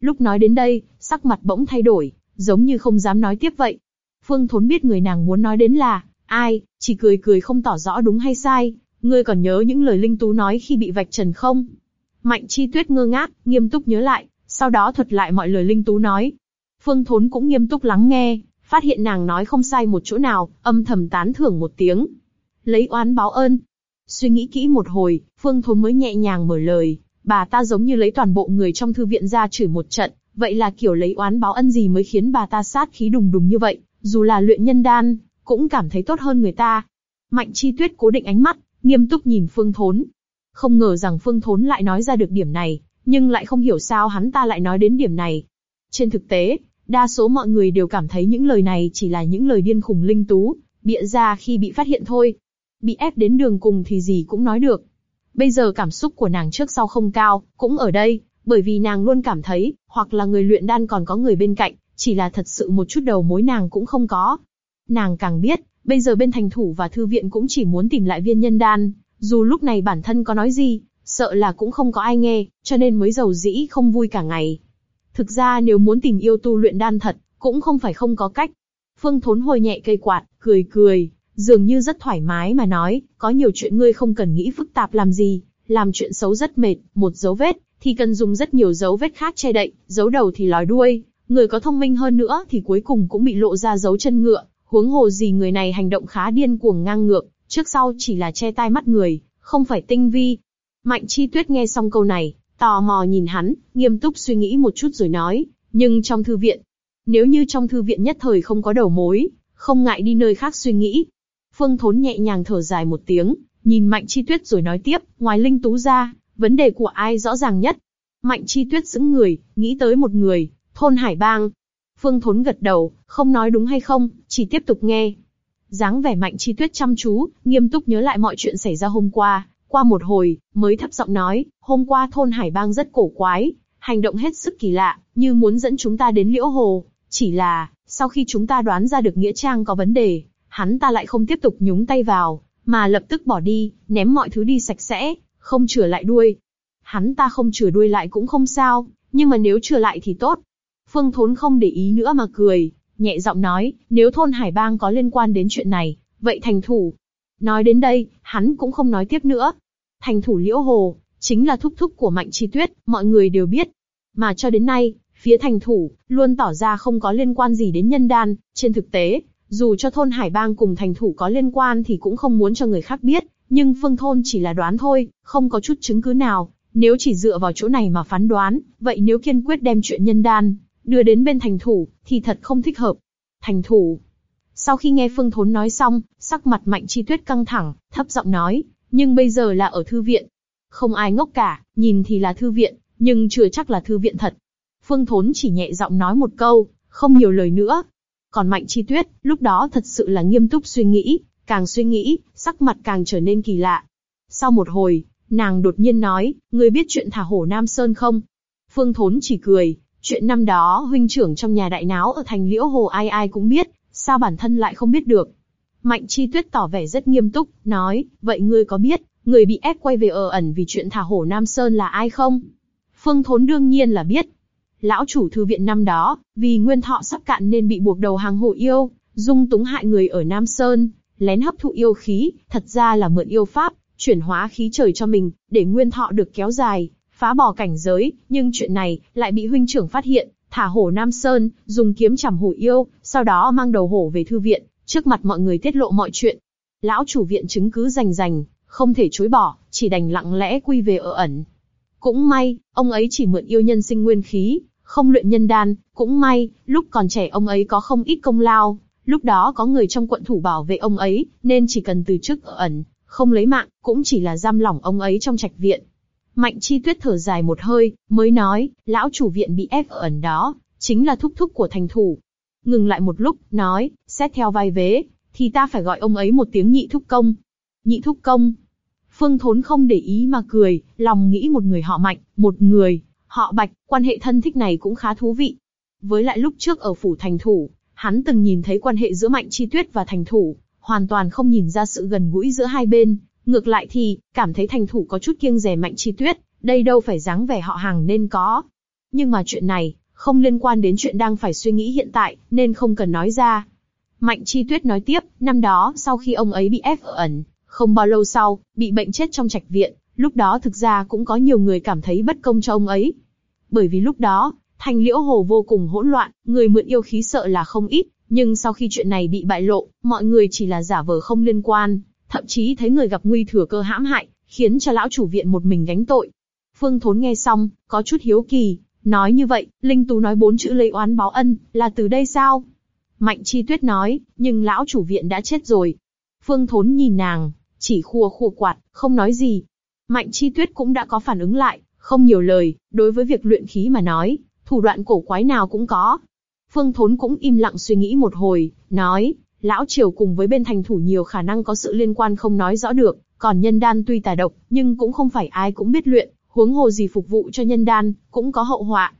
Lúc nói đến đây, sắc mặt bỗng thay đổi, giống như không dám nói tiếp vậy. Phương Thốn biết người nàng muốn nói đến là ai, chỉ cười cười không tỏ rõ đúng hay sai. Ngươi còn nhớ những lời Linh Tú nói khi bị vạch trần không? Mạnh Chi Tuyết ngơ ngác, nghiêm túc nhớ lại, sau đó thuật lại mọi lời Linh Tú nói. Phương Thốn cũng nghiêm túc lắng nghe, phát hiện nàng nói không sai một chỗ nào, âm thầm tán thưởng một tiếng. Lấy oán báo ơn. Suy nghĩ kỹ một hồi, Phương Thốn mới nhẹ nhàng mở lời, bà ta giống như lấy toàn bộ người trong thư viện ra chửi một trận, vậy là kiểu lấy oán báo ân gì mới khiến bà ta sát khí đùng đùng như vậy, dù là luyện nhân đan, cũng cảm thấy tốt hơn người ta. Mạnh Chi Tuyết cố định ánh mắt, nghiêm túc nhìn Phương Thốn. Không ngờ rằng Phương Thốn lại nói ra được điểm này, nhưng lại không hiểu sao hắn ta lại nói đến điểm này. Trên thực tế, đa số mọi người đều cảm thấy những lời này chỉ là những lời điên khùng linh tú, bịa ra khi bị phát hiện thôi. Bị ép đến đường cùng thì gì cũng nói được. Bây giờ cảm xúc của nàng trước sau không cao, cũng ở đây, bởi vì nàng luôn cảm thấy, hoặc là người luyện đan còn có người bên cạnh, chỉ là thật sự một chút đầu mối nàng cũng không có. Nàng càng biết, bây giờ bên thành thủ và thư viện cũng chỉ muốn tìm lại viên nhân đan, dù lúc này bản thân có nói gì, sợ là cũng không có ai nghe, cho nên mới giàu dĩ không vui cả ngày. Thực ra nếu muốn tìm yêu tu luyện đan thật, cũng không phải không có cách. Phương Thốn hồi nhẹ cây quạt, cười cười, dường như rất thoải mái mà nói, có nhiều chuyện ngươi không cần nghĩ phức tạp làm gì, làm chuyện xấu rất mệt, một dấu vết, thì cần dùng rất nhiều dấu vết khác che đậy, dấu đầu thì lòi đuôi, người có thông minh hơn nữa thì cuối cùng cũng bị lộ ra dấu chân ngựa, huống hồ gì người này hành động khá điên cuồng ngang ngược, trước sau chỉ là che tai mắt người, không phải tinh vi. Mạnh Chi Tuyết nghe xong câu này, tò mò nhìn hắn, nghiêm túc suy nghĩ một chút rồi nói, nhưng trong thư viện, nếu như trong thư viện nhất thời không có đầu mối, không ngại đi nơi khác suy nghĩ. Phương Thốn nhẹ nhàng thở dài một tiếng, nhìn Mạnh Chi Tuyết rồi nói tiếp, ngoài Linh Tú ra, vấn đề của ai rõ ràng nhất? Mạnh Chi Tuyết sững người, nghĩ tới một người, thôn Hải Bang. Phương Thốn gật đầu, không nói đúng hay không, chỉ tiếp tục nghe. dáng vẻ Mạnh Chi Tuyết chăm chú, nghiêm túc nhớ lại mọi chuyện xảy ra hôm qua. Qua một hồi, mới thấp giọng nói, hôm qua thôn Hải Bang rất cổ quái, hành động hết sức kỳ lạ, như muốn dẫn chúng ta đến Liễu Hồ. Chỉ là, sau khi chúng ta đoán ra được nghĩa trang có vấn đề, hắn ta lại không tiếp tục nhúng tay vào, mà lập tức bỏ đi, ném mọi thứ đi sạch sẽ, không chừa lại đuôi. Hắn ta không chừa đuôi lại cũng không sao, nhưng mà nếu chừa lại thì tốt. Phương Thốn không để ý nữa mà cười, nhẹ giọng nói, nếu thôn Hải Bang có liên quan đến chuyện này, vậy thành thủ. Nói đến đây, hắn cũng không nói tiếp nữa. Thành thủ Liễu Hồ, chính là thúc thúc của Mạnh Chi Tuyết, mọi người đều biết. Mà cho đến nay, phía thành thủ, luôn tỏ ra không có liên quan gì đến nhân đan, trên thực tế, dù cho thôn Hải Bang cùng thành thủ có liên quan thì cũng không muốn cho người khác biết, nhưng Phương Thôn chỉ là đoán thôi, không có chút chứng cứ nào. Nếu chỉ dựa vào chỗ này mà phán đoán, vậy nếu kiên quyết đem chuyện nhân đan đưa đến bên thành thủ, thì thật không thích hợp. Thành thủ. Sau khi nghe Phương Thốn nói xong, sắc mặt Mạnh Chi Tuyết căng thẳng, thấp giọng nói, nhưng bây giờ là ở thư viện. Không ai ngốc cả, nhìn thì là thư viện, nhưng chưa chắc là thư viện thật. Phương Thốn chỉ nhẹ giọng nói một câu, không nhiều lời nữa. Còn Mạnh Chi Tuyết, lúc đó thật sự là nghiêm túc suy nghĩ, càng suy nghĩ, sắc mặt càng trở nên kỳ lạ. Sau một hồi, nàng đột nhiên nói, người biết chuyện thả hổ Nam Sơn không? Phương Thốn chỉ cười, chuyện năm đó huynh trưởng trong nhà đại náo ở thành Liễu Hồ ai ai cũng biết, sao bản thân lại không biết được? Mạnh Chi Tuyết tỏ vẻ rất nghiêm túc, nói, vậy ngươi có biết, người bị ép quay về ở ẩn vì chuyện thả hổ Nam Sơn là ai không? Phương Thốn đương nhiên là biết. Lão chủ thư viện năm đó, vì nguyên thọ sắp cạn nên bị buộc đầu hàng hổ yêu, dung túng hại người ở Nam Sơn, lén hấp thụ yêu khí, thật ra là mượn yêu pháp, chuyển hóa khí trời cho mình, để nguyên thọ được kéo dài, phá bỏ cảnh giới, nhưng chuyện này lại bị huynh trưởng phát hiện, thả hổ Nam Sơn, dùng kiếm chằm hổ yêu, sau đó mang đầu hổ về thư viện, trước mặt mọi người tiết lộ mọi chuyện. Lão chủ viện chứng cứ rành rành, không thể chối bỏ, chỉ đành lặng lẽ quy về ở ẩn. Cũng may, ông ấy chỉ mượn yêu nhân sinh nguyên khí, không luyện nhân đan, cũng may, lúc còn trẻ ông ấy có không ít công lao, lúc đó có người trong quận thủ bảo vệ ông ấy, nên chỉ cần từ chức ở ẩn, không lấy mạng, cũng chỉ là giam lỏng ông ấy trong trạch viện. Mạnh chi tuyết thở dài một hơi, mới nói, lão chủ viện bị ép ở ẩn đó, chính là thúc thúc của thành thủ. Ngừng lại một lúc, nói, xét theo vai vế, thì ta phải gọi ông ấy một tiếng nhị thúc công. Nhị thúc công. Phương Thốn không để ý mà cười, lòng nghĩ một người họ mạnh, một người, họ bạch, quan hệ thân thích này cũng khá thú vị. Với lại lúc trước ở phủ thành thủ, hắn từng nhìn thấy quan hệ giữa mạnh chi tuyết và thành thủ, hoàn toàn không nhìn ra sự gần gũi giữa hai bên, Ngược lại thì, cảm thấy thành thủ có chút kiêng rẻ mạnh chi tuyết, đây đâu phải dáng vẻ họ hàng nên có. Nhưng mà chuyện này, không liên quan đến chuyện đang phải suy nghĩ hiện tại, nên không cần nói ra. Mạnh chi tuyết nói tiếp, năm đó, sau khi ông ấy bị ép ở ẩn, không bao lâu sau, bị bệnh chết trong trạch viện, lúc đó thực ra cũng có nhiều người cảm thấy bất công cho ông ấy. Bởi vì lúc đó, thành liễu hồ vô cùng hỗn loạn, người mượn yêu khí sợ là không ít, nhưng sau khi chuyện này bị bại lộ, mọi người chỉ là giả vờ không liên quan, thậm chí thấy người gặp nguy thừa cơ hãm hại, khiến cho lão chủ viện một mình gánh tội. Phương Thốn nghe xong, có chút hiếu kỳ, nói như vậy, Linh Tú nói bốn chữ lấy oán báo ân, là từ đây sao? Mạnh Chi Tuyết nói, nhưng lão chủ viện đã chết rồi. Phương Thốn nhìn nàng, chỉ khua khua quạt, không nói gì. Mạnh Chi Tuyết cũng đã có phản ứng lại, không nhiều lời, đối với việc luyện khí mà nói, thủ đoạn cổ quái nào cũng có. Phương Thốn cũng im lặng suy nghĩ một hồi, nói, lão triều cùng với bên thành thủ nhiều khả năng có sự liên quan không nói rõ được, còn nhân đan tuy tà độc, nhưng cũng không phải ai cũng biết luyện, huống hồ gì phục vụ cho nhân đan, cũng có hậu họa.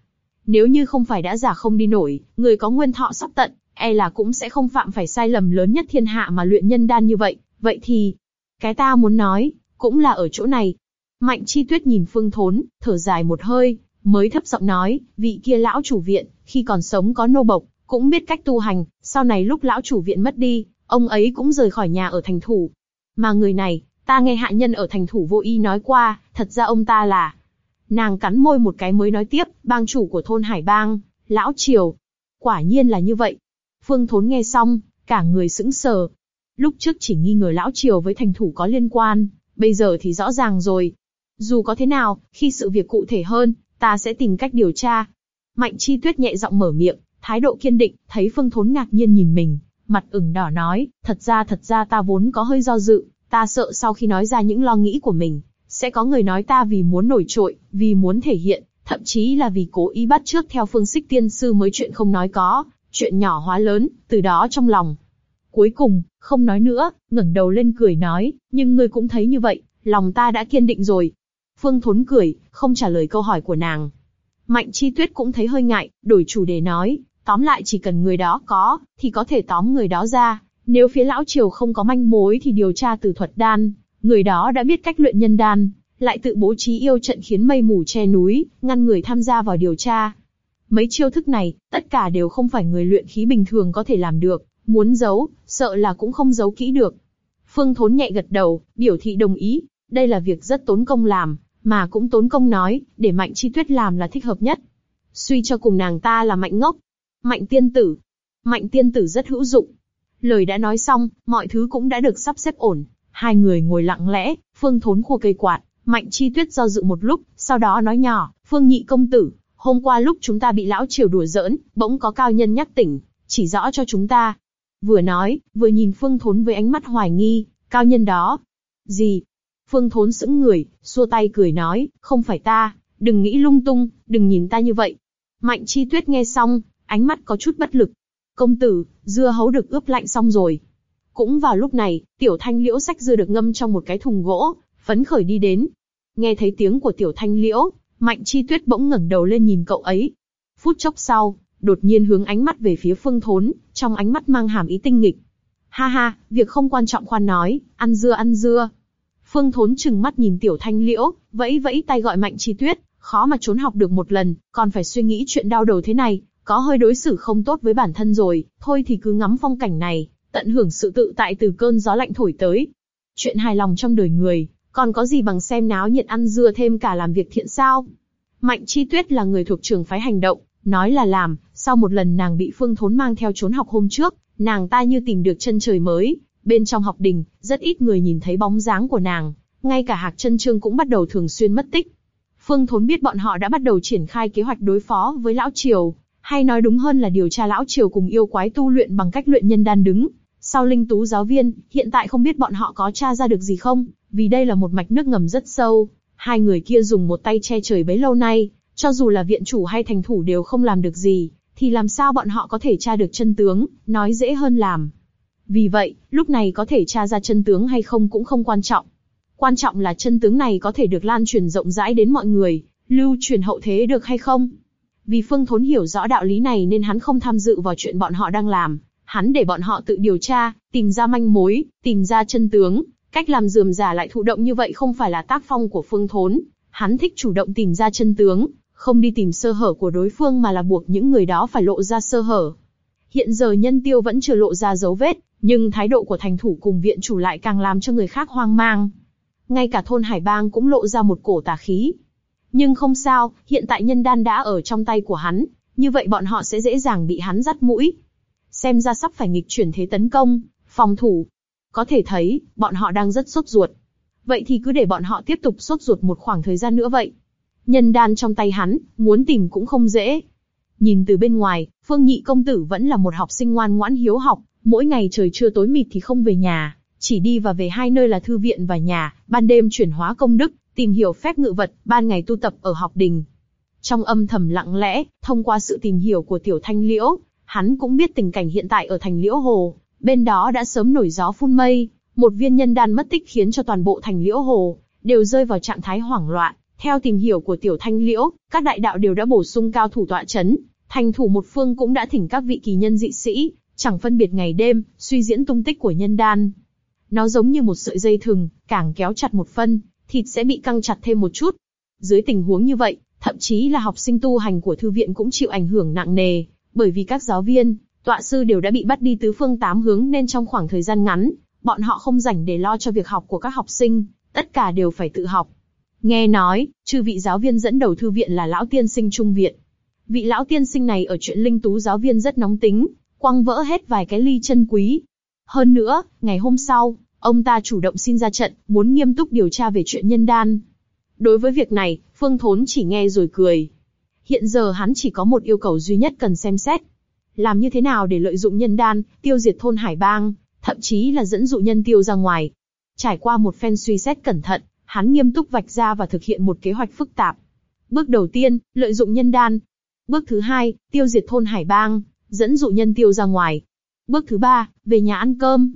Nếu như không phải đã giả không đi nổi, người có nguyên thọ sắp tận, e là cũng sẽ không phạm phải sai lầm lớn nhất thiên hạ mà luyện nhân đan như vậy. Vậy thì, cái ta muốn nói, cũng là ở chỗ này. Mạnh chi tuyết nhìn phương thốn, thở dài một hơi, mới thấp giọng nói, vị kia lão chủ viện, khi còn sống có nô bộc, cũng biết cách tu hành, sau này lúc lão chủ viện mất đi, ông ấy cũng rời khỏi nhà ở thành thủ. Mà người này, ta nghe hạ nhân ở thành thủ vô y nói qua, thật ra ông ta là... Nàng cắn môi một cái mới nói tiếp, bang chủ của thôn Hải Bang, lão triều. Quả nhiên là như vậy. Phương Thốn nghe xong, cả người sững sờ. Lúc trước chỉ nghi ngờ lão triều với thành thủ có liên quan, bây giờ thì rõ ràng rồi. Dù có thế nào, khi sự việc cụ thể hơn, ta sẽ tìm cách điều tra. Mạnh Chi Tuyết nhẹ giọng mở miệng, thái độ kiên định, thấy Phương Thốn ngạc nhiên nhìn mình, mặt ửng đỏ nói, thật ra thật ra ta vốn có hơi do dự, ta sợ sau khi nói ra những lo nghĩ của mình, sẽ có người nói ta vì muốn nổi trội, vì muốn thể hiện, thậm chí là vì cố ý bắt trước theo phương xích tiên sư mới chuyện không nói có, chuyện nhỏ hóa lớn, từ đó trong lòng. Cuối cùng, không nói nữa, ngẩng đầu lên cười nói, nhưng ngươi cũng thấy như vậy, lòng ta đã kiên định rồi. Phương Thốn cười, không trả lời câu hỏi của nàng. Mạnh Chi Tuyết cũng thấy hơi ngại, đổi chủ đề nói, Tóm lại chỉ cần người đó có, thì có thể tóm người đó ra. Nếu phía lão triều không có manh mối thì điều tra từ thuật đan, người đó đã biết cách luyện nhân đan, lại tự bố trí yêu trận khiến mây mù che núi, ngăn người tham gia vào điều tra. Mấy chiêu thức này, tất cả đều không phải người luyện khí bình thường có thể làm được, muốn giấu, sợ là cũng không giấu kỹ được. Phương Thốn nhẹ gật đầu, biểu thị đồng ý, đây là việc rất tốn công làm, mà cũng tốn công nói, để Mạnh Chi Tuyết làm là thích hợp nhất. Suy cho cùng nàng ta là Mạnh Ngốc, Mạnh tiên tử. Mạnh tiên tử rất hữu dụng. Lời đã nói xong, mọi thứ cũng đã được sắp xếp ổn. Hai người ngồi lặng lẽ, Phương Thốn khua cây quạt, Mạnh Chi Tuyết do dự một lúc, sau đó nói nhỏ, Phương Nhị công tử, Hôm qua lúc chúng ta bị lão triều đùa giỡn, bỗng có cao nhân nhắc tỉnh, chỉ rõ cho chúng ta. Vừa nói, vừa nhìn Phương Thốn với ánh mắt hoài nghi, cao nhân đó. Gì? Phương Thốn sững người, xua tay cười nói, không phải ta, đừng nghĩ lung tung, đừng nhìn ta như vậy. Mạnh Chi Tuyết nghe xong, ánh mắt có chút bất lực. Công tử, dưa hấu được ướp lạnh xong rồi. Cũng vào lúc này, Tiểu Thanh Liễu sách dưa được ngâm trong một cái thùng gỗ, phấn khởi đi đến. Nghe thấy tiếng của Tiểu Thanh Liễu, Mạnh Chi Tuyết bỗng ngẩng đầu lên nhìn cậu ấy. Phút chốc sau, đột nhiên hướng ánh mắt về phía Phương Thốn, trong ánh mắt mang hàm ý tinh nghịch. Ha ha, việc không quan trọng khoan nói, ăn dưa ăn dưa. Phương Thốn chừng mắt nhìn Tiểu Thanh Liễu, vẫy vẫy tay gọi Mạnh Chi Tuyết, khó mà trốn học được một lần, còn phải suy nghĩ chuyện đau đầu thế này, có hơi đối xử không tốt với bản thân rồi, thôi thì cứ ngắm phong cảnh này, tận hưởng sự tự tại từ cơn gió lạnh thổi tới. Chuyện hài lòng trong đời người, còn có gì bằng xem náo nhiệt ăn dưa thêm cả làm việc thiện sao? Mạnh Chi Tuyết là người thuộc trường phái hành động, nói là làm, sau một lần nàng bị Phương Thốn mang theo trốn học hôm trước, nàng ta như tìm được chân trời mới. Bên trong học đình, rất ít người nhìn thấy bóng dáng của nàng, ngay cả Hạc Chân Trương cũng bắt đầu thường xuyên mất tích. Phương Thốn biết bọn họ đã bắt đầu triển khai kế hoạch đối phó với Lão Triều, hay nói đúng hơn là điều tra Lão Triều cùng yêu quái tu luyện bằng cách luyện nhân đan đứng. Sau linh tú giáo viên, hiện tại không biết bọn họ có tra ra được gì không, vì đây là một mạch nước ngầm rất sâu. Hai người kia dùng một tay che trời bấy lâu nay, cho dù là viện chủ hay thành thủ đều không làm được gì, thì làm sao bọn họ có thể tra được chân tướng, nói dễ hơn làm. Vì vậy, lúc này có thể tra ra chân tướng hay không cũng không quan trọng. Quan trọng là chân tướng này có thể được lan truyền rộng rãi đến mọi người, lưu truyền hậu thế được hay không. Vì Phương Thốn hiểu rõ đạo lý này nên hắn không tham dự vào chuyện bọn họ đang làm, hắn để bọn họ tự điều tra, tìm ra manh mối, tìm ra chân tướng. Cách làm dườm giả lại thụ động như vậy không phải là tác phong của Phương Thốn, hắn thích chủ động tìm ra chân tướng, không đi tìm sơ hở của đối phương mà là buộc những người đó phải lộ ra sơ hở. Hiện giờ nhân tiêu vẫn chưa lộ ra dấu vết, nhưng thái độ của thành thủ cùng viện chủ lại càng làm cho người khác hoang mang. Ngay cả thôn Hải Bang cũng lộ ra một cổ tà khí. Nhưng không sao, hiện tại nhân đan đã ở trong tay của hắn, như vậy bọn họ sẽ dễ dàng bị hắn dắt mũi. Xem ra sắp phải nghịch chuyển thế tấn công, phòng thủ. Có thể thấy, bọn họ đang rất sốt ruột. Vậy thì cứ để bọn họ tiếp tục sốt ruột một khoảng thời gian nữa vậy. Nhân đan trong tay hắn, muốn tìm cũng không dễ. Nhìn từ bên ngoài, Phương Nhị công tử vẫn là một học sinh ngoan ngoãn hiếu học, mỗi ngày trời trưa tối mịt thì không về nhà, chỉ đi và về hai nơi là thư viện và nhà, ban đêm chuyển hóa công đức, tìm hiểu phép ngự vật, ban ngày tu tập ở học đình. Trong âm thầm lặng lẽ, thông qua sự tìm hiểu của Tiểu Thanh Liễu, hắn cũng biết tình cảnh hiện tại ở thành Liễu Hồ, bên đó đã sớm nổi gió phun mây, một viên nhân đan mất tích khiến cho toàn bộ thành Liễu Hồ đều rơi vào trạng thái hoảng loạn. Theo tìm hiểu của Tiểu Thanh Liễu, các đại đạo đều đã bổ sung cao thủ tọa chấn, thành thủ một phương cũng đã thỉnh các vị kỳ nhân dị sĩ, chẳng phân biệt ngày đêm, suy diễn tung tích của nhân đan. Nó giống như một sợi dây thừng, càng kéo chặt một phân, thịt sẽ bị căng chặt thêm một chút. Dưới tình huống như vậy, thậm chí là học sinh tu hành của thư viện cũng chịu ảnh hưởng nặng nề, bởi vì các giáo viên, tọa sư đều đã bị bắt đi tứ phương tám hướng nên trong khoảng thời gian ngắn, bọn họ không rảnh để lo cho việc học của các học sinh, tất cả đều phải tự học. Nghe nói, chư vị giáo viên dẫn đầu thư viện là lão tiên sinh trung viện. Vị lão tiên sinh này ở chuyện linh tú giáo viên rất nóng tính, quăng vỡ hết vài cái ly chân quý. Hơn nữa, ngày hôm sau, ông ta chủ động xin ra trận, muốn nghiêm túc điều tra về chuyện nhân đan. Đối với việc này, Phương Thốn chỉ nghe rồi cười. Hiện giờ hắn chỉ có một yêu cầu duy nhất cần xem xét. Làm như thế nào để lợi dụng nhân đan, tiêu diệt thôn Hải Bang, thậm chí là dẫn dụ nhân tiêu ra ngoài. Trải qua một phen suy xét cẩn thận, hắn nghiêm túc vạch ra và thực hiện một kế hoạch phức tạp. Bước đầu tiên, lợi dụng nhân đan. Bước thứ hai, tiêu diệt thôn Hải Bang, dẫn dụ nhân tiêu ra ngoài. Bước thứ ba, về nhà ăn cơm.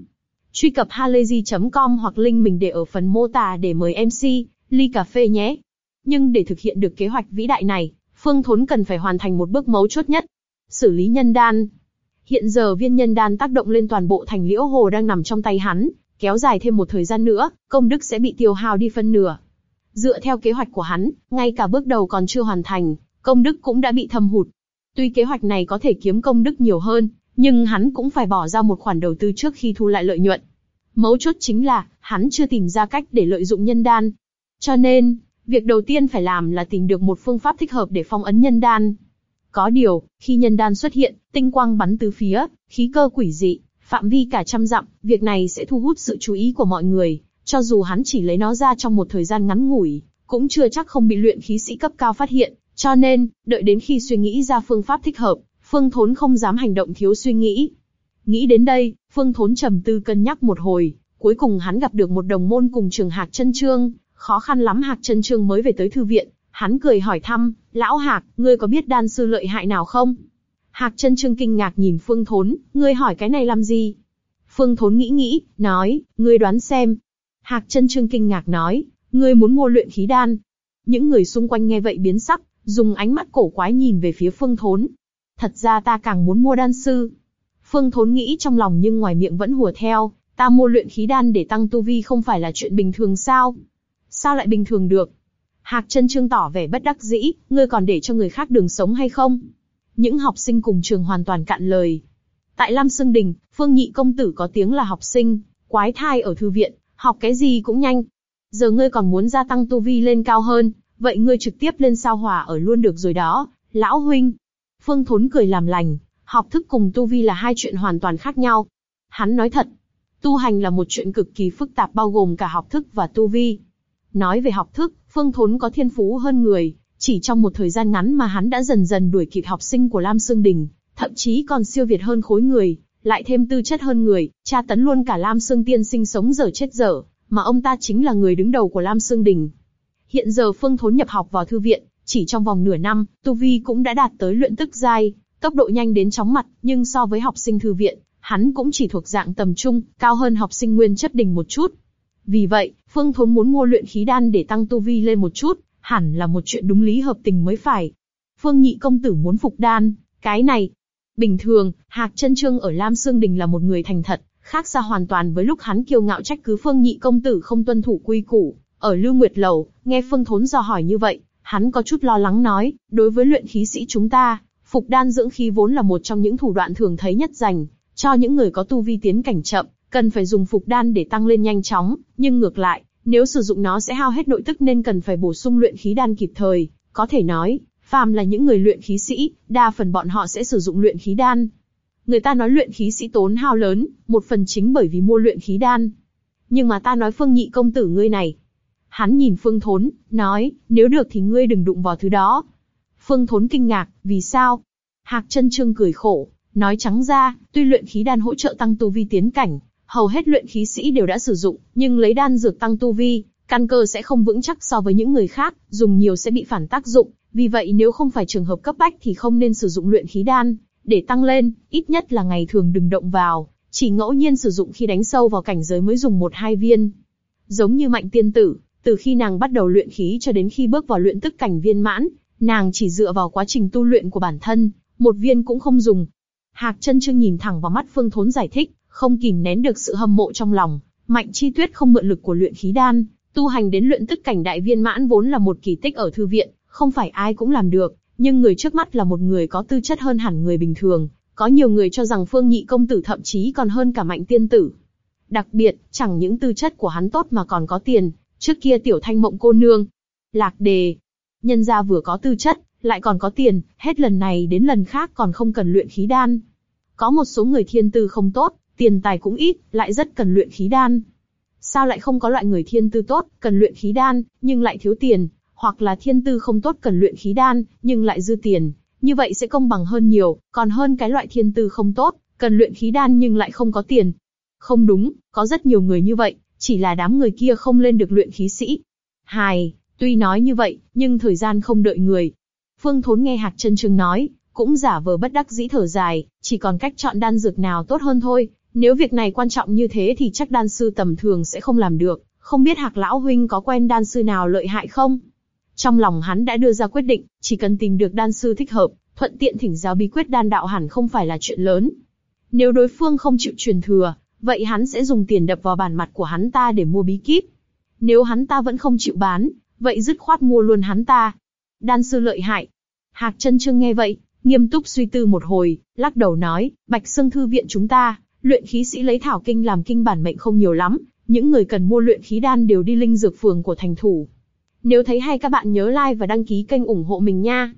Truy cập halayzi.com hoặc link mình để ở phần mô tả để mời MC, ly cà phê nhé. Nhưng để thực hiện được kế hoạch vĩ đại này, Phương Thốn cần phải hoàn thành một bước mấu chốt nhất. Xử lý nhân đan. Hiện giờ viên nhân đan tác động lên toàn bộ thành liễu hồ đang nằm trong tay hắn, kéo dài thêm một thời gian nữa, công đức sẽ bị tiêu hao đi phân nửa. Dựa theo kế hoạch của hắn, ngay cả bước đầu còn chưa hoàn thành, công đức cũng đã bị thâm hụt. Tuy kế hoạch này có thể kiếm công đức nhiều hơn, nhưng hắn cũng phải bỏ ra một khoản đầu tư trước khi thu lại lợi nhuận. Mấu chốt chính là, hắn chưa tìm ra cách để lợi dụng nhân đan. Cho nên, việc đầu tiên phải làm là tìm được một phương pháp thích hợp để phong ấn nhân đan. Có điều, khi nhân đan xuất hiện, tinh quang bắn tứ phía, khí cơ quỷ dị, phạm vi cả trăm dặm, việc này sẽ thu hút sự chú ý của mọi người, cho dù hắn chỉ lấy nó ra trong một thời gian ngắn ngủi, cũng chưa chắc không bị luyện khí sĩ cấp cao phát hiện, Cho nên, đợi đến khi suy nghĩ ra phương pháp thích hợp, Phương Thốn không dám hành động thiếu suy nghĩ. Nghĩ đến đây, Phương Thốn trầm tư cân nhắc một hồi, cuối cùng hắn gặp được một đồng môn cùng trường Hạc Chân Trương, khó khăn lắm Hạc Chân Trương mới về tới thư viện, hắn cười hỏi thăm, lão Hạc, ngươi có biết đan sư lợi hại nào không? Hạc Chân Trương kinh ngạc nhìn Phương Thốn, ngươi hỏi cái này làm gì? Phương Thốn nghĩ nghĩ, nói, ngươi đoán xem. Hạc Chân Trương kinh ngạc nói, ngươi muốn mua luyện khí đan. Những người xung quanh nghe vậy biến sắc, dùng ánh mắt cổ quái nhìn về phía Phương Thốn. Thật ra ta càng muốn mua đan sư. Phương Thốn nghĩ trong lòng nhưng ngoài miệng vẫn hùa theo, ta mua luyện khí đan để tăng tu vi không phải là chuyện bình thường sao? Sao lại bình thường được? Hạc chân trương tỏ vẻ bất đắc dĩ, ngươi còn để cho người khác đường sống hay không? Những học sinh cùng trường hoàn toàn cạn lời. Tại Lam Sương Đình, Phương Nhị công tử có tiếng là học sinh, quái thai ở thư viện, học cái gì cũng nhanh. Giờ ngươi còn muốn gia tăng tu vi lên cao hơn, vậy ngươi trực tiếp lên sao hỏa ở luôn được rồi đó, lão huynh. Phương Thốn cười làm lành, học thức cùng tu vi là hai chuyện hoàn toàn khác nhau. Hắn nói thật, tu hành là một chuyện cực kỳ phức tạp bao gồm cả học thức và tu vi. Nói về học thức, Phương Thốn có thiên phú hơn người, chỉ trong một thời gian ngắn mà hắn đã dần dần đuổi kịp học sinh của Lam Sương Đình, thậm chí còn siêu việt hơn khối người, lại thêm tư chất hơn người, tra tấn luôn cả Lam Sương Tiên sinh sống dở chết dở, mà ông ta chính là người đứng đầu của Lam Sương Đình. Hiện giờ Phương Thốn nhập học vào thư viện, chỉ trong vòng nửa năm, tu vi cũng đã đạt tới luyện tức giai, tốc độ nhanh đến chóng mặt, nhưng so với học sinh thư viện, hắn cũng chỉ thuộc dạng tầm trung, cao hơn học sinh nguyên chất đình một chút. Vì vậy, Phương Thốn muốn mua luyện khí đan để tăng tu vi lên một chút, hẳn là một chuyện đúng lý hợp tình mới phải. Phương Nhị công tử muốn phục đan, cái này, bình thường, Hạc Chân Trương ở Lam Sương Đình là một người thành thật, khác xa hoàn toàn với lúc hắn kiêu ngạo trách cứ Phương Nhị công tử không tuân thủ quy củ. Ở Lưu Nguyệt Lầu, nghe Phương Thốn dò hỏi như vậy, hắn có chút lo lắng nói, đối với luyện khí sĩ chúng ta, phục đan dưỡng khí vốn là một trong những thủ đoạn thường thấy nhất dành cho những người có tu vi tiến cảnh chậm, cần phải dùng phục đan để tăng lên nhanh chóng, nhưng ngược lại, nếu sử dụng nó sẽ hao hết nội tức nên cần phải bổ sung luyện khí đan kịp thời. Có thể nói, phàm là những người luyện khí sĩ, đa phần bọn họ sẽ sử dụng luyện khí đan. Người ta nói luyện khí sĩ tốn hao lớn, một phần chính bởi vì mua luyện khí đan. Nhưng mà ta nói Phương Nhị công tử ngươi này. Hắn nhìn Phương Thốn, nói, nếu được thì ngươi đừng đụng vào thứ đó. Phương Thốn kinh ngạc, vì sao? Hạc chân trương cười khổ, nói trắng ra, tuy luyện khí đan hỗ trợ tăng tu vi tiến cảnh, hầu hết luyện khí sĩ đều đã sử dụng, nhưng lấy đan dược tăng tu vi, căn cơ sẽ không vững chắc so với những người khác, dùng nhiều sẽ bị phản tác dụng. Vì vậy nếu không phải trường hợp cấp bách thì không nên sử dụng luyện khí đan, để tăng lên, ít nhất là ngày thường đừng động vào, chỉ ngẫu nhiên sử dụng khi đánh sâu vào cảnh giới mới dùng một hai viên. Giống như mạnh tiên tử, từ khi nàng bắt đầu luyện khí cho đến khi bước vào luyện tức cảnh viên mãn, nàng chỉ dựa vào quá trình tu luyện của bản thân, một viên cũng không dùng. Hạc chân trương nhìn thẳng vào mắt Phương Thốn giải thích, không kìm nén được sự hâm mộ trong lòng. Mạnh Chi Tuyết không mượn lực của luyện khí đan, tu hành đến luyện tức cảnh đại viên mãn vốn là một kỳ tích ở thư viện, không phải ai cũng làm được. Nhưng người trước mắt là một người có tư chất hơn hẳn người bình thường, có nhiều người cho rằng Phương Nhị công tử thậm chí còn hơn cả Mạnh Tiên tử. Đặc biệt, chẳng những tư chất của hắn tốt mà còn có tiền. Trước kia tiểu thanh mộng cô nương, lạc đề, nhân gia vừa có tư chất, lại còn có tiền, hết lần này đến lần khác còn không cần luyện khí đan. Có một số người thiên tư không tốt, tiền tài cũng ít, lại rất cần luyện khí đan. Sao lại không có loại người thiên tư tốt, cần luyện khí đan, nhưng lại thiếu tiền, hoặc là thiên tư không tốt cần luyện khí đan, nhưng lại dư tiền, như vậy sẽ công bằng hơn nhiều, còn hơn cái loại thiên tư không tốt, cần luyện khí đan nhưng lại không có tiền. Không đúng, có rất nhiều người như vậy, chỉ là đám người kia không lên được luyện khí sĩ. Hài, tuy nói như vậy, nhưng thời gian không đợi người. Phương Thốn nghe Hạc Chân Trương nói, cũng giả vờ bất đắc dĩ thở dài, chỉ còn cách chọn đan dược nào tốt hơn thôi, nếu việc này quan trọng như thế thì chắc đan sư tầm thường sẽ không làm được, không biết Hạc lão huynh có quen đan sư nào lợi hại không? Trong lòng hắn đã đưa ra quyết định, chỉ cần tìm được đan sư thích hợp, thuận tiện thỉnh giáo bí quyết đan đạo hẳn không phải là chuyện lớn. Nếu đối phương không chịu truyền thừa, vậy hắn sẽ dùng tiền đập vào bàn mặt của hắn ta để mua bí kíp. Nếu hắn ta vẫn không chịu bán, vậy dứt khoát mua luôn hắn ta. Đan sư lợi hại. Hạc chân trương nghe vậy, nghiêm túc suy tư một hồi, lắc đầu nói, Bạch Sương Thư viện chúng ta, Luyện khí sĩ lấy thảo kinh làm kinh bản mệnh không nhiều lắm, những người cần mua luyện khí đan đều đi linh dược phường của thành thủ. Nếu thấy hay các bạn nhớ like và đăng ký kênh ủng hộ mình nha.